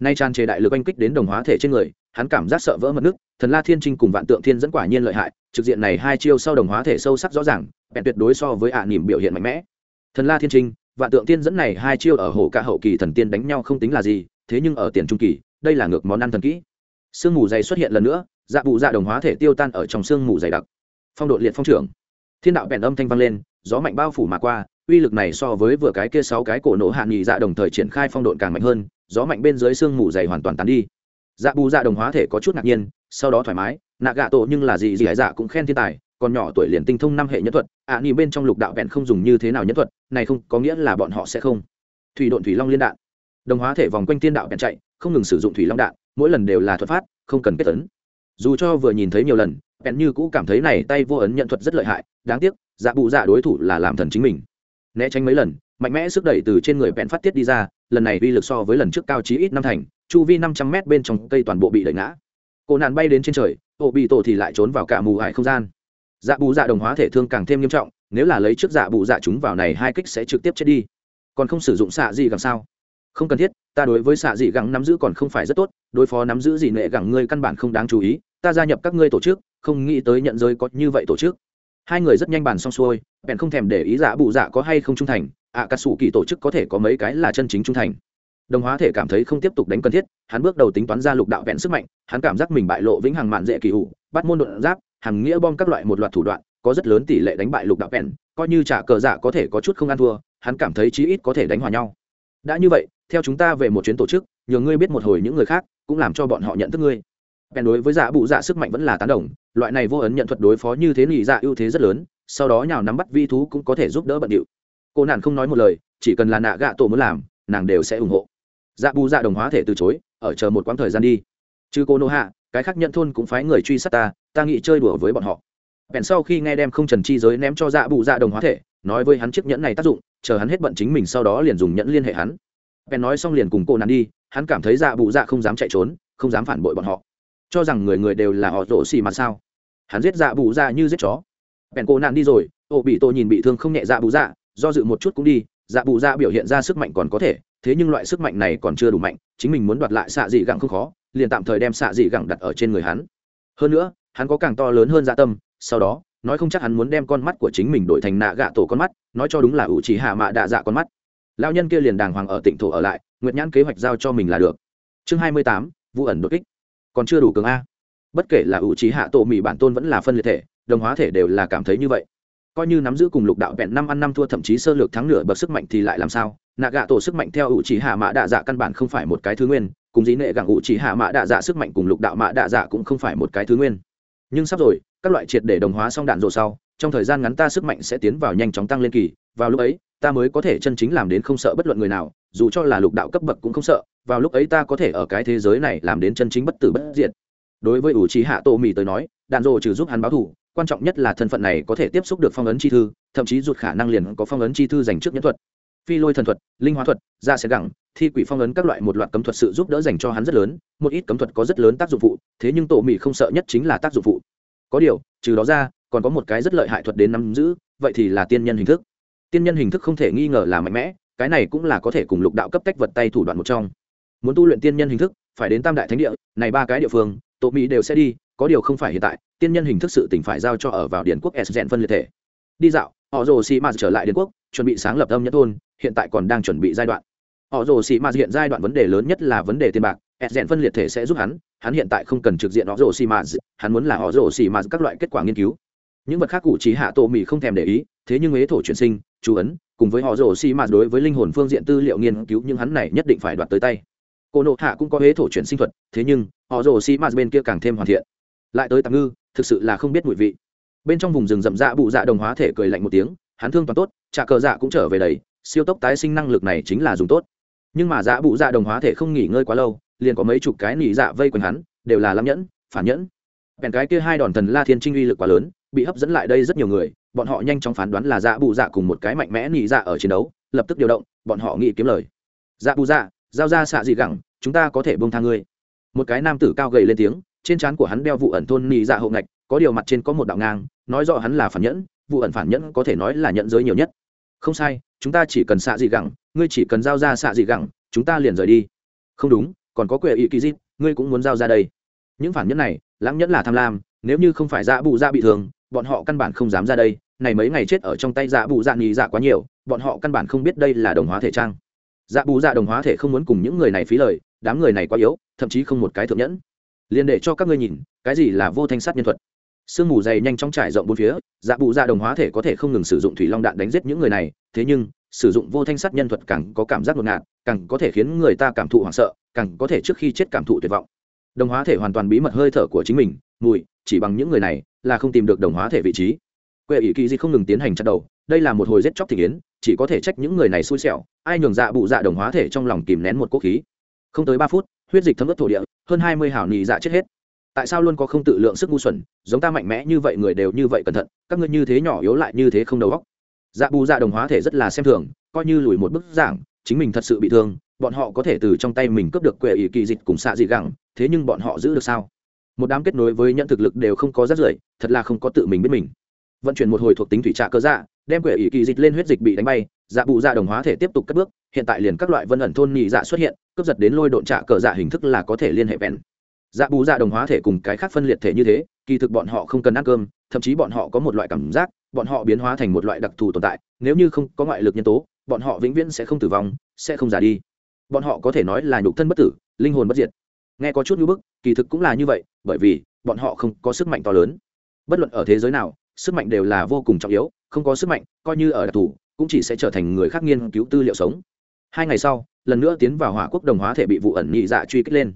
Nay tràn trề đại lực oanh kích đến đồng hóa thể trên người, hắn cảm giác sợ vỡ mật nước, thần la thiên trinh cùng vạn tượng thiên dẫn quả nhiên lợi hại, trực diện này hai chiêu sau đồng hóa thể sâu sắc rõ ràng, bèn tuyệt đối so với ạ à biểu hiện mạnh mẽ. Thần la thiên trinh, vạn tượng thiên dẫn này hai chiêu ở hồ ca hậu kỳ thần tiên đánh nhau không tính là gì thế nhưng ở tiền trung kỳ đây là ngược món ăn thần kỹ. Sương mù dày xuất hiện lần nữa dạ vụ dạ đồng hóa thể tiêu tan ở trong sương mù dày đặc. Phong độ liệt phong trưởng. Thiên đạo bèn âm thanh vang lên gió mạnh bao phủ mà qua uy lực này so với vừa cái kia sáu cái cổ nổ hạ nghị dạ đồng thời triển khai phong độn càng mạnh hơn gió mạnh bên dưới sương mù dày hoàn toàn tán đi. Dạ bù dạ đồng hóa thể có chút ngạc nhiên sau đó thoải mái nạ gạ tổ nhưng là gì gì hải dạ cũng khen thiên tài còn nhỏ tuổi liền tinh thông năm hệ nhân thuật ạ à, bên trong lục đạo vẹn không dùng như thế nào nhân thuật này không có nghĩa là bọn họ sẽ không. Thủy độn thủy long liên đạn đồng hóa thể vòng quanh thiên đạo bèn chạy, không ngừng sử dụng thủy long đạn, mỗi lần đều là thuật phát không cần kết tấn. Dù cho vừa nhìn thấy nhiều lần, bèn như cũ cảm thấy này tay vô ấn nhận thuật rất lợi hại, đáng tiếc dạ bụ dạ đối thủ là làm thần chính mình. Né tránh mấy lần, mạnh mẽ sức đẩy từ trên người bèn phát tiết đi ra, lần này uy lực so với lần trước cao chí ít năm thành, chu vi năm trăm mét bên trong cây toàn bộ bị đẩy ngã. Cổ nạn bay đến trên trời, ô bị tổ thì lại trốn vào cả mù ải không gian. Dạ bù dạ đồng hóa thể thương càng thêm nghiêm trọng, nếu là lấy trước dạ bù dạ chúng vào này hai kích sẽ trực tiếp chết đi. Còn không sử dụng xạ gì làm sao? Không cần thiết ta đối với xạ dị gắng nắm giữ còn không phải rất tốt đối phó nắm giữ gì nệ gẳng ngươi căn bản không đáng chú ý ta gia nhập các ngươi tổ chức không nghĩ tới nhận giới có như vậy tổ chức. Hai người rất nhanh bàn xong xuôi bèn không thèm để ý dạ giả bù dạ có hay không trung thành ạ à, cà sủ kỳ tổ chức có thể có mấy cái là chân chính trung thành. Đồng hóa thể cảm thấy không tiếp tục đánh cần thiết hắn bước đầu tính toán ra lục đạo vẹn sức mạnh hắn cảm giác mình bại lộ vĩnh hằng mạn dễ kỳ hủ bắt môn đột giáp hàng nghĩa bom các loại một loạt thủ đoạn có rất lớn tỷ lệ đánh bại lục đạo vẹn coi như trả cờ dạ có thể có chút không ăn thua hắn cảm thấy chí ít có thể đánh hòa nhau. Đã như vậy theo chúng ta về một chuyến tổ chức, nhờ ngươi biết một hồi những người khác, cũng làm cho bọn họ nhận thức ngươi. Bèn đối với dạ bụ dạ sức mạnh vẫn là tán đồng, loại này vô ấn nhận thuật đối phó như thế nghỉ dạ ưu thế rất lớn, sau đó nhào nắm bắt vi thú cũng có thể giúp đỡ bận điệu. Cô nàng không nói một lời, chỉ cần là nạ gạ tổ muốn làm, nàng đều sẽ ủng hộ. Dạ bù dạ đồng hóa thể từ chối, ở chờ một quãng thời gian đi. Chứ cô nô hạ, cái khác nhận thôn cũng phái người truy sát ta ta nghĩ chơi đùa với bọn họ. Bèn sau khi nghe đem không trần chi giới ném cho dạ bù dạ đồng hóa thể, nói với hắn chiếc nhẫn này tác dụng, chờ hắn hết bận chính mình sau đó liền dùng nhẫn liên hệ hắn bèn nói xong liền cùng cô nàn đi, hắn cảm thấy dạ Bụ dạ không dám chạy trốn, không dám phản bội bọn họ. Cho rằng người người đều là họ rổ xì mà sao? Hắn giết dạ Bụ dạ như giết chó. Bèn cô nàn đi rồi, ô bị tô nhìn bị thương không nhẹ dạ Bụ dạ do dự một chút cũng đi dạ Bụ dạ biểu hiện ra sức mạnh còn có thể, thế nhưng loại sức mạnh này còn chưa đủ mạnh, chính mình muốn đoạt lại xạ dị gẳng không khó, liền tạm thời đem xạ dị gẳng đặt ở trên người hắn. Hơn nữa, hắn có càng to lớn hơn dạ tâm, sau đó, nói không chắc hắn muốn đem con mắt của chính mình đổi thành nạ gạ tổ con mắt, nói cho đúng là ủ chỉ hạ mạ đạ dạ con mắt lao nhân kia liền đàng hoàng ở tỉnh thổ ở lại, nguyệt nhãn kế hoạch giao cho mình là được. Chương hai mươi tám vụ ẩn đột kích. Còn chưa đủ cường a. Bất kể là ủ trí hạ tổ mỹ bản tôn vẫn là phân liệt thể, đồng hóa thể đều là cảm thấy như vậy. Coi như nắm giữ cùng lục đạo vẹn năm ăn năm thua thậm chí sơ lược thắng nửa bậc sức mạnh thì lại làm sao? Nạ gạ tổ sức mạnh theo ủ trí hạ mã đạ dạ căn bản không phải một cái thứ nguyên, cùng dĩ nệ gặng ủ trí hạ mã đạ dạ sức mạnh cùng lục đạo mã đạ dạ cũng không phải một cái thứ nguyên. Nhưng sắp rồi, các loại triệt để đồng hóa xong đạn rộ sau, trong thời gian ngắn ta sức mạnh sẽ tiến vào nhanh chóng tăng lên kỳ, vào lúc ấy ta mới có thể chân chính làm đến không sợ bất luận người nào, dù cho là lục đạo cấp bậc cũng không sợ, vào lúc ấy ta có thể ở cái thế giới này làm đến chân chính bất tử bất diệt. Đối với ủ trí hạ Tô mì tới nói, đạn dộ trừ giúp hắn báo thủ quan trọng nhất là thân phận này có thể tiếp xúc được phong ấn chi thư, thậm chí rụt khả năng liền có phong ấn chi thư dành trước nhân thuật. Phi lôi thần thuật, linh hóa thuật da sẽ gẳng, thi quỷ phong ấn các loại một loạt cấm thuật sự giúp đỡ dành cho hắn rất lớn, một ít cấm thuật có rất lớn tác dụng phụ, thế nhưng tổ mỹ không sợ nhất chính là tác dụng phụ. Có điều, trừ đó ra, còn có một cái rất lợi hại thuật đến nắm giữ, vậy thì là tiên nhân hình thức tiên nhân hình thức không thể nghi ngờ là mạnh mẽ, cái này cũng là có thể cùng lục đạo cấp tách vật tay thủ đoạn một trong. Muốn tu luyện tiên nhân hình thức, phải đến tam đại thánh địa, này ba cái địa phương tổ mỹ đều sẽ đi, có điều không phải hiện tại, tiên nhân hình thức sự tỉnh phải giao cho ở vào điển quốc s gen phân liệt thể. Đi dạo, họ rồ xì mạt trở lại điển quốc, chuẩn bị sáng lập âm nhất thôn, hiện tại còn đang chuẩn bị giai đoạn. Họ rồ xì mạt hiện giai đoạn vấn đề lớn nhất là vấn đề tiền bạc, s gen phân liệt thể sẽ giúp hắn hắn hiện tại không cần trực diện họ rồ xì mạt, hắn muốn là họ rồ xì mạt các loại kết quả nghiên cứu những vật khác cụ trí hạ tổ mỹ không thèm để ý, thế nhưng ế thổ chuyển sinh, chú ấn, cùng với họ rồ xi mà đối với linh hồn phương diện tư liệu nghiên cứu nhưng hắn này nhất định phải đoạt tới tay. Cô nộ hạ cũng có ế thổ chuyển sinh thuật, thế nhưng, họ rồ xi mà bên kia càng thêm hoàn thiện. Lại tới tạm ngư, thực sự là không biết mùi vị. Bên trong vùng rừng rậm dạ bụ dạ đồng hóa thể cười lạnh một tiếng, hắn thương toàn tốt trả cờ dạ cũng trở về đầy, siêu tốc tái sinh năng lực này chính là dùng tốt. Nhưng mà dạ bụ dạ đồng hóa thể không nghỉ ngơi quá lâu, liền có mấy chục cái nỉ dạ vây quanh hắn, đều là lắm nhẫn, phản nhẫn. Bèn cái kia hai đòn thần la thiên trinh uy lực quá lớn bị hấp dẫn lại đây rất nhiều người, bọn họ nhanh chóng phán đoán là dạ bù dạ cùng một cái mạnh mẽ nỉ dạ ở chiến đấu, lập tức điều động, bọn họ nghĩ kiếm lời. Dạ bù dạ giao ra xạ dị gẳng, chúng ta có thể bông tha ngươi. Một cái nam tử cao gầy lên tiếng, trên trán của hắn đeo vụ ẩn thôn nỉ dạ hậu ngạch, có điều mặt trên có một đạo ngang, nói rõ hắn là phản nhẫn, vụ ẩn phản nhẫn có thể nói là nhận giới nhiều nhất. Không sai, chúng ta chỉ cần xạ dị gẳng, ngươi chỉ cần giao ra xạ dị gẳng, chúng ta liền rời đi. Không đúng, còn có quệ ý kỳ dít ngươi cũng muốn giao ra đây. Những phản nhẫn này, lãng nhẫn là tham lam, nếu như không phải dạ bù dạ bị thương bọn họ căn bản không dám ra đây, này mấy ngày chết ở trong tay dạ bù dạ nhì dạ quá nhiều, bọn họ căn bản không biết đây là đồng hóa thể trang. Dạ bù dạ đồng hóa thể không muốn cùng những người này phí lời, đám người này quá yếu, thậm chí không một cái thượng nhẫn. Liền để cho các ngươi nhìn, cái gì là vô thanh sát nhân thuật. Sương mù dày nhanh chóng trải rộng bốn phía dạ bù dạ đồng hóa thể có thể không ngừng sử dụng thủy long đạn đánh giết những người này, thế nhưng, sử dụng vô thanh sát nhân thuật càng có cảm giác ngột ngạt, càng có thể khiến người ta cảm thụ hoảng sợ, càng có thể trước khi chết cảm thụ tuyệt vọng. Đồng hóa thể hoàn toàn bí mật hơi thở của chính mình, mùi, chỉ bằng những người này là không tìm được đồng hóa thể vị trí. Quệ ỷ kỳ di không ngừng tiến hành chặt đầu, đây là một hồi giết chóc thị kiến chỉ có thể trách những người này xui xẻo, ai nhường dạ bụ dạ đồng hóa thể trong lòng kìm nén một quốc khí. Không tới ba phút, huyết dịch thấm ướt thổ địa, hơn hai mươi hảo nị dạ chết hết. Tại sao luôn có không tự lượng sức ngu xuẩn, giống ta mạnh mẽ như vậy người đều như vậy cẩn thận, các ngươi như thế nhỏ yếu lại như thế không đầu óc. Dạ bù dạ đồng hóa thể rất là xem thường, coi như lùi một bức giảng, chính mình thật sự bị thương, bọn họ có thể từ trong tay mình cướp được quệ ỷ kỳ dịch cùng xạ dị gẳng, thế nhưng bọn họ giữ được sao? Một đám kết nối với nhận thực lực đều không có rất rưởi, thật là không có tự mình biết mình. Vận chuyển một hồi thuộc tính thủy trạ cơ dạ đem quệ ỷ kỳ dịch lên huyết dịch bị đánh bay dạ bù dạ đồng hóa thể tiếp tục cất bước, hiện tại liền các loại vân ẩn thôn nhị dạ xuất hiện, cướp giật đến lôi độn trạ cờ dạ hình thức là có thể liên hệ vẹn. Dạ bù dạ đồng hóa thể cùng cái khác phân liệt thể như thế, kỳ thực bọn họ không cần ăn cơm, thậm chí bọn họ có một loại cảm giác, bọn họ biến hóa thành một loại đặc thù tồn tại, nếu như không có ngoại lực nhân tố, bọn họ vĩnh viễn sẽ không tử vong, sẽ không già đi. Bọn họ có thể nói là nhục thân bất tử, linh hồn bất diệt nghe có chút như bức, kỳ thực cũng là như vậy, bởi vì bọn họ không có sức mạnh to lớn. Bất luận ở thế giới nào, sức mạnh đều là vô cùng trọng yếu, không có sức mạnh, coi như ở đặc thù, cũng chỉ sẽ trở thành người khác nghiên cứu tư liệu sống. Hai ngày sau, lần nữa tiến vào hỏa quốc đồng hóa thể bị vụ ẩn nhị dạ truy kích lên.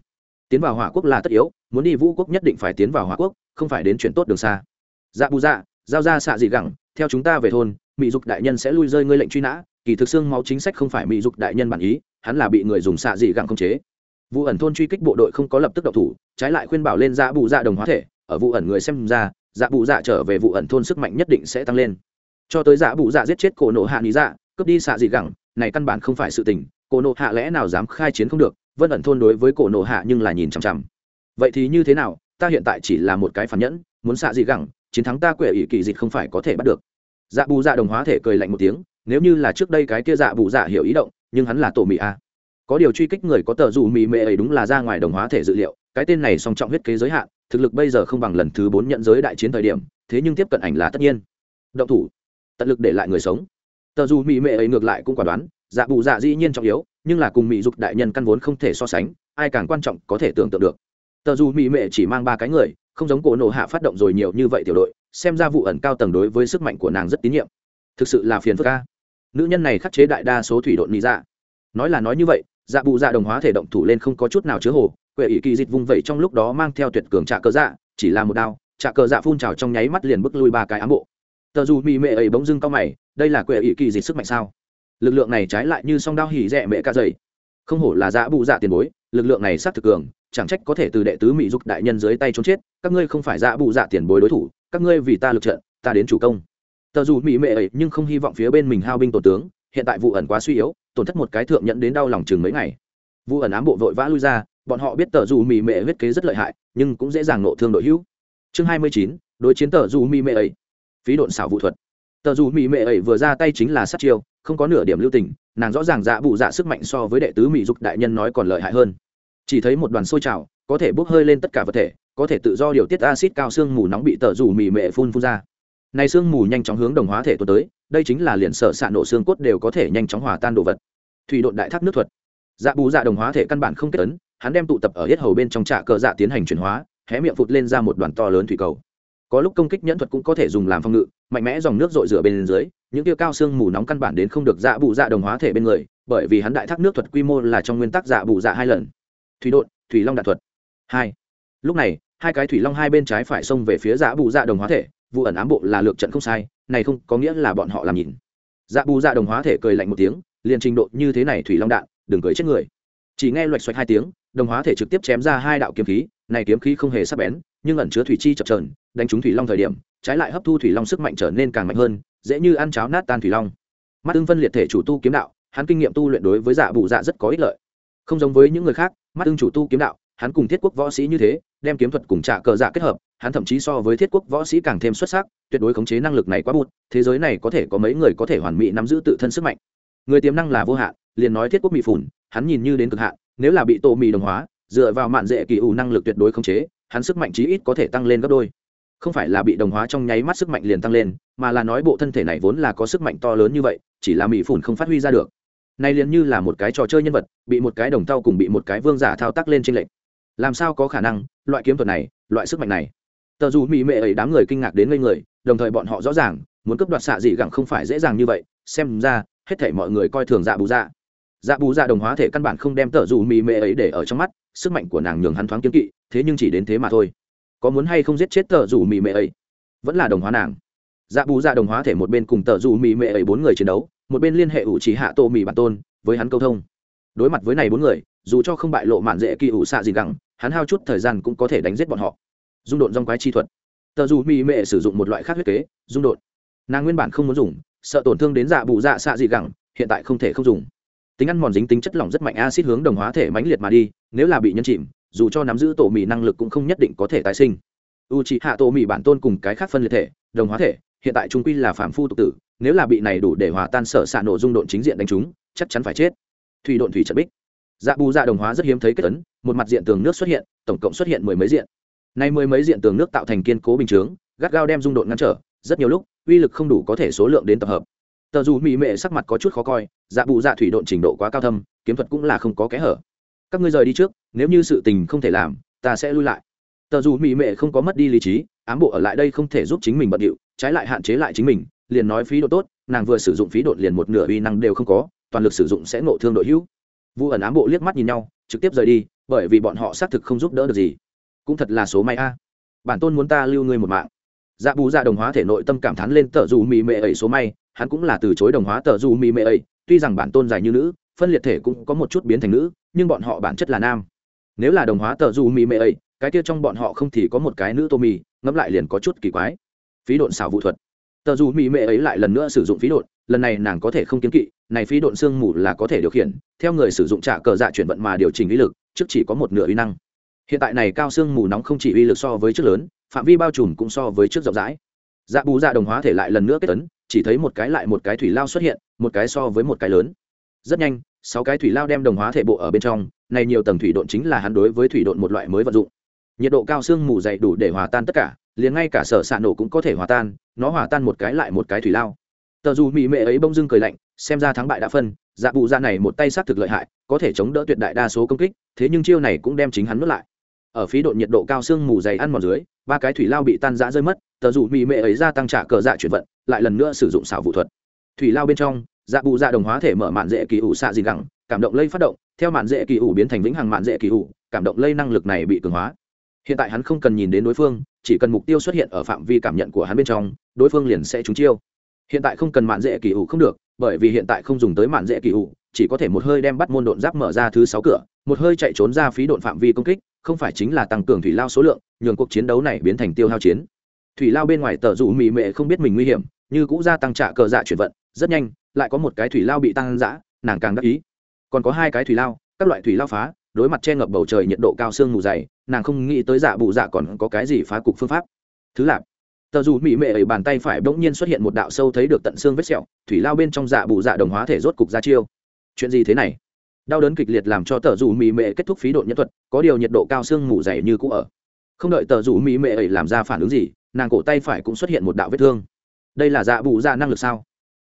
Tiến vào hỏa quốc là tất yếu, muốn đi vũ quốc nhất định phải tiến vào hỏa quốc, không phải đến chuyện tốt đường xa. Dạ bù dạ giao ra xạ dị gẳng, theo chúng ta về thôn mỹ dục đại nhân sẽ lui rơi ngươi lệnh truy nã, kỳ thực xương máu chính sách không phải mỹ dục đại nhân bản ý, hắn là bị người dùng xạ dị gẳng khống chế vụ ẩn thôn truy kích bộ đội không có lập tức độc thủ, trái lại khuyên bảo lên dạ bù dạ đồng hóa thể, ở vụ ẩn người xem ra dạ bù dạ trở về vụ ẩn thôn sức mạnh nhất định sẽ tăng lên. Cho tới dạ bù dạ giết chết cổ nộ hạ lý dạ cướp đi xạ dị gẳng, này căn bản không phải sự tình, cổ nộ hạ lẽ nào dám khai chiến không được, vân ẩn thôn đối với cổ nộ hạ nhưng là nhìn chằm chằm. Vậy thì như thế nào, ta hiện tại chỉ là một cái phản nhẫn, muốn xạ dị gẳng, chiến thắng ta quệ ỷ kỳ dịch không phải có thể bắt được. Dạ bù dạ đồng hóa thể cười lạnh một tiếng, nếu như là trước đây cái kia dạ bù dạ hiểu ý động, nhưng hắn là tổ mị a có điều truy kích người có tờ dù mì mệ ấy đúng là ra ngoài đồng hóa thể dự liệu, cái tên này song trọng huyết kế giới hạn, thực lực bây giờ không bằng lần thứ bốn nhận giới đại chiến thời điểm, thế nhưng tiếp cận ảnh là tất nhiên. Động thủ. Tận lực để lại người sống. Tờ dù mì mệ ấy ngược lại cũng quả đoán dạ bù dạ dĩ nhiên trọng yếu, nhưng là cùng mỹ dục đại nhân căn vốn không thể so sánh, ai càng quan trọng có thể tưởng tượng được. Tờ dù mỹ mệ chỉ mang ba cái người, không giống cổ nổ hạ phát động rồi nhiều như vậy tiểu đội, xem ra vụ ẩn cao tầng đối với sức mạnh của nàng rất tín nhiệm. Thực sự là phiền phức ca nữ nhân này khắc chế đại đa số thủy đội lý dạ. Nói là nói như vậy dạ bù dạ đồng hóa thể động thủ lên không có chút nào chứa hồ, quệ ỷ kỳ dịch vung vẩy trong lúc đó mang theo tuyệt cường trạ cờ dạ chỉ là một đao, trạ cờ dạ phun trào trong nháy mắt liền bước lui ba cái ám bộ. Tờ dù Mị mệ ấy bỗng dưng cao mày, đây là quệ ỷ kỳ dịch sức mạnh sao? Lực lượng này trái lại như song đao hỉ rẻ mẹ ca dày không hổ là dạ bù dạ tiền bối, lực lượng này sát thực cường, chẳng trách có thể từ đệ tứ mỹ dục đại nhân dưới tay trốn chết, các ngươi không phải dạ bù dạ tiền bối đối thủ, các ngươi vì ta lực trận, ta đến chủ công. Tờ dù mỹ mệ ấy nhưng không hy vọng phía bên mình hao binh tổ tướng, hiện tại vụ ẩn quá suy yếu tổn thất một cái thượng nhận đến đau lòng chừng mấy ngày. Vu ẩn ám bộ vội vã lui ra, bọn họ biết tờ dù mì mệ huyết kế rất lợi hại, nhưng cũng dễ dàng nộ thương đội hữu. Chương hai mươi chín, đối chiến tờ dù mì mệ ấy. Phí độn xảo vụ thuật. Tờ dù mì mệ ấy vừa ra tay chính là sát chiêu, không có nửa điểm lưu tình, nàng rõ ràng dạ bụ dạ sức mạnh so với đệ tứ mỹ dục đại nhân nói còn lợi hại hơn. Chỉ thấy một đoàn sôi trào, có thể bốc hơi lên tất cả vật thể, có thể tự do điều tiết acid cao xương mù nóng bị tờ dù mì mệ phun phun ra này xương mù nhanh chóng hướng đồng hóa thể tuần tới, đây chính là liền sở xạ nổ xương cốt đều có thể nhanh chóng hòa tan đồ vật. Thủy độn đại thác nước thuật. Dạ bù dạ đồng hóa thể căn bản không kết ấn, hắn đem tụ tập ở hết hầu bên trong trạ cờ dạ tiến hành chuyển hóa, hé miệng phụt lên ra một đoàn to lớn thủy cầu. Có lúc công kích nhẫn thuật cũng có thể dùng làm phong ngự, mạnh mẽ dòng nước dội rửa bên dưới, những tiêu cao xương mù nóng căn bản đến không được dạ bù dạ đồng hóa thể bên người, bởi vì hắn đại thác nước thuật quy mô là trong nguyên tắc dạ bù dạ hai lần. Thủy độn, thủy long đạn thuật. Hai. Lúc này, hai cái thủy long hai bên trái phải xông về phía dạ bù dạ đồng hóa thể vụ ẩn ám bộ là lược trận không sai, này không có nghĩa là bọn họ làm nhìn. Dạ bù dạ đồng hóa thể cười lạnh một tiếng, liền trình độ như thế này thủy long đạn, đừng cười chết người. Chỉ nghe loạch xoạch hai tiếng, đồng hóa thể trực tiếp chém ra hai đạo kiếm khí, này kiếm khí không hề sắc bén, nhưng ẩn chứa thủy chi chập trờn đánh trúng thủy long thời điểm, trái lại hấp thu thủy long sức mạnh trở nên càng mạnh hơn, dễ như ăn cháo nát tan thủy long. Mắt tương phân liệt thể chủ tu kiếm đạo, hắn kinh nghiệm tu luyện đối với dạ bụ dạ rất có ích lợi. Không giống với những người khác, mắt tương chủ tu kiếm đạo hắn cùng thiết quốc võ sĩ như thế, đem kiếm thuật cùng trạ cờ dạ kết hợp, hắn thậm chí so với thiết quốc võ sĩ càng thêm xuất sắc, tuyệt đối khống chế năng lực này quá bụt, thế giới này có thể có mấy người có thể hoàn mỹ nắm giữ tự thân sức mạnh. Người tiềm năng là vô hạn, liền nói thiết quốc mỹ phủn hắn nhìn như đến cực hạn, nếu là bị tổ mì đồng hóa, dựa vào mạn dễ kỳ ủ năng lực tuyệt đối khống chế, hắn sức mạnh chí ít có thể tăng lên gấp đôi. Không phải là bị đồng hóa trong nháy mắt sức mạnh liền tăng lên, mà là nói bộ thân thể này vốn là có sức mạnh to lớn như vậy, chỉ là mỹ phủn không phát huy ra được. Nay liền như là một cái trò chơi nhân vật, bị một cái đồng tao cùng bị một cái vương giả thao tác lên trên lệnh làm sao có khả năng, loại kiếm thuật này, loại sức mạnh này? Tờ dù mỹ mệ ấy đám người kinh ngạc đến ngây người, đồng thời bọn họ rõ ràng, muốn cướp đoạt xạ dị gẳng không phải dễ dàng như vậy, xem ra, hết thể mọi người coi thường dạ bù dạ. Dạ bù dạ đồng hóa thể căn bản không đem tờ dù mỹ mệ ấy để ở trong mắt, sức mạnh của nàng nhường hắn thoáng kiếm kỵ, thế nhưng chỉ đến thế mà thôi. Có muốn hay không giết chết tờ dù mỹ mệ ấy? Vẫn là đồng hóa nàng. Dạ bù dạ đồng hóa thể một bên cùng tờ dù mỹ mệ ấy bốn người chiến đấu, một bên liên hệ ủ chỉ hạ tô mỹ bản tôn với hắn câu thông. Đối mặt với này bốn người, dù cho không bại lộ mạn dễ kỳ ủ xạ gì gẳng hắn hao chút thời gian cũng có thể đánh giết bọn họ. Dung độn dòng quái chi thuật. Tờ dù mỹ mệ sử dụng một loại khác huyết kế, dung độn. Nàng nguyên bản không muốn dùng, sợ tổn thương đến dạ bù dạ xạ dị gẳng, hiện tại không thể không dùng. Tính ăn mòn dính tính chất lỏng rất mạnh acid hướng đồng hóa thể mãnh liệt mà đi, nếu là bị nhân chìm, dù cho nắm giữ tổ mì năng lực cũng không nhất định có thể tái sinh. U c hạ tổ mì bản tôn cùng cái khác phân liệt thể, đồng hóa thể, hiện tại trung quy là phạm phu tục tử, nếu là bị này đủ để hòa tan sở xạ nổ dung độn chính diện đánh chúng, chắc chắn phải chết. Thủy độn thủy trận bích dạ bù dạ đồng hóa rất hiếm thấy kết tấn một mặt diện tường nước xuất hiện, tổng cộng xuất hiện mười mấy diện. Nay mười mấy diện tường nước tạo thành kiên cố bình chướng, gắt gao đem dung độn ngăn trở, rất nhiều lúc, uy lực không đủ có thể số lượng đến tập hợp. Tờ dù mỹ mệ sắc mặt có chút khó coi dạ bù dạ thủy độn trình độ quá cao thâm, kiếm thuật cũng là không có kẽ hở. Các ngươi rời đi trước, nếu như sự tình không thể làm, ta sẽ lui lại. Tờ dù mỹ mệ không có mất đi lý trí, ám bộ ở lại đây không thể giúp chính mình bận điệu, trái lại hạn chế lại chính mình, liền nói phí độ tốt, nàng vừa sử dụng phí độn liền một nửa uy năng đều không có, toàn lực sử dụng sẽ ngộ thương đội hữu vu ẩn ám bộ liếc mắt nhìn nhau, trực tiếp rời đi, bởi vì bọn họ xác thực không giúp đỡ được gì. Cũng thật là số may a. Bản tôn muốn ta lưu ngươi một mạng. Dạ bù dạ đồng hóa thể nội tâm cảm thán lên tờ dù mì mệ ấy số may, hắn cũng là từ chối đồng hóa tờ dù mì mệ ấy. Tuy rằng bản tôn dài như nữ, phân liệt thể cũng có một chút biến thành nữ, nhưng bọn họ bản chất là nam. Nếu là đồng hóa tờ dù mì mệ ấy, cái kia trong bọn họ không thì có một cái nữ tô mì, ngẫm lại liền có chút kỳ quái. Phí độn xảo vụ thuật. Tờ dù mì mệ ấy lại lần nữa sử dụng phí độn lần này nàng có thể không kiến kỵ, này phí độn xương mù là có thể điều khiển, theo người sử dụng trả cờ dạ chuyển vận mà điều chỉnh uy lực, trước chỉ có một nửa uy năng. Hiện tại này cao xương mù nóng không chỉ uy lực so với trước lớn, phạm vi bao trùm cũng so với trước rộng rãi. Dạ bù dạ đồng hóa thể lại lần nữa kết tấn chỉ thấy một cái lại một cái thủy lao xuất hiện, một cái so với một cái lớn. Rất nhanh, sáu cái thủy lao đem đồng hóa thể bộ ở bên trong, này nhiều tầng thủy độn chính là hắn đối với thủy độn một loại mới vận dụng. Nhiệt độ cao xương mù dày đủ để hòa tan tất cả, liền ngay cả sở xạ nổ cũng có thể hòa tan, nó hòa tan một cái lại một cái thủy lao tờ dù mỹ mệ ấy bông dưng cười lạnh, xem ra thắng bại đã phân dạ bụ dạ này một tay sát thực lợi hại, có thể chống đỡ tuyệt đại đa số công kích, thế nhưng chiêu này cũng đem chính hắn nuốt lại. Ở phí độ nhiệt độ cao xương mù dày ăn mòn dưới, ba cái thủy lao bị tan rã rơi mất, tờ dù mỹ mệ ấy ra tăng trả cờ dạ chuyển vận, lại lần nữa sử dụng xảo vũ thuật. Thủy lao bên trong dạ bụ dạ đồng hóa thể mở mạn dễ kỳ ủ xạ gì gẳng, cảm động lây phát động, theo mạn dễ kỳ ủ biến thành vĩnh hằng mạn dễ kỳ ủ, cảm động lây năng lực này bị cường hóa. Hiện tại hắn không cần nhìn đến đối phương, chỉ cần mục tiêu xuất hiện ở phạm vi cảm nhận của hắn bên trong, đối phương liền sẽ trúng chiêu hiện tại không cần mạn dễ kỳ ủ không được, bởi vì hiện tại không dùng tới mạn dễ kỳ ủ, chỉ có thể một hơi đem bắt môn độn giáp mở ra thứ sáu cửa, một hơi chạy trốn ra phí độn phạm vi công kích, không phải chính là tăng cường thủy lao số lượng, nhường cuộc chiến đấu này biến thành tiêu hao chiến. Thủy lao bên ngoài tờ rủ mì mệ không biết mình nguy hiểm, như cũ gia tăng trả cờ dạ chuyển vận, rất nhanh, lại có một cái thủy lao bị tăng giã, nàng càng đắc ý. Còn có hai cái thủy lao, các loại thủy lao phá, đối mặt che ngập bầu trời nhiệt độ cao sương mù dày, nàng không nghĩ tới dạ bụ dạ còn có cái gì phá cục phương pháp. Thứ lạp tờ dù mỹ mệ ấy bàn tay phải bỗng nhiên xuất hiện một đạo sâu thấy được tận xương vết sẹo, thủy lao bên trong dạ bù dạ đồng hóa thể rốt cục ra chiêu. Chuyện gì thế này? Đau đớn kịch liệt làm cho tờ dù mỹ mệ kết thúc phí độn nhân thuật, có điều nhiệt độ cao xương mù dày như cũ ở. Không đợi tờ dù mỹ mệ ấy làm ra phản ứng gì, nàng cổ tay phải cũng xuất hiện một đạo vết thương. Đây là dạ bù dạ năng lực sao?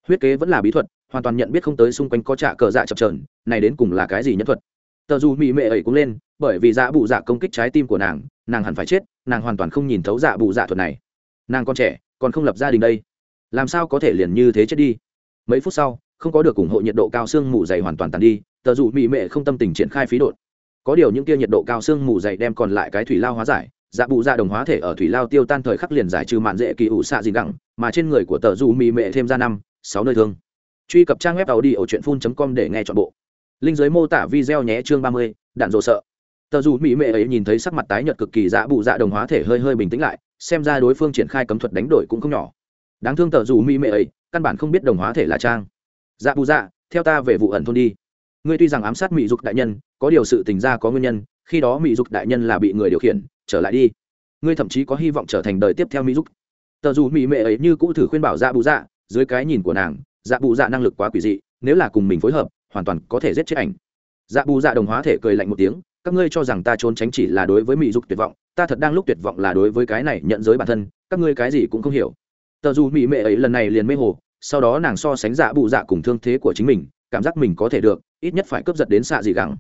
Huyết kế vẫn là bí thuật, hoàn toàn nhận biết không tới xung quanh có trả cờ dạ chập trờn này đến cùng là cái gì nhân thuật? Tờ dù mỹ mệ ấy cũng lên, bởi vì dạ bù dạ công kích trái tim của nàng nàng hẳn phải chết, nàng hoàn toàn không nhìn thấu dạ bù dạ thuật này nàng còn trẻ, còn không lập gia đình đây. Làm sao có thể liền như thế chết đi? Mấy phút sau, không có được ủng hộ nhiệt độ cao xương mù dày hoàn toàn tàn đi, tờ dù mỹ mệ không tâm tình triển khai phí đột. Có điều những kia nhiệt độ cao xương mù dày đem còn lại cái thủy lao hóa giải dạ bụ dạ đồng hóa thể ở thủy lao tiêu tan thời khắc liền giải trừ mạn dễ kỳ ủ xạ gì gẳng, mà trên người của tờ dù mỹ mệ thêm ra năm, sáu nơi thương. Truy cập trang web tàu đi ở truyện phun com để nghe chọn bộ. Linh giới mô tả video nhé chương ba mươi, đạn rộ sợ. Tờ dù mỹ mệ ấy nhìn thấy sắc mặt tái nhợt cực kỳ dạ bụ dạ đồng hóa thể hơi hơi bình tĩnh lại xem ra đối phương triển khai cấm thuật đánh đổi cũng không nhỏ. Đáng thương tờ dù mỹ mệ ấy, căn bản không biết đồng hóa thể là trang. Dạ bù dạ theo ta về vụ ẩn thôn đi. Ngươi tuy rằng ám sát mỹ dục đại nhân, có điều sự tình ra có nguyên nhân, khi đó mỹ dục đại nhân là bị người điều khiển, trở lại đi. Ngươi thậm chí có hy vọng trở thành đời tiếp theo mỹ dục. Tờ dù mỹ mệ ấy như cũ thử khuyên bảo dạ bù dạ dưới cái nhìn của nàng dạ bù dạ năng lực quá quỷ dị, nếu là cùng mình phối hợp, hoàn toàn có thể giết chết ảnh. Dạ bù dạ đồng hóa thể cười lạnh một tiếng các ngươi cho rằng ta trốn tránh chỉ là đối với mỹ dục tuyệt vọng, ta thật đang lúc tuyệt vọng là đối với cái này nhận giới bản thân, các ngươi cái gì cũng không hiểu. Tờ dù mỹ mệ ấy lần này liền mê hồ, sau đó nàng so sánh dạ bù dạ cùng thương thế của chính mình, cảm giác mình có thể được, ít nhất phải cướp giật đến xạ gì gắng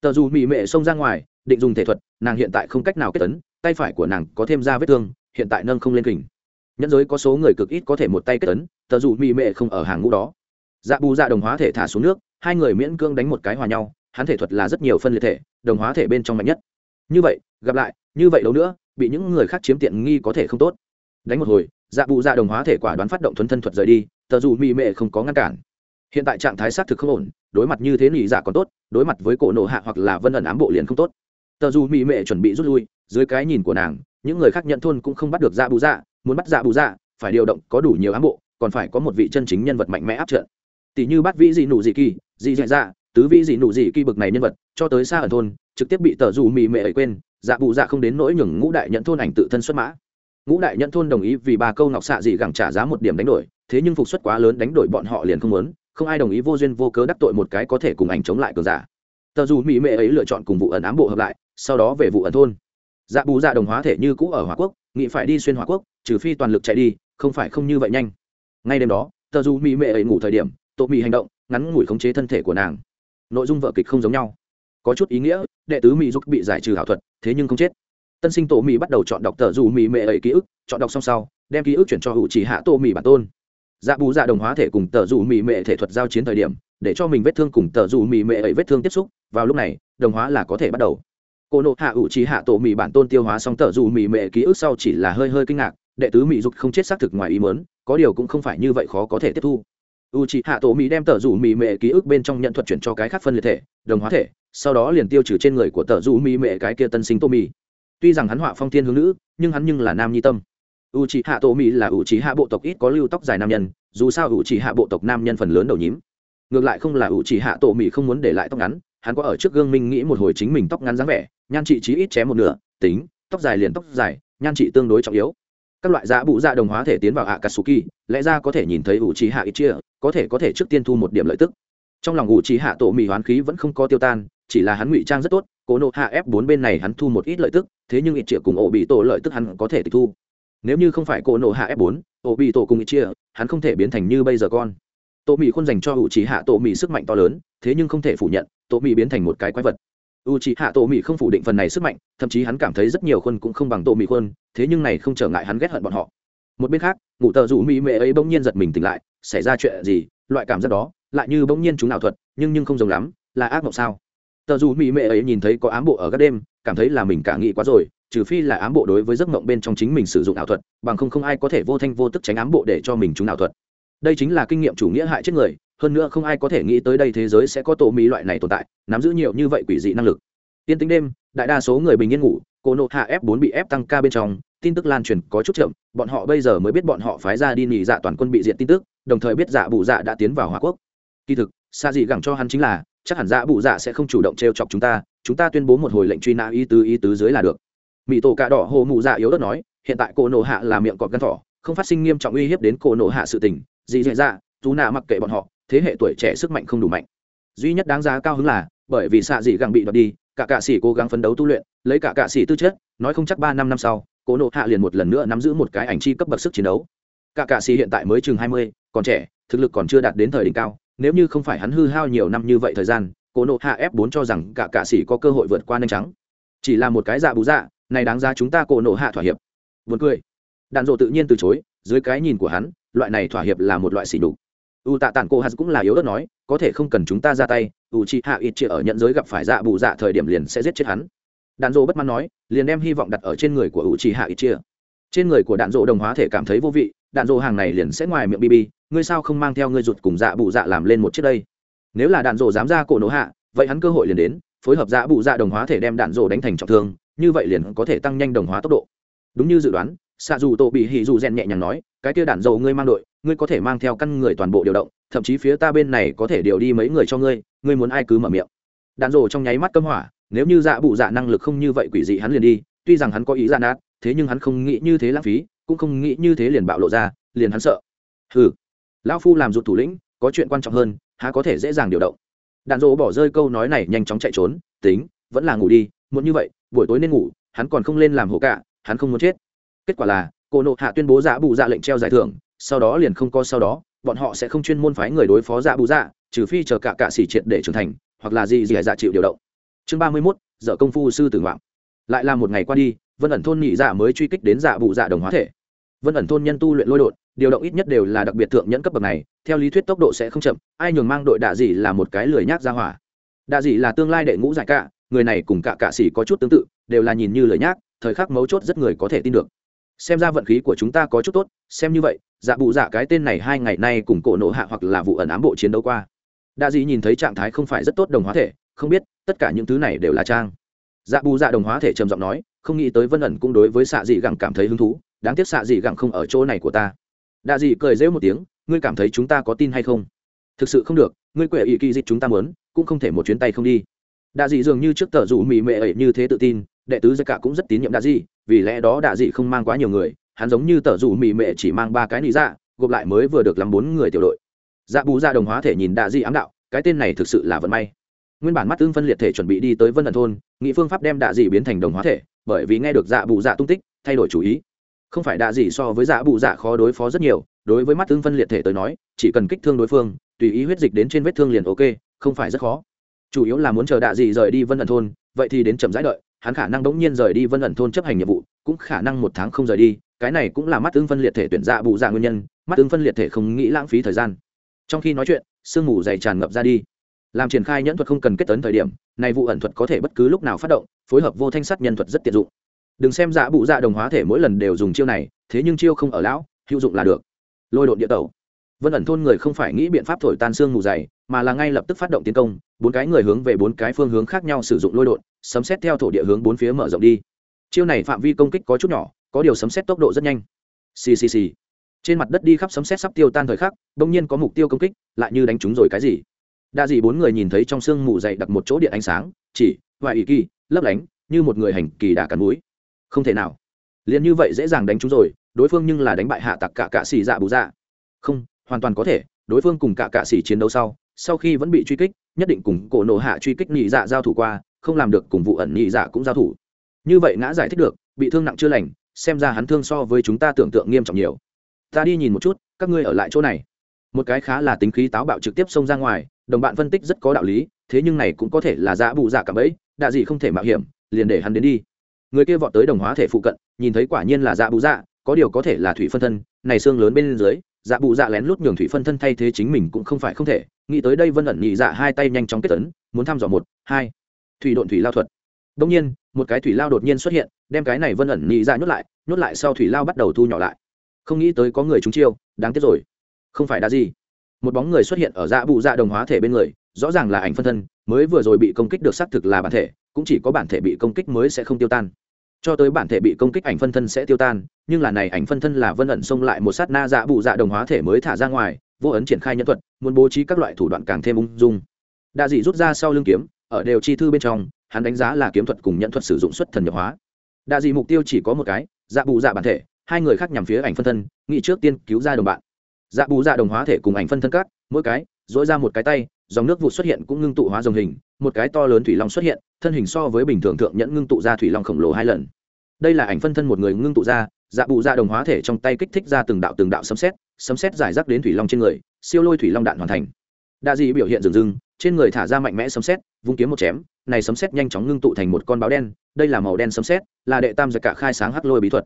tờ dù mỹ mệ xông ra ngoài, định dùng thể thuật, nàng hiện tại không cách nào kết tấn tay phải của nàng có thêm ra vết thương, hiện tại nâng không lên kình. Nhẫn giới có số người cực ít có thể một tay kết tấn tờ dù mỹ mệ không ở hàng ngũ đó. Dạ bù dạ đồng hóa thể thả xuống nước, hai người miễn cương đánh một cái hòa nhau, hắn thể thuật là rất nhiều phân liệt thể đồng hóa thể bên trong mạnh nhất. Như vậy, gặp lại, như vậy đâu nữa, bị những người khác chiếm tiện nghi có thể không tốt. Đánh một hồi dạ bù dạ đồng hóa thể quả đoán phát động thuấn thân thuật rời đi, tờ dù mỹ mệ không có ngăn cản. Hiện tại trạng thái xác thực không ổn, đối mặt như thế nỉ dạ còn tốt, đối mặt với cổ nộ hạ hoặc là vân ẩn ám bộ liền không tốt. Tờ dù mỹ mệ chuẩn bị rút lui, dưới cái nhìn của nàng, những người khác nhận thôn cũng không bắt được dạ bù dạ muốn bắt dạ bù dạ phải điều động có đủ nhiều ám bộ, còn phải có một vị chân chính nhân vật mạnh mẽ áp trận. Tỷ như bắt vĩ dị nụ dị kỳ, dị dạ dạ tứ vĩ dị nụ dị kỳ bực này nhân vật, cho tới xa ở thôn, trực tiếp bị tờ dù mì mệ ấy quên dạ bụ dạ không đến nỗi nhường ngũ đại nhận thôn ảnh tự thân xuất mã. Ngũ đại nhận thôn đồng ý vì ba câu ngọc xạ dị gẳng trả giá một điểm đánh đổi, thế nhưng phục xuất quá lớn đánh đổi bọn họ liền không muốn, không ai đồng ý vô duyên vô cớ đắc tội một cái có thể cùng ảnh chống lại cường giả. Tờ dù mỹ mệ ấy lựa chọn cùng vụ ẩn ám bộ hợp lại, sau đó về vụ ẩn thôn. Dạ bù dạ đồng hóa thể như cũ ở hòa quốc nghị phải đi xuyên hòa quốc, trừ phi toàn lực chạy đi, không phải không như vậy nhanh. Ngay đêm đó tờ dù mỹ mệ ấy ngủ thời điểm tổ mỹ hành động, ngắn ngủi khống chế thân thể của nàng nội dung vợ kịch không giống nhau. Có chút ý nghĩa, đệ tứ mỹ giúp bị giải trừ ảo thuật, thế nhưng không chết. Tân sinh tổ mỹ bắt đầu chọn đọc tờ dù mỹ mệ ấy ký ức, chọn đọc xong sau, đem ký ức chuyển cho hữu chỉ hạ tô mỹ bản tôn. Dạ bù dạ đồng hóa thể cùng tờ dù mỹ mệ thể thuật giao chiến thời điểm, để cho mình vết thương cùng tờ dù mỹ mệ ấy vết thương tiếp xúc, vào lúc này, đồng hóa là có thể bắt đầu. Cô nộ hạ ủ trí hạ tổ mỹ bản tôn tiêu hóa xong tờ dù mỹ mệ ký ức sau chỉ là hơi hơi kinh ngạc, đệ tứ mỹ dục không chết xác thực ngoài ý mớn có điều cũng không phải như vậy khó có thể tiếp thu u c h ị hạ tổ mỹ đem tờ rủ mỹ mệ ký ức bên trong nhận thuật chuyển cho cái khác phân liệt thể, đồng hóa thể, sau đó liền tiêu trừ trên người của tờ rủ mỹ mệ cái kia tân sinh tô mỹ tuy rằng hắn họa phong thiên hướng nữ, nhưng hắn nhưng là nam nhi tâm. U c h ị hạ tổ mỹ là u c h ị hạ bộ tộc ít có lưu tóc dài nam nhân, dù sao u c h ị hạ bộ tộc nam nhân phần lớn đầu nhím. Ngược lại không là u c h ị hạ tổ mỹ không muốn để lại tóc ngắn, hắn có ở trước gương minh nghĩ một hồi chính mình tóc ngắn dáng vẻ, nhan trị chí ít chém một nửa, tính, tóc dài liền tóc dài, nhan trị tương đối trọng yếu các loại giá bụ dạ đồng hóa thể tiến vào hạ katsuki lẽ ra có thể nhìn thấy ủ trí hạ ít chia có thể có thể trước tiên thu một điểm lợi tức. Trong lòng ủ trí hạ tổ mì hoán khí vẫn không có tiêu tan, chỉ là hắn ngụy trang rất tốt, cố nộ hạ f bốn bên này hắn thu một ít lợi tức, thế nhưng ít chia cùng ổ bị tổ lợi tức hắn có thể tịch thu. Nếu như không phải cố nộ hạ f bốn, ổ bị tổ cùng ít chia hắn không thể biến thành như bây giờ con. Tổ mì khuôn dành cho ủ trí hạ tổ mì sức mạnh to lớn, thế nhưng không thể phủ nhận, tổ mì biến thành một cái quái vật u c h ị hạ tổ mỹ không phủ định phần này sức mạnh, thậm chí hắn cảm thấy rất nhiều khuôn cũng không bằng tổ mỹ khuôn, thế nhưng này không trở ngại hắn ghét hận bọn họ. Một bên khác Ngụ tờ rủ mỹ mệ ấy bỗng nhiên giật mình tỉnh lại, xảy ra chuyện gì? Loại cảm giác đó, lại như bỗng nhiên chúng nào thuật, nhưng nhưng không giống lắm, là ác mộng sao? Tờ rủ mỹ mệ ấy nhìn thấy có ám bộ ở các đêm, cảm thấy là mình cả nghĩ quá rồi, trừ phi là ám bộ đối với giấc mộng bên trong chính mình sử dụng ảo thuật, bằng không không ai có thể vô thanh vô tức tránh ám bộ để cho mình chúng ảo thuật. Đây chính là kinh nghiệm chủ nghĩa hại chết người hơn nữa không ai có thể nghĩ tới đây thế giới sẽ có tổ mỹ loại này tồn tại, nắm giữ nhiều như vậy quỷ dị năng lực. Tiên tính đêm, đại đa số người bình yên ngủ, cô nộ hạ f 4 bị ép tăng ca bên trong, tin tức lan truyền có chút chậm, bọn họ bây giờ mới biết bọn họ phái ra đi nghỉ dạ toàn quân bị diện tin tức, đồng thời biết dạ bụ dạ đã tiến vào hòa quốc. Kỳ thực xa dị gẳng cho hắn chính là, chắc hẳn dạ bụ dạ sẽ không chủ động t chọc chúng ta chúng ta tuyên bố một hồi lệnh truy nã ý tứ ý tứ dưới là được. Mỹ tổ cà đỏ hồ mụ dạ yếu đất nói, hiện tại cô nộ hạ là miệng cọp gắn thỏ, không phát sinh nghiêm trọng uy hiếp đến cô nộ hạ sự tình, dị dạ dạ tú nạ mặc kệ bọn họ thế hệ tuổi trẻ sức mạnh không đủ mạnh. Duy nhất đáng giá cao hứng là, bởi vì xạ dị gẳng bị đoạt đi, cả cạ sĩ cố gắng phấn đấu tu luyện, lấy cả cạ sĩ tư chất, nói không chắc ba năm năm sau, cố nộ hạ liền một lần nữa nắm giữ một cái ảnh chi cấp bậc sức chiến đấu. Cả cạ sĩ hiện tại mới chừng hai mươi, còn trẻ, thực lực còn chưa đạt đến thời đỉnh cao, nếu như không phải hắn hư hao nhiều năm như vậy thời gian, cố nộ hạ f bốn cho rằng cả cạ sĩ có cơ hội vượt qua nhanh trắng chỉ là một cái dạ bú dạ này đáng ra chúng ta cố nộ hạ thỏa hiệp. Vượt cười. Đạn dộ tự nhiên từ chối, dưới cái nhìn của hắn, loại này thỏa hiệp là một loại xỉ đục u tạ tản cô hạt cũng là yếu đất nói, có thể không cần chúng ta ra tay, u chi hạ ít chị ở nhận giới gặp phải dạ bù dạ thời điểm liền sẽ giết chết hắn. Đạn dỗ bất mãn nói, liền đem hy vọng đặt ở trên người của u chi hạ ít chia trên người của đạn dỗ đồng hóa thể cảm thấy vô vị, đạn dỗ hàng này liền sẽ ngoài miệng bb ngươi sao không mang theo ngươi rụt cùng dạ bù dạ làm lên một chiếc đây? Nếu là đạn dỗ dám ra cổ nổ hạ, vậy hắn cơ hội liền đến, phối hợp dạ bụ dạ đồng hóa thể đem đạn dỗ đánh thành trọng thương, như vậy liền có thể tăng nhanh đồng hóa tốc độ. Đúng như dự đoán xạ dù tổ bị hỉ dù rèn nhẹ nhàng nói, cái kia đạn dầu ngươi mang đội, ngươi có thể mang theo căn người toàn bộ điều động, thậm chí phía ta bên này có thể điều đi mấy người cho ngươi ngươi muốn ai cứ mở miệng. Đạn dầu trong nháy mắt cấm hỏa, nếu như dạ bụ dạ năng lực không như vậy quỷ dị hắn liền đi, tuy rằng hắn có ý gian nát, thế nhưng hắn không nghĩ như thế lãng phí, cũng không nghĩ như thế liền bạo lộ ra, liền hắn sợ. Hừ. Lão phu làm rụt thủ lĩnh, có chuyện quan trọng hơn, há có thể dễ dàng điều động. Đạn dỗ bỏ rơi câu nói này nhanh chóng chạy trốn, tính, vẫn là ngủ đi muốn như vậy, buổi tối nên ngủ, hắn còn không lên làm hổ cả, hắn không muốn chết kết quả là, cô nộ hạ tuyên bố giả bù dạ lệnh treo giải thưởng, sau đó liền không có sau đó, bọn họ sẽ không chuyên môn phái người đối phó giả bù dạ trừ phi chờ cả cạ xỉ triệt để trưởng thành, hoặc là gì gì dạ chịu điều động. Chương ba mươi mốt dở công phu sư tử ngoạm lại là một ngày qua đi, vân ẩn thôn nhị dạ mới truy kích đến dạ bù dạ đồng hóa thể. Vân ẩn thôn nhân tu luyện lôi đột, điều động ít nhất đều là đặc biệt thượng nhẫn cấp bậc này, theo lý thuyết tốc độ sẽ không chậm, ai nhường mang đội đạ dị là một cái lười nhác ra hỏa. Đạ dị là tương lai đệ ngũ giải cả người này cùng cả cạ xỉ có chút tương tự, đều là nhìn như lười nhác, thời khắc mấu chốt rất người có thể tin được xem ra vận khí của chúng ta có chút tốt, xem như vậy dạ bụ dạ cái tên này hai ngày nay cùng cổ nộ hạ hoặc là vụ ẩn ám bộ chiến đấu qua. Đa dị nhìn thấy trạng thái không phải rất tốt đồng hóa thể, không biết, tất cả những thứ này đều là trang. Dạ bù dạ đồng hóa thể trầm giọng nói, không nghĩ tới vân ẩn cũng đối với xạ dị gẳng cảm thấy hứng thú, đáng tiếc xạ dị gẳng không ở chỗ này của ta. Đa dị cười rêu một tiếng, ngươi cảm thấy chúng ta có tin hay không? Thực sự không được, ngươi quệ ý kỳ dịch chúng ta muốn, cũng không thể một chuyến tay không đi. Đa dị dường như trước tờ rủ mị mệ ấy như thế tự tin, đệ tứ gia cả cũng rất tín nhiệm đa dị vì lẽ đó đạ dị không mang quá nhiều người, hắn giống như tờ rủ mì mệ chỉ mang ba cái lý dạ gộp lại mới vừa được làm bốn người tiểu đội. Dạ bù ra đồng hóa thể nhìn đạ dị ám đạo, cái tên này thực sự là vận may. Nguyên bản mắt tương phân liệt thể chuẩn bị đi tới vân ẩn thôn, nghị phương pháp đem đạ dị biến thành đồng hóa thể, bởi vì nghe được dạ bù dạ tung tích, thay đổi chủ ý. Không phải đạ dị so với dạ bù dạ khó đối phó rất nhiều, đối với mắt tương phân liệt thể tới nói, chỉ cần kích thương đối phương, tùy ý huyết dịch đến trên vết thương liền ok, không phải rất khó. Chủ yếu là muốn chờ đạ dị rời đi vân ẩn thôn, vậy thì đến chậm rãi đợi hắn khả năng đống nhiên rời đi vân ẩn thôn chấp hành nhiệm vụ, cũng khả năng một tháng không rời đi, cái này cũng là mắt tương phân liệt thể tuyển dạ bù dạ nguyên nhân, mắt tương phân liệt thể không nghĩ lãng phí thời gian. Trong khi nói chuyện, sương mù dày tràn ngập ra đi. Làm triển khai nhẫn thuật không cần kết tấn thời điểm, này vụ ẩn thuật có thể bất cứ lúc nào phát động, phối hợp vô thanh sắt nhân thuật rất tiện dụng. Đừng xem dạ bụ dạ đồng hóa thể mỗi lần đều dùng chiêu này, thế nhưng chiêu không ở lão, hữu dụng là được. Lôi đột địa tẩu. Vân ẩn thôn người không phải nghĩ biện pháp thổi tan xương mù dày, mà là ngay lập tức phát động tiến công bốn cái người hướng về bốn cái phương hướng khác nhau sử dụng lôi đột sấm xét theo thổ địa hướng bốn phía mở rộng đi. Chiêu này phạm vi công kích có chút nhỏ, có điều sấm xét tốc độ rất nhanh. Ccc trên mặt đất đi khắp sấm xét sắp tiêu tan thời khắc, bỗng nhiên có mục tiêu công kích, lại như đánh trúng rồi cái gì. Đa dị bốn người nhìn thấy trong sương mù dày đặt một chỗ điện ánh sáng, chỉ và ỷ kỳ, lấp lánh, như một người hành kỳ đà cắn núi không thể nào. Liền như vậy dễ dàng đánh chúng rồi, đối phương nhưng là đánh bại hạ tặc cả cạ xì dạ bù dạ. Không, hoàn toàn có thể, đối phương cùng cả cạ xì chiến đấu sau sau khi vẫn bị truy kích, nhất định cùng cổ nổ hạ truy kích nhị dạ giao thủ qua, không làm được cùng vụ ẩn nhị dạ cũng giao thủ. Như vậy ngã giải thích được, bị thương nặng chưa lành, xem ra hắn thương so với chúng ta tưởng tượng nghiêm trọng nhiều. Ta đi nhìn một chút, các ngươi ở lại chỗ này. Một cái khá là tính khí táo bạo trực tiếp xông ra ngoài, đồng bạn phân tích rất có đạo lý, thế nhưng này cũng có thể là giả bù dạ cả bẫy, đạ gì không thể mạo hiểm, liền để hắn đến đi. Người kia vọt tới đồng hóa thể phụ cận, nhìn thấy quả nhiên là dạ bù dạ có điều có thể là thủy phân thân, này xương lớn bên dưới dạ bù dạ lén lút nhường thủy phân thân thay thế chính mình cũng không phải không thể. Nghĩ tới đây vân ẩn nhị dạ hai tay nhanh chóng kết tấn muốn thăm dò một, hai. Thủy độn thủy lao thuật. Đông nhiên, một cái thủy lao đột nhiên xuất hiện, đem cái này vân ẩn nhị dạ nhốt lại nhốt lại sau thủy lao bắt đầu thu nhỏ lại. Không nghĩ tới có người trúng chiêu, đáng tiếc rồi. Không phải đã gì. Một bóng người xuất hiện ở dạ bụ dạ đồng hóa thể bên người, rõ ràng là ảnh phân thân, mới vừa rồi bị công kích được xác thực là bản thể, cũng chỉ có bản thể bị công kích mới sẽ không tiêu tan cho tới bản thể bị công kích ảnh phân thân sẽ tiêu tan, nhưng là này ảnh phân thân là vân ẩn xông lại một sát na dạ bụ dạ đồng hóa thể mới thả ra ngoài, vô ấn triển khai nhân thuật, muốn bố trí các loại thủ đoạn càng thêm ung dung. Đa dị rút ra sau lưng kiếm, ở đều chi thư bên trong, hắn đánh giá là kiếm thuật cùng nhận thuật sử dụng xuất thần nhập hóa. Đa dị mục tiêu chỉ có một cái dạ bù dạ bản thể, hai người khác nhằm phía ảnh phân thân, nghĩ trước tiên cứu ra đồng bạn. Dạ bù dạ đồng hóa thể cùng ảnh phân thân cắt mỗi cái dỗi ra một cái tay dòng nước vụt xuất hiện cũng ngưng tụ hóa dòng hình, một cái to lớn thủy long xuất hiện, thân hình so với bình thường thượng nhẫn ngưng tụ ra thủy long khổng lồ hai lần. Đây là ảnh phân thân một người ngưng tụ ra dạ bụ ra đồng hóa thể trong tay kích thích ra từng đạo từng đạo sấm xét sấm xét giải rác đến thủy long trên người, siêu lôi thủy long đạn hoàn thành. Đa dị biểu hiện rừng rừng trên người thả ra mạnh mẽ sấm xét vung kiếm một chém, này sấm xét nhanh chóng ngưng tụ thành một con báo đen, đây là màu đen sấm xét là đệ tam giặc cả khai sáng hắc lôi bí thuật.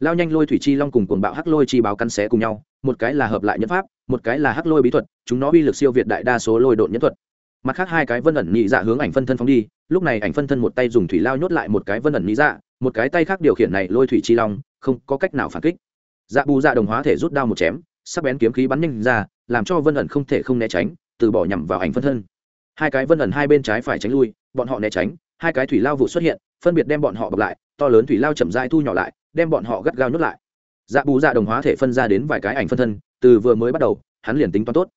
Lao nhanh lôi thủy chi long cùng cuồng bạo hắc lôi chi báo căn xé cùng nhau, một cái là hợp lại nhân pháp một cái là hắc lôi bí thuật, chúng nó uy lực siêu việt đại đa số lôi độn nhẫn thuật. Mặt khác hai cái vân ẩn nhị dạ hướng ảnh phân thân phóng đi, lúc này ảnh phân thân một tay dùng thủy lao nhốt lại một cái vân ẩn nhị dạ một cái tay khác điều khiển này lôi thủy chi long, không có cách nào phản kích. Dạ bù dạ đồng hóa thể rút đao một chém, sắc bén kiếm khí bắn nhanh ra, làm cho vân ẩn không thể không né tránh, từ bỏ nhằm vào ảnh phân thân. Hai cái vân ẩn hai bên trái phải tránh lui, bọn họ né tránh, hai cái thủy lao vụ xuất hiện, phân biệt đem bọn họ bọc lại, to lớn thủy lao chậm rãi thu nhỏ lại, đem bọn họ gắt gao nhốt lại. Dạ bù dạ đồng hóa thể phân ra đến vài cái ảnh phân thân từ vừa mới bắt đầu, hắn liền tính toán tốt.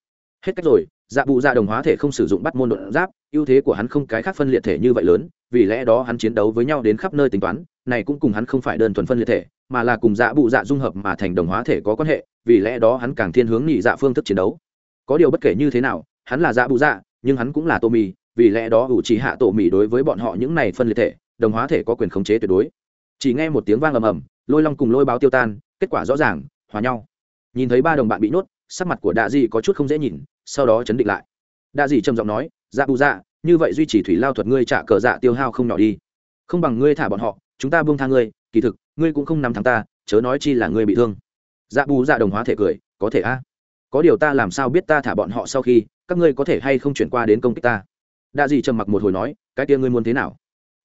Hết cách rồi dạ bụ dạ đồng hóa thể không sử dụng bắt môn đột giáp, ưu thế của hắn không cái khác phân liệt thể như vậy lớn, vì lẽ đó hắn chiến đấu với nhau đến khắp nơi tính toán, này cũng cùng hắn không phải đơn thuần phân liệt thể, mà là cùng dạ bụ dạ dung hợp mà thành đồng hóa thể có quan hệ, vì lẽ đó hắn càng thiên hướng nhị dạ phương thức chiến đấu. Có điều bất kể như thế nào, hắn là dạ bụ dạ nhưng hắn cũng là tô mì, vì lẽ đó ủ trí hạ tổ mì đối với bọn họ những này phân liệt thể, đồng hóa thể có quyền khống chế tuyệt đối. Chỉ nghe một tiếng vang ầm ầm, lôi long cùng lôi báo tiêu tan, kết quả rõ ràng, hòa nhau nhìn thấy ba đồng bạn bị nhốt, sắc mặt của đạ dị có chút không dễ nhìn, sau đó chấn định lại. Đạ dị trầm giọng nói dạ bù dạ như vậy duy trì thủy lao thuật ngươi trả cờ dạ tiêu hao không nhỏ đi. Không bằng ngươi thả bọn họ, chúng ta buông tha ngươi, kỳ thực, ngươi cũng không nắm thắng ta, chớ nói chi là ngươi bị thương. Dạ bù dạ đồng hóa thể cười, có thể a. Có điều ta làm sao biết ta thả bọn họ sau khi, các ngươi có thể hay không chuyển qua đến công kích ta? Đạ dị trầm mặc một hồi nói, cái kia ngươi muốn thế nào?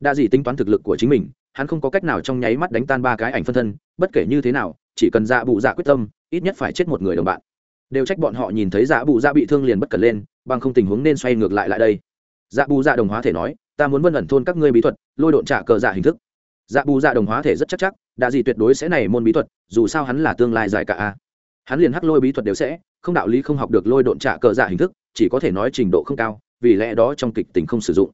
Đạ dị tính toán thực lực của chính mình, hắn không có cách nào trong nháy mắt đánh tan ba cái ảnh phân thân, bất kể như thế nào chỉ cần dạ bụ dạ quyết tâm, ít nhất phải chết một người đồng bạn. Đều trách bọn họ nhìn thấy dạ bụ dạ bị thương liền bất cần lên, bằng không tình huống nên xoay ngược lại lại đây. Dạ bù dạ đồng hóa thể nói, ta muốn vân ẩn thôn các ngươi bí thuật, lôi độn trả cờ dạ hình thức. Dạ bù dạ đồng hóa thể rất chắc chắc, đã gì tuyệt đối sẽ này môn bí thuật, dù sao hắn là tương lai dài cả a. Hắn liền hắc lôi bí thuật đều sẽ, không đạo lý không học được lôi độn trả cờ dạ hình thức, chỉ có thể nói trình độ không cao, vì lẽ đó trong kịch tình không sử dụng.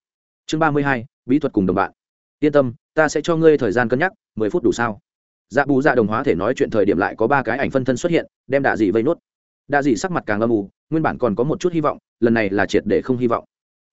Chương ba mươi hai, bí thuật cùng đồng bạn. Yên tâm, ta sẽ cho ngươi thời gian cân nhắc, mười phút đủ sao? Dạ bù dạ đồng hóa thể nói chuyện thời điểm lại có ba cái ảnh phân thân xuất hiện, đem đạ dị vây nốt. Đạ dị sắc mặt càng âm ù nguyên bản còn có một chút hy vọng, lần này là triệt để không hy vọng.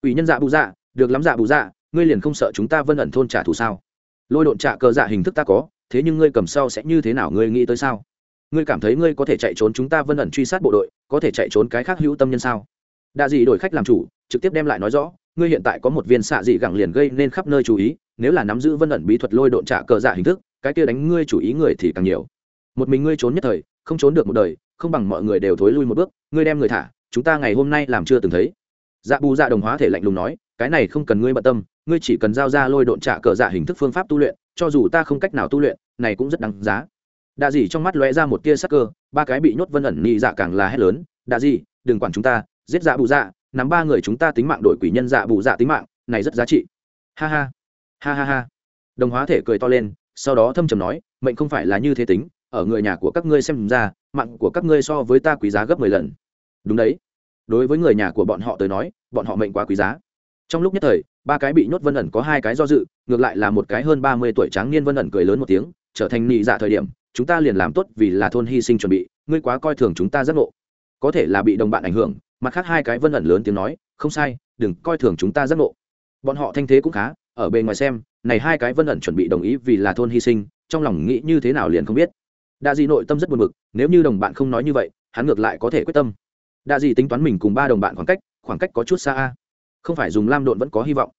Ủy nhân dạ bù dạ được lắm dạ bù dạ ngươi liền không sợ chúng ta vân ẩn thôn trả thù sao? Lôi độn trả cờ dạ hình thức ta có, thế nhưng ngươi cầm sau sẽ như thế nào ngươi nghĩ tới sao? Ngươi cảm thấy ngươi có thể chạy trốn chúng ta vân ẩn truy sát bộ đội, có thể chạy trốn cái khác hữu tâm nhân sao? Đạ dị đổi khách làm chủ, trực tiếp đem lại nói rõ, ngươi hiện tại có một viên xạ dị gẳng liền gây nên khắp nơi chú ý, nếu là nắm giữ vân ẩn bí thuật lôi độn trả cờ dạ hình thức cái kia đánh ngươi chủ ý người thì càng nhiều. Một mình ngươi trốn nhất thời, không trốn được một đời, không bằng mọi người đều thối lui một bước, ngươi đem người thả, chúng ta ngày hôm nay làm chưa từng thấy. Dạ bù dạ đồng hóa thể lạnh lùng nói, cái này không cần ngươi bận tâm, ngươi chỉ cần giao ra lôi độn trả cờ dạ hình thức phương pháp tu luyện, cho dù ta không cách nào tu luyện, này cũng rất đáng giá. Đạ dì trong mắt lóe ra một tia sắc cơ, ba cái bị nhốt vân ẩn nhị dạ càng là hét lớn, đạ dì đừng quản chúng ta, giết dạ bù dạ nắm ba người chúng ta tính mạng đổi quỷ nhân dạ bù dạ tính mạng, này rất giá trị. Ha ha ha ha ha. Đồng hóa thể cười to lên sau đó thâm trầm nói, mệnh không phải là như thế tính, ở người nhà của các ngươi xem ra, mạng của các ngươi so với ta quý giá gấp mười lần. Đúng đấy. Đối với người nhà của bọn họ tới nói, bọn họ mệnh quá quý giá. Trong lúc nhất thời, ba cái bị nhốt vân ẩn có hai cái do dự, ngược lại là một cái hơn ba mươi tuổi tráng niên vân ẩn cười lớn một tiếng, trở thành nị dạ thời điểm, chúng ta liền làm tốt vì là thôn hy sinh chuẩn bị, ngươi quá coi thường chúng ta rất ngộ. Có thể là bị đồng bạn ảnh hưởng, mặt khác hai cái vân ẩn lớn tiếng nói, không sai, đừng coi thường chúng ta rất ngộ. Bọn họ thanh thế cũng khá, ở bề ngoài xem này hai cái vân ẩn chuẩn bị đồng ý vì là thôn hy sinh, trong lòng nghĩ như thế nào liền không biết. Đa di nội tâm rất buồn bực, nếu như đồng bạn không nói như vậy, hắn ngược lại có thể quyết tâm. Đa di tính toán mình cùng ba đồng bạn khoảng cách khoảng cách có chút xa a. Không phải dùng lam độn vẫn có hy vọng.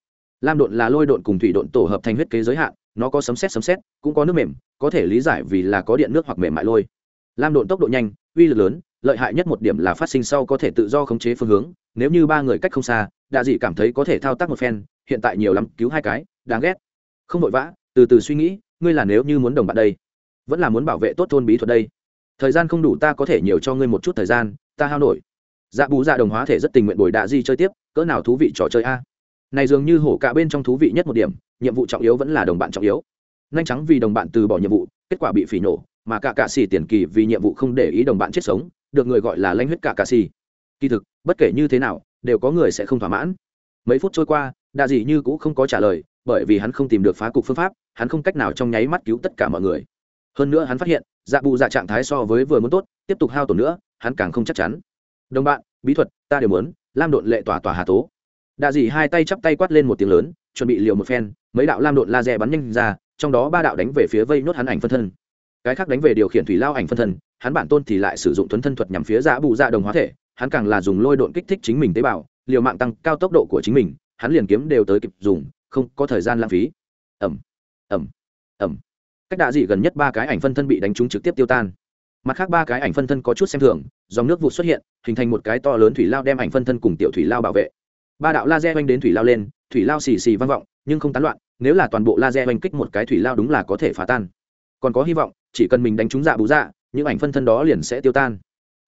Lam độn là lôi độn cùng thủy độn tổ hợp thành huyết kế giới hạn, nó có sấm xét sấm xét cũng có nước mềm, có thể lý giải vì là có điện nước hoặc mềm mại lôi. Lam độn tốc độ nhanh, uy lực lớn, lợi hại nhất một điểm là phát sinh sau có thể tự do khống chế phương hướng, nếu như ba người cách không xa, đa dị cảm thấy có thể thao tác một phen, hiện tại nhiều lắm, cứu hai cái, đáng ghét không vội vã, từ từ suy nghĩ, ngươi là nếu như muốn đồng bạn đây, vẫn là muốn bảo vệ tốt thôn bí thuật đây. Thời gian không đủ ta có thể nhiều cho ngươi một chút thời gian, ta hao nổi. Dạ bù dạ đồng hóa thể rất tình nguyện bồi đạ di chơi tiếp, cỡ nào thú vị trò chơi a. Này dường như hổ cả bên trong thú vị nhất một điểm, nhiệm vụ trọng yếu vẫn là đồng bạn trọng yếu. Nhanh trắng vì đồng bạn từ bỏ nhiệm vụ, kết quả bị phỉ nổ, mà cả cạ xì tiền kỳ vì nhiệm vụ không để ý đồng bạn chết sống, được người gọi là lanh huyết cả cạ xì. Kỳ thực, bất kể như thế nào, đều có người sẽ không thỏa mãn. Mấy phút trôi qua, đạ dị như cũng không có trả lời bởi vì hắn không tìm được phá cục phương pháp, hắn không cách nào trong nháy mắt cứu tất cả mọi người. Hơn nữa hắn phát hiện dạ bù dạ trạng thái so với vừa muốn tốt, tiếp tục hao tổn nữa, hắn càng không chắc chắn. Đồng bạn, bí thuật, ta đều muốn, lam độn lệ tỏa tỏa hà tố. Đạ dị hai tay chắp tay quát lên một tiếng lớn, chuẩn bị liều một phen, mấy đạo lam độn laser bắn nhanh ra, trong đó ba đạo đánh về phía vây nốt hắn ảnh phân thân. Cái khác đánh về điều khiển thủy lao ảnh phân thân, hắn bản tôn thì lại sử dụng thuấn thân thuật nhằm phía dạ bù dạ đồng hóa thể, hắn càng là dùng lôi độn kích thích chính mình tế bào, liều mạng tăng cao tốc độ của chính mình, hắn liền kiếm đều tới kịp dùng không có thời gian lãng phí. Ẩm ẩm ẩm cách đạ dị gần nhất ba cái ảnh phân thân bị đánh trúng trực tiếp tiêu tan. Mặt khác ba cái ảnh phân thân có chút xem thường, dòng nước vụ xuất hiện, hình thành một cái to lớn thủy lao đem ảnh phân thân cùng tiểu thủy lao bảo vệ. Ba đạo laser oanh đến thủy lao lên, thủy lao xì xì vang vọng, nhưng không tán loạn, nếu là toàn bộ laser oanh kích một cái thủy lao đúng là có thể phá tan. Còn có hy vọng, chỉ cần mình đánh trúng dạ bù dạ những ảnh phân thân đó liền sẽ tiêu tan.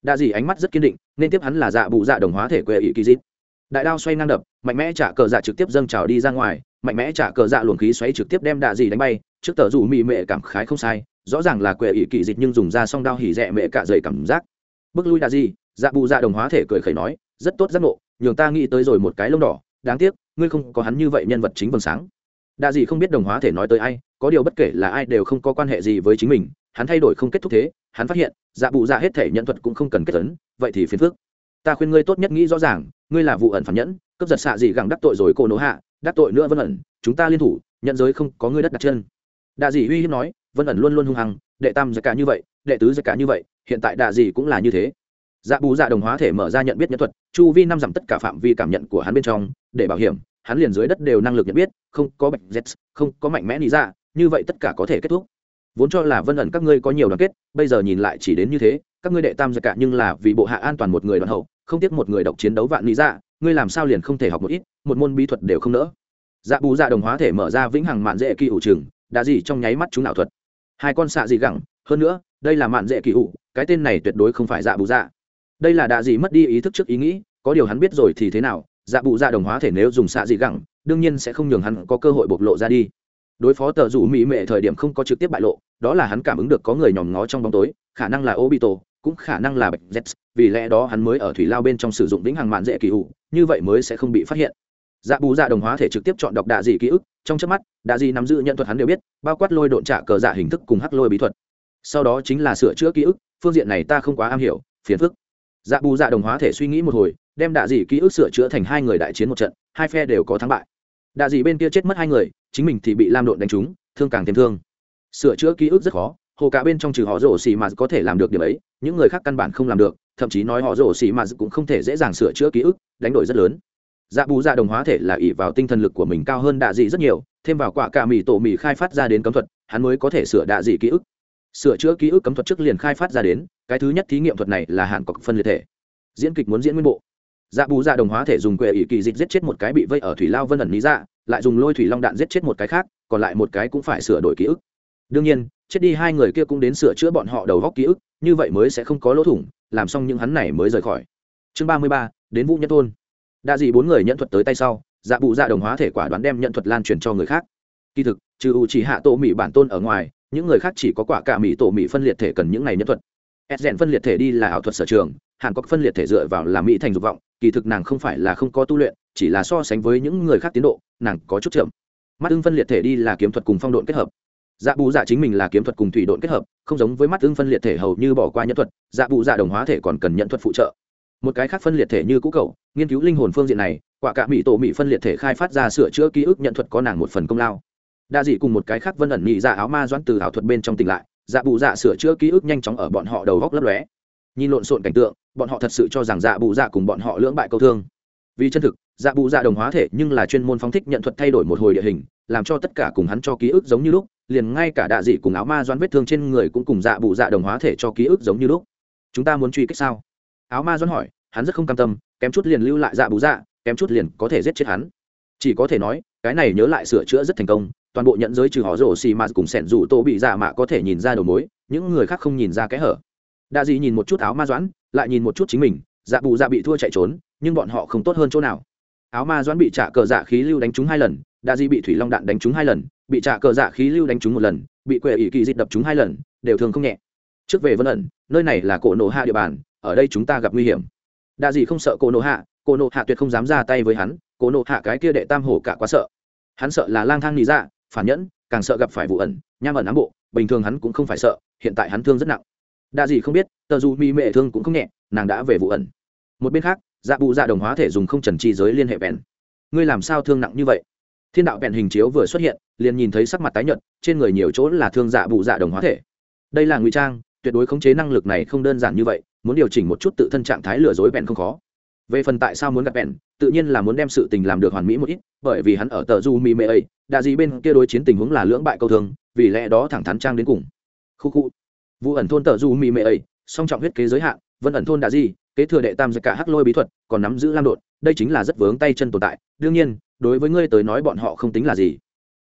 Đạ dị ánh mắt rất kiên định, nên tiếp hắn là dạ bù dạ đồng hóa thể quệ ỵ kỳ dít đại đao xoay ngang đập, mạnh mẽ trả cờ dạ trực tiếp dâng trào đi ra ngoài mạnh mẽ trả cờ dạ luồng khí xoáy trực tiếp đem đạ dị đánh bay, trước tờ rủ mị mệ cảm khái không sai, rõ ràng là quệ ỷ kỳ dịch nhưng dùng ra song đao hỉ rẽ mệ cả dày cảm giác. Bước lui đạ dị dạ bù dạ đồng hóa thể cười khẩy nói, rất tốt giác ngộ, nhường ta nghĩ tới rồi một cái lông đỏ, đáng tiếc, ngươi không có hắn như vậy nhân vật chính vầng sáng. Đạ dị không biết đồng hóa thể nói tới ai, có điều bất kể là ai đều không có quan hệ gì với chính mình, hắn thay đổi không kết thúc thế, hắn phát hiện dạ bù dạ hết thể nhận thuật cũng không cần kết tấn vậy thì phiền phức. Ta khuyên ngươi tốt nhất nghĩ rõ ràng, ngươi là vụ ẩn phản nhẫn, cướp giật xạ gì gẳng đắc tội rồi cô nỗ hạ đắc tội nữa vân ẩn chúng ta liên thủ nhận giới không có ngươi đất đặt chân. Đạ dị uy hiếp nói vân ẩn luôn luôn hung hăng đệ tam giải cả như vậy đệ tứ giải cả như vậy hiện tại đạ dị cũng là như thế. Dạ bù dạ đồng hóa thể mở ra nhận biết nhân thuật chu vi năm dặm tất cả phạm vi cảm nhận của hắn bên trong để bảo hiểm hắn liền dưới đất đều năng lực nhận biết không có bệnh, z không có mạnh mẽ lý ra dạ, như vậy tất cả có thể kết thúc. Vốn cho là vân ẩn các ngươi có nhiều đoàn kết bây giờ nhìn lại chỉ đến như thế các ngươi đệ tam giải cả nhưng là vì bộ hạ an toàn một người đoàn hậu không tiếc một người độc chiến đấu vạn lý ra dạ, ngươi làm sao liền không thể học một ít, một môn bí thuật đều không nỡ. Dạ bù dạ đồng hóa thể mở ra vĩnh hằng mạn dễ kỳ ủ trường đã gì trong nháy mắt chúng ảo thuật. Hai con xạ dị gẳng, hơn nữa, đây là mạn dễ kỳ ủ, cái tên này tuyệt đối không phải dạ bù dạ. Đây là đạ dị mất đi ý thức trước ý nghĩ, có điều hắn biết rồi thì thế nào dạ bù dạ đồng hóa thể nếu dùng xạ dị gẳng, đương nhiên sẽ không nhường hắn có cơ hội bộc lộ ra đi. Đối phó tờ rủ mỹ mệ thời điểm không có trực tiếp bại lộ, đó là hắn cảm ứng được có người nhòm ngó trong bóng tối, khả năng là obito cũng khả năng là bạch z vì lẽ đó hắn mới ở thủy lao bên trong sử dụng vĩnh hằng mạn dễ kỳ ủ như vậy mới sẽ không bị phát hiện. Dạ bù dạ đồng hóa thể trực tiếp chọn đọc đạ dị ký ức, trong chớp mắt, đạ dị nắm giữ nhận thuật hắn đều biết, bao quát lôi độn trả cờ dạ hình thức cùng hắc lôi bí thuật. Sau đó chính là sửa chữa ký ức, phương diện này ta không quá am hiểu, phiền phức. Dạ bù dạ đồng hóa thể suy nghĩ một hồi, đem đạ dị ký ức sửa chữa thành hai người đại chiến một trận, hai phe đều có thắng bại. Đạ dị bên kia chết mất hai người, chính mình thì bị lam độn đánh trúng, thương càng thêm thương. Sửa chữa ký ức rất khó hồ cả bên trong trừ họ rổ xì mà có thể làm được điểm ấy, những người khác căn bản không làm được, thậm chí nói họ rổ xì mà cũng không thể dễ dàng sửa chữa ký ức, đánh đổi rất lớn. Dạ bù dạ đồng hóa thể là ỷ vào tinh thần lực của mình cao hơn đạ dị rất nhiều, thêm vào quả cả mì tổ mì khai phát ra đến cấm thuật, hắn mới có thể sửa đạ dị ký ức. Sửa chữa ký ức cấm thuật trước liền khai phát ra đến, cái thứ nhất thí nghiệm thuật này là hạn cọc phân liệt thể. Diễn kịch muốn diễn nguyên bộ. Dạ bù dạ đồng hóa thể dùng quệ ỷ kỳ dịch giết chết một cái bị vây ở thủy lao vân ẩn lý dạ lại dùng lôi thủy long đạn giết chết một cái khác, còn lại một cái cũng phải sửa đổi ký ức. Đương nhiên chết đi hai người kia cũng đến sửa chữa bọn họ đầu góc ký ức, như vậy mới sẽ không có lỗ thủng, làm xong những hắn này mới rời khỏi. Chương ba mươi ba, đến vũ nhất thôn. Đa dị bốn người nhận thuật tới tay sau dạ bụ dạ đồng hóa thể quả đoán đem nhận thuật lan truyền cho người khác. Kỳ thực, trừ u chỉ hạ tổ mỹ bản tôn ở ngoài, những người khác chỉ có quả cả mỹ tổ mỹ phân liệt thể cần những này nhân thuật. Ed rèn phân liệt thể đi là ảo thuật sở trường, hàn có phân liệt thể dựa vào làm mỹ thành dục vọng, kỳ thực nàng không phải là không có tu luyện, chỉ là so sánh với những người khác tiến độ, nàng có chút chậm. Mắt ưng phân liệt thể đi là kiếm thuật cùng phong độn kết hợp dạ bù dạ chính mình là kiếm thuật cùng thủy độn kết hợp, không giống với mắt ưng phân liệt thể hầu như bỏ qua nhân thuật dạ bù dạ đồng hóa thể còn cần nhận thuật phụ trợ. Một cái khác phân liệt thể như cũ cầu nghiên cứu linh hồn phương diện này, quả cả mỹ tổ mỹ phân liệt thể khai phát ra sửa chữa ký ức nhận thuật có nàng một phần công lao. Đa dị cùng một cái khác vân ẩn nhị dạ áo ma doãn từ ảo thuật bên trong tỉnh lại dạ bù dạ sửa chữa ký ức nhanh chóng ở bọn họ đầu góc lấp lóe. Nhìn lộn xộn cảnh tượng, bọn họ thật sự cho rằng dạ bù dạ cùng bọn họ lưỡng bại câu thương. Vì chân thực dạ bù dạ đồng hóa thể nhưng là chuyên môn phóng thích nhận thuật thay đổi một hồi địa hình, làm cho tất cả cùng hắn cho ký ức giống như lúc liền ngay cả đạ dị cùng áo ma doãn vết thương trên người cũng cùng dạ bù dạ đồng hóa thể cho ký ức giống như lúc. Chúng ta muốn truy kích sao? Áo ma doãn hỏi, hắn rất không cam tâm, kém chút liền lưu lại dạ bù dạ kém chút liền có thể giết chết hắn. Chỉ có thể nói, cái này nhớ lại sửa chữa rất thành công, toàn bộ nhận giới trừ họ rổ xì mà cùng sẻn rủ tô bị dạ mạ có thể nhìn ra đầu mối, những người khác không nhìn ra cái hở. Đạ dị nhìn một chút áo ma doãn, lại nhìn một chút chính mình dạ bù dạ bị thua chạy trốn, nhưng bọn họ không tốt hơn chỗ nào. Áo ma doãn bị trả cờ dạ khí lưu đánh trúng hai lần đa dị bị thủy long đạn đánh trúng hai lần, bị trả cờ dạ khí lưu đánh trúng một lần, bị quệ ỷ kỳ dịch đập trúng hai lần, đều thường không nhẹ. Trước về vân ẩn, nơi này là cổ nổ hạ địa bàn, ở đây chúng ta gặp nguy hiểm. Đa dị không sợ cổ nổ hạ, cổ nổ hạ tuyệt không dám ra tay với hắn, cổ nổ hạ cái kia đệ tam hổ cả quá sợ. Hắn sợ là lang thang nị dạ phản nhẫn, càng sợ gặp phải vụ ẩn, nham ẩn ám bộ, bình thường hắn cũng không phải sợ, hiện tại hắn thương rất nặng. Đa dị không biết, tờ dù mỹ mệ thương cũng không nhẹ, nàng đã về vụ ẩn. Một bên khác dạ bụ dạ đồng hóa thể dùng không trần chi giới liên hệ bèn ngươi làm sao thương nặng như vậy? Thiên đạo vẹn hình chiếu vừa xuất hiện, liền nhìn thấy sắc mặt tái nhợt, trên người nhiều chỗ là thương dạ bụ dạ đồng hóa thể. Đây là ngụy trang, tuyệt đối khống chế năng lực này không đơn giản như vậy, muốn điều chỉnh một chút tự thân trạng thái lừa dối vẹn không khó. Về phần tại sao muốn gặp vẹn, tự nhiên là muốn đem sự tình làm được hoàn mỹ một ít, bởi vì hắn ở tờ du mi mê ấy, đã gì bên kia đối chiến tình huống là lưỡng bại câu thương, vì lẽ đó thẳng thắn trang đến cùng. Khu khu. Vụ ẩn thôn tờ du mi mê ấy, song trọng huyết kế giới hạn, vân ẩn thôn đã gì, kế thừa đệ tam giật cả hắc lôi bí thuật, còn nắm giữ lam đột, đây chính là rất vướng tay chân tồn tại, đương nhiên đối với ngươi tới nói bọn họ không tính là gì.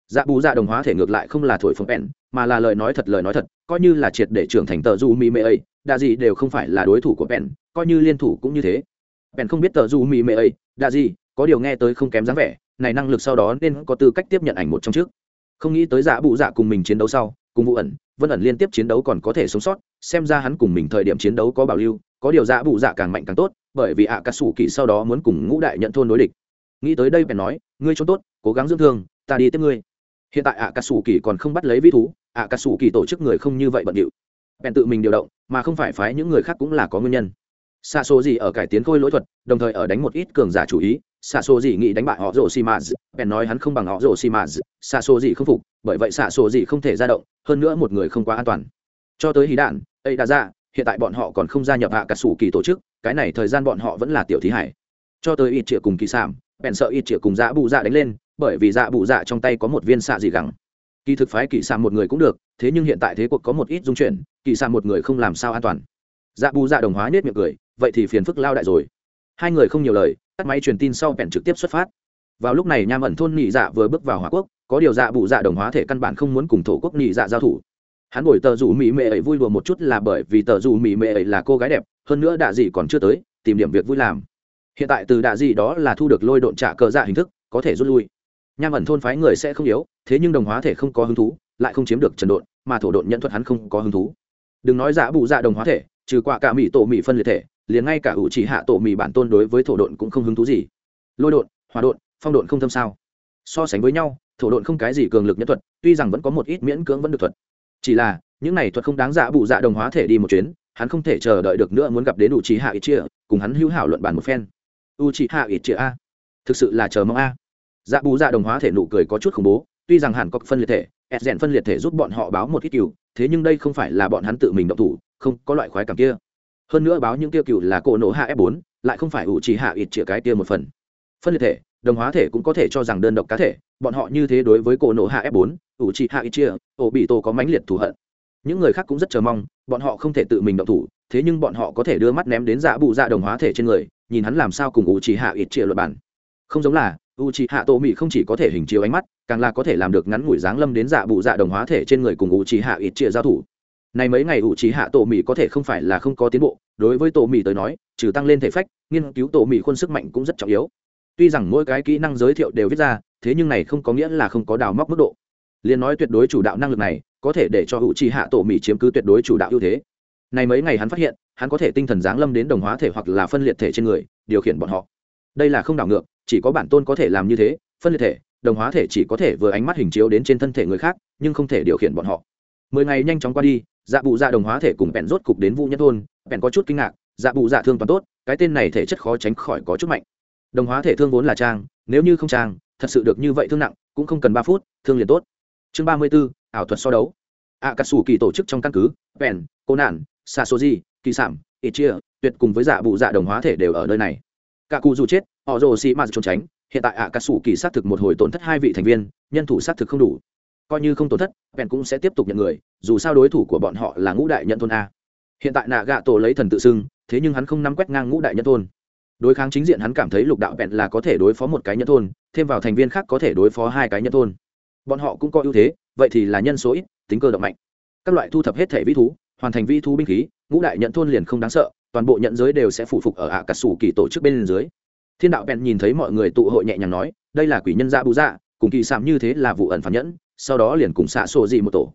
Dạ bù dạ đồng hóa thể ngược lại không là thổi phồng bèn mà là lời nói thật, lời nói thật, coi như là triệt để trưởng thành tờ du mỹ mê ấy, đa gì đều không phải là đối thủ của bèn coi như liên thủ cũng như thế. Bèn không biết tờ du mỹ mê ấy, đa gì, có điều nghe tới không kém dáng vẻ, này năng lực sau đó nên có tư cách tiếp nhận ảnh một trong trước. Không nghĩ tới dạ bụ dạ cùng mình chiến đấu sau, cùng vụ ẩn, vân ẩn liên tiếp chiến đấu còn có thể sống sót, xem ra hắn cùng mình thời điểm chiến đấu có bảo lưu, có điều dạ bụ dạ càng mạnh càng tốt, bởi vì ạ cà sủ kỳ sau đó muốn cùng ngũ đại nhận thôn đối địch nghĩ tới đây bèn nói, ngươi trốn tốt, cố gắng dưỡng thương, ta đi tiếp ngươi. Hiện tại ạ cà sủ kỳ còn không bắt lấy vĩ thú ạ cà sủ kỳ tổ chức người không như vậy bận điệu. Bèn tự mình điều động, mà không phải phái những người khác cũng là có nguyên nhân. Xa số gì ở cải tiến khôi lỗi thuật, đồng thời ở đánh một ít cường giả chủ ý. Xa số gì nghĩ đánh bại họ rổ xì mạt bèn nói hắn không bằng họ rổ xì mạt xa số gì không phục, bởi vậy xa số gì không thể ra động, hơn nữa một người không quá an toàn. Cho tới hí đạn ấy đã ra hiện tại bọn họ còn không gia nhập hạ cả sủ kỳ tổ chức, cái này thời gian bọn họ vẫn là tiểu thí hải. Cho tới ít triệu cùng kỳ sảm bèn sợ ít chĩa cùng dạ bụ dạ đánh lên, bởi vì dạ bụ dạ trong tay có một viên xạ dị gẳng. Kỳ thực phái kỳ xạ một người cũng được, thế nhưng hiện tại thế cuộc có một ít dung chuyển, kỳ xạ một người không làm sao an toàn. Dạ bù dạ đồng hóa nết miệng cười, vậy thì phiền phức lao đại rồi. Hai người không nhiều lời, tắt máy truyền tin sau bèn trực tiếp xuất phát. Vào lúc này nham ẩn thôn nhị dạ vừa bước vào hòa quốc, có điều dạ bù dạ đồng hóa thể căn bản không muốn cùng thổ quốc nhị dạ giao thủ. Hắn bồi tờ rủ mỹ mệ ấy vui đùa một chút là bởi vì tờ rủ mỹ mệ ấy là cô gái đẹp, hơn nữa đạ dị còn chưa tới, tìm điểm việc vui làm hiện tại từ đạ gì đó là thu được lôi độn trả cờ dạ hình thức, có thể rút lui. Nham ẩn thôn phái người sẽ không yếu, thế nhưng đồng hóa thể không có hứng thú, lại không chiếm được trần độn, mà thổ độn nhận thuật hắn không có hứng thú. Đừng nói giả bù dạ đồng hóa thể, trừ qua cả mỹ tổ mỹ phân liệt thể, liền ngay cả ủ chỉ hạ tổ mỹ bản tôn đối với thổ độn cũng không hứng thú gì. Lôi độn hòa độn, phong độn không thâm sao? So sánh với nhau, thổ độn không cái gì cường lực nhất thuật, tuy rằng vẫn có một ít miễn cưỡng vẫn được thuật. Chỉ là, những này thuật không đáng giả bụ dạ đồng hóa thể đi một chuyến, hắn không thể chờ đợi được nữa muốn gặp đến ủ trí hạ ít chia cùng hắn hữu hảo luận bàn một phen u chị hạ ít chia a thực sự là chờ mong a. Dạ bù dạ đồng hóa thể nụ cười có chút khủng bố, tuy rằng hàn cọc phân liệt thể ed rèn phân liệt thể giúp bọn họ báo một ít cừu, thế nhưng đây không phải là bọn hắn tự mình động thủ, không có loại khoái cảm kia. Hơn nữa báo những tiêu cựu là cổ nổ hạ f 4 lại không phải ủ chỉ hạ ít chĩa cái kia một phần. Phân liệt thể, đồng hóa thể cũng có thể cho rằng đơn độc cá thể, bọn họ như thế đối với cổ nổ hạ f 4 ủ chỉ hạ ít chia ổ bị tổ có mãnh liệt thù hận. Những người khác cũng rất chờ mong, bọn họ không thể tự mình động thủ, thế nhưng bọn họ có thể đưa mắt ném đến dạ bụ dạ đồng hóa thể trên người nhìn hắn làm sao cùng U chỉ hạ ít Triệu luật bản không giống là u Chỉ hạ tổ mỹ không chỉ có thể hình chiếu ánh mắt, càng là có thể làm được ngắn ngủi dáng lâm đến dạ bụ dạ đồng hóa thể trên người cùng u Chỉ hạ ít Triệu giao thủ. Này mấy ngày u Chỉ hạ tổ mỹ có thể không phải là không có tiến bộ, đối với tổ mỹ tới nói, trừ tăng lên thể phách, nghiên cứu tổ mỹ khuôn sức mạnh cũng rất trọng yếu. Tuy rằng mỗi cái kỹ năng giới thiệu đều viết ra, thế nhưng này không có nghĩa là không có đào móc mức độ. Liền nói tuyệt đối chủ đạo năng lực này, có thể để cho u Chỉ hạ tổ mỹ chiếm cứ tuyệt đối chủ đạo ưu thế này mấy ngày hắn phát hiện, hắn có thể tinh thần giáng lâm đến đồng hóa thể hoặc là phân liệt thể trên người, điều khiển bọn họ. Đây là không đảo ngược, chỉ có bản tôn có thể làm như thế, phân liệt thể, đồng hóa thể chỉ có thể vừa ánh mắt hình chiếu đến trên thân thể người khác, nhưng không thể điều khiển bọn họ. Mười ngày nhanh chóng qua đi dạ bụ dạ đồng hóa thể cùng bèn rốt cục đến vũ nhất thôn, bèn có chút kinh ngạc dạ bụ dạ thương toàn tốt, cái tên này thể chất khó tránh khỏi có chút mạnh. Đồng hóa thể thương vốn là trang, nếu như không trang, thật sự được như vậy thương nặng, cũng không cần ba phút, thương liền tốt. Chương ba mươi b ố ảo thuật so đấu. Ạ cà sủ kỳ tổ chức trong căn cứ, bèn, cô nạn xa số di kỳ sản ít chia tuyệt cùng với dạ bụ dạ đồng hóa thể đều ở nơi này. Cả cụ dù chết, họ rồ xì mà trốn tránh. Hiện tại ạ cà sủ kỳ xác thực một hồi tổn thất hai vị thành viên, nhân thủ xác thực không đủ. Coi như không tổn thất, bèn cũng sẽ tiếp tục nhận người, dù sao đối thủ của bọn họ là ngũ đại nhận thôn a. Hiện tại nạ gạ tổ lấy thần tự xưng, thế nhưng hắn không nắm quét ngang ngũ đại nhân thôn đối kháng chính diện hắn cảm thấy lục đạo bèn là có thể đối phó một cái nhân thôn thêm vào thành viên khác có thể đối phó hai cái nhân thôn bọn họ cũng có ưu thế, vậy thì là nhân số ít, tính cơ động mạnh. Các loại thu thập hết thể vi thú hoàn thành vi thú binh khí, ngũ đại nhận thôn liền không đáng sợ, toàn bộ nhận giới đều sẽ phụ phục ở ạ cà sủ kỳ tổ chức bên dưới. Thiên đạo bèn nhìn thấy mọi người tụ hội nhẹ nhàng nói, đây là quỷ nhân dạ bù dạ cùng kỳ sạm như thế là vụ ẩn phản nhẫn, sau đó liền cùng xạ sổ dị một tổ.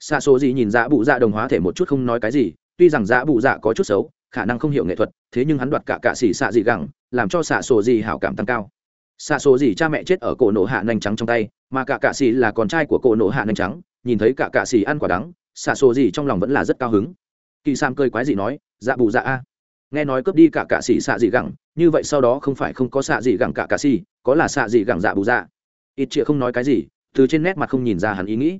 Xạ sổ dị nhìn dạ bù dạ đồng hóa thể một chút không nói cái gì, tuy rằng dạ bù dạ có chút xấu, khả năng không hiểu nghệ thuật, thế nhưng hắn đoạt cả cạ xỉ xạ dị gẳng, làm cho xạ sổ dị hảo cảm tăng cao. Xạ sổ dị cha mẹ chết ở cổ nổ hạ nành trắng trong tay, mà cả cạ xỉ là con trai của cổ nổ hạ nành trắng, nhìn thấy cả cạ xỉ ăn quả đắng xạ sổ gì trong lòng vẫn là rất cao hứng. Kỳ sam cơi quái gì nói dạ bù dạ a. Nghe nói cướp đi cả cạ xỉ xạ gì gẳng, như vậy sau đó không phải không có xạ gì gẳng cả cạ xỉ, có là xạ gì gẳng dạ bù dạ. Ít chĩa không nói cái gì, từ trên nét mặt không nhìn ra hắn ý nghĩ.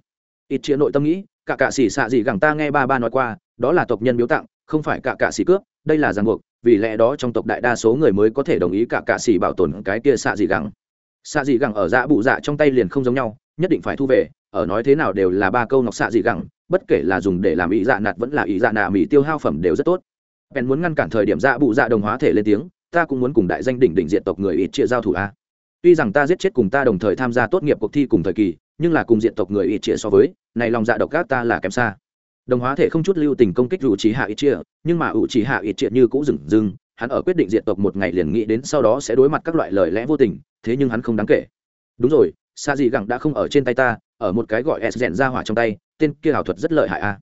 Ít chĩa nội tâm nghĩ, cả cạ xỉ xạ gì gẳng ta nghe ba ba nói qua, đó là tộc nhân biếu tặng, không phải cả cạ xỉ cướp, đây là ràng buộc, vì lẽ đó trong tộc đại đa số người mới có thể đồng ý cả cạ xỉ bảo tồn cái kia xạ gì gẳng. Xạ gì gẳng ở dạ bù dạ trong tay liền không giống nhau, nhất định phải thu về, ở nói thế nào đều là ba câu ngọc xạ gì gẳng bất kể là dùng để làm ý dạ nạt vẫn là ý dạ nạ mỹ tiêu hao phẩm đều rất tốt. Bèn muốn ngăn cản thời điểm dạ bụ dạ đồng hóa thể lên tiếng, ta cũng muốn cùng đại danh đỉnh đỉnh diện tộc người ít chia giao thủ a. Tuy rằng ta giết chết cùng ta đồng thời tham gia tốt nghiệp cuộc thi cùng thời kỳ, nhưng là cùng diện tộc người ít chia so với, này lòng dạ độc ác ta là kém xa. Đồng hóa thể không chút lưu tình công kích ủ trí hạ ít chia nhưng mà ủ trí hạ ít chia như cũ dừng dừng hắn ở quyết định diện tộc một ngày liền nghĩ đến sau đó sẽ đối mặt các loại lời lẽ vô tình, thế nhưng hắn không đáng kể. Đúng rồi xa gì gẳng đã không ở trên tay ta, ở một cái gọi s rèn ra hỏa trong tay tên kia ảo thuật rất lợi hại a.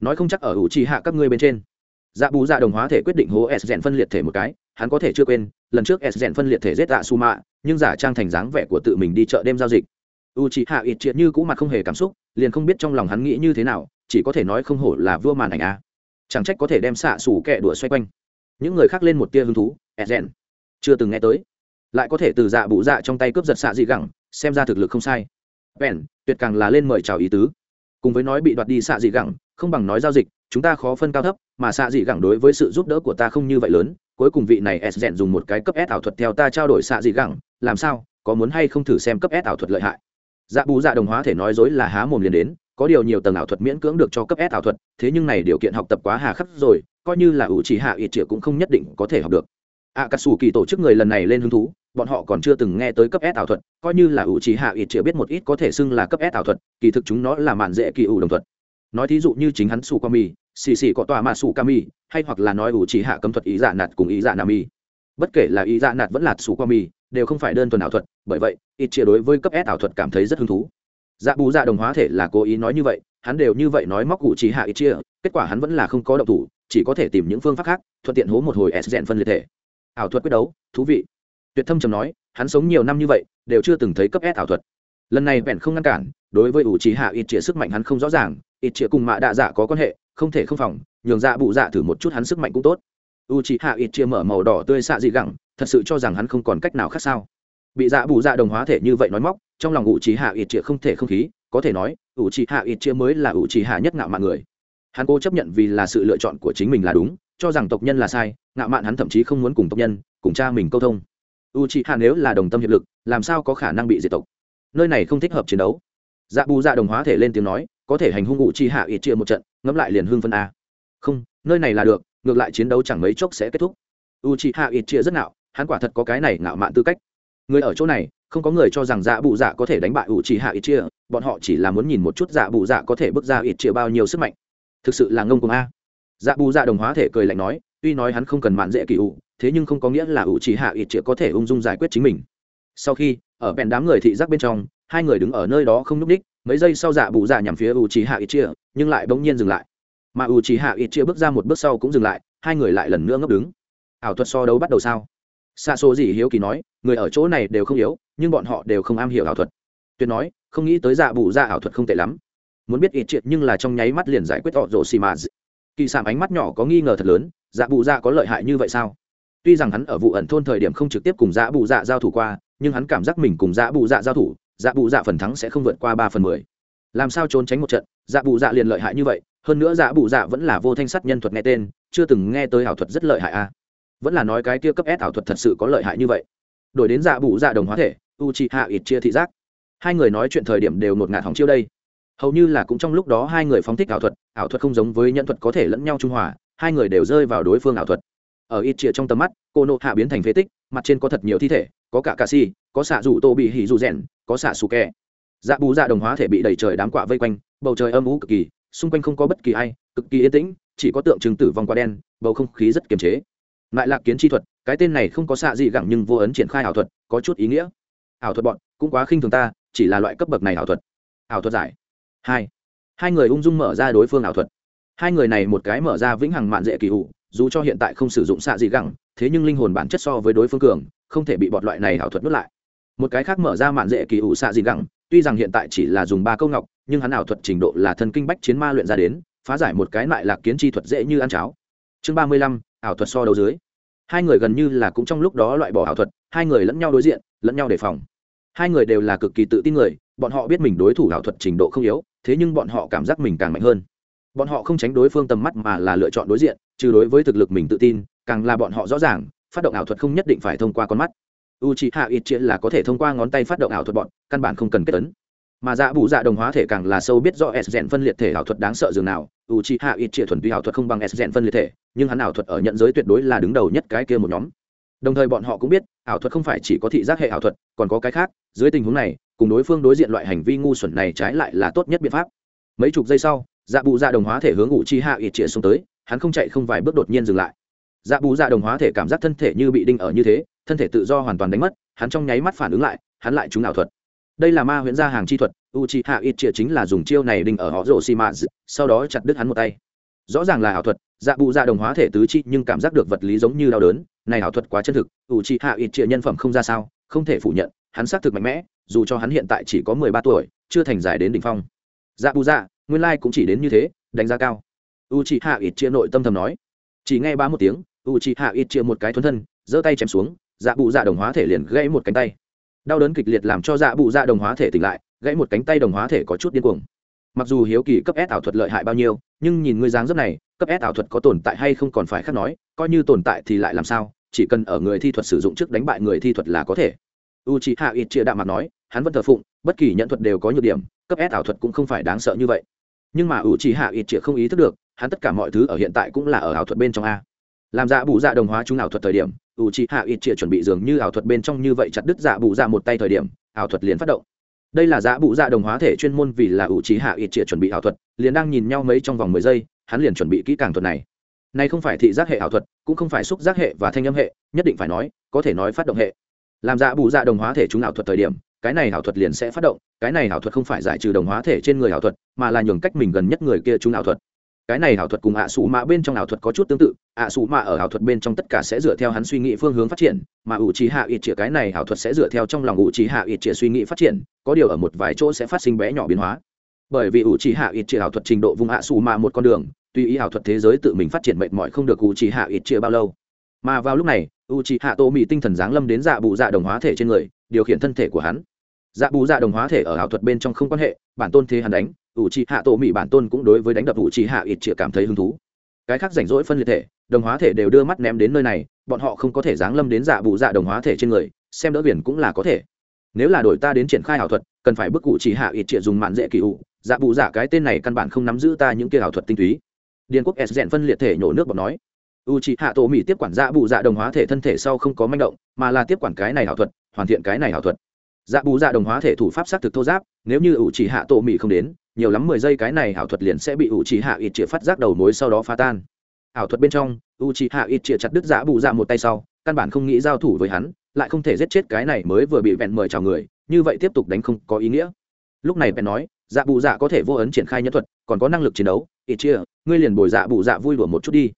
Nói không chắc ở ủ trì hạ các ngươi bên trên. Dạ bù dạ đồng hóa thể quyết định hố s rèn phân liệt thể một cái, hắn có thể chưa quên, lần trước s rèn phân liệt thể giết dạ su mạ nhưng giả trang thành dáng vẻ của tự mình đi chợ đêm giao dịch. U c hạ ít triệt như cũ mặt không hề cảm xúc, liền không biết trong lòng hắn nghĩ như thế nào, chỉ có thể nói không hổ là vua màn ảnh a. Chẳng trách có thể đem xạ xù kẹ đùa xoay quanh. Những người khác lên một tia hứng thú, s rèn. Chưa từng nghe tới. Lại có thể từ dạ bụ dạ trong tay cướp giật xạ dị gẳng, xem ra thực lực không sai. Ben tuyệt càng là lên mời chào ý tứ cùng với nói bị đoạt đi xạ dị gẳng, không bằng nói giao dịch, chúng ta khó phân cao thấp, mà xạ dị gẳng đối với sự giúp đỡ của ta không như vậy lớn, cuối cùng vị này s rèn dùng một cái cấp s ảo thuật theo ta trao đổi xạ dị gẳng, làm sao, có muốn hay không thử xem cấp s ảo thuật lợi hại? Dạ bù dạ đồng hóa thể nói dối là há mồm liền đến, có điều nhiều tầng ảo thuật miễn cưỡng được cho cấp s ảo thuật, thế nhưng này điều kiện học tập quá hà khắc rồi, coi như là ủ chỉ hạ ít triệu cũng không nhất định có thể học được ạ cà sủ kỳ tổ chức người lần này lên hứng thú, bọn họ còn chưa từng nghe tới cấp s ảo thuật, coi như là ủ chỉ hạ ít triệu biết một ít có thể xưng là cấp s ảo thuật, kỳ thực chúng nó là mạn dễ kỳ ủ đồng thuật. Nói thí dụ như chính hắn su qua mi xì xì có tòa mà su ca mi hay hoặc là nói ủ chỉ hạ cấm thuật ý dạ nạt cùng ý dạ nam mi bất kể là ý dạ nạt vẫn là su qua mi đều không phải đơn thuần ảo thuật, bởi vậy, ít chia đối với cấp s ảo thuật cảm thấy rất hứng thú. Dạ bù dạ đồng hóa thể là cố ý nói như vậy, hắn đều như vậy nói móc cụ chỉ hạ ít chia kết quả hắn vẫn là không có động thủ, chỉ có thể tìm những phương pháp khác, thuận tiện hố một hồi s rèn phân liệt thể ảo thuật quyết đấu, thú vị. Tuyệt thâm trầm nói, hắn sống nhiều năm như vậy, đều chưa từng thấy cấp s ảo thuật. Lần này bèn không ngăn cản, đối với ủ trí hạ ít chĩa sức mạnh hắn không rõ ràng, ít chĩa cùng mạ đạ dạ có quan hệ, không thể không phòng, nhường dạ bụ dạ thử một chút hắn sức mạnh cũng tốt. U trí hạ ít chia mở màu đỏ tươi xạ dị gẳng, thật sự cho rằng hắn không còn cách nào khác sao. Bị dạ bụ dạ đồng hóa thể như vậy nói móc, trong lòng u trí hạ ít chia không thể không khí, có thể nói u trí hạ ít chia mới là u trí hạ nhất ngạo mạng người. Hắn cố chấp nhận vì là sự lựa chọn của chính mình là đúng cho rằng tộc nhân là sai ngạo mạn hắn thậm chí không muốn cùng tộc nhân, cùng cha mình câu thông. U trí hạ nếu là đồng tâm hiệp lực, làm sao có khả năng bị diệt tộc? Nơi này không thích hợp chiến đấu. Dạ bù dạ đồng hóa thể lên tiếng nói, có thể hành hung u chi hạ ít chia một trận, ngẫm lại liền hưng phân a. Không, nơi này là được, ngược lại chiến đấu chẳng mấy chốc sẽ kết thúc. U chi hạ ít chia rất ngạo, hắn quả thật có cái này ngạo mạn tư cách. Người ở chỗ này, không có người cho rằng dạ bù dạ có thể đánh bại u chi hạ ít chia, bọn họ chỉ là muốn nhìn một chút dạ bù dạ có thể bước ra ít chia bao nhiêu sức mạnh. Thực sự là ngông cuồng a dạ bù dạ đồng hóa thể cười lạnh nói, tuy nói hắn không cần mạn dễ kỳ ủ, thế nhưng không có nghĩa là ủ chỉ hạ ít chĩa có thể ung dung giải quyết chính mình. Sau khi, ở bèn đám người thị giác bên trong, hai người đứng ở nơi đó không nhúc ních, mấy giây sau dạ bù dạ nhằm phía u chỉ hạ ít chĩa nhưng lại bỗng nhiên dừng lại. Mà u chỉ hạ ít chĩa bước ra một bước sau cũng dừng lại, hai người lại lần nữa ngốc đứng. Ảo thuật so đấu bắt đầu sao? Xa số gì hiếu kỳ nói, người ở chỗ này đều không yếu, nhưng bọn họ đều không am hiểu ảo thuật. Tuyệt nói, không nghĩ tới dạ bù dạ ảo thuật không tệ lắm. Muốn biết ít triệt nhưng là trong nháy mắt liền giải quyết họ rổ xì mà kỳ sảm ánh mắt nhỏ có nghi ngờ thật lớn dạ bù dạ có lợi hại như vậy sao? Tuy rằng hắn ở vụ ẩn thôn thời điểm không trực tiếp cùng dạ bù dạ giao thủ qua, nhưng hắn cảm giác mình cùng dạ bù dạ giao thủ dạ bù dạ phần thắng sẽ không vượt qua ba phần mười. Làm sao trốn tránh một trận dạ bù dạ liền lợi hại như vậy, hơn nữa dạ bù dạ vẫn là vô thanh sắt nhân thuật nghe tên, chưa từng nghe tới ảo thuật rất lợi hại a à. vẫn là nói cái kia cấp s ảo thuật thật sự có lợi hại như vậy. Đổi đến dạ bù dạ đồng hóa thể u chị hạ ít chia thị giác. Hai người nói chuyện thời điểm đều ngột ngạt hỏng chiêu đây hầu như là cũng trong lúc đó hai người phóng thích ảo thuật ảo thuật không giống với nhân thuật có thể lẫn nhau trung hòa, hai người đều rơi vào đối phương ảo thuật. Ở ít chia trong tầm mắt, cô nộ hạ biến thành phế tích, mặt trên có thật nhiều thi thể, có cả cà si, có xạ rủ tô bị hỉ dù rèn, có xạ xù kẹ dạ bù dạ đồng hóa thể bị đẩy trời đám quạ vây quanh, bầu trời âm ú cực kỳ, xung quanh không có bất kỳ ai, cực kỳ yên tĩnh, chỉ có tượng trưng tử vong qua đen, bầu không khí rất kiềm chế. Lại lạc kiến chi thuật, cái tên này không có xạ gì gẳng nhưng vô ấn triển khai ảo thuật, có chút ý nghĩa. Ảo thuật bọn, cũng quá khinh thường ta, chỉ là loại cấp bậc này ảo thuật. Ảo thuật giải hai. Hai người ung dung mở ra đối phương ảo thuật. Hai người này một cái mở ra vĩnh hằng mạn dễ kỳ hụ dù cho hiện tại không sử dụng xạ gì gẳng, thế nhưng linh hồn bản chất so với đối phương cường, không thể bị bọt loại này ảo thuật nuốt lại. Một cái khác mở ra mạn dễ kỳ ủ xạ gì gẳng, tuy rằng hiện tại chỉ là dùng ba câu ngọc, nhưng hắn ảo thuật trình độ là thân kinh bách chiến ma luyện ra đến, phá giải một cái lại là kiến chi thuật dễ như ăn cháo. Chương ba mươi lăm, ảo thuật so đầu dưới. Hai người gần như là cũng trong lúc đó loại bỏ ảo thuật, hai người lẫn nhau đối diện, lẫn nhau đề phòng. Hai người đều là cực kỳ tự tin người bọn họ biết mình đối thủ ảo thuật trình độ không yếu, thế nhưng bọn họ cảm giác mình càng mạnh hơn. Bọn họ không tránh đối phương tầm mắt mà là lựa chọn đối diện, trừ đối với thực lực mình tự tin, càng là bọn họ rõ ràng, phát động ảo thuật không nhất định phải thông qua con mắt. U c h i ít chia là có thể thông qua ngón tay phát động ảo thuật bọn, căn bản không cần kết tấn mà dạ bụ dạ đồng hóa thể càng là sâu biết rõ s rèn phân liệt thể ảo thuật đáng sợ dường nào. U c h i ít chia thuần túy ảo thuật không bằng s rèn phân liệt thể, nhưng hắn ảo thuật ở nhận giới tuyệt đối là đứng đầu nhất cái kia một nhóm. Đồng thời bọn họ cũng biết, ảo thuật không phải chỉ có thị giác hệ ảo thuật, còn có cái khác. Dưới tình huống này cùng đối phương đối diện loại hành vi ngu xuẩn này trái lại là tốt nhất biện pháp. Mấy chục giây sau dạ bù dạ đồng hóa thể hướng u chi hạ ít chĩa xuống tới, hắn không chạy không vài bước đột nhiên dừng lại. Dạ bù dạ đồng hóa thể cảm giác thân thể như bị đinh ở như thế, thân thể tự do hoàn toàn đánh mất, hắn trong nháy mắt phản ứng lại, hắn lại trúng ảo thuật. Đây là ma huyễn gia hàng chi thuật u chi hạ ít chĩa chính là dùng chiêu này đinh ở họ rổ xi mã sau đó chặt đứt hắn một tay. Rõ ràng là ảo thuật dạ bù dạ đồng hóa thể tứ chi nhưng cảm giác được vật lý giống như đau đớn, này ảo thuật quá chân thực u chi hạ ít chĩa nhân phẩm không ra sao, không thể phủ nhận, hắn xác thực mạnh mẽ dù cho hắn hiện tại chỉ có mười ba tuổi, chưa thành giải đến đỉnh phong. Dạ bù dạ nguyên lai cũng chỉ đến như thế, đánh giá cao. U chi hạ ít chia nội tâm thầm nói. Chỉ nghe ba một tiếng u chi hạ ít chia một cái thuấn thân, giơ tay chém xuống dạ bù dạ đồng hóa thể liền gãy một cánh tay. Đau đớn kịch liệt làm cho dạ bù dạ đồng hóa thể tỉnh lại, gãy một cánh tay đồng hóa thể có chút điên cuồng. Mặc dù hiếu kỳ cấp s ảo thuật lợi hại bao nhiêu, nhưng nhìn ngươi dáng dấp này, cấp s ảo thuật có tồn tại hay không còn phải khác nói, coi như tồn tại thì lại làm sao, chỉ cần ở người thi thuật sử dụng trước đánh bại người thi thuật là có thể. U c hạ ít chia đạm mặt nói hắn vẫn thờ phụng, bất kỳ nhận thuật đều có nhược điểm, cấp s ảo thuật cũng không phải đáng sợ như vậy. Nhưng mà u trì hạ ít Triệt không ý thức được, hắn tất cả mọi thứ ở hiện tại cũng là ở ảo thuật bên trong a. Làm dạ bù dạ đồng hóa chúng ảo thuật thời điểm u trì hạ ít Triệt chuẩn bị dường như ảo thuật bên trong như vậy chặt đứt dạ bù dạ một tay thời điểm, ảo thuật liền phát động. Đây là dạ bù dạ đồng hóa thể chuyên môn vì là u trì hạ ít Triệt chuẩn bị ảo thuật, liền đang nhìn nhau mấy trong vòng mười giây, hắn liền chuẩn bị kỹ càng thuật này. Này không phải thị giác hệ ảo thuật, cũng không phải xúc giác hệ và thanh âm hệ, nhất định phải nói, có thể nói phát động hệ làm dạ bù dạ đồng hóa thể chúng ảo thuật thời điểm, cái này ảo thuật liền sẽ phát động, cái này ảo thuật không phải giải trừ đồng hóa thể trên người ảo thuật, mà là nhường cách mình gần nhất người kia chúng ảo thuật. Cái này ảo thuật cùng ạ sủ mạ bên trong ảo thuật có chút tương tự, ạ sủ mạ ở ảo thuật bên trong tất cả sẽ dựa theo hắn suy nghĩ phương hướng phát triển, mà ủ trí hạ ít chĩa cái này ảo thuật sẽ dựa theo trong lòng ủ trí hạ ít chĩa suy nghĩ phát triển, có điều ở một vài chỗ sẽ phát sinh bé nhỏ biến hóa. Bởi vì ủ trí hạ ít chĩa ảo thuật trình độ vùng ạ sủ mạ một con đường, tuy ý ảo thuật thế giới tự mình phát triển mệt mỏi không được ủ trí hạ ít chĩa bao lâu. Mà vào lúc này u c h ị hạ tô mỹ tinh thần giáng lâm đến dạ bù dạ đồng hóa thể trên người, điều khiển thân thể của hắn. Dạ bù dạ đồng hóa thể ở ảo thuật bên trong không quan hệ, bản tôn thế hắn đánh u c h ị hạ tô mỹ bản tôn cũng đối với đánh đập u c h ị hạ ít chĩa cảm thấy hứng thú. Cái khác rảnh rỗi phân liệt thể, đồng hóa thể đều đưa mắt ném đến nơi này, bọn họ không có thể giáng lâm đến dạ bù dạ đồng hóa thể trên người, xem đỡ biển cũng là có thể. Nếu là đổi ta đến triển khai ảo thuật, cần phải bức cụ chỉ hạ ít triệt dùng mạn dễ kỳ ụ dạ bù dạ cái tên này căn bản không nắm giữ ta những kia ảo thuật tinh túy. Điền quốc s rèn phân liệt thể nhổ nước bọc nói u c h ị hạ tổ mỹ tiếp quản dạ bù dạ đồng hóa thể thân thể sau không có manh động, mà là tiếp quản cái này ảo thuật, hoàn thiện cái này ảo thuật. Dạ bù dạ đồng hóa thể thủ pháp xác thực thô giáp, nếu như u c h ị hạ tổ mỹ không đến, nhiều lắm mười giây cái này ảo thuật liền sẽ bị u c h ị hạ ít chĩa phát giác đầu mối sau đó phá tan. Ảo thuật bên trong u c h ị hạ ít chĩa chặt đứt dạ bù dạ một tay sau, căn bản không nghĩ giao thủ với hắn, lại không thể giết chết cái này mới vừa bị vẹn mời chào người, như vậy tiếp tục đánh không có ý nghĩa. Lúc này vẹn nói dạ bù dạ có thể vô ấn triển khai nhân thuật, còn có năng lực chiến đấu. Ít chia, ngươi liền bồi dạ bù dạ vui đùa một chút đi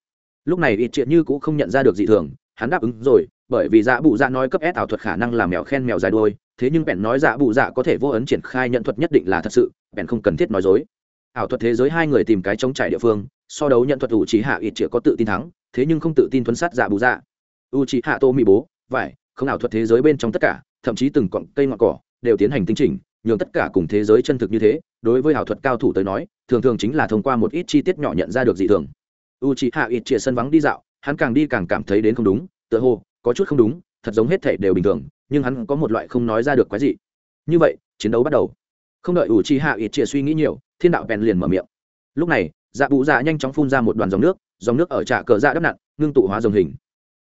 lúc này ít triệt như cũng không nhận ra được dị thường, hắn đáp ứng rồi, bởi vì dạ bụ dạ nói cấp s ảo thuật khả năng làm mèo khen mèo dài đôi thế nhưng bèn nói dạ bụ dạ có thể vô ấn triển khai nhận thuật nhất định là thật sự, bèn không cần thiết nói dối. Ảo thuật thế giới hai người tìm cái chống trải địa phương, so đấu nhận thuật ủ trí hạ ít chĩa có tự tin thắng, thế nhưng không tự tin thuấn sát dạ bụ dạ. U trí hạ tô mỹ bố vải, không ảo thuật thế giới bên trong tất cả, thậm chí từng cọng cây ngọn cỏ, đều tiến hành tinh chỉnh, nhường tất cả cùng thế giới chân thực như thế, đối với ảo thuật cao thủ tới nói, thường thường chính là thông qua một ít chi tiết nhỏ nhận ra được dị thường u c h hạ ít chia sân vắng đi dạo, hắn càng đi càng cảm thấy đến không đúng, tựa hồ, có chút không đúng, thật giống hết thể đều bình thường, nhưng hắn có một loại không nói ra được quái gì như vậy, chiến đấu bắt đầu. Không đợi u c h hạ ít chia suy nghĩ nhiều, thiên đạo bèn liền mở miệng. Lúc này dạ bụ dạ nhanh chóng phun ra một đoàn dòng nước dòng nước ở trà cờ dạ đắp nặn, ngưng tụ hóa dòng hình.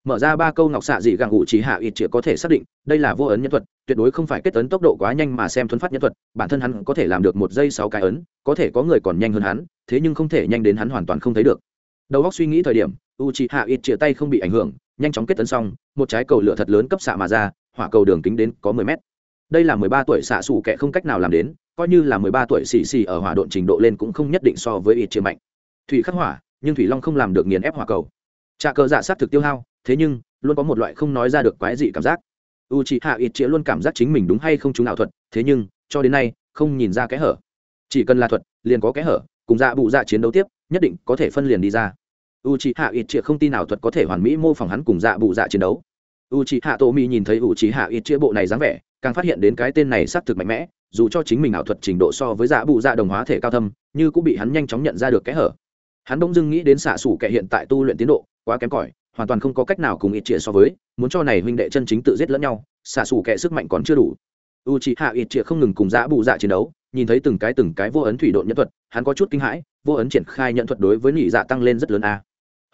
Mở ra ba câu ngọc xạ dị gàng ủ trí hạ ít chĩa có thể xác định, đây là vô ấn nhân thuật, tuyệt đối không phải kết ấn tốc độ quá nhanh mà xem thuấn phát nhân thuật, bản thân hắn có thể làm được một giây sáu cái ấn, có thể có người còn nhanh hơn hắn, thế nhưng không thể nhanh đến hắn hoàn toàn không thấy được đầu óc suy nghĩ thời điểm u c h ị hạ ít chia tay không bị ảnh hưởng, nhanh chóng kết tấn xong, một trái cầu lửa thật lớn cấp xạ mà ra, hỏa cầu đường kính đến có mười mét. Đây là mười ba tuổi xạ xù kệ không cách nào làm đến, coi như là mười ba tuổi xì xì ở hỏa độn trình độ lên cũng không nhất định so với ít chia mạnh. Thủy khắc hỏa, nhưng thủy long không làm được nghiền ép hỏa cầu. Trà cờ dạ s á t thực tiêu hao, thế nhưng, luôn có một loại không nói ra được quái dị cảm giác. U c h ị hạ ít chia luôn cảm giác chính mình đúng hay không chúng ảo thuật, thế nhưng, cho đến nay, không nhìn ra kẽ hở. Chỉ cần là thuật, liền có kẽ hở, cùng dạ bụ dạ chiến đấu tiếp nhất định có thể phân liền đi ra. U c h hạ ít chĩa không tin nào thuật có thể hoàn mỹ mô phỏng hắn cùng dạ bụ dạ chiến đấu. U c h hạ tô mi nhìn thấy u c h hạ ít chĩa bộ này dáng vẻ, càng phát hiện đến cái tên này xác thực mạnh mẽ, dù cho chính mình ảo thuật trình độ so với dạ bụ dạ đồng hóa thể cao thâm, như cũng bị hắn nhanh chóng nhận ra được kẽ hở. Hắn bỗng dưng nghĩ đến xạ xủ kẻ hiện tại tu luyện tiến độ, quá kém cỏi, hoàn toàn không có cách nào cùng ít chĩa so với, muốn cho này huynh đệ chân chính tự giết lẫn nhau, xạ xủ kẻ sức mạnh còn chưa đủ u c h ị hạ ít chĩa không ngừng cùng dạ bụ dạ chiến đấu, nhìn thấy từng cái từng cái vô ấn thủy độn nhân thuật, hắn có chút kinh hãi, vô ấn triển khai nhận thuật đối với nhị dạ tăng lên rất lớn a.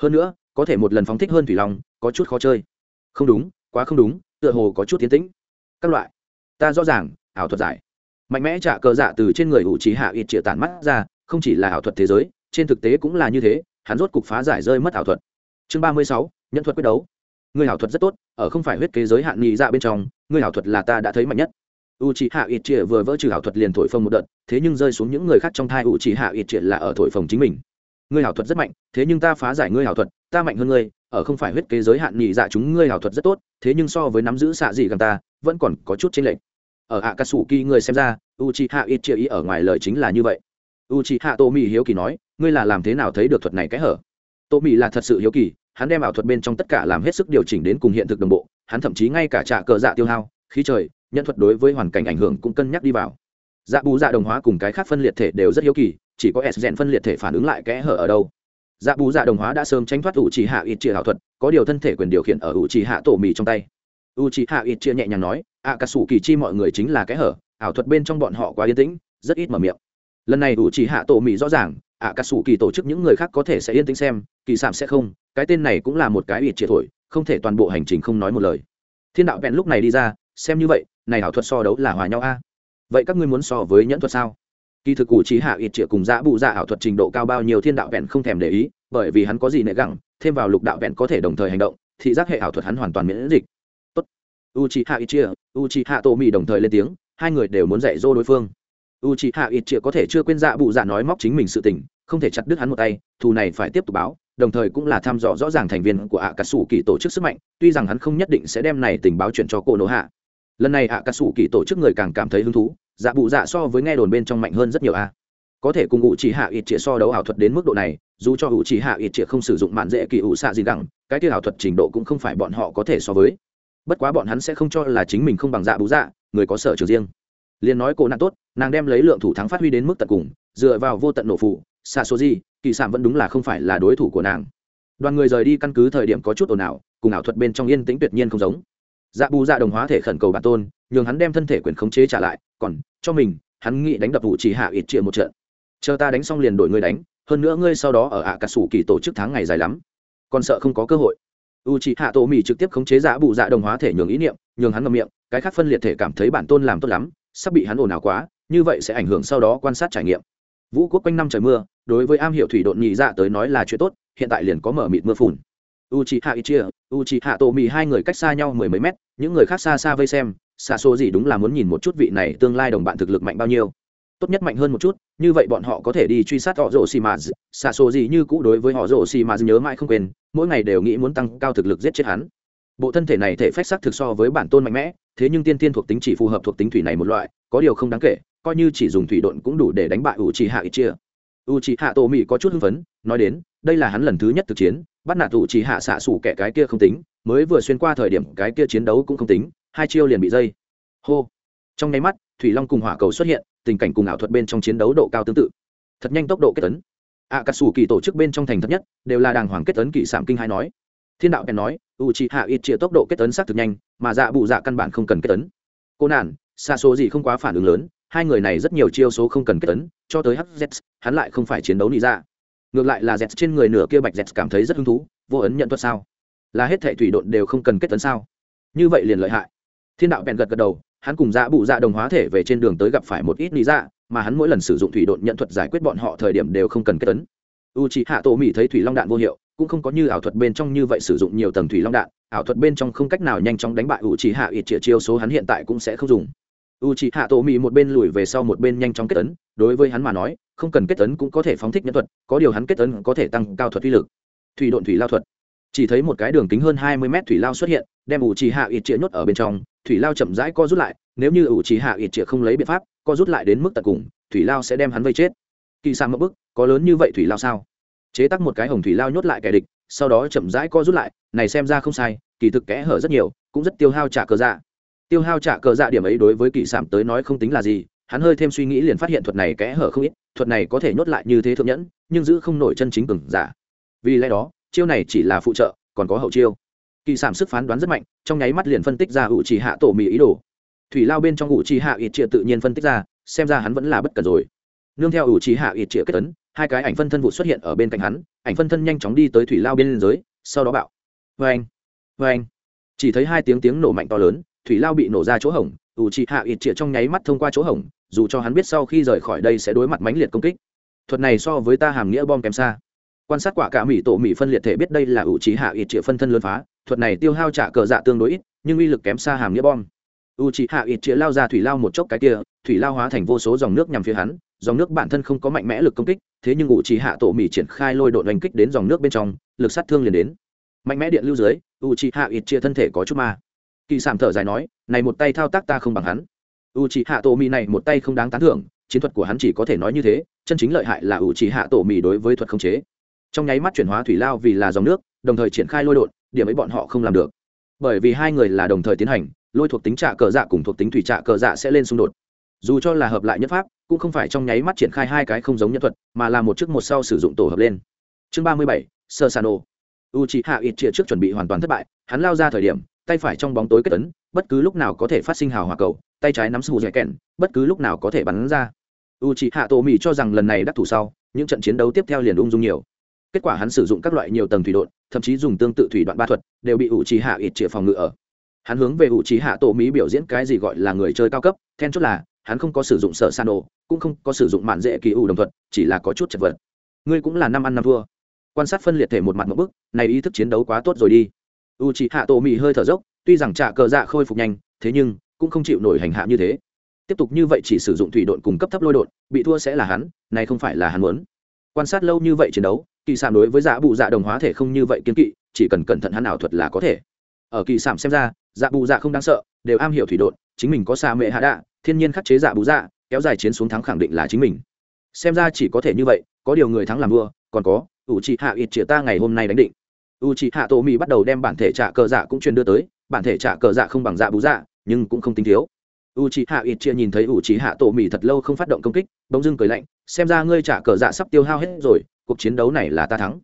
Hơn nữa, có thể một lần phóng thích hơn thủy long, có chút khó chơi. Không đúng, quá không đúng, tựa hồ có chút tiến tĩnh. Các loại, ta rõ ràng, ảo thuật giải. Mạnh mẽ trả cờ dạ từ trên người ủ trí hạ ít chĩa tản mắt ra, không chỉ là ảo thuật thế giới, trên thực tế cũng là như thế, hắn rốt cục phá giải rơi mất ảo thuật. Chương ba mươi sáu, nhân thuật quyết đấu. Người hảo thuật rất tốt, ở không phải huyết kế giới hạn nhị dạ bên trong người hảo thuật là ta đã thấy mạnh nhất u c hạ ít trịa vừa vỡ trừ hảo thuật liền thổi phồng một đợt, thế nhưng rơi xuống những người khác trong thai u c hạ ít trịa là ở thổi phồng chính mình. Ngươi hảo thuật rất mạnh, thế nhưng ta phá giải ngươi hảo thuật, ta mạnh hơn ngươi, ở không phải huyết kế giới hạn nhị dạ chúng ngươi hảo thuật rất tốt, thế nhưng so với nắm giữ xạ gì gần ta, vẫn còn có chút chênh lệch. Ở hạ cà sủ kỳ người xem ra u c hạ ít trịa ý ở ngoài lời chính là như vậy. U c hạ tô mỹ hiếu kỳ nói, ngươi là làm thế nào thấy được thuật này cái hở? Tô mỹ là thật sự hiếu kỳ, hắn đem ảo thuật bên trong tất cả làm hết sức điều chỉnh đến cùng hiện thực đồng bộ, hắn thậm chí ngay cả trả cờ dạ tiêu hao khí trời, nhân thuật đối với hoàn cảnh ảnh hưởng cũng cân nhắc đi vào. Dạ bù dạ đồng hóa cùng cái khác phân liệt thể đều rất hiếu kỳ, chỉ có s rèn phân liệt thể phản ứng lại kẽ hở ở đâu. Dạ bù dạ đồng hóa đã sớm tránh thoát ủ trì hạ ít chia ảo thuật, có điều thân thể quyền điều khiển ở ủ trì hạ tổ mì trong tay. U trì hạ ít chia nhẹ nhàng nói ạ cà sủ kỳ chi mọi người chính là kẽ hở, ảo thuật bên trong bọn họ quá yên tĩnh, rất ít mở miệng. Lần này ủ trì hạ tổ mì rõ ràng ạ cà sủ kỳ tổ chức những người khác có thể sẽ yên tĩnh xem, kỳ sạm sẽ không, cái tên này cũng là một cái ít chia thổi, không thể toàn bộ hành trình không nói một lời. Thiên đạo vẹn lúc này đi ra xem như vậy, này ảo thuật so đấu là hòa nhau a. Vậy các ngươi muốn so với nhẫn thuật sao? Kỳ thực cụ trí hạ ít triệu cùng giã bụ dạ ảo thuật trình độ cao bao nhiêu thiên đạo vẹn không thèm để ý, bởi vì hắn có gì nệ gẳng, thêm vào lục đạo vẹn có thể đồng thời hành động, thị giác hệ ảo thuật hắn hoàn toàn miễn dịch. Tốt. U trí hạ ít chia u trí hạ tô mỹ đồng thời lên tiếng, hai người đều muốn dạy dỗ đối phương. U trí hạ ít chia có thể chưa quên dạ bụ dạ nói móc chính mình sự tình, không thể chặt đứt hắn một tay, thù này phải tiếp tục báo, đồng thời cũng là thăm dò rõ ràng thành viên của ạ cà sủ kỳ tổ chức sức mạnh, tuy rằng hắn không nhất định sẽ đem này tình báo chuyển cho cô nỗ hạ lần này ạ cà sủ kỳ tổ chức người càng cảm thấy hứng thú dạ bụ dạ so với nghe đồn bên trong mạnh hơn rất nhiều a. Có thể cùng ủ chỉ hạ ít trịa so đấu ảo thuật đến mức độ này, dù cho ủ chỉ hạ ít trịa không sử dụng mạn dễ kỳ ủ xạ gì gẳng cái kia ảo thuật trình độ cũng không phải bọn họ có thể so với. Bất quá bọn hắn sẽ không cho là chính mình không bằng dạ bụ dạ người có sở trường riêng. Liền nói cô nạn tốt, nàng đem lấy lượng thủ thắng phát huy đến mức tận cùng, dựa vào vô tận nổ phụ xạ số gì kỳ sản vẫn đúng là không phải là đối thủ của nàng. Đoàn người rời đi căn cứ thời điểm có chút ồn ào, cùng ảo thuật bên trong yên tĩnh tuyệt nhiên không giống dạ bù dạ đồng hóa thể khẩn cầu bản tôn, nhường hắn đem thân thể quyền khống chế trả lại, còn cho mình, hắn nghĩ đánh đập vụ chỉ hạ ít triệu một trận. Chờ ta đánh xong liền đổi ngươi đánh, hơn nữa ngươi sau đó ở ạ cà sủ kỳ tổ chức tháng ngày dài lắm, còn sợ không có cơ hội. U chị hạ tổ mỹ trực tiếp khống chế dạ bù dạ đồng hóa thể nhường ý niệm, nhường hắn ngậm miệng, cái khác phân liệt thể cảm thấy bản tôn làm tốt lắm, sắp bị hắn ồn ào quá, như vậy sẽ ảnh hưởng sau đó quan sát trải nghiệm. Vũ quốc quanh năm trời mưa, đối với am hiểu thủy độn nhị dạ tới nói là chuyện tốt, hiện tại liền có mở mịt mưa phùn u c hạ ít chia u c hạ tổ mì hai người cách xa nhau mười mấy mét, những người khác xa xa vây xem xa xô gì đúng là muốn nhìn một chút vị này tương lai đồng bạn thực lực mạnh bao nhiêu. Tốt nhất mạnh hơn một chút, như vậy bọn họ có thể đi truy sát họ rổ xì mà xa xô gì như cũ đối với họ rổ xì mà nhớ mãi không quên, mỗi ngày đều nghĩ muốn tăng cao thực lực giết chết hắn. Bộ thân thể này thể phách sắc thực so với bản tôn mạnh mẽ, thế nhưng tiên tiên thuộc tính chỉ phù hợp thuộc tính thủy này một loại, có điều không đáng kể, coi như chỉ dùng thủy độn cũng đủ để đánh bại u c hạ ít chia u c hạ tổ mỹ có chút hưng phấn, nói đến, đây là hắn lần thứ nhất thực chiến, bắt nạt u c hạ xạ xủ kẻ cái kia không tính, mới vừa xuyên qua thời điểm cái kia chiến đấu cũng không tính, hai chiêu liền bị dây. Hô. Trong nháy mắt, thủy long cùng hỏa cầu xuất hiện, tình cảnh cùng ảo thuật bên trong chiến đấu độ cao tương tự. Thật nhanh tốc độ kết tấn ạ cà sủ kỳ tổ chức bên trong thành thật nhất, đều là đàng hoàng kết tấn kỳ sảm kinh hai nói. Thiên đạo bèn nói u c hạ ít chia tốc độ kết tấn xác thực nhanh, mà dạ bụ dạ căn bản không cần kết tấn cô nản, xa số gì không quá phản ứng lớn hai người này rất nhiều chiêu số không cần kết tấn cho tới hz hắn lại không phải chiến đấu nị ra ngược lại là z trên người nửa kia bạch z cảm thấy rất hứng thú, vô ấn nhận thuật sao? Là hết thệ thủy độn đều không cần kết tấn sao? Như vậy liền lợi hại. Thiên đạo bèn gật gật đầu, hắn cùng dạ bụ dạ đồng hóa thể về trên đường tới gặp phải một ít lý dạ mà hắn mỗi lần sử dụng thủy độn nhận thuật giải quyết bọn họ thời điểm đều không cần kết tấn u c hạ tổ mỹ thấy thủy long đạn vô hiệu, cũng không có như ảo thuật bên trong như vậy sử dụng nhiều tầng thủy long đạn, ảo thuật bên trong không cách nào nhanh chóng đánh bại u c hạ ít triệu chiêu số hắn hiện tại cũng sẽ không dùng u c hạ tổ mỹ một bên lùi về sau một bên nhanh chóng kết tấn đối với hắn mà nói, không cần kết tấn cũng có thể phóng thích nhân thuật, có điều hắn kết tấn có thể tăng cao thuật uy lực. Thủy độn thủy lao thuật. Chỉ thấy một cái đường kính hơn hai mươi mét thủy lao xuất hiện, đem u c hạ ít chĩa nhốt ở bên trong, thủy lao chậm rãi co rút lại, nếu như u c hạ ít chĩa không lấy biện pháp, co rút lại đến mức tận cùng, thủy lao sẽ đem hắn vây chết. Kỳ sang mất bức, có lớn như vậy thủy lao sao? Chế tắc một cái hồng thủy lao nhốt lại kẻ địch, sau đó chậm rãi co rút lại, này xem ra không sai, kỳ thực kẽ hở rất nhiều, cũng rất tiêu hao trả cờ dạ tiêu hao trả cờ dạ điểm ấy đối với kỳ sảm tới nói không tính là gì, hắn hơi thêm suy nghĩ liền phát hiện thuật này kẽ hở không ít, thuật này có thể nhốt lại như thế thượng nhẫn, nhưng giữ không nổi chân chính cường giả. Vì lẽ đó, chiêu này chỉ là phụ trợ, còn có hậu chiêu. Kỳ sảm sức phán đoán rất mạnh, trong nháy mắt liền phân tích ra ủ trì hạ tổ mì ý đồ. Thủy lao bên trong ủ trì hạ ít triệt tự nhiên phân tích ra, xem ra hắn vẫn là bất cần rồi. Nương theo ủ trì hạ ít triệt kết tấn hai cái ảnh phân thân vụ xuất hiện ở bên cạnh hắn, ảnh phân thân nhanh chóng đi tới thủy lao bên giới, sau đó bạo. Vê anh vê anh chỉ thấy hai tiếng tiếng nổ mạnh to lớn thủy lao bị nổ ra chỗ hổng, ủ trị hạ ít triệt trong nháy mắt thông qua chỗ hổng, dù cho hắn biết sau khi rời khỏi đây sẽ đối mặt mãnh liệt công kích. Thuật này so với ta hàm nghĩa bom kém xa. Quan sát quả cả mỹ tổ mỹ phân liệt thể biết đây là ủ trí hạ ít triệu phân thân lớn phá, thuật này tiêu hao trả cờ dạ tương đối ít, nhưng uy lực kém xa hàm nghĩa bom. U trí hạ ít triệu lao ra thủy lao một chốc cái kia, thủy lao hóa thành vô số dòng nước nhằm phía hắn, dòng nước bản thân không có mạnh mẽ lực công kích, thế nhưng ủ trí hạ tổ mỹ triển khai lôi đội đánh kích đến dòng nước bên trong, lực sát thương liền đến. Mạnh mẽ điện lưu dưới u trí hạ ít chia thân thể có chút ma kỳ sản thở dài nói, này một tay thao tác ta không bằng hắn. U trí hạ tổ mỹ này một tay không đáng tán thưởng, chiến thuật của hắn chỉ có thể nói như thế, chân chính lợi hại là u trí hạ tổ mỹ đối với thuật không chế. Trong nháy mắt chuyển hóa thủy lao vì là dòng nước, đồng thời triển khai lôi đột, điểm ấy bọn họ không làm được. Bởi vì hai người là đồng thời tiến hành, lôi thuộc tính trạ cờ dạ cùng thuộc tính thủy trạ cờ dạ sẽ lên xung đột. Dù cho là hợp lại nhất pháp, cũng không phải trong nháy mắt triển khai hai cái không giống nhân thuật, mà là một trước một sau sử dụng tổ hợp lên. Chương ba mươi bảy sơ sano u c h i hạ ít chia trước chuẩn bị hoàn toàn thất bại, hắn lao ra thời điểm tay phải trong bóng tối kết tấn, bất cứ lúc nào có thể phát sinh hào hòa cầu, tay trái nắm sù dẻ kèn bất cứ lúc nào có thể bắn ra. U c h hạ tổ mỹ cho rằng lần này đắc thủ sau, những trận chiến đấu tiếp theo liền ung dung nhiều. Kết quả hắn sử dụng các loại nhiều tầng thủy đột thậm chí dùng tương tự thủy đoạn ba thuật, đều bị ủ trì hạ ít trịa phòng ngự ở. Hắn hướng về ủ trì hạ tổ mỹ biểu diễn cái gì gọi là người chơi cao cấp, then chốt là, hắn không có sử dụng sở san đồ, cũng không có sử dụng mạn dễ kỳ ủ đồng thuật, chỉ là có chút chật vật. Ngươi cũng là năm ăn năm thua. Quan sát phân liệt thể một mặt một bức này ý thức chiến đấu quá tốt rồi đi u trì hạ tổ mì hơi thở dốc, tuy rằng trả cờ dạ khôi phục nhanh, thế nhưng cũng không chịu nổi hành hạ như thế. Tiếp tục như vậy chỉ sử dụng thủy độn cùng cấp thấp lôi độn, bị thua sẽ là hắn, này không phải là hắn muốn. Quan sát lâu như vậy chiến đấu, kỳ sảm đối với dạ bụ dạ đồng hóa thể không như vậy kiên kỵ, chỉ cần cẩn thận hắn ảo thuật là có thể. Ở kỳ sảm xem ra dạ bụ dạ không đáng sợ, đều am hiểu thủy đội chính mình có xa mệ hạ đạ, thiên nhiên khắc chế dạ bụ dạ kéo dài chiến xuống thắng khẳng định là chính mình. Xem ra chỉ có thể như vậy, có điều người thắng làm vua, còn có, ủ trị hạ ít chĩa ta ngày hôm nay đánh định u trị hạ tổ mỹ bắt đầu đem bản thể trả cờ dạ cũng truyền đưa tới. Bản thể trả cờ dạ không bằng dạ bú dạ nhưng cũng không tính thiếu. U c h hạ ít chia nhìn thấy u c h hạ tổ mỹ thật lâu không phát động công kích, bỗng dưng cười lạnh, xem ra ngươi trả cờ dạ sắp tiêu hao hết rồi, cuộc chiến đấu này là ta thắng.